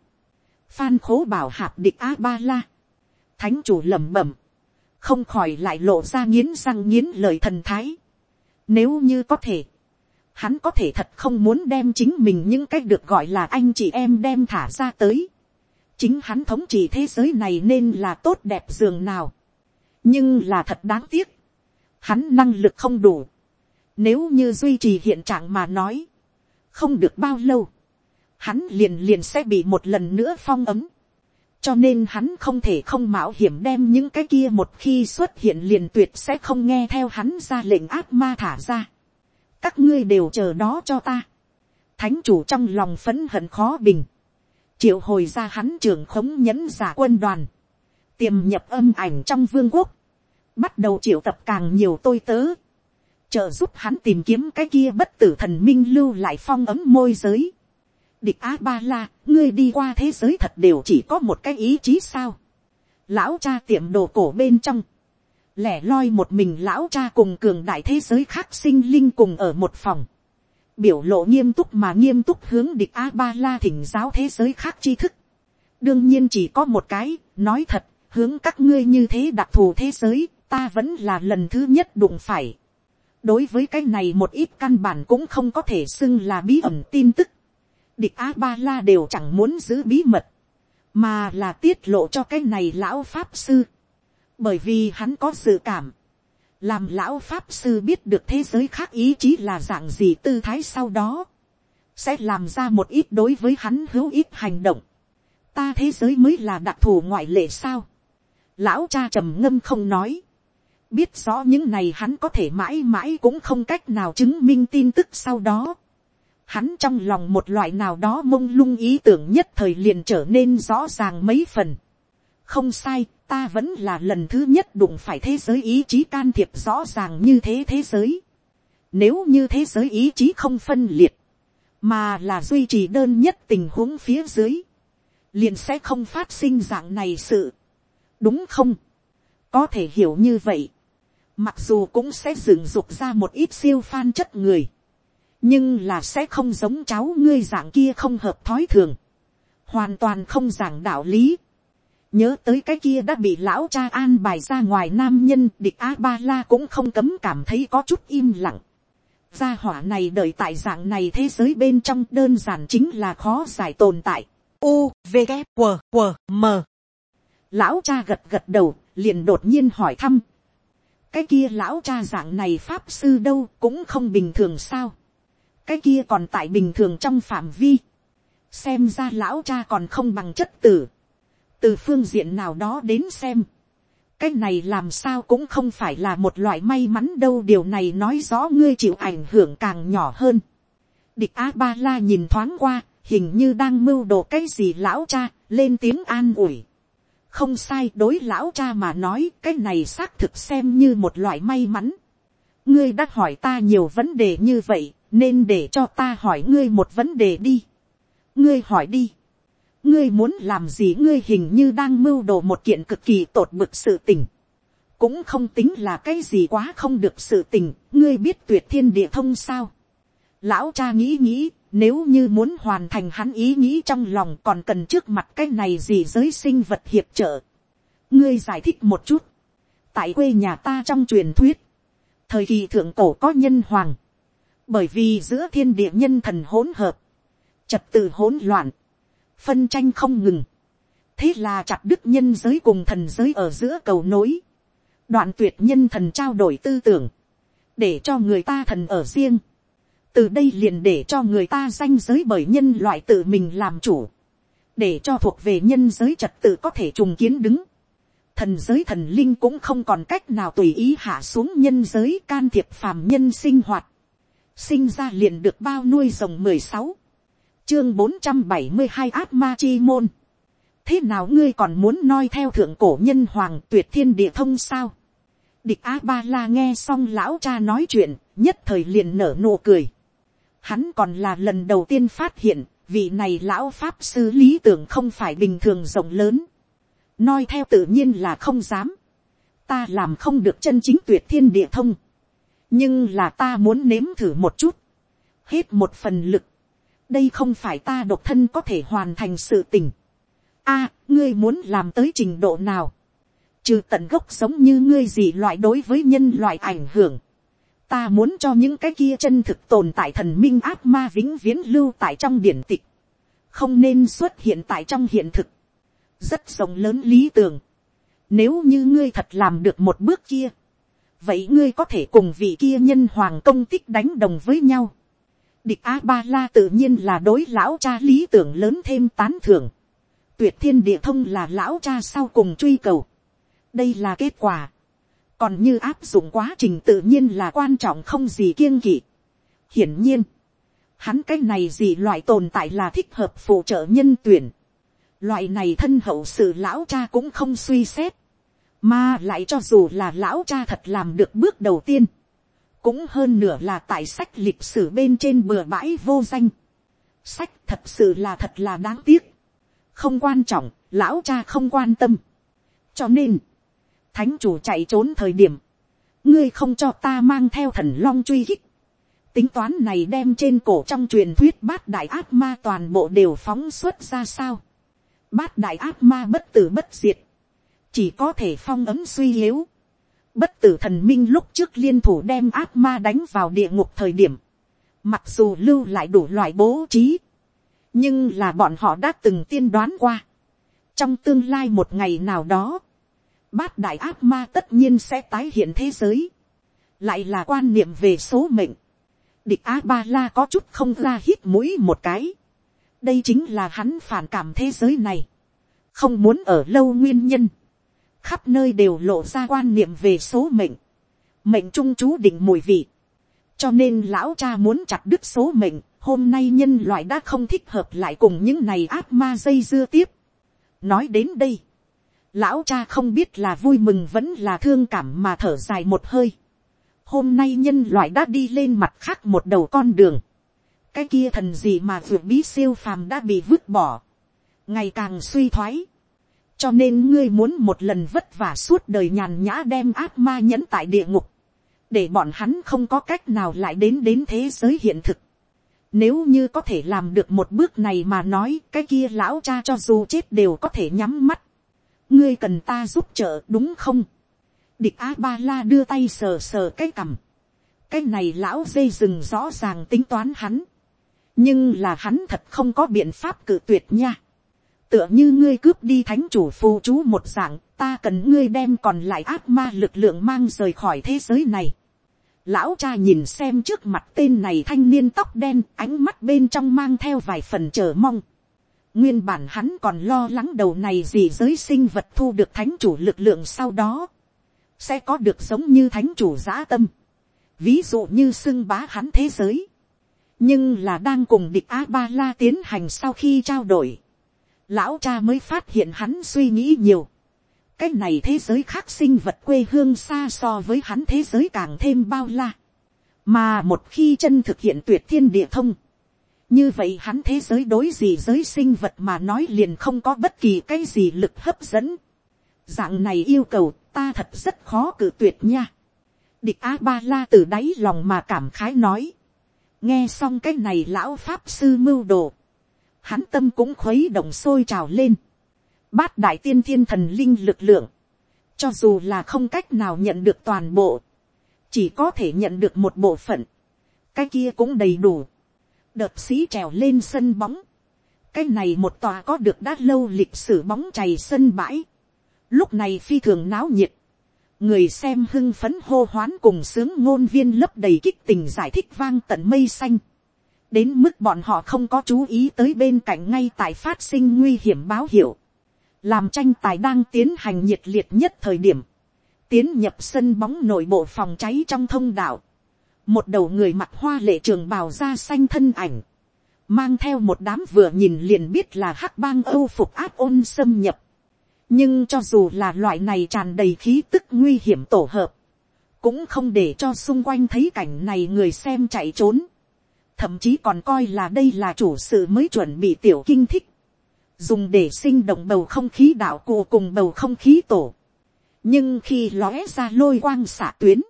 Phan khố bảo hạp địch A-ba-la. Thánh chủ lẩm bẩm. Không khỏi lại lộ ra nghiến răng nghiến lời thần thái. Nếu như có thể, hắn có thể thật không muốn đem chính mình những cách được gọi là anh chị em đem thả ra tới. chính hắn thống trị thế giới này nên là tốt đẹp giường nào nhưng là thật đáng tiếc. hắn năng lực không đủ. nếu như duy trì hiện trạng mà nói, không được bao lâu, hắn liền liền sẽ bị một lần nữa phong ấm. cho nên hắn không thể không mạo hiểm đem những cái kia một khi xuất hiện liền tuyệt sẽ không nghe theo hắn ra lệnh ác ma thả ra các ngươi đều chờ đó cho ta. Thánh chủ trong lòng phấn hận khó bình. Triệu hồi ra hắn trưởng khống nhẫn giả quân đoàn. Tiềm nhập âm ảnh trong vương quốc. Bắt đầu triệu tập càng nhiều tôi tớ. Trợ giúp hắn tìm kiếm cái kia bất tử thần minh lưu lại phong ấm môi giới. Địch A-ba-la, ngươi đi qua thế giới thật đều chỉ có một cái ý chí sao. Lão cha tiệm đồ cổ bên trong lẻ loi một mình lão cha cùng cường đại thế giới khác sinh linh cùng ở một phòng, biểu lộ nghiêm túc mà nghiêm túc hướng địch a ba la thỉnh giáo thế giới khác tri thức. đương nhiên chỉ có một cái, nói thật, hướng các ngươi như thế đặc thù thế giới, ta vẫn là lần thứ nhất đụng phải. đối với cái này một ít căn bản cũng không có thể xưng là bí ẩn tin tức. địch a ba la đều chẳng muốn giữ bí mật, mà là tiết lộ cho cái này lão pháp sư bởi vì hắn có dự cảm, làm lão pháp sư biết được thế giới khác ý chí là dạng gì tư thái sau đó, sẽ làm ra một ít đối với hắn hữu ít hành động. ta thế giới mới là đặc thù ngoại lệ sao. lão cha trầm ngâm không nói, biết rõ những này hắn có thể mãi mãi cũng không cách nào chứng minh tin tức sau đó. Hắn trong lòng một loại nào đó mông lung ý tưởng nhất thời liền trở nên rõ ràng mấy phần. Không sai, ta vẫn là lần thứ nhất đụng phải thế giới ý chí can thiệp rõ ràng như thế thế giới. Nếu như thế giới ý chí không phân liệt, mà là duy trì đơn nhất tình huống phía dưới, liền sẽ không phát sinh dạng này sự. đúng không? có thể hiểu như vậy, mặc dù cũng sẽ dựng dục ra một ít siêu phan chất người, nhưng là sẽ không giống cháu ngươi dạng kia không hợp thói thường, hoàn toàn không giảng đạo lý. nhớ tới cái kia đã bị lão cha an bài ra ngoài nam nhân địch a ba la cũng không cấm cảm thấy có chút im lặng. gia hỏa này đợi tại dạng này thế giới bên trong đơn giản chính là khó giải tồn tại. U, V, K, W, W, M. Lão cha gật gật đầu, liền đột nhiên hỏi thăm. Cái kia lão cha dạng này pháp sư đâu cũng không bình thường sao. Cái kia còn tại bình thường trong phạm vi. Xem ra lão cha còn không bằng chất tử. Từ phương diện nào đó đến xem. Cái này làm sao cũng không phải là một loại may mắn đâu. Điều này nói rõ ngươi chịu ảnh hưởng càng nhỏ hơn. Địch A-ba-la nhìn thoáng qua, hình như đang mưu đồ cái gì lão cha, lên tiếng an ủi không sai đối lão cha mà nói cái này xác thực xem như một loại may mắn. ngươi đã hỏi ta nhiều vấn đề như vậy, nên để cho ta hỏi ngươi một vấn đề đi. ngươi hỏi đi. ngươi muốn làm gì ngươi hình như đang mưu đồ một kiện cực kỳ tột bực sự tình. cũng không tính là cái gì quá không được sự tình, ngươi biết tuyệt thiên địa thông sao. lão cha nghĩ nghĩ, nếu như muốn hoàn thành hắn ý nghĩ trong lòng còn cần trước mặt cái này gì giới sinh vật hiệp trợ. Ngươi giải thích một chút. Tại quê nhà ta trong truyền thuyết. Thời kỳ thượng cổ có nhân hoàng. Bởi vì giữa thiên địa nhân thần hỗn hợp. Trật tự hỗn loạn. Phân tranh không ngừng. Thế là chặt đức nhân giới cùng thần giới ở giữa cầu nối. Đoạn tuyệt nhân thần trao đổi tư tưởng. Để cho người ta thần ở riêng từ đây liền để cho người ta danh giới bởi nhân loại tự mình làm chủ, để cho thuộc về nhân giới trật tự có thể trùng kiến đứng. Thần giới thần linh cũng không còn cách nào tùy ý hạ xuống nhân giới can thiệp phàm nhân sinh hoạt. Sinh ra liền được bao nuôi rồng mười sáu Chương bốn trăm bảy mươi hai ác ma chi môn. Thế nào ngươi còn muốn noi theo thượng cổ nhân hoàng tuyệt thiên địa thông sao? Địch A-ba-la nghe xong lão cha nói chuyện, nhất thời liền nở nụ cười Hắn còn là lần đầu tiên phát hiện, vị này lão pháp sư lý tưởng không phải bình thường rộng lớn. Nói theo tự nhiên là không dám. Ta làm không được chân chính tuyệt thiên địa thông. Nhưng là ta muốn nếm thử một chút. Hết một phần lực. Đây không phải ta độc thân có thể hoàn thành sự tình. a ngươi muốn làm tới trình độ nào? Trừ tận gốc giống như ngươi gì loại đối với nhân loại ảnh hưởng ta muốn cho những cái kia chân thực tồn tại thần minh ác ma vĩnh viễn lưu tại trong điển tịch, không nên xuất hiện tại trong hiện thực, rất rộng lớn lý tưởng. Nếu như ngươi thật làm được một bước kia, vậy ngươi có thể cùng vị kia nhân hoàng công tích đánh đồng với nhau. Địch A Ba La tự nhiên là đối lão cha lý tưởng lớn thêm tán thưởng. Tuyệt thiên địa thông là lão cha sau cùng truy cầu. Đây là kết quả còn như áp dụng quá trình tự nhiên là quan trọng không gì kiêng kỵ. hiển nhiên, hắn cái này gì loại tồn tại là thích hợp phụ trợ nhân tuyển. loại này thân hậu sự lão cha cũng không suy xét, mà lại cho dù là lão cha thật làm được bước đầu tiên, cũng hơn nửa là tại sách lịch sử bên trên bừa bãi vô danh. sách thật sự là thật là đáng tiếc, không quan trọng, lão cha không quan tâm. cho nên, thánh chủ chạy trốn thời điểm, ngươi không cho ta mang theo thần long truy hích. tính toán này đem trên cổ trong truyền thuyết bát đại ác ma toàn bộ đều phóng xuất ra sao. bát đại ác ma bất tử bất diệt, chỉ có thể phong ấm suy yếu. bất tử thần minh lúc trước liên thủ đem ác ma đánh vào địa ngục thời điểm, mặc dù lưu lại đủ loại bố trí, nhưng là bọn họ đã từng tiên đoán qua. trong tương lai một ngày nào đó, bát đại ác ma tất nhiên sẽ tái hiện thế giới, lại là quan niệm về số mệnh. địch a ba la có chút không ra hít mũi một cái. đây chính là hắn phản cảm thế giới này, không muốn ở lâu nguyên nhân, khắp nơi đều lộ ra quan niệm về số mệnh, mệnh trung chú định mùi vị, cho nên lão cha muốn chặt đứt số mệnh, hôm nay nhân loại đã không thích hợp lại cùng những này ác ma dây dưa tiếp. nói đến đây, lão cha không biết là vui mừng vẫn là thương cảm mà thở dài một hơi. hôm nay nhân loại đã đi lên mặt khác một đầu con đường. cái kia thần gì mà vượt bí siêu phàm đã bị vứt bỏ. ngày càng suy thoái. cho nên ngươi muốn một lần vất vả suốt đời nhàn nhã đem ác ma nhẫn tại địa ngục, để bọn hắn không có cách nào lại đến đến thế giới hiện thực. Nếu như có thể làm được một bước này mà nói cái kia lão cha cho dù chết đều có thể nhắm mắt ngươi cần ta giúp trợ đúng không. địch a ba la đưa tay sờ sờ cái cằm. cái này lão dây rừng rõ ràng tính toán hắn. nhưng là hắn thật không có biện pháp cự tuyệt nha tựa như ngươi cướp đi thánh chủ phù chú một dạng, ta cần ngươi đem còn lại ác ma lực lượng mang rời khỏi thế giới này. Lão cha nhìn xem trước mặt tên này thanh niên tóc đen, ánh mắt bên trong mang theo vài phần chờ mong. Nguyên bản hắn còn lo lắng đầu này gì giới sinh vật thu được thánh chủ lực lượng sau đó. Sẽ có được giống như thánh chủ giã tâm. Ví dụ như xưng bá hắn thế giới. Nhưng là đang cùng địch A-ba-la tiến hành sau khi trao đổi lão cha mới phát hiện hắn suy nghĩ nhiều. cái này thế giới khác sinh vật quê hương xa so với hắn thế giới càng thêm bao la. mà một khi chân thực hiện tuyệt thiên địa thông, như vậy hắn thế giới đối gì giới sinh vật mà nói liền không có bất kỳ cái gì lực hấp dẫn. dạng này yêu cầu ta thật rất khó cử tuyệt nha. địch a ba la từ đáy lòng mà cảm khái nói. nghe xong cái này lão pháp sư mưu đồ hắn tâm cũng khuấy động sôi trào lên. Bát đại tiên thiên thần linh lực lượng, cho dù là không cách nào nhận được toàn bộ, chỉ có thể nhận được một bộ phận, cái kia cũng đầy đủ. Đợt sĩ trèo lên sân bóng, cái này một tòa có được đã lâu lịch sử bóng chày sân bãi, lúc này phi thường náo nhiệt, người xem hưng phấn hô hoán cùng sướng ngôn viên lấp đầy kích tình giải thích vang tận mây xanh. Đến mức bọn họ không có chú ý tới bên cạnh ngay tại phát sinh nguy hiểm báo hiệu, làm tranh tài đang tiến hành nhiệt liệt nhất thời điểm, tiến nhập sân bóng nội bộ phòng cháy trong thông đạo, một đầu người mặt hoa lệ trường bào da xanh thân ảnh, mang theo một đám vừa nhìn liền biết là hắc bang âu phục áp ôn xâm nhập, nhưng cho dù là loại này tràn đầy khí tức nguy hiểm tổ hợp, cũng không để cho xung quanh thấy cảnh này người xem chạy trốn, thậm chí còn coi là đây là chủ sự mới chuẩn bị tiểu kinh thích, dùng để sinh động bầu không khí đạo cụ cùng bầu không khí tổ. nhưng khi lóe ra lôi quang xả tuyến,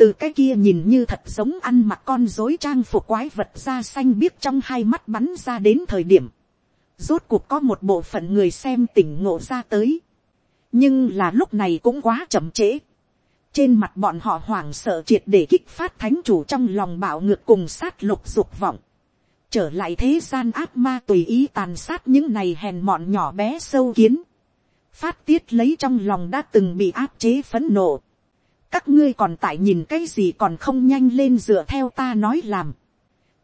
từ cái kia nhìn như thật giống ăn mặc con dối trang phục quái vật da xanh biếc trong hai mắt bắn ra đến thời điểm, rốt cuộc có một bộ phận người xem tỉnh ngộ ra tới, nhưng là lúc này cũng quá chậm trễ, trên mặt bọn họ hoảng sợ triệt để kích phát thánh chủ trong lòng bạo ngược cùng sát lục dục vọng. Trở lại thế gian ác ma tùy ý tàn sát những này hèn mọn nhỏ bé sâu kiến. Phát tiết lấy trong lòng đã từng bị áp chế phấn nộ. Các ngươi còn tại nhìn cái gì còn không nhanh lên dựa theo ta nói làm.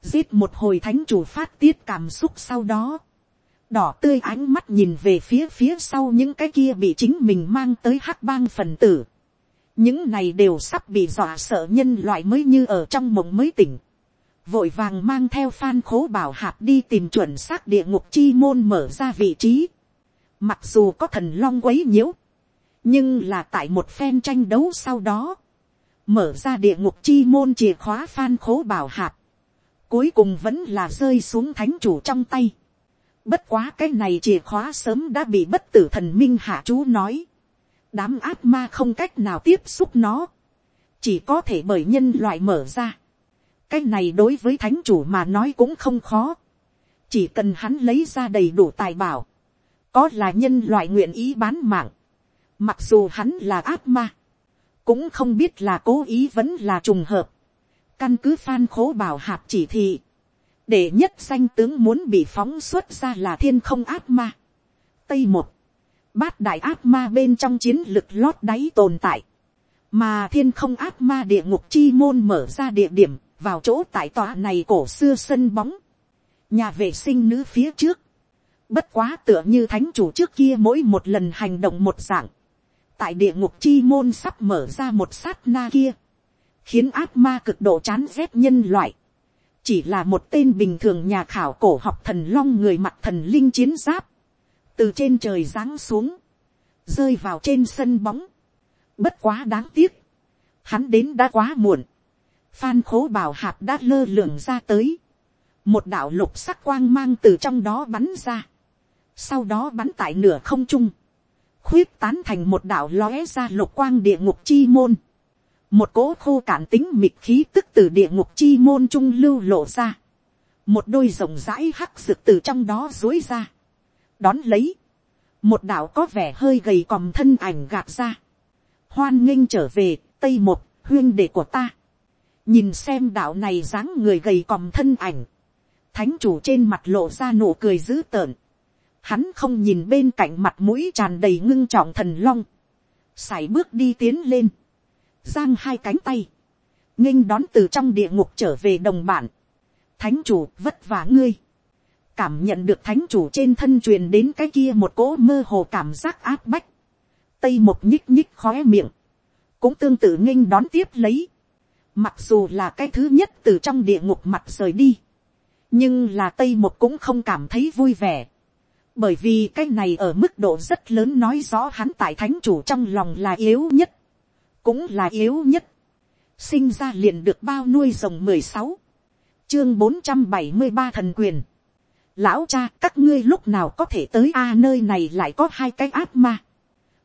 Giết một hồi thánh chủ phát tiết cảm xúc sau đó. Đỏ tươi ánh mắt nhìn về phía phía sau những cái kia bị chính mình mang tới hắc bang phần tử những này đều sắp bị dọa sợ nhân loại mới như ở trong mộng mới tỉnh, vội vàng mang theo phan khố bảo hạp đi tìm chuẩn xác địa ngục chi môn mở ra vị trí, mặc dù có thần long quấy nhiễu, nhưng là tại một phen tranh đấu sau đó, mở ra địa ngục chi môn chìa khóa phan khố bảo hạp, cuối cùng vẫn là rơi xuống thánh chủ trong tay. Bất quá cái này chìa khóa sớm đã bị bất tử thần minh hạ chú nói. Đám ác ma không cách nào tiếp xúc nó, chỉ có thể bởi nhân loại mở ra. cái này đối với thánh chủ mà nói cũng không khó, chỉ cần hắn lấy ra đầy đủ tài bảo, có là nhân loại nguyện ý bán mạng, mặc dù hắn là ác ma, cũng không biết là cố ý vẫn là trùng hợp, căn cứ phan khố bảo hạp chỉ thị, để nhất danh tướng muốn bị phóng xuất ra là thiên không ác ma. Tây một, bát đại ác ma bên trong chiến lực lót đáy tồn tại, mà thiên không ác ma địa ngục chi môn mở ra địa điểm, vào chỗ tại tòa này cổ xưa sân bóng, nhà vệ sinh nữ phía trước, bất quá tựa như thánh chủ trước kia mỗi một lần hành động một dạng, tại địa ngục chi môn sắp mở ra một sát na kia, khiến ác ma cực độ chán rét nhân loại, chỉ là một tên bình thường nhà khảo cổ học thần long người mặt thần linh chiến giáp, từ trên trời giáng xuống, rơi vào trên sân bóng, bất quá đáng tiếc, hắn đến đã quá muộn, phan khố bảo hạt đã lơ lường ra tới, một đạo lục sắc quang mang từ trong đó bắn ra, sau đó bắn tại nửa không trung, khuyết tán thành một đạo lóe ra lục quang địa ngục chi môn, một cỗ khô cản tính mịt khí tức từ địa ngục chi môn trung lưu lộ ra, một đôi rộng rãi hắc rực từ trong đó dối ra, đón lấy, một đạo có vẻ hơi gầy còm thân ảnh gạt ra, hoan nghênh trở về, tây một, huyên đệ của ta, nhìn xem đạo này dáng người gầy còm thân ảnh, thánh chủ trên mặt lộ ra nụ cười dữ tợn, hắn không nhìn bên cạnh mặt mũi tràn đầy ngưng trọng thần long, sải bước đi tiến lên, giang hai cánh tay, nghênh đón từ trong địa ngục trở về đồng bản, thánh chủ vất vả ngươi, cảm nhận được thánh chủ trên thân truyền đến cái kia một cỗ mơ hồ cảm giác áp bách, tây một nhích nhích khóe miệng, cũng tương tự nghênh đón tiếp lấy, mặc dù là cái thứ nhất từ trong địa ngục mặt rời đi, nhưng là tây một cũng không cảm thấy vui vẻ, bởi vì cái này ở mức độ rất lớn nói rõ hắn tại thánh chủ trong lòng là yếu nhất, cũng là yếu nhất, sinh ra liền được bao nuôi rồng mười sáu, chương bốn trăm bảy mươi ba thần quyền, lão cha các ngươi lúc nào có thể tới a nơi này lại có hai cái áp ma,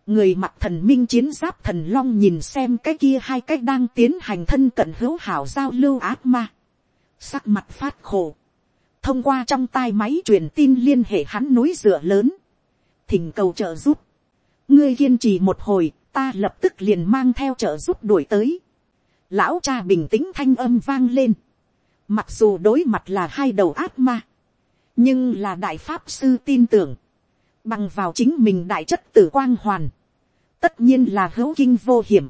người mặt thần minh chiến giáp thần long nhìn xem cái kia hai cái đang tiến hành thân cận hữu hảo giao lưu ác ma. Sắc mặt phát khổ. Thông qua trong tai máy truyền tin liên hệ hắn núi dựa lớn. Thỉnh cầu trợ giúp. Ngươi kiên trì một hồi, ta lập tức liền mang theo trợ giúp đuổi tới. Lão cha bình tĩnh thanh âm vang lên. Mặc dù đối mặt là hai đầu ác ma. Nhưng là đại pháp sư tin tưởng bằng vào chính mình đại chất tử quang hoàn, tất nhiên là hữu kinh vô hiểm,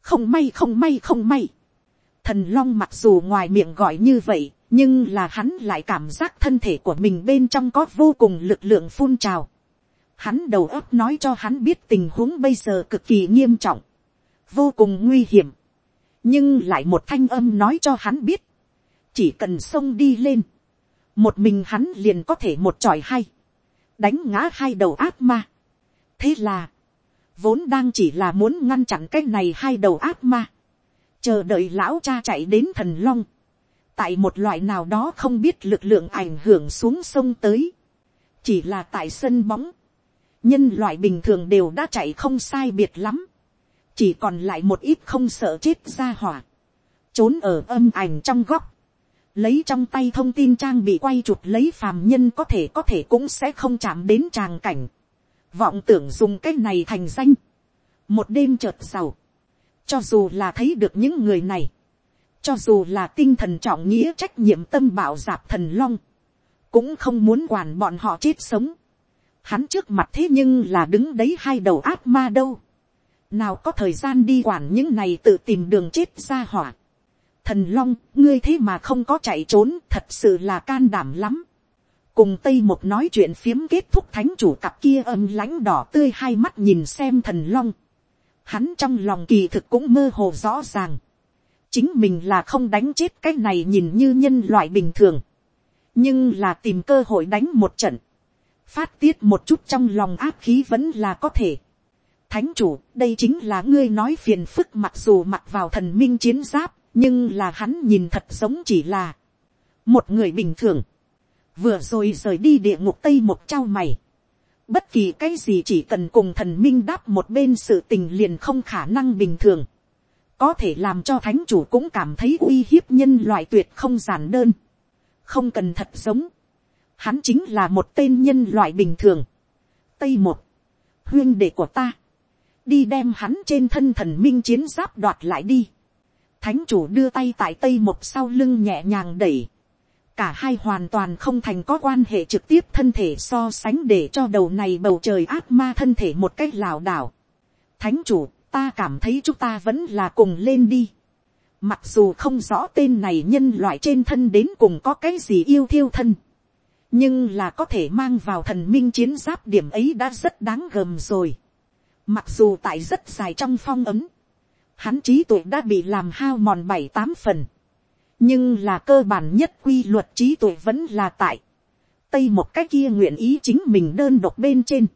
không may không may không may. Thần long mặc dù ngoài miệng gọi như vậy, nhưng là hắn lại cảm giác thân thể của mình bên trong có vô cùng lực lượng phun trào. Hắn đầu óc nói cho hắn biết tình huống bây giờ cực kỳ nghiêm trọng, vô cùng nguy hiểm. nhưng lại một thanh âm nói cho hắn biết, chỉ cần sông đi lên, một mình hắn liền có thể một tròi hay, đánh ngã hai đầu ác ma. thế là, vốn đang chỉ là muốn ngăn chặn cái này hai đầu ác ma, chờ đợi lão cha chạy đến thần long, tại một loại nào đó không biết lực lượng ảnh hưởng xuống sông tới, chỉ là tại sân bóng, nhân loại bình thường đều đã chạy không sai biệt lắm, chỉ còn lại một ít không sợ chết ra hỏa, trốn ở âm ảnh trong góc, lấy trong tay thông tin trang bị quay chụp lấy phàm nhân có thể có thể cũng sẽ không chạm đến tràng cảnh, vọng tưởng dùng cái này thành danh, một đêm chợt giàu, cho dù là thấy được những người này, cho dù là tinh thần trọng nghĩa trách nhiệm tâm bảo giạp thần long, cũng không muốn quản bọn họ chết sống. Hắn trước mặt thế nhưng là đứng đấy hai đầu ác ma đâu. nào có thời gian đi quản những này tự tìm đường chết ra hỏa. thần long, ngươi thế mà không có chạy trốn, thật sự là can đảm lắm cùng tây một nói chuyện phiếm kết thúc thánh chủ cặp kia âm lãnh đỏ tươi hai mắt nhìn xem thần long. Hắn trong lòng kỳ thực cũng mơ hồ rõ ràng chính mình là không đánh chết cái này nhìn như nhân loại bình thường. nhưng là tìm cơ hội đánh một trận. phát tiết một chút trong lòng áp khí vẫn là có thể. thánh chủ, đây chính là ngươi nói phiền phức mặc dù mặc vào thần minh chiến giáp, nhưng là hắn nhìn thật giống chỉ là một người bình thường vừa rồi rời đi địa ngục tây một trao mày. bất kỳ cái gì chỉ cần cùng thần minh đáp một bên sự tình liền không khả năng bình thường có thể làm cho thánh chủ cũng cảm thấy uy hiếp nhân loại tuyệt không giản đơn. không cần thật giống. hắn chính là một tên nhân loại bình thường. tây một, huyên đệ của ta. đi đem hắn trên thân thần minh chiến giáp đoạt lại đi. thánh chủ đưa tay tại tây một sau lưng nhẹ nhàng đẩy cả hai hoàn toàn không thành có quan hệ trực tiếp thân thể so sánh để cho đầu này bầu trời ác ma thân thể một cách lảo đảo. Thánh chủ, ta cảm thấy chúng ta vẫn là cùng lên đi. Mặc dù không rõ tên này nhân loại trên thân đến cùng có cái gì yêu thiêu thân. Nhưng là có thể mang vào thần minh chiến giáp điểm ấy đã rất đáng gờm rồi. Mặc dù tại rất dài trong phong ấm. Hắn trí tuệ đã bị làm hao mòn bảy tám phần nhưng là cơ bản nhất quy luật trí tuệ vẫn là tại tây một cái kia nguyện ý chính mình đơn độc bên trên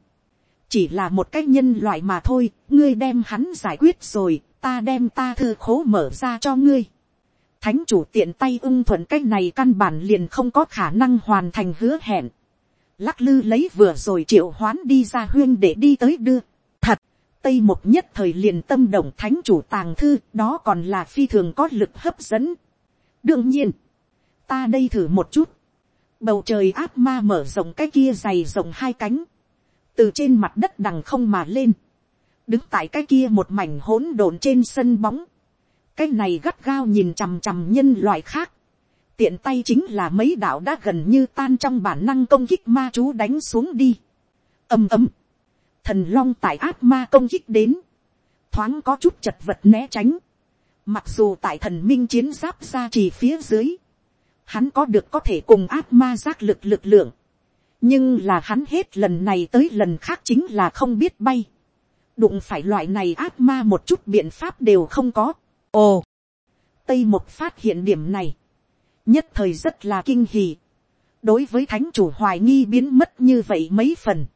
chỉ là một cái nhân loại mà thôi ngươi đem hắn giải quyết rồi ta đem ta thư khố mở ra cho ngươi. Thánh chủ tiện tay ưng thuận cái này căn bản liền không có khả năng hoàn thành hứa hẹn. Lắc lư lấy vừa rồi triệu hoán đi ra huyên để đi tới đưa. Thật tây một nhất thời liền tâm động thánh chủ tàng thư đó còn là phi thường có lực hấp dẫn. đương nhiên, ta đây thử một chút, bầu trời áp ma mở rộng cái kia dày rộng hai cánh, từ trên mặt đất đằng không mà lên, đứng tại cái kia một mảnh hỗn độn trên sân bóng, cái này gắt gao nhìn chằm chằm nhân loại khác, tiện tay chính là mấy đạo đã gần như tan trong bản năng công kích ma chú đánh xuống đi, ầm ầm, thần long tại áp ma công kích đến, thoáng có chút chật vật né tránh, mặc dù tại thần minh chiến giáp ra chỉ phía dưới, hắn có được có thể cùng áp ma giác lực lực lượng, nhưng là hắn hết lần này tới lần khác chính là không biết bay, đụng phải loại này ác ma một chút biện pháp đều không có. ồ, tây một phát hiện điểm này, nhất thời rất là kinh hì, đối với thánh chủ hoài nghi biến mất như vậy mấy phần,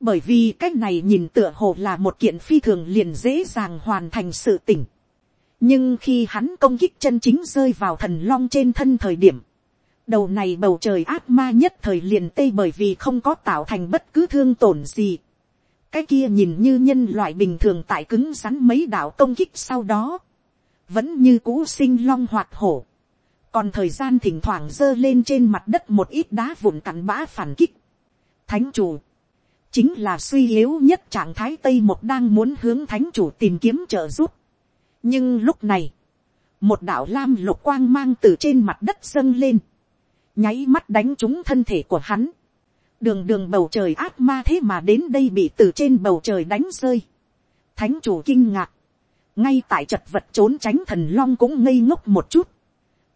bởi vì cái này nhìn tựa hồ là một kiện phi thường liền dễ dàng hoàn thành sự tỉnh. nhưng khi hắn công kích chân chính rơi vào thần long trên thân thời điểm, đầu này bầu trời ác ma nhất thời liền tê bởi vì không có tạo thành bất cứ thương tổn gì. cái kia nhìn như nhân loại bình thường tại cứng rắn mấy đạo công kích sau đó, vẫn như cũ sinh long hoạt hổ. còn thời gian thỉnh thoảng giơ lên trên mặt đất một ít đá vụn cặn bã phản kích. thánh chủ, chính là suy yếu nhất trạng thái tây một đang muốn hướng thánh chủ tìm kiếm trợ giúp. nhưng lúc này, một đạo lam lục quang mang từ trên mặt đất dâng lên, nháy mắt đánh trúng thân thể của hắn, đường đường bầu trời ác ma thế mà đến đây bị từ trên bầu trời đánh rơi. thánh chủ kinh ngạc, ngay tại chật vật trốn tránh thần long cũng ngây ngốc một chút,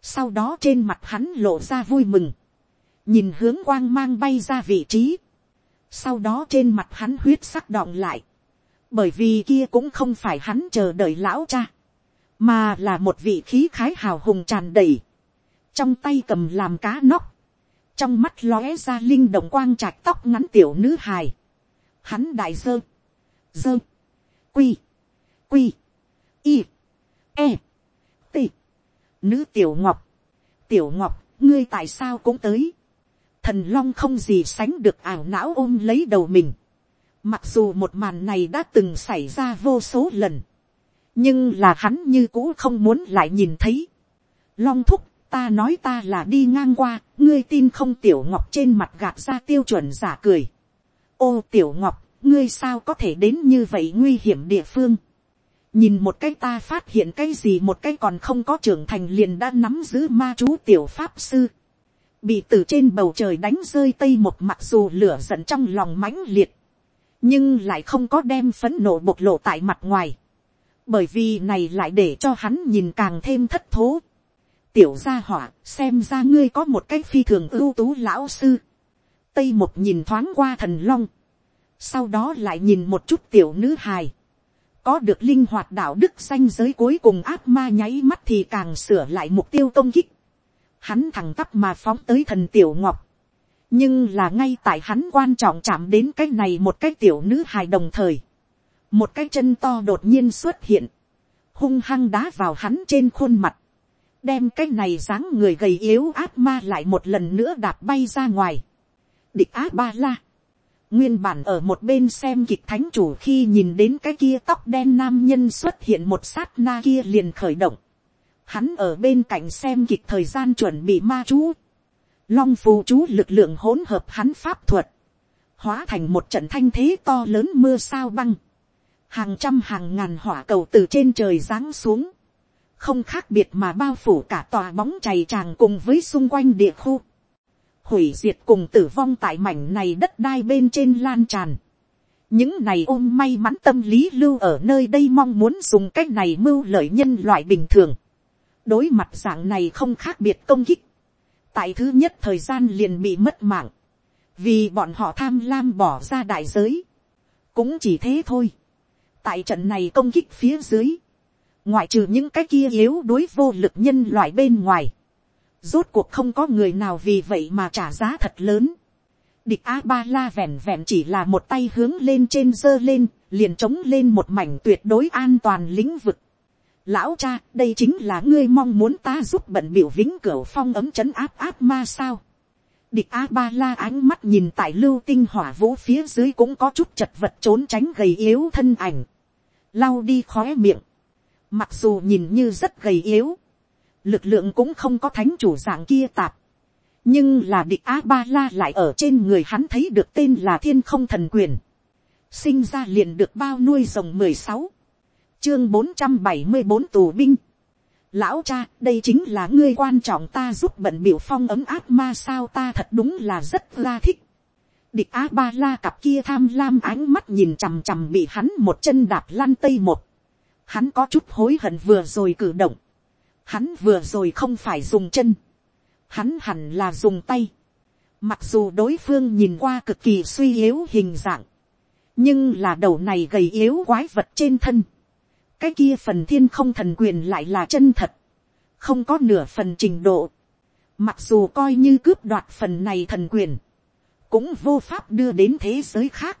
sau đó trên mặt hắn lộ ra vui mừng, nhìn hướng quang mang bay ra vị trí, sau đó trên mặt hắn huyết sắc đọng lại. Bởi vì kia cũng không phải hắn chờ đợi lão cha. Mà là một vị khí khái hào hùng tràn đầy. Trong tay cầm làm cá nóc. Trong mắt lóe ra linh động quang trạch tóc ngắn tiểu nữ hài. Hắn đại dơ. Dơ. Quy. Quy. Y. E. T. Nữ tiểu ngọc. Tiểu ngọc, ngươi tại sao cũng tới thần long không gì sánh được ảo não ôm lấy đầu mình. Mặc dù một màn này đã từng xảy ra vô số lần. Nhưng là hắn như cũ không muốn lại nhìn thấy. Long thúc, ta nói ta là đi ngang qua, ngươi tin không tiểu ngọc trên mặt gạt ra tiêu chuẩn giả cười. Ô tiểu ngọc, ngươi sao có thể đến như vậy nguy hiểm địa phương. Nhìn một cái ta phát hiện cái gì một cái còn không có trưởng thành liền đã nắm giữ ma chú tiểu pháp sư bị từ trên bầu trời đánh rơi tây một mặc dù lửa giận trong lòng mãnh liệt, nhưng lại không có đem phấn nộ bộc lộ tại mặt ngoài, bởi vì này lại để cho hắn nhìn càng thêm thất thố tiểu gia hỏa xem ra ngươi có một cái phi thường ưu tú lão sư. tây một nhìn thoáng qua thần long, sau đó lại nhìn một chút tiểu nữ hài, có được linh hoạt đạo đức danh giới cuối cùng áp ma nháy mắt thì càng sửa lại mục tiêu công kích hắn thẳng tắp mà phóng tới thần tiểu ngọc. nhưng là ngay tại hắn quan trọng chạm đến cái này một cái tiểu nữ hài đồng thời. một cái chân to đột nhiên xuất hiện, hung hăng đá vào hắn trên khuôn mặt, đem cái này dáng người gầy yếu ác ma lại một lần nữa đạp bay ra ngoài. địch á ba la. nguyên bản ở một bên xem kịch thánh chủ khi nhìn đến cái kia tóc đen nam nhân xuất hiện một sát na kia liền khởi động. Hắn ở bên cạnh xem kịch thời gian chuẩn bị ma chú, long phù chú lực lượng hỗn hợp hắn pháp thuật, hóa thành một trận thanh thế to lớn mưa sao băng, hàng trăm hàng ngàn hỏa cầu từ trên trời giáng xuống, không khác biệt mà bao phủ cả tòa bóng chày tràng cùng với xung quanh địa khu, hủy diệt cùng tử vong tại mảnh này đất đai bên trên lan tràn. những này ôm may mắn tâm lý lưu ở nơi đây mong muốn dùng cách này mưu lợi nhân loại bình thường. Đối mặt dạng này không khác biệt công kích, tại thứ nhất thời gian liền bị mất mạng, vì bọn họ tham lam bỏ ra đại giới, cũng chỉ thế thôi. tại trận này công kích phía dưới, ngoại trừ những cái kia yếu đối vô lực nhân loại bên ngoài, rốt cuộc không có người nào vì vậy mà trả giá thật lớn. địch a ba la vẹn vẹn chỉ là một tay hướng lên trên dơ lên, liền trống lên một mảnh tuyệt đối an toàn lĩnh vực lão cha đây chính là ngươi mong muốn ta giúp bận biểu vĩnh cửu phong ấm chấn áp áp ma sao. địch a ba la ánh mắt nhìn tại lưu tinh hỏa vũ phía dưới cũng có chút chật vật trốn tránh gầy yếu thân ảnh. lau đi khóe miệng, mặc dù nhìn như rất gầy yếu, lực lượng cũng không có thánh chủ dạng kia tạp, nhưng là địch a ba la lại ở trên người hắn thấy được tên là thiên không thần quyền, sinh ra liền được bao nuôi rồng mười sáu, chương bốn trăm bảy mươi bốn tù binh, lão cha đây chính là ngươi quan trọng ta giúp bận biểu phong ấm áp ma sao ta thật đúng là rất la thích. địch á ba la cặp kia tham lam ánh mắt nhìn chằm chằm bị hắn một chân đạp lăn tây một hắn có chút hối hận vừa rồi cử động. hắn vừa rồi không phải dùng chân. hắn hẳn là dùng tay. mặc dù đối phương nhìn qua cực kỳ suy yếu hình dạng. nhưng là đầu này gầy yếu quái vật trên thân cái kia phần thiên không thần quyền lại là chân thật, không có nửa phần trình độ, mặc dù coi như cướp đoạt phần này thần quyền, cũng vô pháp đưa đến thế giới khác,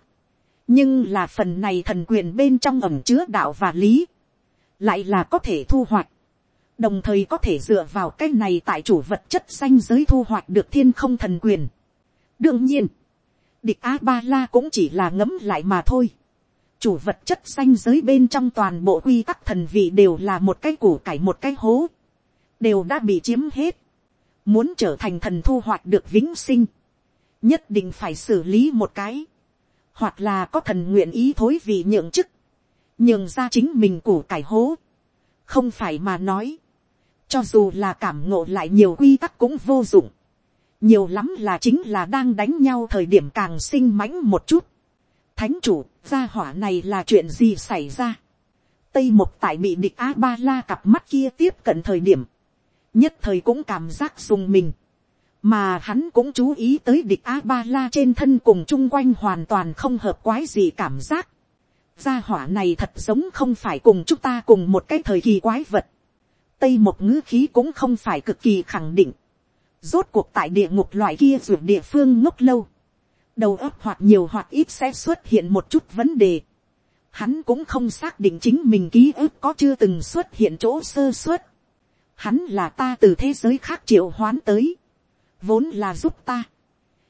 nhưng là phần này thần quyền bên trong ẩm chứa đạo và lý, lại là có thể thu hoạch, đồng thời có thể dựa vào cái này tại chủ vật chất danh giới thu hoạch được thiên không thần quyền. đương nhiên, địch a ba la cũng chỉ là ngấm lại mà thôi. Chủ vật chất xanh giới bên trong toàn bộ quy tắc thần vị đều là một cái củ cải một cái hố, đều đã bị chiếm hết, muốn trở thành thần thu hoạch được vĩnh sinh, nhất định phải xử lý một cái, hoặc là có thần nguyện ý thối vì nhượng chức, nhường ra chính mình củ cải hố, không phải mà nói, cho dù là cảm ngộ lại nhiều quy tắc cũng vô dụng, nhiều lắm là chính là đang đánh nhau thời điểm càng sinh mãnh một chút, thánh chủ, gia hỏa này là chuyện gì xảy ra. tây một tại bị địch a ba la cặp mắt kia tiếp cận thời điểm, nhất thời cũng cảm giác dùng mình, mà hắn cũng chú ý tới địch a ba la trên thân cùng chung quanh hoàn toàn không hợp quái gì cảm giác gia hỏa này thật giống không phải cùng chúng ta cùng một cái thời kỳ quái vật. tây một ngữ khí cũng không phải cực kỳ khẳng định. rốt cuộc tại địa ngục loại kia ruột địa phương ngốc lâu đầu óc hoặc nhiều hoặc ít sẽ xuất hiện một chút vấn đề. Hắn cũng không xác định chính mình ký ức có chưa từng xuất hiện chỗ sơ suất. Hắn là ta từ thế giới khác triệu hoán tới. Vốn là giúp ta.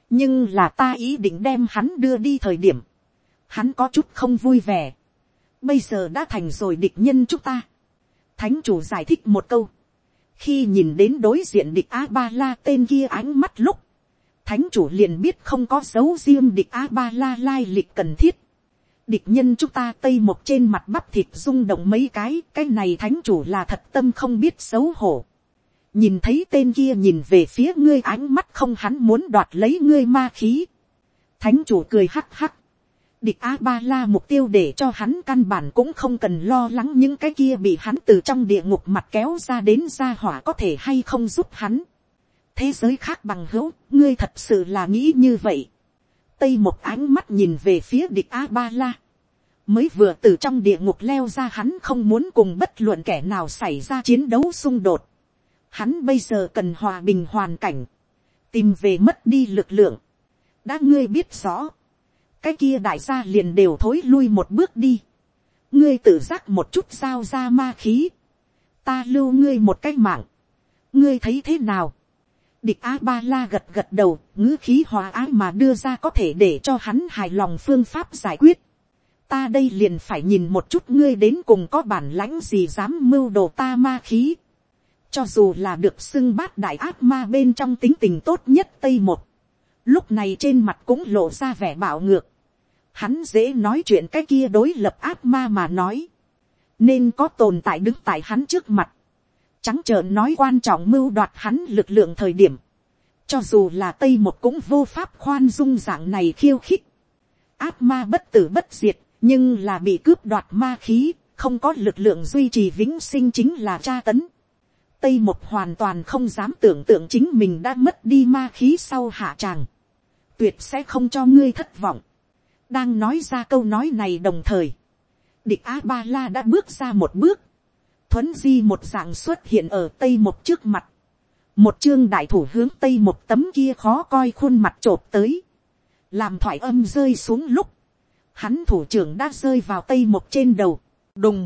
Nhưng là ta ý định đem hắn đưa đi thời điểm. Hắn có chút không vui vẻ. Bây giờ đã thành rồi địch nhân chúng ta. Thánh chủ giải thích một câu. Khi nhìn đến đối diện địch A-ba-la tên kia ánh mắt lúc thánh chủ liền biết không có dấu riêng địch a ba la lai lịch cần thiết. địch nhân chúng ta tây một trên mặt bắp thịt rung động mấy cái, cái này thánh chủ là thật tâm không biết xấu hổ. nhìn thấy tên kia nhìn về phía ngươi ánh mắt không hắn muốn đoạt lấy ngươi ma khí. thánh chủ cười hắc hắc địch a ba la mục tiêu để cho hắn căn bản cũng không cần lo lắng những cái kia bị hắn từ trong địa ngục mặt kéo ra đến ra hỏa có thể hay không giúp hắn thế giới khác bằng hữu, ngươi thật sự là nghĩ như vậy. Tây một ánh mắt nhìn về phía địch A-ba-la. Mới vừa từ trong địa ngục leo ra hắn không muốn cùng bất luận kẻ nào xảy ra chiến đấu xung đột. Hắn bây giờ cần hòa bình hoàn cảnh. Tìm về mất đi lực lượng. Đã ngươi biết rõ. Cái kia đại gia liền đều thối lui một bước đi. Ngươi tự giác một chút sao ra ma khí. Ta lưu ngươi một cái mạng. Ngươi thấy thế nào? Địch A-ba-la gật gật đầu, ngữ khí hòa ái mà đưa ra có thể để cho hắn hài lòng phương pháp giải quyết. Ta đây liền phải nhìn một chút ngươi đến cùng có bản lãnh gì dám mưu đồ ta ma khí. Cho dù là được xưng bát đại ác ma bên trong tính tình tốt nhất Tây Một. Lúc này trên mặt cũng lộ ra vẻ bạo ngược. Hắn dễ nói chuyện cái kia đối lập ác ma mà nói. Nên có tồn tại đứng tại hắn trước mặt trắng trợn nói quan trọng mưu đoạt hắn lực lượng thời điểm, cho dù là tây một cũng vô pháp khoan dung dạng này khiêu khích, ác ma bất tử bất diệt, nhưng là bị cướp đoạt ma khí, không có lực lượng duy trì vĩnh sinh chính là tra tấn. Tây một hoàn toàn không dám tưởng tượng chính mình đã mất đi ma khí sau hạ tràng. Tuyệt sẽ không cho ngươi thất vọng. Đang nói ra câu nói này đồng thời. Địch A-ba-la đã bước ra một bước. Thuấn di một dạng xuất hiện ở tây một trước mặt, một chương đại thủ hướng tây một tấm kia khó coi khuôn mặt t r ộ p tới, làm thoại âm rơi xuống lúc, hắn thủ trưởng đã rơi vào tây một trên đầu, đùng,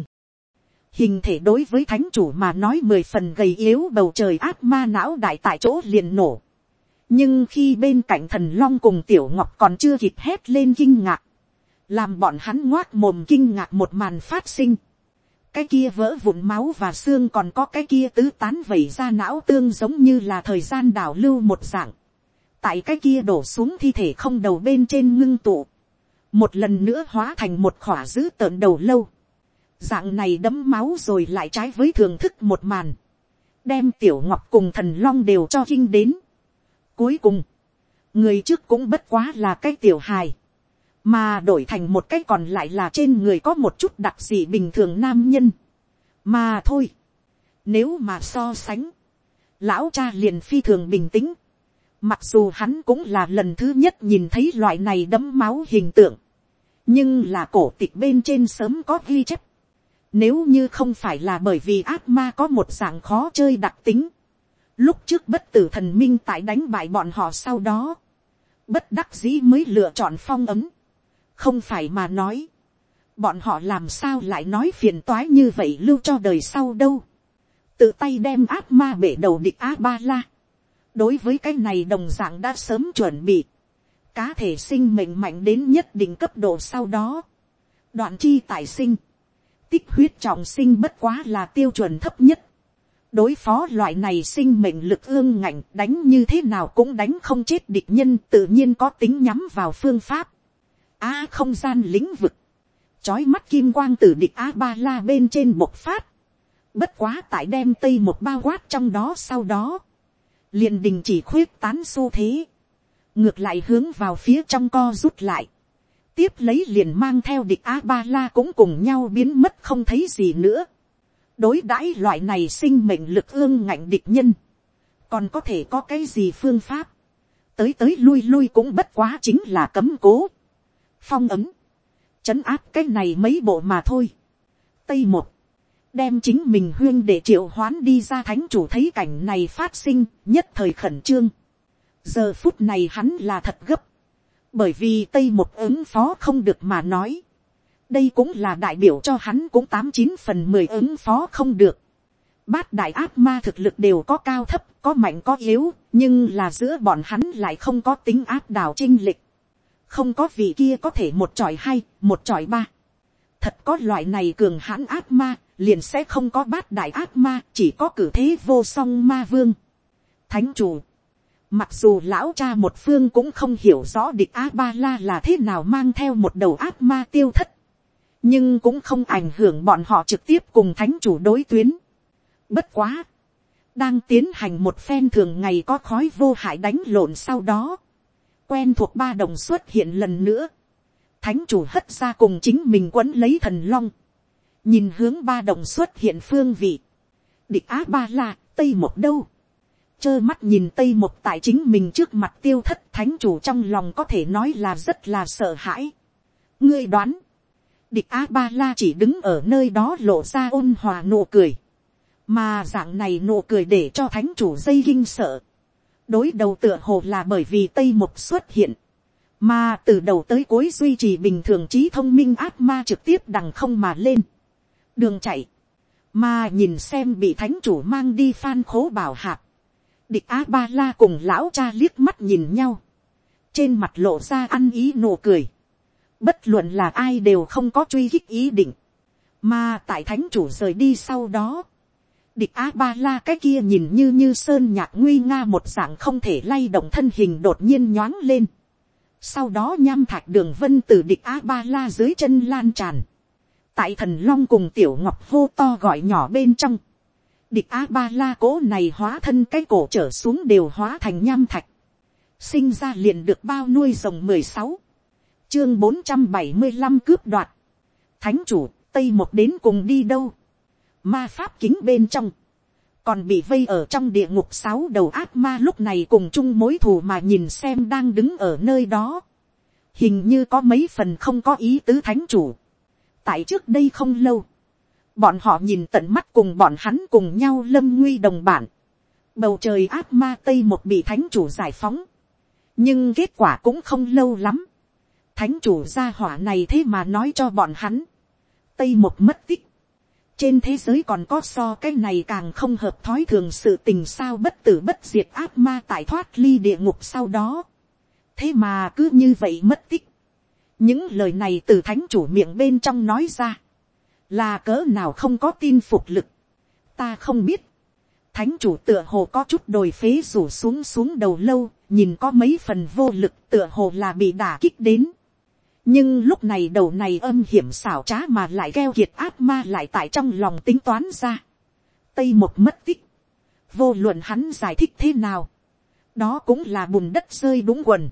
hình thể đối với thánh chủ mà nói mười phần gầy yếu bầu trời ác ma não đại tại chỗ liền nổ, nhưng khi bên cạnh thần long cùng tiểu ngọc còn chưa kịp hét lên kinh ngạc, làm bọn hắn ngoác mồm kinh ngạc một màn phát sinh, cái kia vỡ vụn máu và xương còn có cái kia tứ tán vẩy ra não tương giống như là thời gian đảo lưu một dạng, tại cái kia đổ xuống thi thể không đầu bên trên ngưng tụ, một lần nữa hóa thành một khỏa dữ tợn đầu lâu, dạng này đấm máu rồi lại trái với thường thức một màn, đem tiểu ngọc cùng thần long đều cho kinh đến. Cuối cùng, người trước cũng bất quá là cái tiểu hài, mà đổi thành một cái còn lại là trên người có một chút đặc dị bình thường nam nhân. mà thôi, nếu mà so sánh, lão cha liền phi thường bình tĩnh, mặc dù hắn cũng là lần thứ nhất nhìn thấy loại này đấm máu hình tượng, nhưng là cổ tịch bên trên sớm có ghi chép, nếu như không phải là bởi vì ác ma có một dạng khó chơi đặc tính. Lúc trước bất tử thần minh tại đánh bại bọn họ sau đó. Bất đắc dĩ mới lựa chọn phong ấm. Không phải mà nói. Bọn họ làm sao lại nói phiền toái như vậy lưu cho đời sau đâu. Tự tay đem ác ma bể đầu địch A-ba-la. Đối với cái này đồng dạng đã sớm chuẩn bị. Cá thể sinh mệnh mạnh đến nhất định cấp độ sau đó. Đoạn chi tài sinh tích huyết trọng sinh bất quá là tiêu chuẩn thấp nhất đối phó loại này sinh mệnh lực ương ngạnh, đánh như thế nào cũng đánh không chết địch nhân, tự nhiên có tính nhắm vào phương pháp. a không gian lĩnh vực. chói mắt kim quang từ địch a ba la bên trên bộc phát. bất quá tại đem tây một bao quát trong đó sau đó. liền đình chỉ khuyết tán xu thế. ngược lại hướng vào phía trong co rút lại tiếp lấy liền mang theo địch a ba la cũng cùng nhau biến mất không thấy gì nữa đối đãi loại này sinh mệnh lực ương ngạnh địch nhân, còn có thể có cái gì phương pháp, tới tới lui lui cũng bất quá chính là cấm cố, phong ấm, chấn áp cái này mấy bộ mà thôi. tây một, đem chính mình huyên để triệu hoán đi ra thánh chủ thấy cảnh này phát sinh nhất thời khẩn trương. giờ phút này hắn là thật gấp, bởi vì tây một ứng phó không được mà nói, đây cũng là đại biểu cho hắn cũng tám chín phần mười ứng phó không được. Bát đại ác ma thực lực đều có cao thấp, có mạnh có yếu, nhưng là giữa bọn hắn lại không có tính áp đảo trinh lịch. Không có vị kia có thể một tròi hai, một tròi ba. Thật có loại này cường hãn ác ma, liền sẽ không có bát đại ác ma, chỉ có cử thế vô song ma vương. Thánh chủ Mặc dù lão cha một phương cũng không hiểu rõ địch A-ba-la là thế nào mang theo một đầu ác ma tiêu thất. Nhưng cũng không ảnh hưởng bọn họ trực tiếp cùng thánh chủ đối tuyến. Bất quá. Đang tiến hành một phen thường ngày có khói vô hại đánh lộn sau đó. Quen thuộc ba đồng xuất hiện lần nữa. Thánh chủ hất ra cùng chính mình quấn lấy thần long. Nhìn hướng ba đồng xuất hiện phương vị. Địch á ba la, Tây một đâu trơ mắt nhìn tây một tại chính mình trước mặt tiêu thất thánh chủ trong lòng có thể nói là rất là sợ hãi. ngươi đoán, địch a ba la chỉ đứng ở nơi đó lộ ra ôn hòa nụ cười, mà dạng này nụ cười để cho thánh chủ dây kinh sợ. đối đầu tựa hồ là bởi vì tây mục xuất hiện, mà từ đầu tới cuối duy trì bình thường trí thông minh ác ma trực tiếp đằng không mà lên. đường chạy, mà nhìn xem bị thánh chủ mang đi phan khố bảo hạp, địch a ba la cùng lão cha liếc mắt nhìn nhau, trên mặt lộ ra ăn ý nụ cười, bất luận là ai đều không có truy khích ý định, mà tại thánh chủ rời đi sau đó, địch a ba la cái kia nhìn như như sơn nhạc nguy nga một dạng không thể lay động thân hình đột nhiên nhoáng lên, sau đó nham thạch đường vân từ địch a ba la dưới chân lan tràn, tại thần long cùng tiểu ngọc hô to gọi nhỏ bên trong, địch a ba la cố này hóa thân cái cổ trở xuống đều hóa thành nham thạch, sinh ra liền được bao nuôi rồng mười sáu, chương bốn trăm bảy mươi năm cướp đoạt, thánh chủ tây một đến cùng đi đâu, ma pháp kính bên trong, còn bị vây ở trong địa ngục sáu đầu ác ma lúc này cùng chung mối thù mà nhìn xem đang đứng ở nơi đó, hình như có mấy phần không có ý tứ thánh chủ, tại trước đây không lâu, Bọn họ nhìn tận mắt cùng bọn hắn cùng nhau lâm nguy đồng bản. Bầu trời ác ma Tây một bị thánh chủ giải phóng. Nhưng kết quả cũng không lâu lắm. Thánh chủ gia hỏa này thế mà nói cho bọn hắn. Tây một mất tích. Trên thế giới còn có so cái này càng không hợp thói thường sự tình sao bất tử bất diệt ác ma tại thoát ly địa ngục sau đó. Thế mà cứ như vậy mất tích. những lời này từ thánh chủ miệng bên trong nói ra, là cỡ nào không có tin phục lực, ta không biết, thánh chủ tựa hồ có chút đồi phế rủ xuống xuống đầu lâu, nhìn có mấy phần vô lực tựa hồ là bị đả kích đến nhưng lúc này đầu này âm hiểm xảo trá mà lại keo kiệt ác ma lại tại trong lòng tính toán ra. tây một mất tích, vô luận hắn giải thích thế nào, đó cũng là bùn đất rơi đúng quần,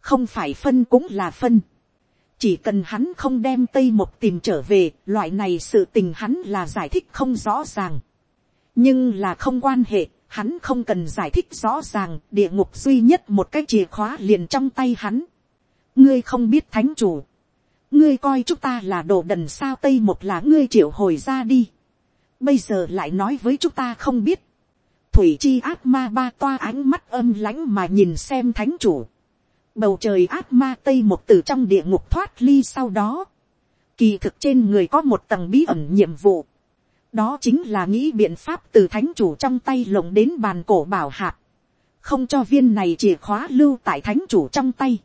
không phải phân cũng là phân. chỉ cần hắn không đem tây một tìm trở về, loại này sự tình hắn là giải thích không rõ ràng nhưng là không quan hệ, hắn không cần giải thích rõ ràng, địa ngục duy nhất một cái chìa khóa liền trong tay hắn ngươi không biết thánh chủ, ngươi coi chúng ta là đồ đần sao tây một là ngươi triệu hồi ra đi. bây giờ lại nói với chúng ta không biết. thủy chi ác ma ba toa ánh mắt âm lãnh mà nhìn xem thánh chủ. bầu trời ác ma tây một từ trong địa ngục thoát ly sau đó. kỳ thực trên người có một tầng bí ẩn nhiệm vụ đó chính là nghĩ biện pháp từ thánh chủ trong tay lồng đến bàn cổ bảo hạt, không cho viên này chìa khóa lưu tại thánh chủ trong tay,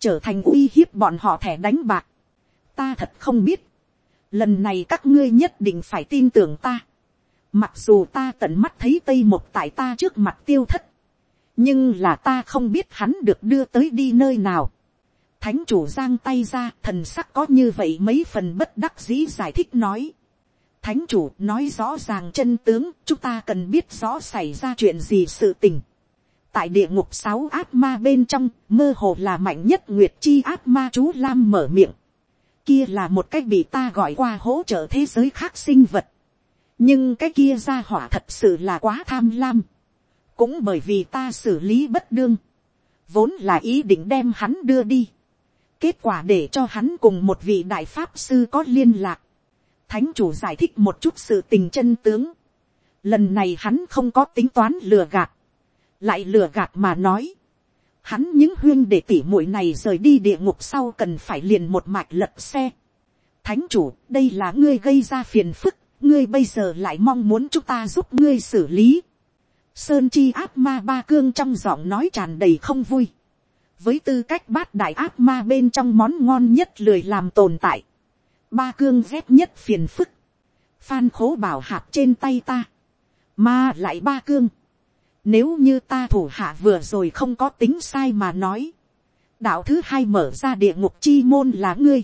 trở thành uy hiếp bọn họ thẻ đánh bạc. ta thật không biết, lần này các ngươi nhất định phải tin tưởng ta, mặc dù ta tận mắt thấy tây một tại ta trước mặt tiêu thất, nhưng là ta không biết hắn được đưa tới đi nơi nào. Thánh chủ giang tay ra thần sắc có như vậy mấy phần bất đắc dĩ giải thích nói thánh chủ nói rõ ràng chân tướng, chúng ta cần biết rõ xảy ra chuyện gì sự tình tại địa ngục sáu ác ma bên trong, mơ hồ là mạnh nhất nguyệt chi ác ma chú lam mở miệng. kia là một cách bị ta gọi qua hỗ trợ thế giới khác sinh vật. nhưng cái kia ra hỏa thật sự là quá tham lam. cũng bởi vì ta xử lý bất đương. vốn là ý định đem hắn đưa đi. kết quả để cho hắn cùng một vị đại pháp sư có liên lạc thánh chủ giải thích một chút sự tình chân tướng. Lần này hắn không có tính toán lừa gạt. Lại lừa gạt mà nói. Hắn những huyên để tỉ muội này rời đi địa ngục sau cần phải liền một mạch lật xe. Thánh chủ, đây là ngươi gây ra phiền phức. Ngươi bây giờ lại mong muốn chúng ta giúp ngươi xử lý. Sơn chi ác ma ba cương trong giọng nói tràn đầy không vui. Với tư cách bát đại ác ma bên trong món ngon nhất lười làm tồn tại ba cương ghét nhất phiền phức, phan khố bảo hạt trên tay ta, mà lại ba cương, nếu như ta thủ hạ vừa rồi không có tính sai mà nói, đạo thứ hai mở ra địa ngục chi môn là ngươi,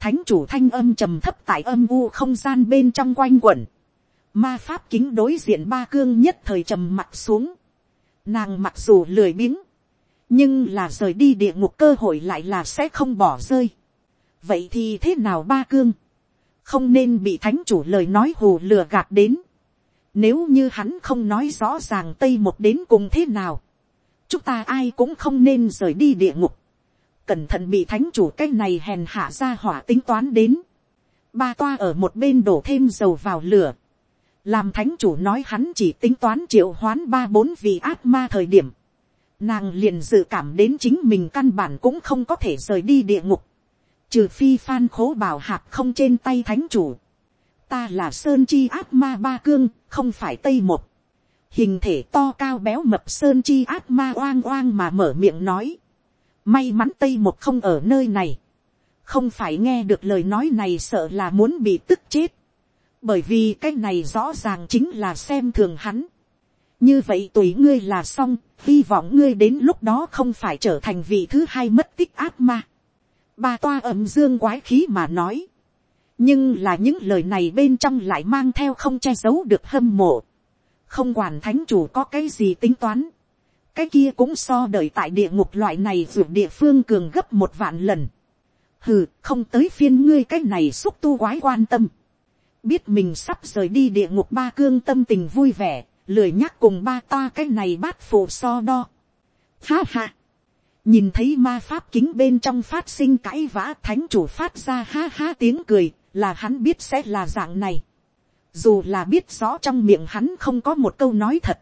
thánh chủ thanh âm trầm thấp tại âm u không gian bên trong quanh quẩn, ma pháp kính đối diện ba cương nhất thời trầm mặt xuống, nàng mặc dù lười biếng, nhưng là rời đi địa ngục cơ hội lại là sẽ không bỏ rơi. Vậy thì thế nào ba cương, không nên bị thánh chủ lời nói hù lừa gạt đến, nếu như hắn không nói rõ ràng tây một đến cùng thế nào, chúng ta ai cũng không nên rời đi địa ngục, cẩn thận bị thánh chủ cái này hèn hạ ra hỏa tính toán đến, ba toa ở một bên đổ thêm dầu vào lửa, làm thánh chủ nói hắn chỉ tính toán triệu hoán ba bốn vị ác ma thời điểm, nàng liền dự cảm đến chính mình căn bản cũng không có thể rời đi địa ngục, trừ phi phan khố bảo hạt không trên tay thánh chủ, ta là sơn chi ác ma ba cương, không phải tây một, hình thể to cao béo mập sơn chi ác ma oang oang mà mở miệng nói, may mắn tây một không ở nơi này, không phải nghe được lời nói này sợ là muốn bị tức chết, bởi vì cái này rõ ràng chính là xem thường hắn, như vậy tùy ngươi là xong, hy vọng ngươi đến lúc đó không phải trở thành vị thứ hai mất tích ác ma. Ba toa ẩm dương quái khí mà nói nhưng là những lời này bên trong lại mang theo không che giấu được hâm mộ. không quản thánh chủ có cái gì tính toán. cái kia cũng so đợi tại địa ngục loại này ruột địa phương cường gấp một vạn lần. hừ, không tới phiên ngươi cái này xúc tu quái quan tâm. biết mình sắp rời đi địa ngục ba cương tâm tình vui vẻ, lười nhắc cùng ba ta cái này bát phụ so đo. Ha ha nhìn thấy ma pháp kính bên trong phát sinh cãi vã thánh chủ phát ra ha ha tiếng cười là hắn biết sẽ là dạng này. Dù là biết rõ trong miệng hắn không có một câu nói thật.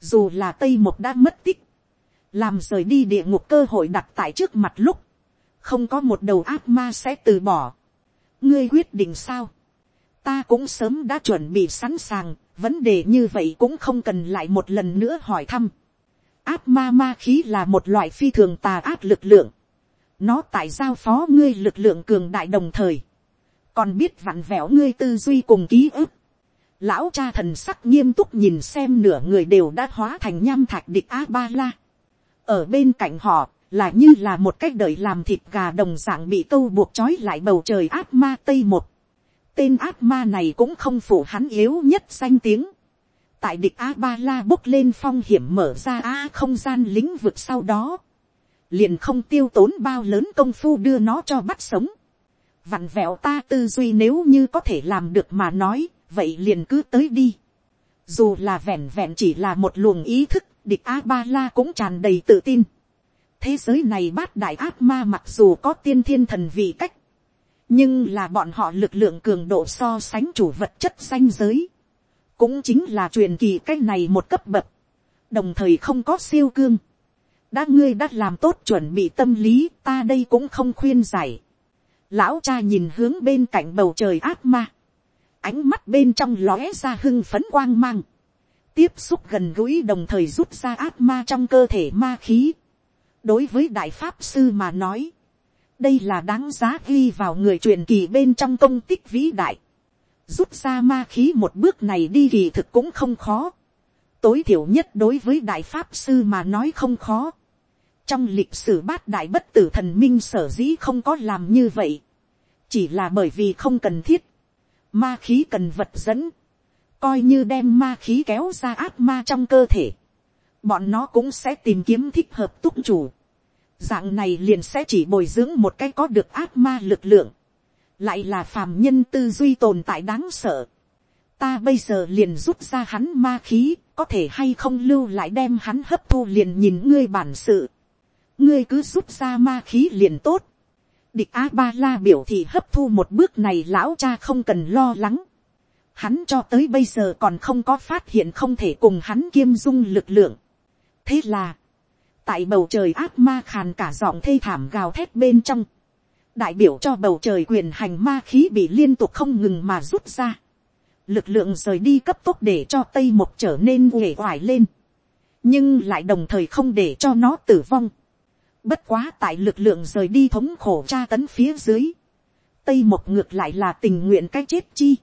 Dù là tây một đã mất tích. Làm rời đi địa ngục cơ hội đặt tại trước mặt lúc. Không có một đầu ác ma sẽ từ bỏ. Ngươi quyết định sao? Ta cũng sớm đã chuẩn bị sẵn sàng. Vấn đề như vậy cũng không cần lại một lần nữa hỏi thăm. Ác ma ma khí là một loại phi thường tà ác lực lượng. nó tại giao phó ngươi lực lượng cường đại đồng thời, còn biết vặn vẹo ngươi tư duy cùng ký ức. Lão cha thần sắc nghiêm túc nhìn xem nửa người đều đã hóa thành nham thạch địch a ba la. ở bên cạnh họ, là như là một cách đợi làm thịt gà đồng dạng bị câu buộc trói lại bầu trời ác ma tây một. tên ác ma này cũng không phủ hắn yếu nhất danh tiếng. tại địch a ba la bốc lên phong hiểm mở ra a không gian lĩnh vực sau đó liền không tiêu tốn bao lớn công phu đưa nó cho bắt sống vặn vẹo ta tư duy nếu như có thể làm được mà nói, vậy liền cứ tới đi. dù là vẹn vẹn chỉ là một luồng ý thức, địch a ba la cũng tràn đầy tự tin. thế giới này bát đại ác ma mặc dù có tiên thiên thần vị cách, nhưng là bọn họ lực lượng cường độ so sánh chủ vật chất danh giới, cũng chính là truyền kỳ cách này một cấp bậc, đồng thời không có siêu cương đã ngươi đã làm tốt chuẩn bị tâm lý ta đây cũng không khuyên giải lão cha nhìn hướng bên cạnh bầu trời ác ma. ánh mắt bên trong lóe ra hưng phấn quang mang. tiếp xúc gần gũi đồng thời rút ra ác ma trong cơ thể ma khí. đối với đại pháp sư mà nói, đây là đáng giá ghi vào người truyền kỳ bên trong công tích vĩ đại. rút ra ma khí một bước này đi kỳ thực cũng không khó tối thiểu nhất đối với đại pháp sư mà nói không khó trong lịch sử bát đại bất tử thần minh sở dĩ không có làm như vậy, chỉ là bởi vì không cần thiết, ma khí cần vật dẫn, coi như đem ma khí kéo ra ác ma trong cơ thể, bọn nó cũng sẽ tìm kiếm thích hợp túc chủ, dạng này liền sẽ chỉ bồi dưỡng một cái có được ác ma lực lượng, lại là phàm nhân tư duy tồn tại đáng sợ. Ta bây giờ liền rút ra hắn ma khí, có thể hay không lưu lại đem hắn hấp thu liền nhìn ngươi bản sự ngươi cứ rút ra ma khí liền tốt. Địch A Ba La biểu thị hấp thu một bước này lão cha không cần lo lắng. Hắn cho tới bây giờ còn không có phát hiện không thể cùng hắn kiêm dung lực lượng. Thế là, tại bầu trời ác ma khàn cả giọng thê thảm gào thét bên trong. Đại biểu cho bầu trời quyền hành ma khí bị liên tục không ngừng mà rút ra. Lực lượng rời đi cấp tốc để cho Tây Mộc trở nên uể oải lên. Nhưng lại đồng thời không để cho nó tử vong Bất quá tại lực lượng rời đi thống khổ tra tấn phía dưới. Tây một ngược lại là tình nguyện cái chết chi.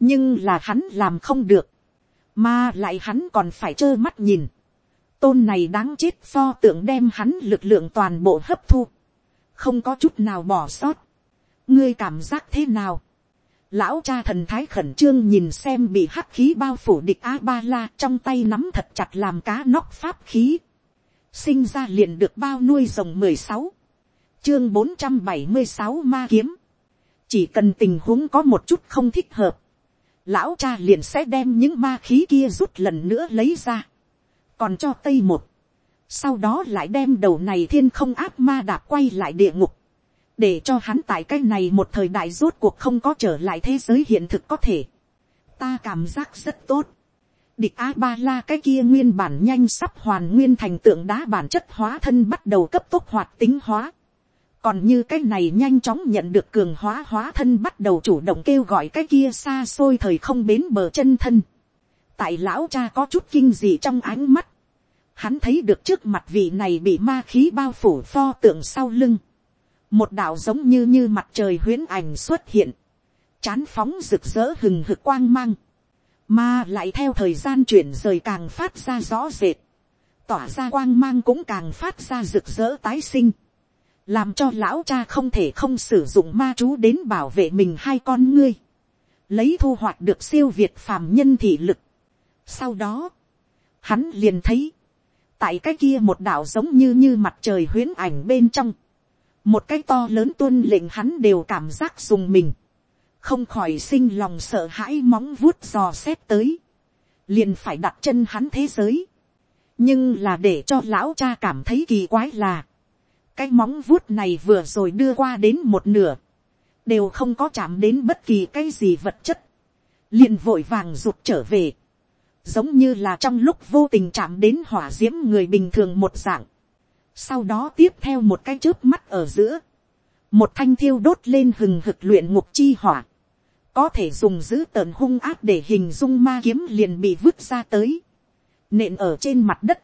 Nhưng là hắn làm không được. Mà lại hắn còn phải trơ mắt nhìn. Tôn này đáng chết pho tượng đem hắn lực lượng toàn bộ hấp thu. Không có chút nào bỏ sót. Ngươi cảm giác thế nào? Lão cha thần thái khẩn trương nhìn xem bị hắc khí bao phủ địch A-ba-la trong tay nắm thật chặt làm cá nóc pháp khí sinh ra liền được bao nuôi rồng mười sáu, chương bốn trăm bảy mươi sáu ma kiếm, chỉ cần tình huống có một chút không thích hợp, lão cha liền sẽ đem những ma khí kia rút lần nữa lấy ra, còn cho tây một, sau đó lại đem đầu này thiên không áp ma đạp quay lại địa ngục, để cho hắn tại cái này một thời đại rốt cuộc không có trở lại thế giới hiện thực có thể. ta cảm giác rất tốt địch a ba la cái kia nguyên bản nhanh sắp hoàn nguyên thành tượng đá bản chất hóa thân bắt đầu cấp tốc hoạt tính hóa. còn như cái này nhanh chóng nhận được cường hóa hóa thân bắt đầu chủ động kêu gọi cái kia xa xôi thời không bến bờ chân thân. tại lão cha có chút kinh dị trong ánh mắt. hắn thấy được trước mặt vị này bị ma khí bao phủ pho tượng sau lưng. một đạo giống như như mặt trời huyến ảnh xuất hiện. chán phóng rực rỡ hừng hực quang mang mà lại theo thời gian chuyển rời càng phát ra rõ rệt, tỏa ra quang mang cũng càng phát ra rực rỡ tái sinh, làm cho lão cha không thể không sử dụng ma chú đến bảo vệ mình hai con ngươi, lấy thu hoạch được siêu việt phàm nhân thị lực. Sau đó, hắn liền thấy, tại cái kia một đảo giống như như mặt trời huyến ảnh bên trong, một cái to lớn tuân lệnh hắn đều cảm giác dùng mình, không khỏi sinh lòng sợ hãi móng vuốt dò xét tới, liền phải đặt chân hắn thế giới. nhưng là để cho lão cha cảm thấy kỳ quái là, cái móng vuốt này vừa rồi đưa qua đến một nửa, đều không có chạm đến bất kỳ cái gì vật chất, liền vội vàng rụt trở về, giống như là trong lúc vô tình chạm đến hỏa d i ễ m người bình thường một dạng, sau đó tiếp theo một cái chớp mắt ở giữa, một thanh thiêu đốt lên hừng hực luyện ngục chi hỏa, có thể dùng giữ tợn hung áp để hình dung ma kiếm liền bị vứt ra tới, nện ở trên mặt đất,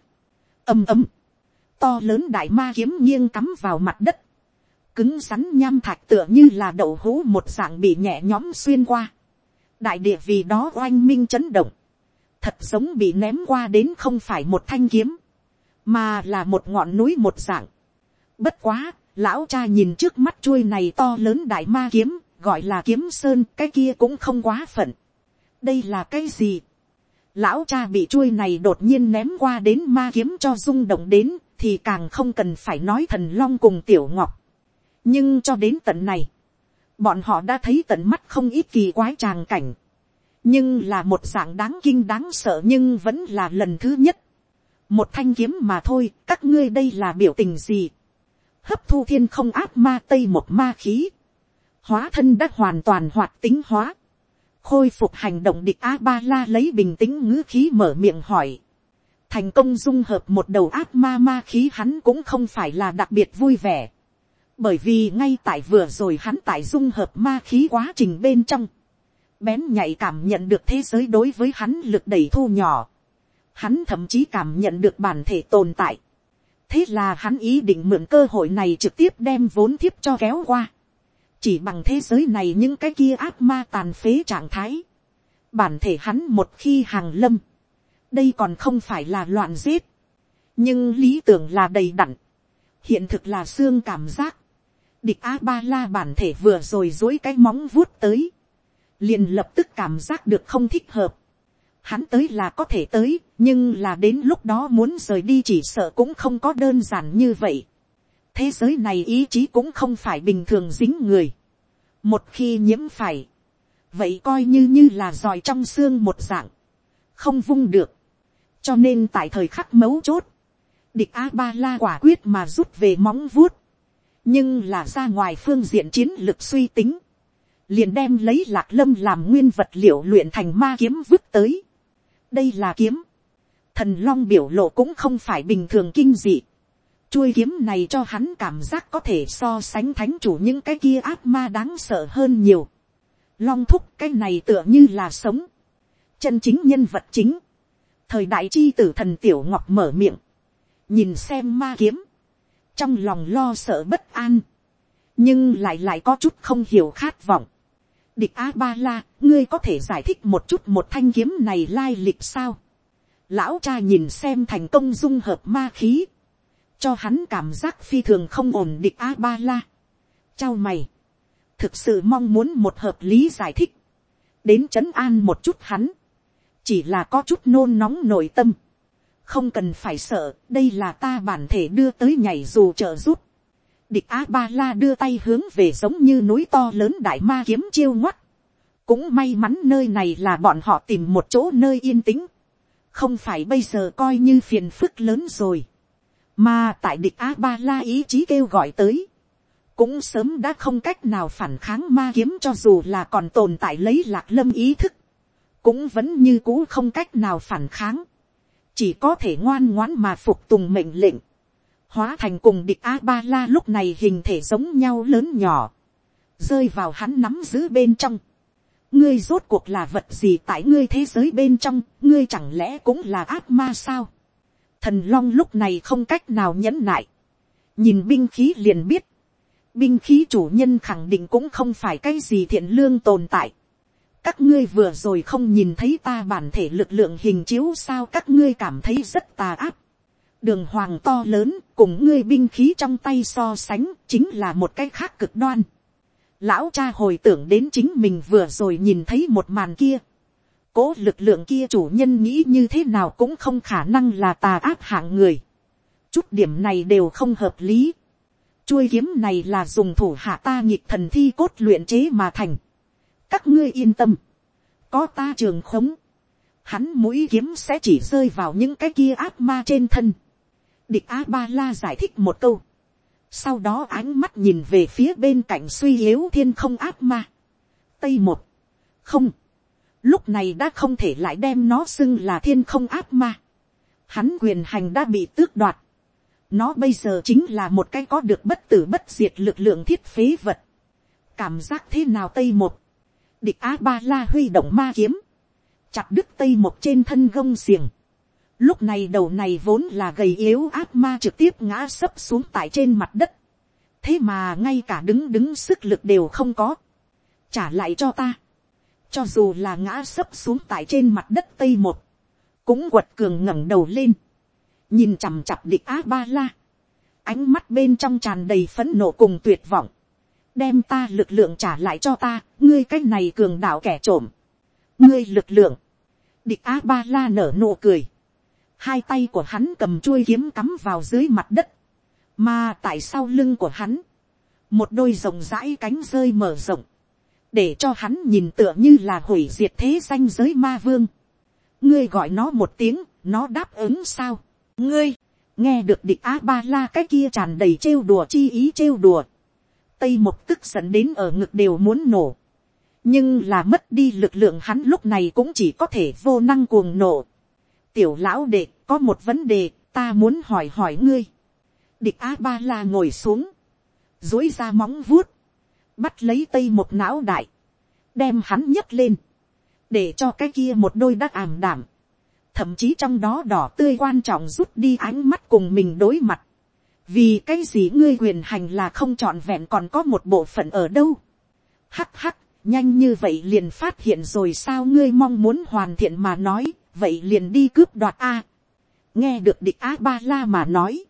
ầm ầm, to lớn đại ma kiếm nghiêng cắm vào mặt đất, cứng rắn nham thạch tựa như là đậu hũ một dạng bị nhẹ nhõm xuyên qua, đại địa vì đó oanh minh chấn động, thật giống bị ném qua đến không phải một thanh kiếm, mà là một ngọn núi một dạng. Bất quá, lão cha nhìn trước mắt chuôi này to lớn đại ma kiếm, gọi là kiếm sơn, cái kia cũng không quá phận. đây là cái gì. lão cha bị chuôi này đột nhiên ném qua đến ma kiếm cho rung động đến, thì càng không cần phải nói thần long cùng tiểu ngọc. nhưng cho đến tận này, bọn họ đã thấy tận mắt không ít kỳ quái tràng cảnh. nhưng là một dạng đáng kinh đáng sợ nhưng vẫn là lần thứ nhất. một thanh kiếm mà thôi, các ngươi đây là biểu tình gì. hấp thu thiên không áp ma tây một ma khí hóa thân đã hoàn toàn hoạt tính hóa, khôi phục hành động địch a ba la lấy bình tĩnh ngữ khí mở miệng hỏi, thành công dung hợp một đầu ác ma ma khí hắn cũng không phải là đặc biệt vui vẻ, bởi vì ngay tại vừa rồi hắn tại dung hợp ma khí quá trình bên trong, bén nhạy cảm nhận được thế giới đối với hắn lực đẩy thu nhỏ, hắn thậm chí cảm nhận được bản thể tồn tại, thế là hắn ý định mượn cơ hội này trực tiếp đem vốn thiếp cho kéo qua, chỉ bằng thế giới này những cái kia ác ma tàn phế trạng thái, bản thể hắn một khi hàng lâm, đây còn không phải là loạn giết, nhưng lý tưởng là đầy đặn, hiện thực là xương cảm giác, địch a ba la bản thể vừa rồi dối cái móng vuốt tới, liền lập tức cảm giác được không thích hợp, hắn tới là có thể tới, nhưng là đến lúc đó muốn rời đi chỉ sợ cũng không có đơn giản như vậy thế giới này ý chí cũng không phải bình thường dính người. một khi nhiễm phải, vậy coi như như là giỏi trong xương một dạng, không vung được. cho nên tại thời khắc mấu chốt, địch a ba la quả quyết mà rút về móng vuốt, nhưng là ra ngoài phương diện chiến lược suy tính, liền đem lấy lạc lâm làm nguyên vật liệu luyện thành ma kiếm vứt tới. đây là kiếm, thần long biểu lộ cũng không phải bình thường kinh dị, Chuôi kiếm này cho hắn cảm giác có thể so sánh thánh chủ những cái kia ác ma đáng sợ hơn nhiều. Long thúc cái này tựa như là sống. Chân chính nhân vật chính. Thời đại chi tử thần Tiểu Ngọc mở miệng. Nhìn xem ma kiếm. Trong lòng lo sợ bất an. Nhưng lại lại có chút không hiểu khát vọng. Địch A-ba-la, ngươi có thể giải thích một chút một thanh kiếm này lai lịch sao? Lão cha nhìn xem thành công dung hợp ma khí cho hắn cảm giác phi thường không ổn định a ba la. Chào mày, thực sự mong muốn một hợp lý giải thích, đến trấn an một chút hắn, chỉ là có chút nôn nóng nội tâm, không cần phải sợ, đây là ta bản thể đưa tới nhảy dù trợ giúp. Địch a ba la đưa tay hướng về giống như núi to lớn đại ma kiếm chiêu ngoắt. cũng may mắn nơi này là bọn họ tìm một chỗ nơi yên tĩnh, không phải bây giờ coi như phiền phức lớn rồi mà tại địch a ba la ý chí kêu gọi tới. Cũng sớm đã không cách nào phản kháng ma kiếm cho dù là còn tồn tại lấy lạc lâm ý thức. Cũng vẫn như cũ không cách nào phản kháng. Chỉ có thể ngoan ngoãn mà phục tùng mệnh lệnh. Hóa thành cùng địch a ba la lúc này hình thể giống nhau lớn nhỏ. Rơi vào hắn nắm giữ bên trong ngươi rốt cuộc là vật gì tại ngươi thế giới bên trong, ngươi chẳng lẽ cũng là ác ma sao? Thần long lúc này không cách nào nhẫn nại. Nhìn binh khí liền biết. Binh khí chủ nhân khẳng định cũng không phải cái gì thiện lương tồn tại. Các ngươi vừa rồi không nhìn thấy ta bản thể lực lượng hình chiếu sao các ngươi cảm thấy rất tà áp. Đường hoàng to lớn cùng ngươi binh khí trong tay so sánh chính là một cái khác cực đoan. Lão cha hồi tưởng đến chính mình vừa rồi nhìn thấy một màn kia cố lực lượng kia chủ nhân nghĩ như thế nào cũng không khả năng là tà ác hạng người. Chút điểm này đều không hợp lý. Chuôi kiếm này là dùng thủ hạ ta nhịp thần thi cốt luyện chế mà thành. Các ngươi yên tâm. Có ta trường khống. Hắn mũi kiếm sẽ chỉ rơi vào những cái kia ác ma trên thân. Địch A-ba-la giải thích một câu. Sau đó ánh mắt nhìn về phía bên cạnh suy yếu thiên không ác ma. Tây một. Không lúc này đã không thể lại đem nó xưng là thiên không ác ma. Hắn quyền hành đã bị tước đoạt. Nó bây giờ chính là một cái có được bất tử bất diệt lực lượng thiết phế vật. Cảm giác thế nào Tây Một? Địch Á Ba La huy động ma kiếm. Chặt đứt Tây Một trên thân gông xiềng. Lúc này đầu này vốn là gầy yếu ác ma trực tiếp ngã sấp xuống tại trên mặt đất. thế mà ngay cả đứng đứng sức lực đều không có, trả lại cho ta, cho dù là ngã sấp xuống tại trên mặt đất tây một, cũng quật cường ngẩng đầu lên, nhìn chằm chặp địch á ba la, ánh mắt bên trong tràn đầy phấn nộ cùng tuyệt vọng, đem ta lực lượng trả lại cho ta, ngươi cái này cường đạo kẻ trộm, ngươi lực lượng, địch á ba la nở nụ cười, hai tay của hắn cầm chuôi kiếm cắm vào dưới mặt đất, mà tại sau lưng của hắn, một đôi rồng rãi cánh rơi mở rộng, để cho hắn nhìn tựa như là hủy diệt thế danh giới ma vương. ngươi gọi nó một tiếng, nó đáp ứng sao. ngươi, nghe được địch a ba la cái kia tràn đầy trêu đùa chi ý trêu đùa. tây một tức giận đến ở ngực đều muốn nổ. nhưng là mất đi lực lượng hắn lúc này cũng chỉ có thể vô năng cuồng nổ. tiểu lão đệ có một vấn đề ta muốn hỏi hỏi ngươi. địch a ba la ngồi xuống, dối ra móng vuốt, bắt lấy tây một não đại, đem hắn nhấc lên, để cho cái kia một đôi đắc ảm đảm, thậm chí trong đó đỏ tươi quan trọng rút đi ánh mắt cùng mình đối mặt, vì cái gì ngươi quyền hành là không trọn vẹn còn có một bộ phận ở đâu. hắc hắc nhanh như vậy liền phát hiện rồi sao ngươi mong muốn hoàn thiện mà nói, vậy liền đi cướp đoạt a. nghe được địch á ba la mà nói,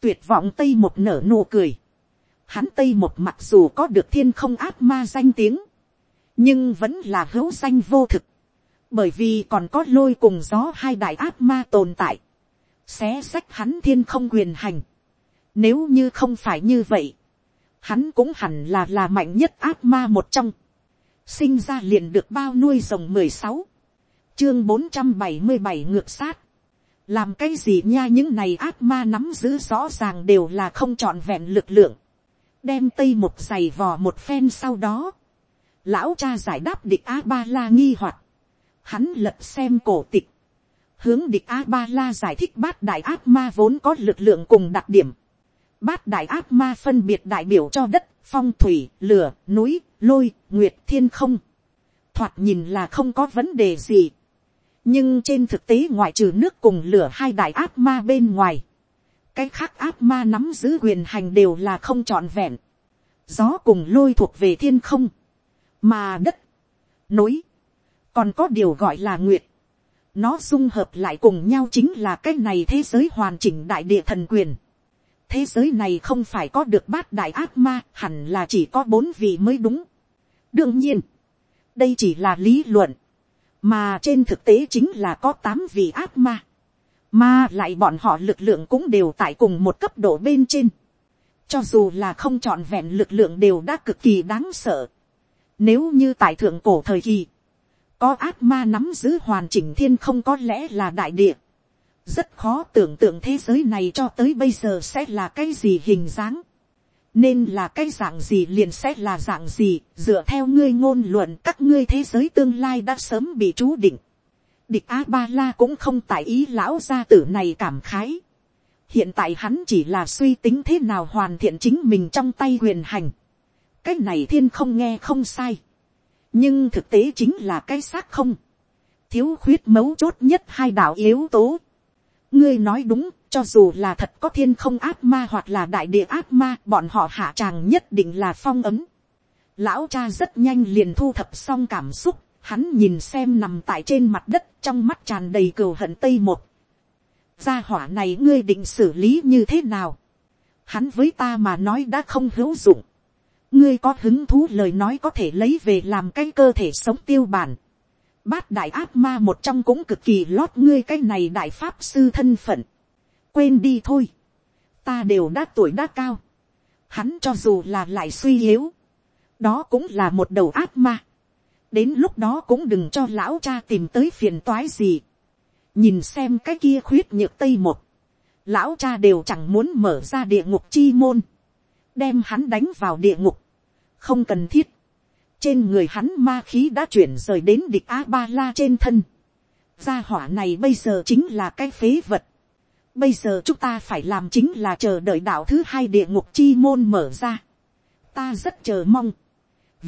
tuyệt vọng tây một nở nụ cười, hắn tây một mặc dù có được thiên không áp ma danh tiếng, nhưng vẫn là hữu danh vô thực, bởi vì còn có lôi cùng gió hai đại áp ma tồn tại, xé sách hắn thiên không quyền hành. Nếu như không phải như vậy, hắn cũng hẳn là là mạnh nhất áp ma một trong, sinh ra liền được bao nuôi rồng mười sáu, chương bốn trăm bảy mươi bảy ngược sát, làm cái gì nha những này ác ma nắm giữ rõ ràng đều là không trọn vẹn lực lượng, đem tây một giày vò một phen sau đó, lão cha giải đáp địch a ba la nghi hoặc, hắn lật xem cổ tịch, hướng địch a ba la giải thích bát đại ác ma vốn có lực lượng cùng đặc điểm, bát đại ác ma phân biệt đại biểu cho đất, phong thủy, lửa, núi, lôi, nguyệt thiên không, thoạt nhìn là không có vấn đề gì, nhưng trên thực tế ngoại trừ nước cùng lửa hai đại ác ma bên ngoài, cái khác ác ma nắm giữ quyền hành đều là không trọn vẹn, gió cùng lôi thuộc về thiên không, mà đất, núi, còn có điều gọi là nguyệt, nó dung hợp lại cùng nhau chính là cái này thế giới hoàn chỉnh đại địa thần quyền. thế giới này không phải có được bát đại ác ma hẳn là chỉ có bốn vị mới đúng. đương nhiên, đây chỉ là lý luận, mà trên thực tế chính là có tám vị ác ma, mà lại bọn họ lực lượng cũng đều tại cùng một cấp độ bên trên. cho dù là không trọn vẹn lực lượng đều đã cực kỳ đáng sợ. Nếu như tại thượng cổ thời kỳ, có ác ma nắm giữ hoàn chỉnh thiên không có lẽ là đại địa. Rất khó tưởng tượng thế giới này cho tới bây giờ sẽ là cái gì hình dáng. Nên là cái dạng gì liền sẽ là dạng gì, dựa theo ngươi ngôn luận các ngươi thế giới tương lai đã sớm bị chú định. Địch A-ba-la cũng không tại ý lão gia tử này cảm khái. Hiện tại hắn chỉ là suy tính thế nào hoàn thiện chính mình trong tay quyền hành cái này thiên không nghe không sai, nhưng thực tế chính là cái xác không, thiếu khuyết mấu chốt nhất hai đạo yếu tố. ngươi nói đúng, cho dù là thật có thiên không ác ma hoặc là đại địa ác ma, bọn họ hạ tràng nhất định là phong ấm. lão cha rất nhanh liền thu thập xong cảm xúc, hắn nhìn xem nằm tại trên mặt đất, trong mắt tràn đầy cừu hận tây một. gia hỏa này ngươi định xử lý như thế nào. hắn với ta mà nói đã không hữu dụng ngươi có hứng thú lời nói có thể lấy về làm cái cơ thể sống tiêu bản. Bát đại ác ma một trong cũng cực kỳ lót ngươi cái này đại pháp sư thân phận. Quên đi thôi. Ta đều đã tuổi đã cao. Hắn cho dù là lại suy yếu. Đó cũng là một đầu ác ma. Đến lúc đó cũng đừng cho lão cha tìm tới phiền toái gì. Nhìn xem cái kia khuyết nhược tây một. Lão cha đều chẳng muốn mở ra địa ngục chi môn. Đem hắn đánh vào địa ngục không cần thiết. trên người hắn ma khí đã chuyển rời đến địch a ba la trên thân. gia hỏa này bây giờ chính là cái phế vật. bây giờ chúng ta phải làm chính là chờ đợi đạo thứ hai địa ngục chi môn mở ra. ta rất chờ mong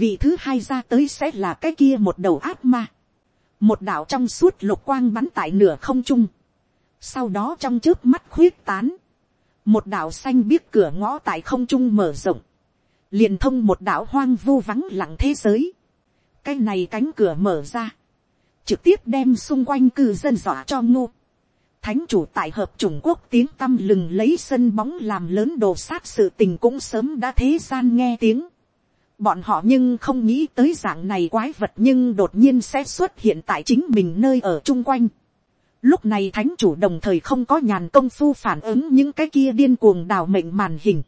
vị thứ hai ra tới sẽ là cái kia một đầu ác ma. một đạo trong suốt lục quang bắn tại nửa không trung. sau đó trong trước mắt khuyết tán một đạo xanh biết cửa ngõ tại không trung mở rộng, liền thông một đạo hoang vu vắng lặng thế giới, cái này cánh cửa mở ra, trực tiếp đem xung quanh cư dân dọa cho ngô. Thánh chủ tại hợp Trung Quốc tiếng tâm lừng lấy sân bóng làm lớn đồ sát sự tình cũng sớm đã thế gian nghe tiếng. Bọn họ nhưng không nghĩ tới dạng này quái vật nhưng đột nhiên sẽ xuất hiện tại chính mình nơi ở chung quanh. Lúc này thánh chủ đồng thời không có nhàn công phu phản ứng những cái kia điên cuồng đào mệnh màn hình.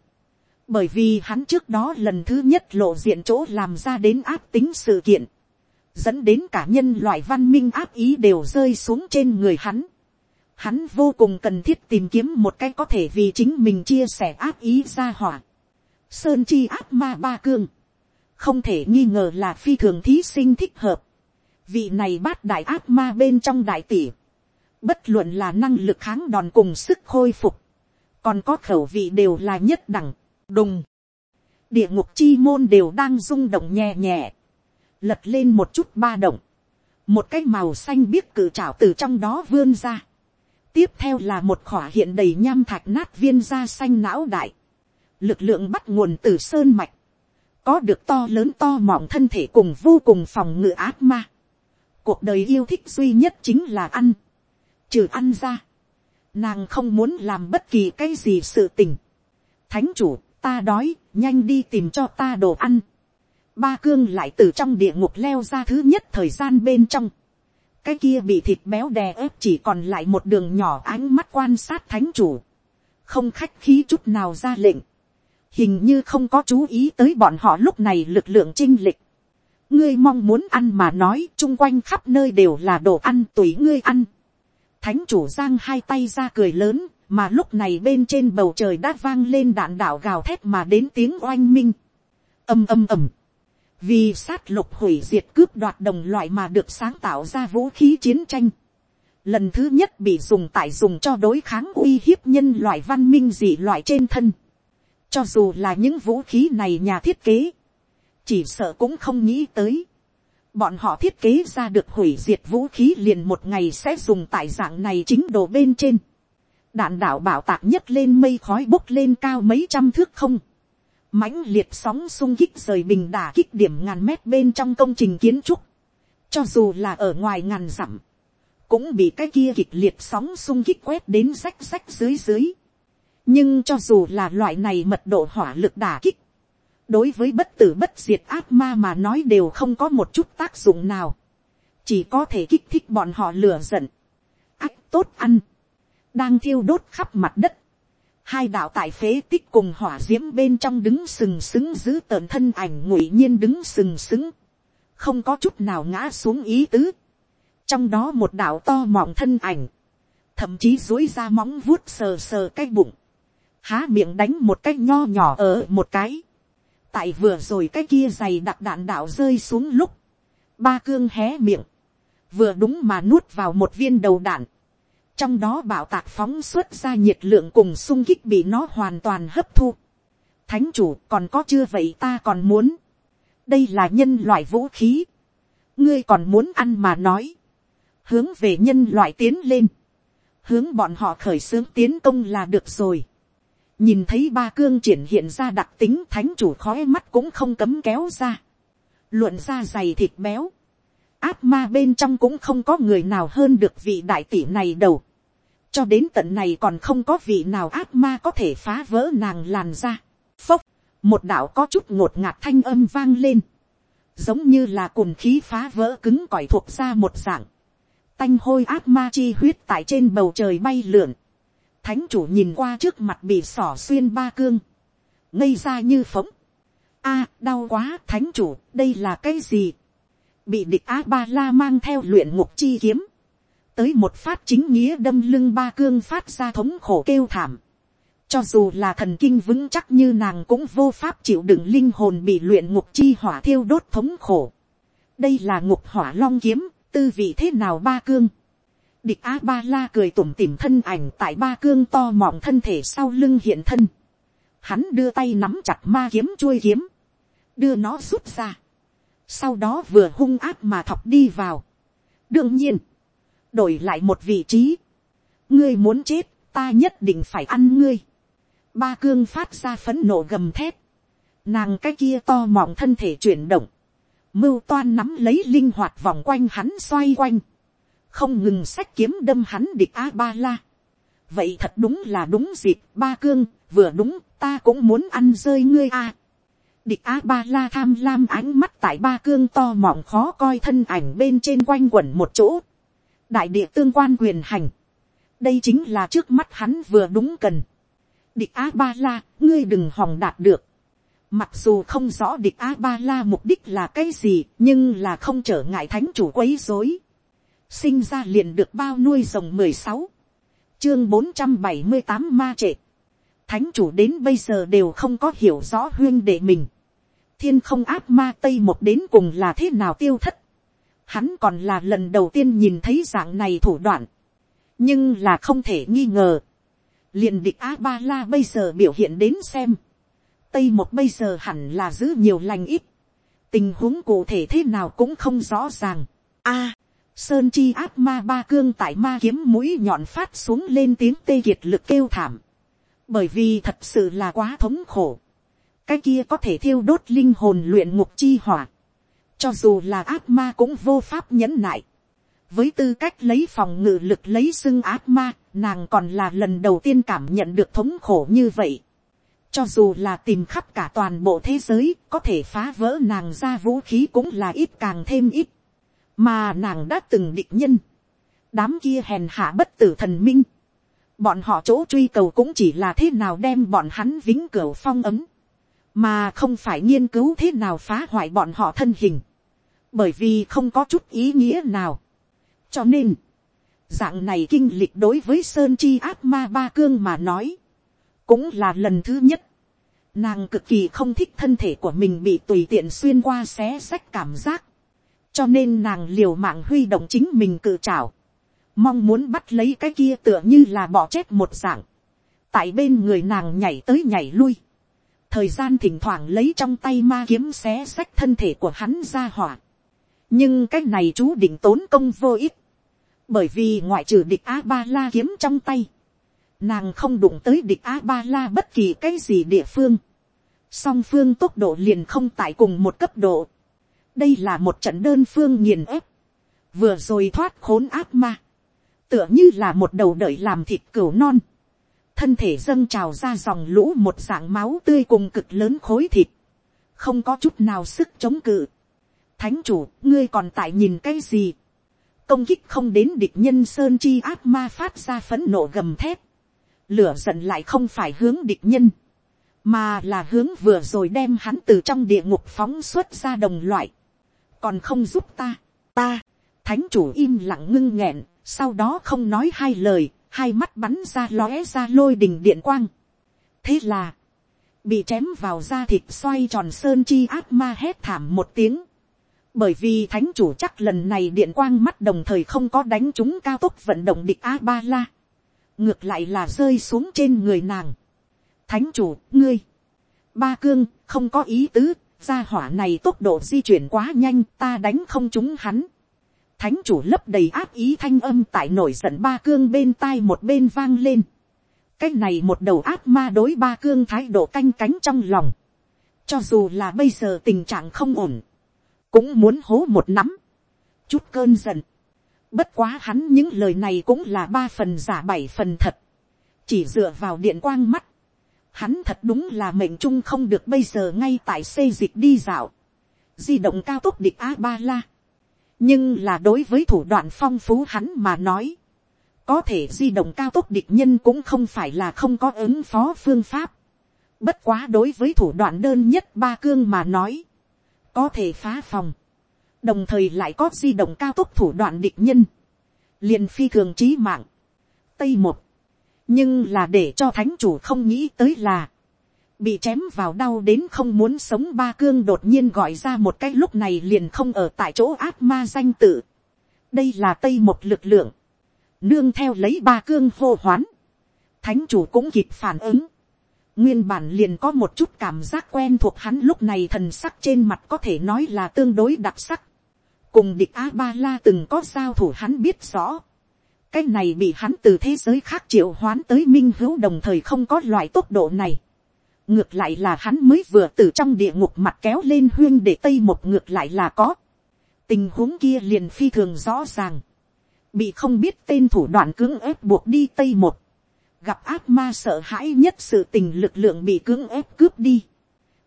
Bởi vì hắn trước đó lần thứ nhất lộ diện chỗ làm ra đến áp tính sự kiện. Dẫn đến cả nhân loại văn minh áp ý đều rơi xuống trên người hắn. Hắn vô cùng cần thiết tìm kiếm một cách có thể vì chính mình chia sẻ áp ý ra hỏa. Sơn chi áp ma ba cương. Không thể nghi ngờ là phi thường thí sinh thích hợp. Vị này bát đại ác ma bên trong đại tỷ Bất luận là năng lực kháng đòn cùng sức khôi phục. Còn có khẩu vị đều là nhất đẳng, đùng. Địa ngục chi môn đều đang rung động nhẹ nhẹ. Lật lên một chút ba động. Một cái màu xanh biếc cử trảo từ trong đó vươn ra. Tiếp theo là một khỏa hiện đầy nham thạch nát viên da xanh não đại. Lực lượng bắt nguồn từ sơn mạch. Có được to lớn to mọng thân thể cùng vô cùng phòng ngự ác ma. Cuộc đời yêu thích duy nhất chính là ăn trừ ăn ra, nàng không muốn làm bất kỳ cái gì sự tình. thánh chủ, ta đói, nhanh đi tìm cho ta đồ ăn. ba cương lại từ trong địa ngục leo ra thứ nhất thời gian bên trong. cái kia bị thịt béo đè ép chỉ còn lại một đường nhỏ ánh mắt quan sát thánh chủ. không khách khí chút nào ra lệnh hình như không có chú ý tới bọn họ lúc này lực lượng chinh lịch. ngươi mong muốn ăn mà nói chung quanh khắp nơi đều là đồ ăn tùy ngươi ăn Thánh chủ giang hai tay ra cười lớn, mà lúc này bên trên bầu trời đã vang lên đạn đạo gào thét mà đến tiếng oanh minh. âm âm ầm. Vì sát lục hủy diệt cướp đoạt đồng loại mà được sáng tạo ra vũ khí chiến tranh. Lần thứ nhất bị dùng tại dùng cho đối kháng uy hiếp nhân loại văn minh dị loại trên thân. Cho dù là những vũ khí này nhà thiết kế. Chỉ sợ cũng không nghĩ tới bọn họ thiết kế ra được hủy diệt vũ khí liền một ngày sẽ dùng tại dạng này chính đồ bên trên. đạn đạo bảo tạc nhất lên mây khói bốc lên cao mấy trăm thước không. mãnh liệt sóng sung kích rời bình đà kích điểm ngàn mét bên trong công trình kiến trúc. cho dù là ở ngoài ngàn dặm, cũng bị cái kia kịch liệt sóng sung kích quét đến rách rách dưới dưới nhưng cho dù là loại này mật độ hỏa lực đả kích, đối với bất tử bất diệt ác ma mà nói đều không có một chút tác dụng nào, chỉ có thể kích thích bọn họ lửa giận, ác tốt ăn, đang thiêu đốt khắp mặt đất, hai đạo tại phế tích cùng hỏa d i ễ m bên trong đứng sừng sững giữ tợn thân ảnh ngụy nhiên đứng sừng sững, không có chút nào ngã xuống ý tứ, trong đó một đạo to mọng thân ảnh, thậm chí dối ra móng vuốt sờ sờ cái bụng, há miệng đánh một cái nho nhỏ ở một cái, tại vừa rồi cái kia dày đặc đạn đạo rơi xuống lúc, ba cương hé miệng, vừa đúng mà nuốt vào một viên đầu đạn, trong đó bảo tạc phóng xuất ra nhiệt lượng cùng sung kích bị nó hoàn toàn hấp thu. Thánh chủ còn có chưa vậy ta còn muốn. đây là nhân loại vũ khí. ngươi còn muốn ăn mà nói. hướng về nhân loại tiến lên. hướng bọn họ khởi xướng tiến công là được rồi nhìn thấy ba cương triển hiện ra đặc tính thánh chủ khói mắt cũng không cấm kéo ra. luận ra dày thịt béo. áp ma bên trong cũng không có người nào hơn được vị đại tỷ này đầu. cho đến tận này còn không có vị nào áp ma có thể phá vỡ nàng làn ra. phốc, một đạo có chút ngột ngạt thanh âm vang lên. giống như là cùn khí phá vỡ cứng cỏi thuộc ra một dạng. tanh hôi áp ma chi huyết tại trên bầu trời bay lượn Thánh chủ nhìn qua trước mặt bị sỏ xuyên ba cương. Ngây ra như phóng. a đau quá thánh chủ, đây là cái gì? Bị địch A-ba-la mang theo luyện ngục chi kiếm. Tới một phát chính nghĩa đâm lưng ba cương phát ra thống khổ kêu thảm. Cho dù là thần kinh vững chắc như nàng cũng vô pháp chịu đựng linh hồn bị luyện ngục chi hỏa thiêu đốt thống khổ. Đây là ngục hỏa long kiếm, tư vị thế nào ba cương Địch A Ba La cười tủm tỉm thân ảnh tại ba cương to mọng thân thể sau lưng hiện thân. Hắn đưa tay nắm chặt ma kiếm chuôi kiếm. Đưa nó rút ra. Sau đó vừa hung áp mà thọc đi vào. Đương nhiên. Đổi lại một vị trí. Ngươi muốn chết, ta nhất định phải ăn ngươi. ba cương phát ra phấn nộ gầm thép, nàng cái kia to mọng thân thể chuyển động, mưu toan nắm lấy linh hoạt vòng quanh hắn xoay quanh, không ngừng sách kiếm đâm hắn địch a ba la. vậy thật đúng là đúng dịp ba cương vừa đúng ta cũng muốn ăn rơi ngươi a. địch a ba la tham lam ánh mắt tại ba cương to mọng khó coi thân ảnh bên trên quanh quẩn một chỗ. đại địa tương quan quyền hành. đây chính là trước mắt hắn vừa đúng cần. địch a ba la ngươi đừng hòng đạt được Mặc dù không rõ địch A-ba-la mục đích là cái gì, nhưng là không trở ngại thánh chủ quấy rối. Sinh ra liền được bao nuôi rồng mười sáu Chương bốn trăm bảy mươi tám ma trệ. Thánh chủ đến bây giờ đều không có hiểu rõ huyên đệ mình. Thiên không áp ma Tây một đến cùng là thế nào tiêu thất. Hắn còn là lần đầu tiên nhìn thấy dạng này thủ đoạn. Nhưng là không thể nghi ngờ. liền địch A-ba-la bây giờ biểu hiện đến xem tây một bây giờ hẳn là giữ nhiều lành ít, tình huống cụ thể thế nào cũng không rõ ràng. A, sơn chi ác ma ba cương tại ma kiếm mũi nhọn phát xuống lên tiếng tê kiệt lực kêu thảm, bởi vì thật sự là quá thống khổ, cái kia có thể thiêu đốt linh hồn luyện ngục chi hỏa, cho dù là ác ma cũng vô pháp nhẫn nại, với tư cách lấy phòng ngự lực lấy xưng ác ma, nàng còn là lần đầu tiên cảm nhận được thống khổ như vậy. Cho dù là tìm khắp cả toàn bộ thế giới, có thể phá vỡ nàng ra vũ khí cũng là ít càng thêm ít. Mà nàng đã từng định nhân. Đám kia hèn hạ bất tử thần minh. Bọn họ chỗ truy cầu cũng chỉ là thế nào đem bọn hắn vĩnh cửu phong ấm. Mà không phải nghiên cứu thế nào phá hoại bọn họ thân hình. Bởi vì không có chút ý nghĩa nào. Cho nên, dạng này kinh lịch đối với Sơn Chi ác ma ba cương mà nói cũng là lần thứ nhất. Nàng cực kỳ không thích thân thể của mình bị tùy tiện xuyên qua xé xách cảm giác. Cho nên nàng liều mạng huy động chính mình cự trảo. Mong muốn bắt lấy cái kia tựa như là bỏ chết một dạng. Tại bên người nàng nhảy tới nhảy lui. Thời gian thỉnh thoảng lấy trong tay ma kiếm xé xách thân thể của hắn ra hỏa. Nhưng cái này chú định tốn công vô ích. Bởi vì ngoại trừ địch A-ba-la kiếm trong tay nàng không đụng tới địch a ba la bất kỳ cái gì địa phương, song phương tốc độ liền không tại cùng một cấp độ đây là một trận đơn phương nghiền ép, vừa rồi thoát khốn ác ma, tựa như là một đầu đợi làm thịt cừu non, thân thể dâng trào ra dòng lũ một dạng máu tươi cùng cực lớn khối thịt, không có chút nào sức chống cự. Thánh chủ, ngươi còn tại nhìn cái gì? công kích không đến địch nhân sơn chi ác ma phát ra phấn nộ gầm thép. Lửa giận lại không phải hướng địch nhân, mà là hướng vừa rồi đem hắn từ trong địa ngục phóng xuất ra đồng loại, còn không giúp ta, ta, thánh chủ im lặng ngưng nghẹn, sau đó không nói hai lời, hai mắt bắn ra lóe ra lôi đình điện quang. thế là, bị chém vào da thịt xoay tròn sơn chi ác ma hét thảm một tiếng, bởi vì thánh chủ chắc lần này điện quang mắt đồng thời không có đánh chúng cao tốc vận động địch a ba la ngược lại là rơi xuống trên người nàng. Thánh chủ, ngươi, ba cương, không có ý tứ, gia hỏa này tốc độ di chuyển quá nhanh, ta đánh không trúng hắn. Thánh chủ lấp đầy áp ý thanh âm tại nổi giận ba cương bên tai một bên vang lên. Cái này một đầu áp ma đối ba cương thái độ canh cánh trong lòng. Cho dù là bây giờ tình trạng không ổn, cũng muốn hố một nắm. Chút cơn giận Bất quá hắn những lời này cũng là ba phần giả bảy phần thật. Chỉ dựa vào điện quang mắt. Hắn thật đúng là mệnh trung không được bây giờ ngay tại xây dịch đi dạo. Di động cao tốc địch A-ba-la. Nhưng là đối với thủ đoạn phong phú hắn mà nói. Có thể di động cao tốc địch nhân cũng không phải là không có ứng phó phương pháp. Bất quá đối với thủ đoạn đơn nhất ba cương mà nói. Có thể phá phòng đồng thời lại có di động cao tốc thủ đoạn địch nhân, liền phi thường trí mạng. Tây một, nhưng là để cho thánh chủ không nghĩ tới là, bị chém vào đau đến không muốn sống ba cương đột nhiên gọi ra một cái lúc này liền không ở tại chỗ ác ma danh tự. đây là tây một lực lượng, nương theo lấy ba cương hô hoán, thánh chủ cũng kịp phản ứng, nguyên bản liền có một chút cảm giác quen thuộc hắn lúc này thần sắc trên mặt có thể nói là tương đối đặc sắc cùng địch a ba la từng có giao thủ hắn biết rõ cái này bị hắn từ thế giới khác triệu hoán tới minh hữu đồng thời không có loại tốc độ này. ngược lại là hắn mới vừa từ trong địa ngục mặt kéo lên huyên để tây một ngược lại là có. tình huống kia liền phi thường rõ ràng. bị không biết tên thủ đoạn cưỡng ép buộc đi tây một. gặp ác ma sợ hãi nhất sự tình lực lượng bị cưỡng ép cướp đi.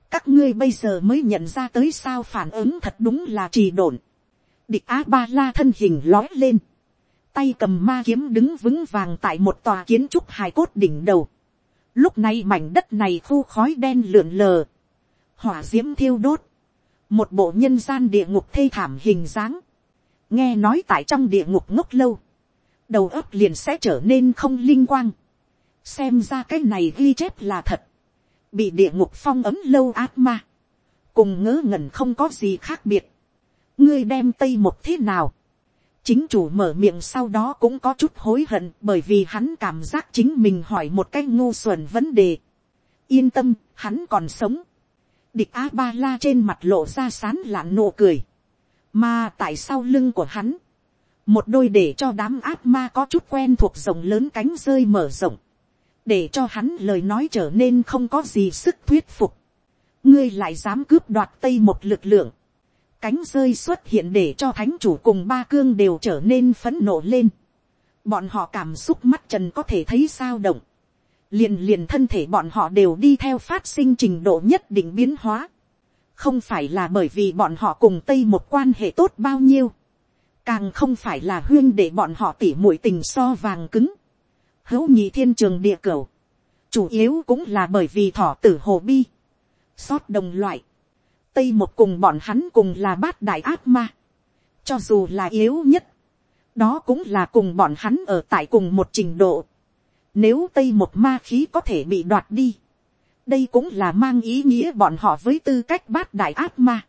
các ngươi bây giờ mới nhận ra tới sao phản ứng thật đúng là trì độn. địch a ba la thân hình lói lên tay cầm ma kiếm đứng vững vàng tại một tòa kiến trúc hài cốt đỉnh đầu. Lúc này mảnh đất này khu khói đen lượn lờ, hỏa diễm thiêu đốt, một bộ nhân gian địa ngục thê thảm hình dáng, nghe nói tại trong địa ngục ngốc lâu, đầu óc liền sẽ trở nên không linh quang, xem ra cái này ghi chép là thật, bị địa ngục phong ấm lâu ác ma, cùng ngớ ngẩn không có gì khác biệt, ngươi đem tây một thế nào, chính chủ mở miệng sau đó cũng có chút hối hận bởi vì hắn cảm giác chính mình hỏi một cách ngu xuẩn vấn đề. yên tâm, hắn còn sống. địch a ba la trên mặt lộ ra sán lạn nụ cười. mà tại sau lưng của hắn, một đôi để cho đám ác ma có chút quen thuộc rộng lớn cánh rơi mở rộng, để cho hắn lời nói trở nên không có gì sức thuyết phục. ngươi lại dám cướp đoạt tây một lực lượng cánh rơi xuất hiện để cho thánh chủ cùng ba cương đều trở nên phấn nộ lên. Bọn họ cảm xúc mắt trần có thể thấy sao động. Liền liền thân thể bọn họ đều đi theo phát sinh trình độ nhất định biến hóa. Không phải là bởi vì bọn họ cùng Tây một quan hệ tốt bao nhiêu. Càng không phải là huyên để bọn họ tỉ mũi tình so vàng cứng. Hữu nhị thiên trường địa cầu, Chủ yếu cũng là bởi vì thỏ tử hồ bi. Xót đồng loại Tây một cùng bọn hắn cùng là bát đại ác ma. Cho dù là yếu nhất. Đó cũng là cùng bọn hắn ở tại cùng một trình độ. Nếu Tây một ma khí có thể bị đoạt đi. Đây cũng là mang ý nghĩa bọn họ với tư cách bát đại ác ma.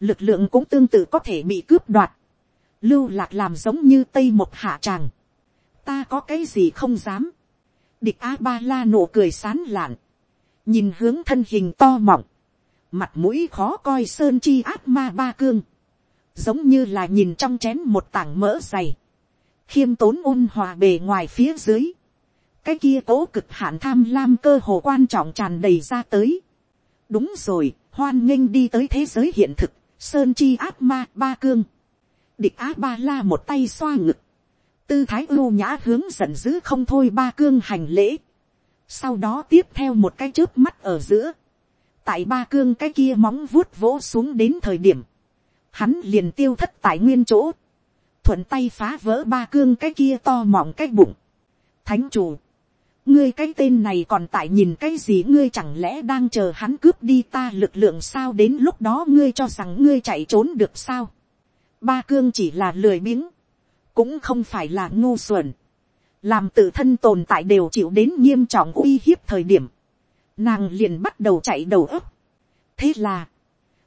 Lực lượng cũng tương tự có thể bị cướp đoạt. Lưu lạc làm giống như Tây một hạ tràng. Ta có cái gì không dám. Địch A-ba-la nụ cười sán lạn. Nhìn hướng thân hình to mỏng mặt mũi khó coi sơn chi át ma ba cương, giống như là nhìn trong chén một tảng mỡ dày, khiêm tốn ôn hòa bề ngoài phía dưới, cái kia cố cực hạn tham lam cơ hồ quan trọng tràn đầy ra tới. đúng rồi, hoan nghênh đi tới thế giới hiện thực, sơn chi át ma ba cương, địch á ba la một tay xoa ngực, tư thái ưu nhã hướng giận dữ không thôi ba cương hành lễ, sau đó tiếp theo một cái trước mắt ở giữa, tại ba cương cái kia móng vuốt vỗ xuống đến thời điểm, hắn liền tiêu thất tại nguyên chỗ, thuận tay phá vỡ ba cương cái kia to mọng cái bụng. Thánh chủ, ngươi cái tên này còn tại nhìn cái gì? Ngươi chẳng lẽ đang chờ hắn cướp đi ta lực lượng sao? Đến lúc đó ngươi cho rằng ngươi chạy trốn được sao. Ba cương chỉ là lười biếng, cũng không phải là ngu xuẩn, làm tự thân tồn tại đều chịu đến nghiêm trọng uy hiếp thời điểm nàng liền bắt đầu chạy đầu ấp. thế là,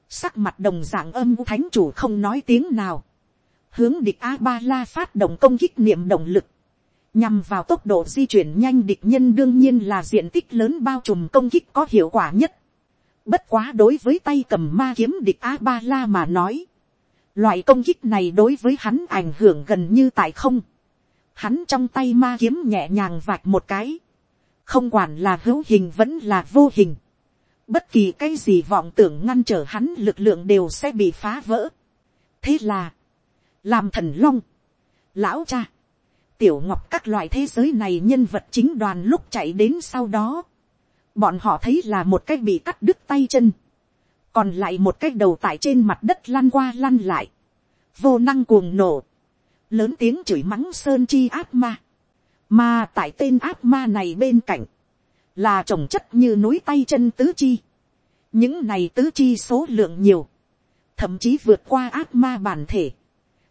sắc mặt đồng dạng âm thánh chủ không nói tiếng nào, hướng địch a ba la phát động công kích niệm động lực, nhằm vào tốc độ di chuyển nhanh địch nhân đương nhiên là diện tích lớn bao trùm công kích có hiệu quả nhất. Bất quá đối với tay cầm ma kiếm địch a ba la mà nói, loại công kích này đối với hắn ảnh hưởng gần như tại không. Hắn trong tay ma kiếm nhẹ nhàng vạch một cái, không quản là hữu hình vẫn là vô hình, bất kỳ cái gì vọng tưởng ngăn trở hắn lực lượng đều sẽ bị phá vỡ. thế là, làm thần long, lão cha, tiểu ngọc các loại thế giới này nhân vật chính đoàn lúc chạy đến sau đó, bọn họ thấy là một cái bị cắt đứt tay chân, còn lại một cái đầu tại trên mặt đất lăn qua lăn lại, vô năng cuồng nổ, lớn tiếng chửi mắng sơn chi ác ma, mà tại tên ác ma này bên cạnh. Là trồng chất như núi tay chân tứ chi. Những này tứ chi số lượng nhiều. Thậm chí vượt qua ác ma bản thể.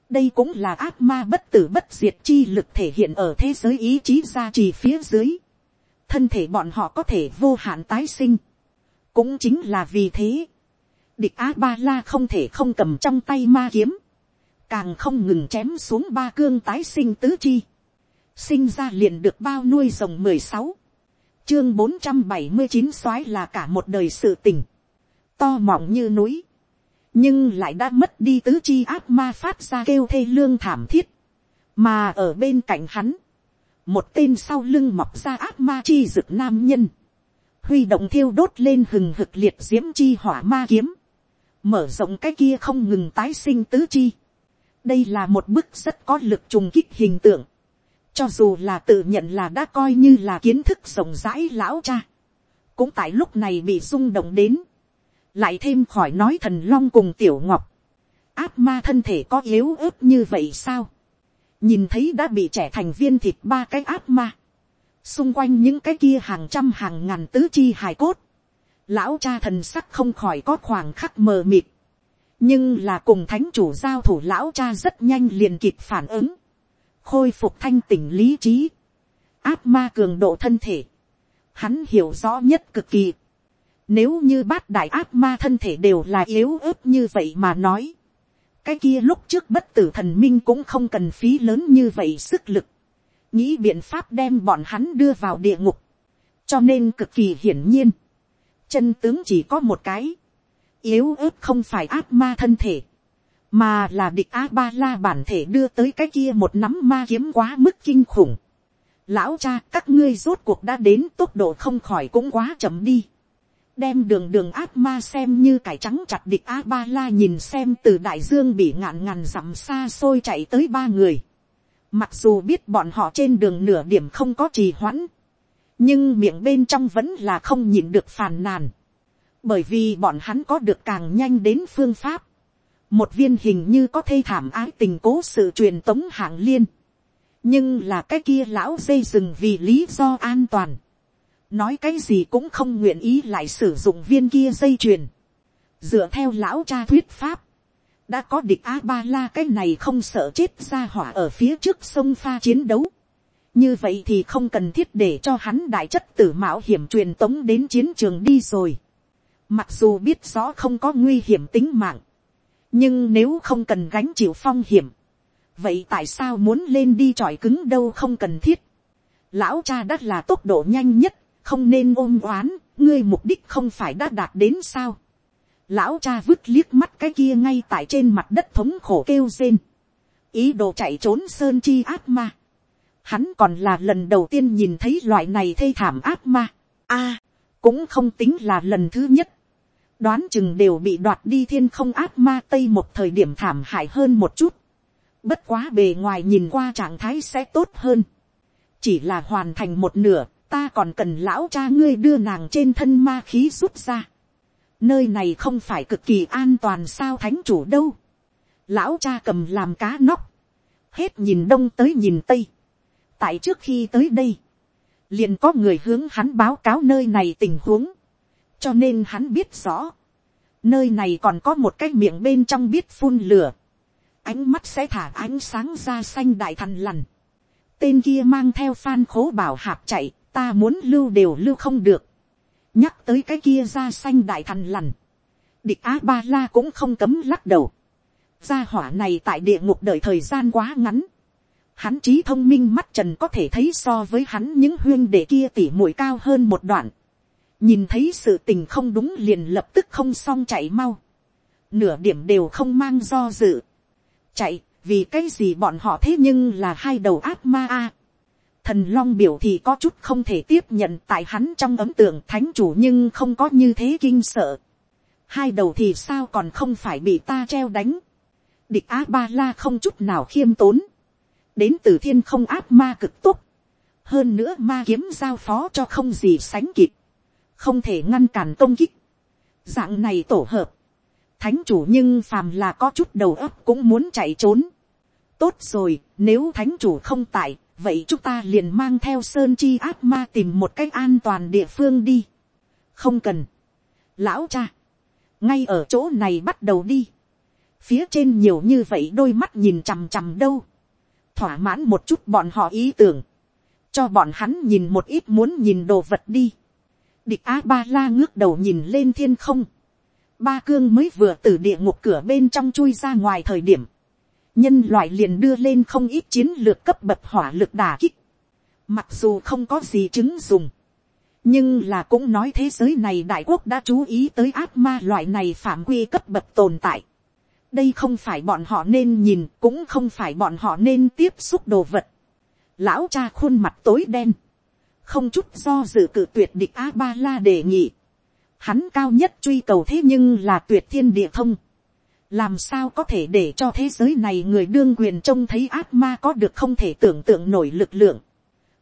Đây cũng là ác ma bất tử bất diệt chi lực thể hiện ở thế giới ý chí gia trì phía dưới. Thân thể bọn họ có thể vô hạn tái sinh. Cũng chính là vì thế. Địch A-ba-la không thể không cầm trong tay ma kiếm. Càng không ngừng chém xuống ba cương tái sinh tứ chi sinh ra liền được bao nuôi rồng mười sáu, chương bốn trăm bảy mươi chín soái là cả một đời sự tình, to mọng như núi, nhưng lại đã mất đi tứ chi ác ma phát ra kêu thê lương thảm thiết, mà ở bên cạnh hắn, một tên sau lưng mọc ra ác ma chi rực nam nhân, huy động thiêu đốt lên hừng hực liệt diễm chi hỏa ma kiếm, mở rộng cái kia không ngừng tái sinh tứ chi. đây là một bức rất có lực trùng kích hình tượng, cho dù là tự nhận là đã coi như là kiến thức rộng rãi lão cha, cũng tại lúc này bị rung động đến, lại thêm khỏi nói thần long cùng tiểu ngọc, áp ma thân thể có yếu ớt như vậy sao, nhìn thấy đã bị trẻ thành viên thịt ba cái áp ma, xung quanh những cái kia hàng trăm hàng ngàn tứ chi hài cốt, lão cha thần sắc không khỏi có khoảng khắc mờ mịt, nhưng là cùng thánh chủ giao thủ lão cha rất nhanh liền kịp phản ứng, khôi phục thanh tỉnh lý trí, áp ma cường độ thân thể, hắn hiểu rõ nhất cực kỳ. Nếu như bát đại áp ma thân thể đều là yếu ớt như vậy mà nói, cái kia lúc trước bất tử thần minh cũng không cần phí lớn như vậy sức lực, nghĩ biện pháp đem bọn hắn đưa vào địa ngục, cho nên cực kỳ hiển nhiên, chân tướng chỉ có một cái, yếu ớt không phải áp ma thân thể, mà là địch a ba la bản thể đưa tới cái kia một nắm ma kiếm quá mức kinh khủng. lão cha các ngươi rốt cuộc đã đến tốc độ không khỏi cũng quá chậm đi. đem đường đường ác ma xem như cải trắng chặt địch a ba la nhìn xem từ đại dương bị ngạn ngàn dặm xa xôi chạy tới ba người. mặc dù biết bọn họ trên đường nửa điểm không có trì hoãn, nhưng miệng bên trong vẫn là không nhịn được phàn nàn. bởi vì bọn hắn có được càng nhanh đến phương pháp một viên hình như có thê thảm ái tình cố sự truyền tống hạng liên, nhưng là cái kia lão dây rừng vì lý do an toàn, nói cái gì cũng không nguyện ý lại sử dụng viên kia dây chuyền, dựa theo lão cha thuyết pháp, đã có địch a ba la cái này không sợ chết ra hỏa ở phía trước sông pha chiến đấu, như vậy thì không cần thiết để cho hắn đại chất tử mạo hiểm truyền tống đến chiến trường đi rồi. Mặc dù biết rõ không có nguy hiểm tính mạng, nhưng nếu không cần gánh chịu phong hiểm, vậy tại sao muốn lên đi tròi cứng đâu không cần thiết. lão cha đã là tốc độ nhanh nhất, không nên ôm oán, ngươi mục đích không phải đã đạt đến sao. lão cha vứt liếc mắt cái kia ngay tại trên mặt đất thống khổ kêu rên. ý đồ chạy trốn sơn chi ác ma. hắn còn là lần đầu tiên nhìn thấy loại này thê thảm ác ma. a, cũng không tính là lần thứ nhất đoán chừng đều bị đoạt đi thiên không ác ma tây một thời điểm thảm hại hơn một chút. Bất quá bề ngoài nhìn qua trạng thái sẽ tốt hơn. Chỉ là hoàn thành một nửa, ta còn cần lão cha ngươi đưa nàng trên thân ma khí rút ra. Nơi này không phải cực kỳ an toàn sao thánh chủ đâu. Lão cha cầm làm cá nóc. Hết nhìn đông tới nhìn tây. Tại trước khi tới đây, liền có người hướng hắn báo cáo nơi này tình huống cho nên hắn biết rõ, nơi này còn có một cái miệng bên trong biết phun lửa, ánh mắt sẽ thả ánh sáng ra xanh đại thần lằn, tên kia mang theo phan khố bảo hạp chạy, ta muốn lưu đều lưu không được, nhắc tới cái kia ra xanh đại thần lằn, địch á ba la cũng không cấm lắc đầu, gia hỏa này tại địa ngục đợi thời gian quá ngắn, hắn trí thông minh mắt trần có thể thấy so với hắn những huyên đệ kia tỉ mũi cao hơn một đoạn, nhìn thấy sự tình không đúng liền lập tức không xong chạy mau, nửa điểm đều không mang do dự, chạy, vì cái gì bọn họ thế nhưng là hai đầu ác ma a. Thần long biểu thì có chút không thể tiếp nhận tại hắn trong ấm tượng thánh chủ nhưng không có như thế kinh sợ. Hai đầu thì sao còn không phải bị ta treo đánh. Địch á ba la không chút nào khiêm tốn. Đến từ thiên không ác ma cực túc Hơn nữa ma kiếm giao phó cho không gì sánh kịp không thể ngăn cản công kích. Dạng này tổ hợp, thánh chủ nhưng phàm là có chút đầu óc cũng muốn chạy trốn. Tốt rồi, nếu thánh chủ không tại, vậy chúng ta liền mang theo sơn chi ác ma tìm một cách an toàn địa phương đi. Không cần. Lão cha, ngay ở chỗ này bắt đầu đi. Phía trên nhiều như vậy đôi mắt nhìn chằm chằm đâu. Thỏa mãn một chút bọn họ ý tưởng. Cho bọn hắn nhìn một ít muốn nhìn đồ vật đi Địch Á Ba La ngước đầu nhìn lên thiên không. Ba cương mới vừa từ địa ngục cửa bên trong chui ra ngoài thời điểm. Nhân loại liền đưa lên không ít chiến lược cấp bậc hỏa lực đả kích. Mặc dù không có gì chứng dùng. Nhưng là cũng nói thế giới này đại quốc đã chú ý tới ác ma loại này phạm quy cấp bậc tồn tại. đây không phải bọn họ nên nhìn cũng không phải bọn họ nên tiếp xúc đồ vật. lão cha khuôn mặt tối đen, không chút do dự cự tuyệt địch a ba la đề nghị. hắn cao nhất truy cầu thế nhưng là tuyệt thiên địa thông. làm sao có thể để cho thế giới này người đương quyền trông thấy ác ma có được không thể tưởng tượng nổi lực lượng.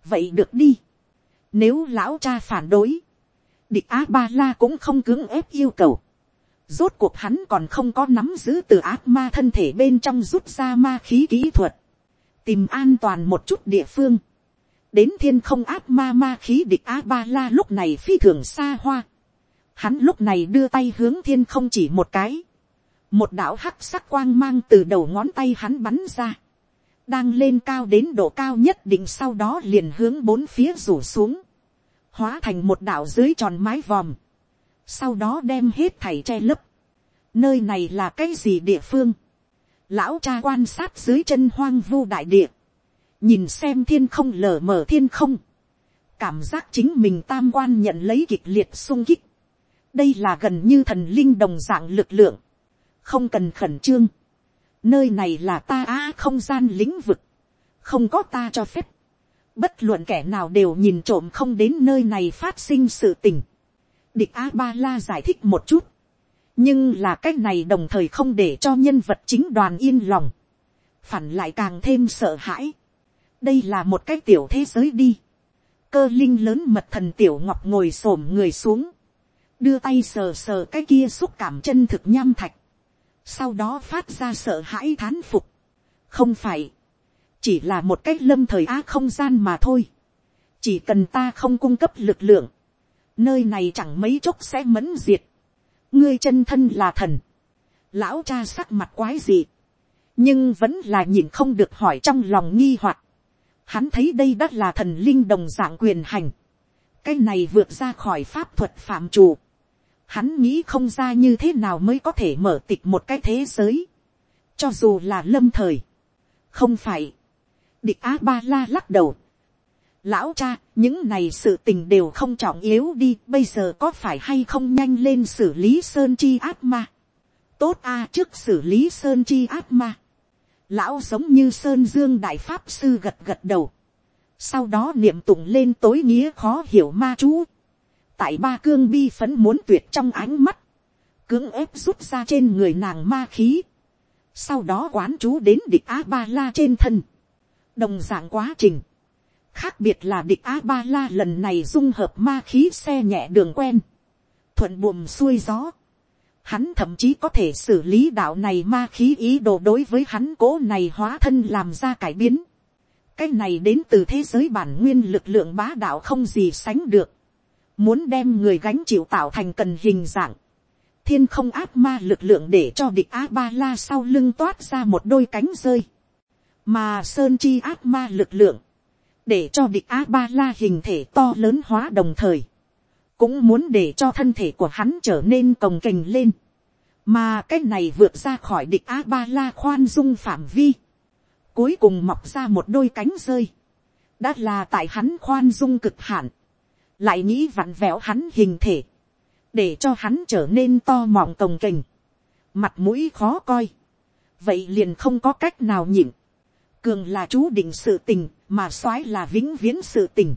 vậy được đi. nếu lão cha phản đối, địch a ba la cũng không cưỡng ép yêu cầu Rốt cuộc hắn còn không có nắm giữ từ ác ma thân thể bên trong rút ra ma khí kỹ thuật. Tìm an toàn một chút địa phương. Đến thiên không áp ma ma khí địch A-ba-la lúc này phi thường xa hoa. Hắn lúc này đưa tay hướng thiên không chỉ một cái. Một đạo hắc sắc quang mang từ đầu ngón tay hắn bắn ra. Đang lên cao đến độ cao nhất định sau đó liền hướng bốn phía rủ xuống. Hóa thành một đạo dưới tròn mái vòm sau đó đem hết thảy che lấp. nơi này là cái gì địa phương. lão cha quan sát dưới chân hoang vu đại địa, nhìn xem thiên không lở mở thiên không, cảm giác chính mình tam quan nhận lấy kịch liệt sung kích. đây là gần như thần linh đồng dạng lực lượng, không cần khẩn trương. nơi này là ta á không gian lĩnh vực, không có ta cho phép. bất luận kẻ nào đều nhìn trộm không đến nơi này phát sinh sự tình địch a ba la giải thích một chút, nhưng là cái này đồng thời không để cho nhân vật chính đoàn yên lòng, phản lại càng thêm sợ hãi đây là một cái tiểu thế giới đi, cơ linh lớn mật thần tiểu ngọc ngồi s ổ m người xuống, đưa tay sờ sờ cái kia xúc cảm chân thực nham thạch, sau đó phát ra sợ hãi thán phục, không phải, chỉ là một cái lâm thời á không gian mà thôi, chỉ cần ta không cung cấp lực lượng, nơi này chẳng mấy chốc sẽ mẫn diệt, ngươi chân thân là thần, lão cha sắc mặt quái gì, nhưng vẫn là nhìn không được hỏi trong lòng nghi hoặc, hắn thấy đây đã là thần linh đồng dạng quyền hành, cái này vượt ra khỏi pháp thuật phạm chủ, hắn nghĩ không ra như thế nào mới có thể mở tịch một cái thế giới, cho dù là lâm thời, không phải, địch á ba la lắc đầu, lão cha, những này sự tình đều không trọng yếu đi, bây giờ có phải hay không nhanh lên xử lý sơn chi áp ma. tốt a trước xử lý sơn chi áp ma lão giống như sơn dương đại pháp sư gật gật đầu. sau đó niệm tụng lên tối nghĩa khó hiểu ma chú. tại ba cương bi phấn muốn tuyệt trong ánh mắt, cưỡng ép rút ra trên người nàng ma khí. sau đó quán chú đến địch a ba la trên thân. đồng dạng quá trình khác biệt là địch a ba la lần này dung hợp ma khí xe nhẹ đường quen, thuận buồm xuôi gió. Hắn thậm chí có thể xử lý đạo này ma khí ý đồ đối với hắn cố này hóa thân làm ra cải biến. cái này đến từ thế giới bản nguyên lực lượng bá đạo không gì sánh được. muốn đem người gánh chịu tạo thành cần hình dạng. thiên không áp ma lực lượng để cho địch a ba la sau lưng toát ra một đôi cánh rơi. mà sơn chi áp ma lực lượng để cho địch a ba la hình thể to lớn hóa đồng thời, cũng muốn để cho thân thể của hắn trở nên cồng kềnh lên, mà cái này vượt ra khỏi địch a ba la khoan dung phạm vi, cuối cùng mọc ra một đôi cánh rơi, đã là tại hắn khoan dung cực hạn, lại nghĩ vặn vẹo hắn hình thể, để cho hắn trở nên to mọng cồng kềnh, mặt mũi khó coi, vậy liền không có cách nào nhịn, cường là chú định sự tình, mà soái là vĩnh viễn sự tình.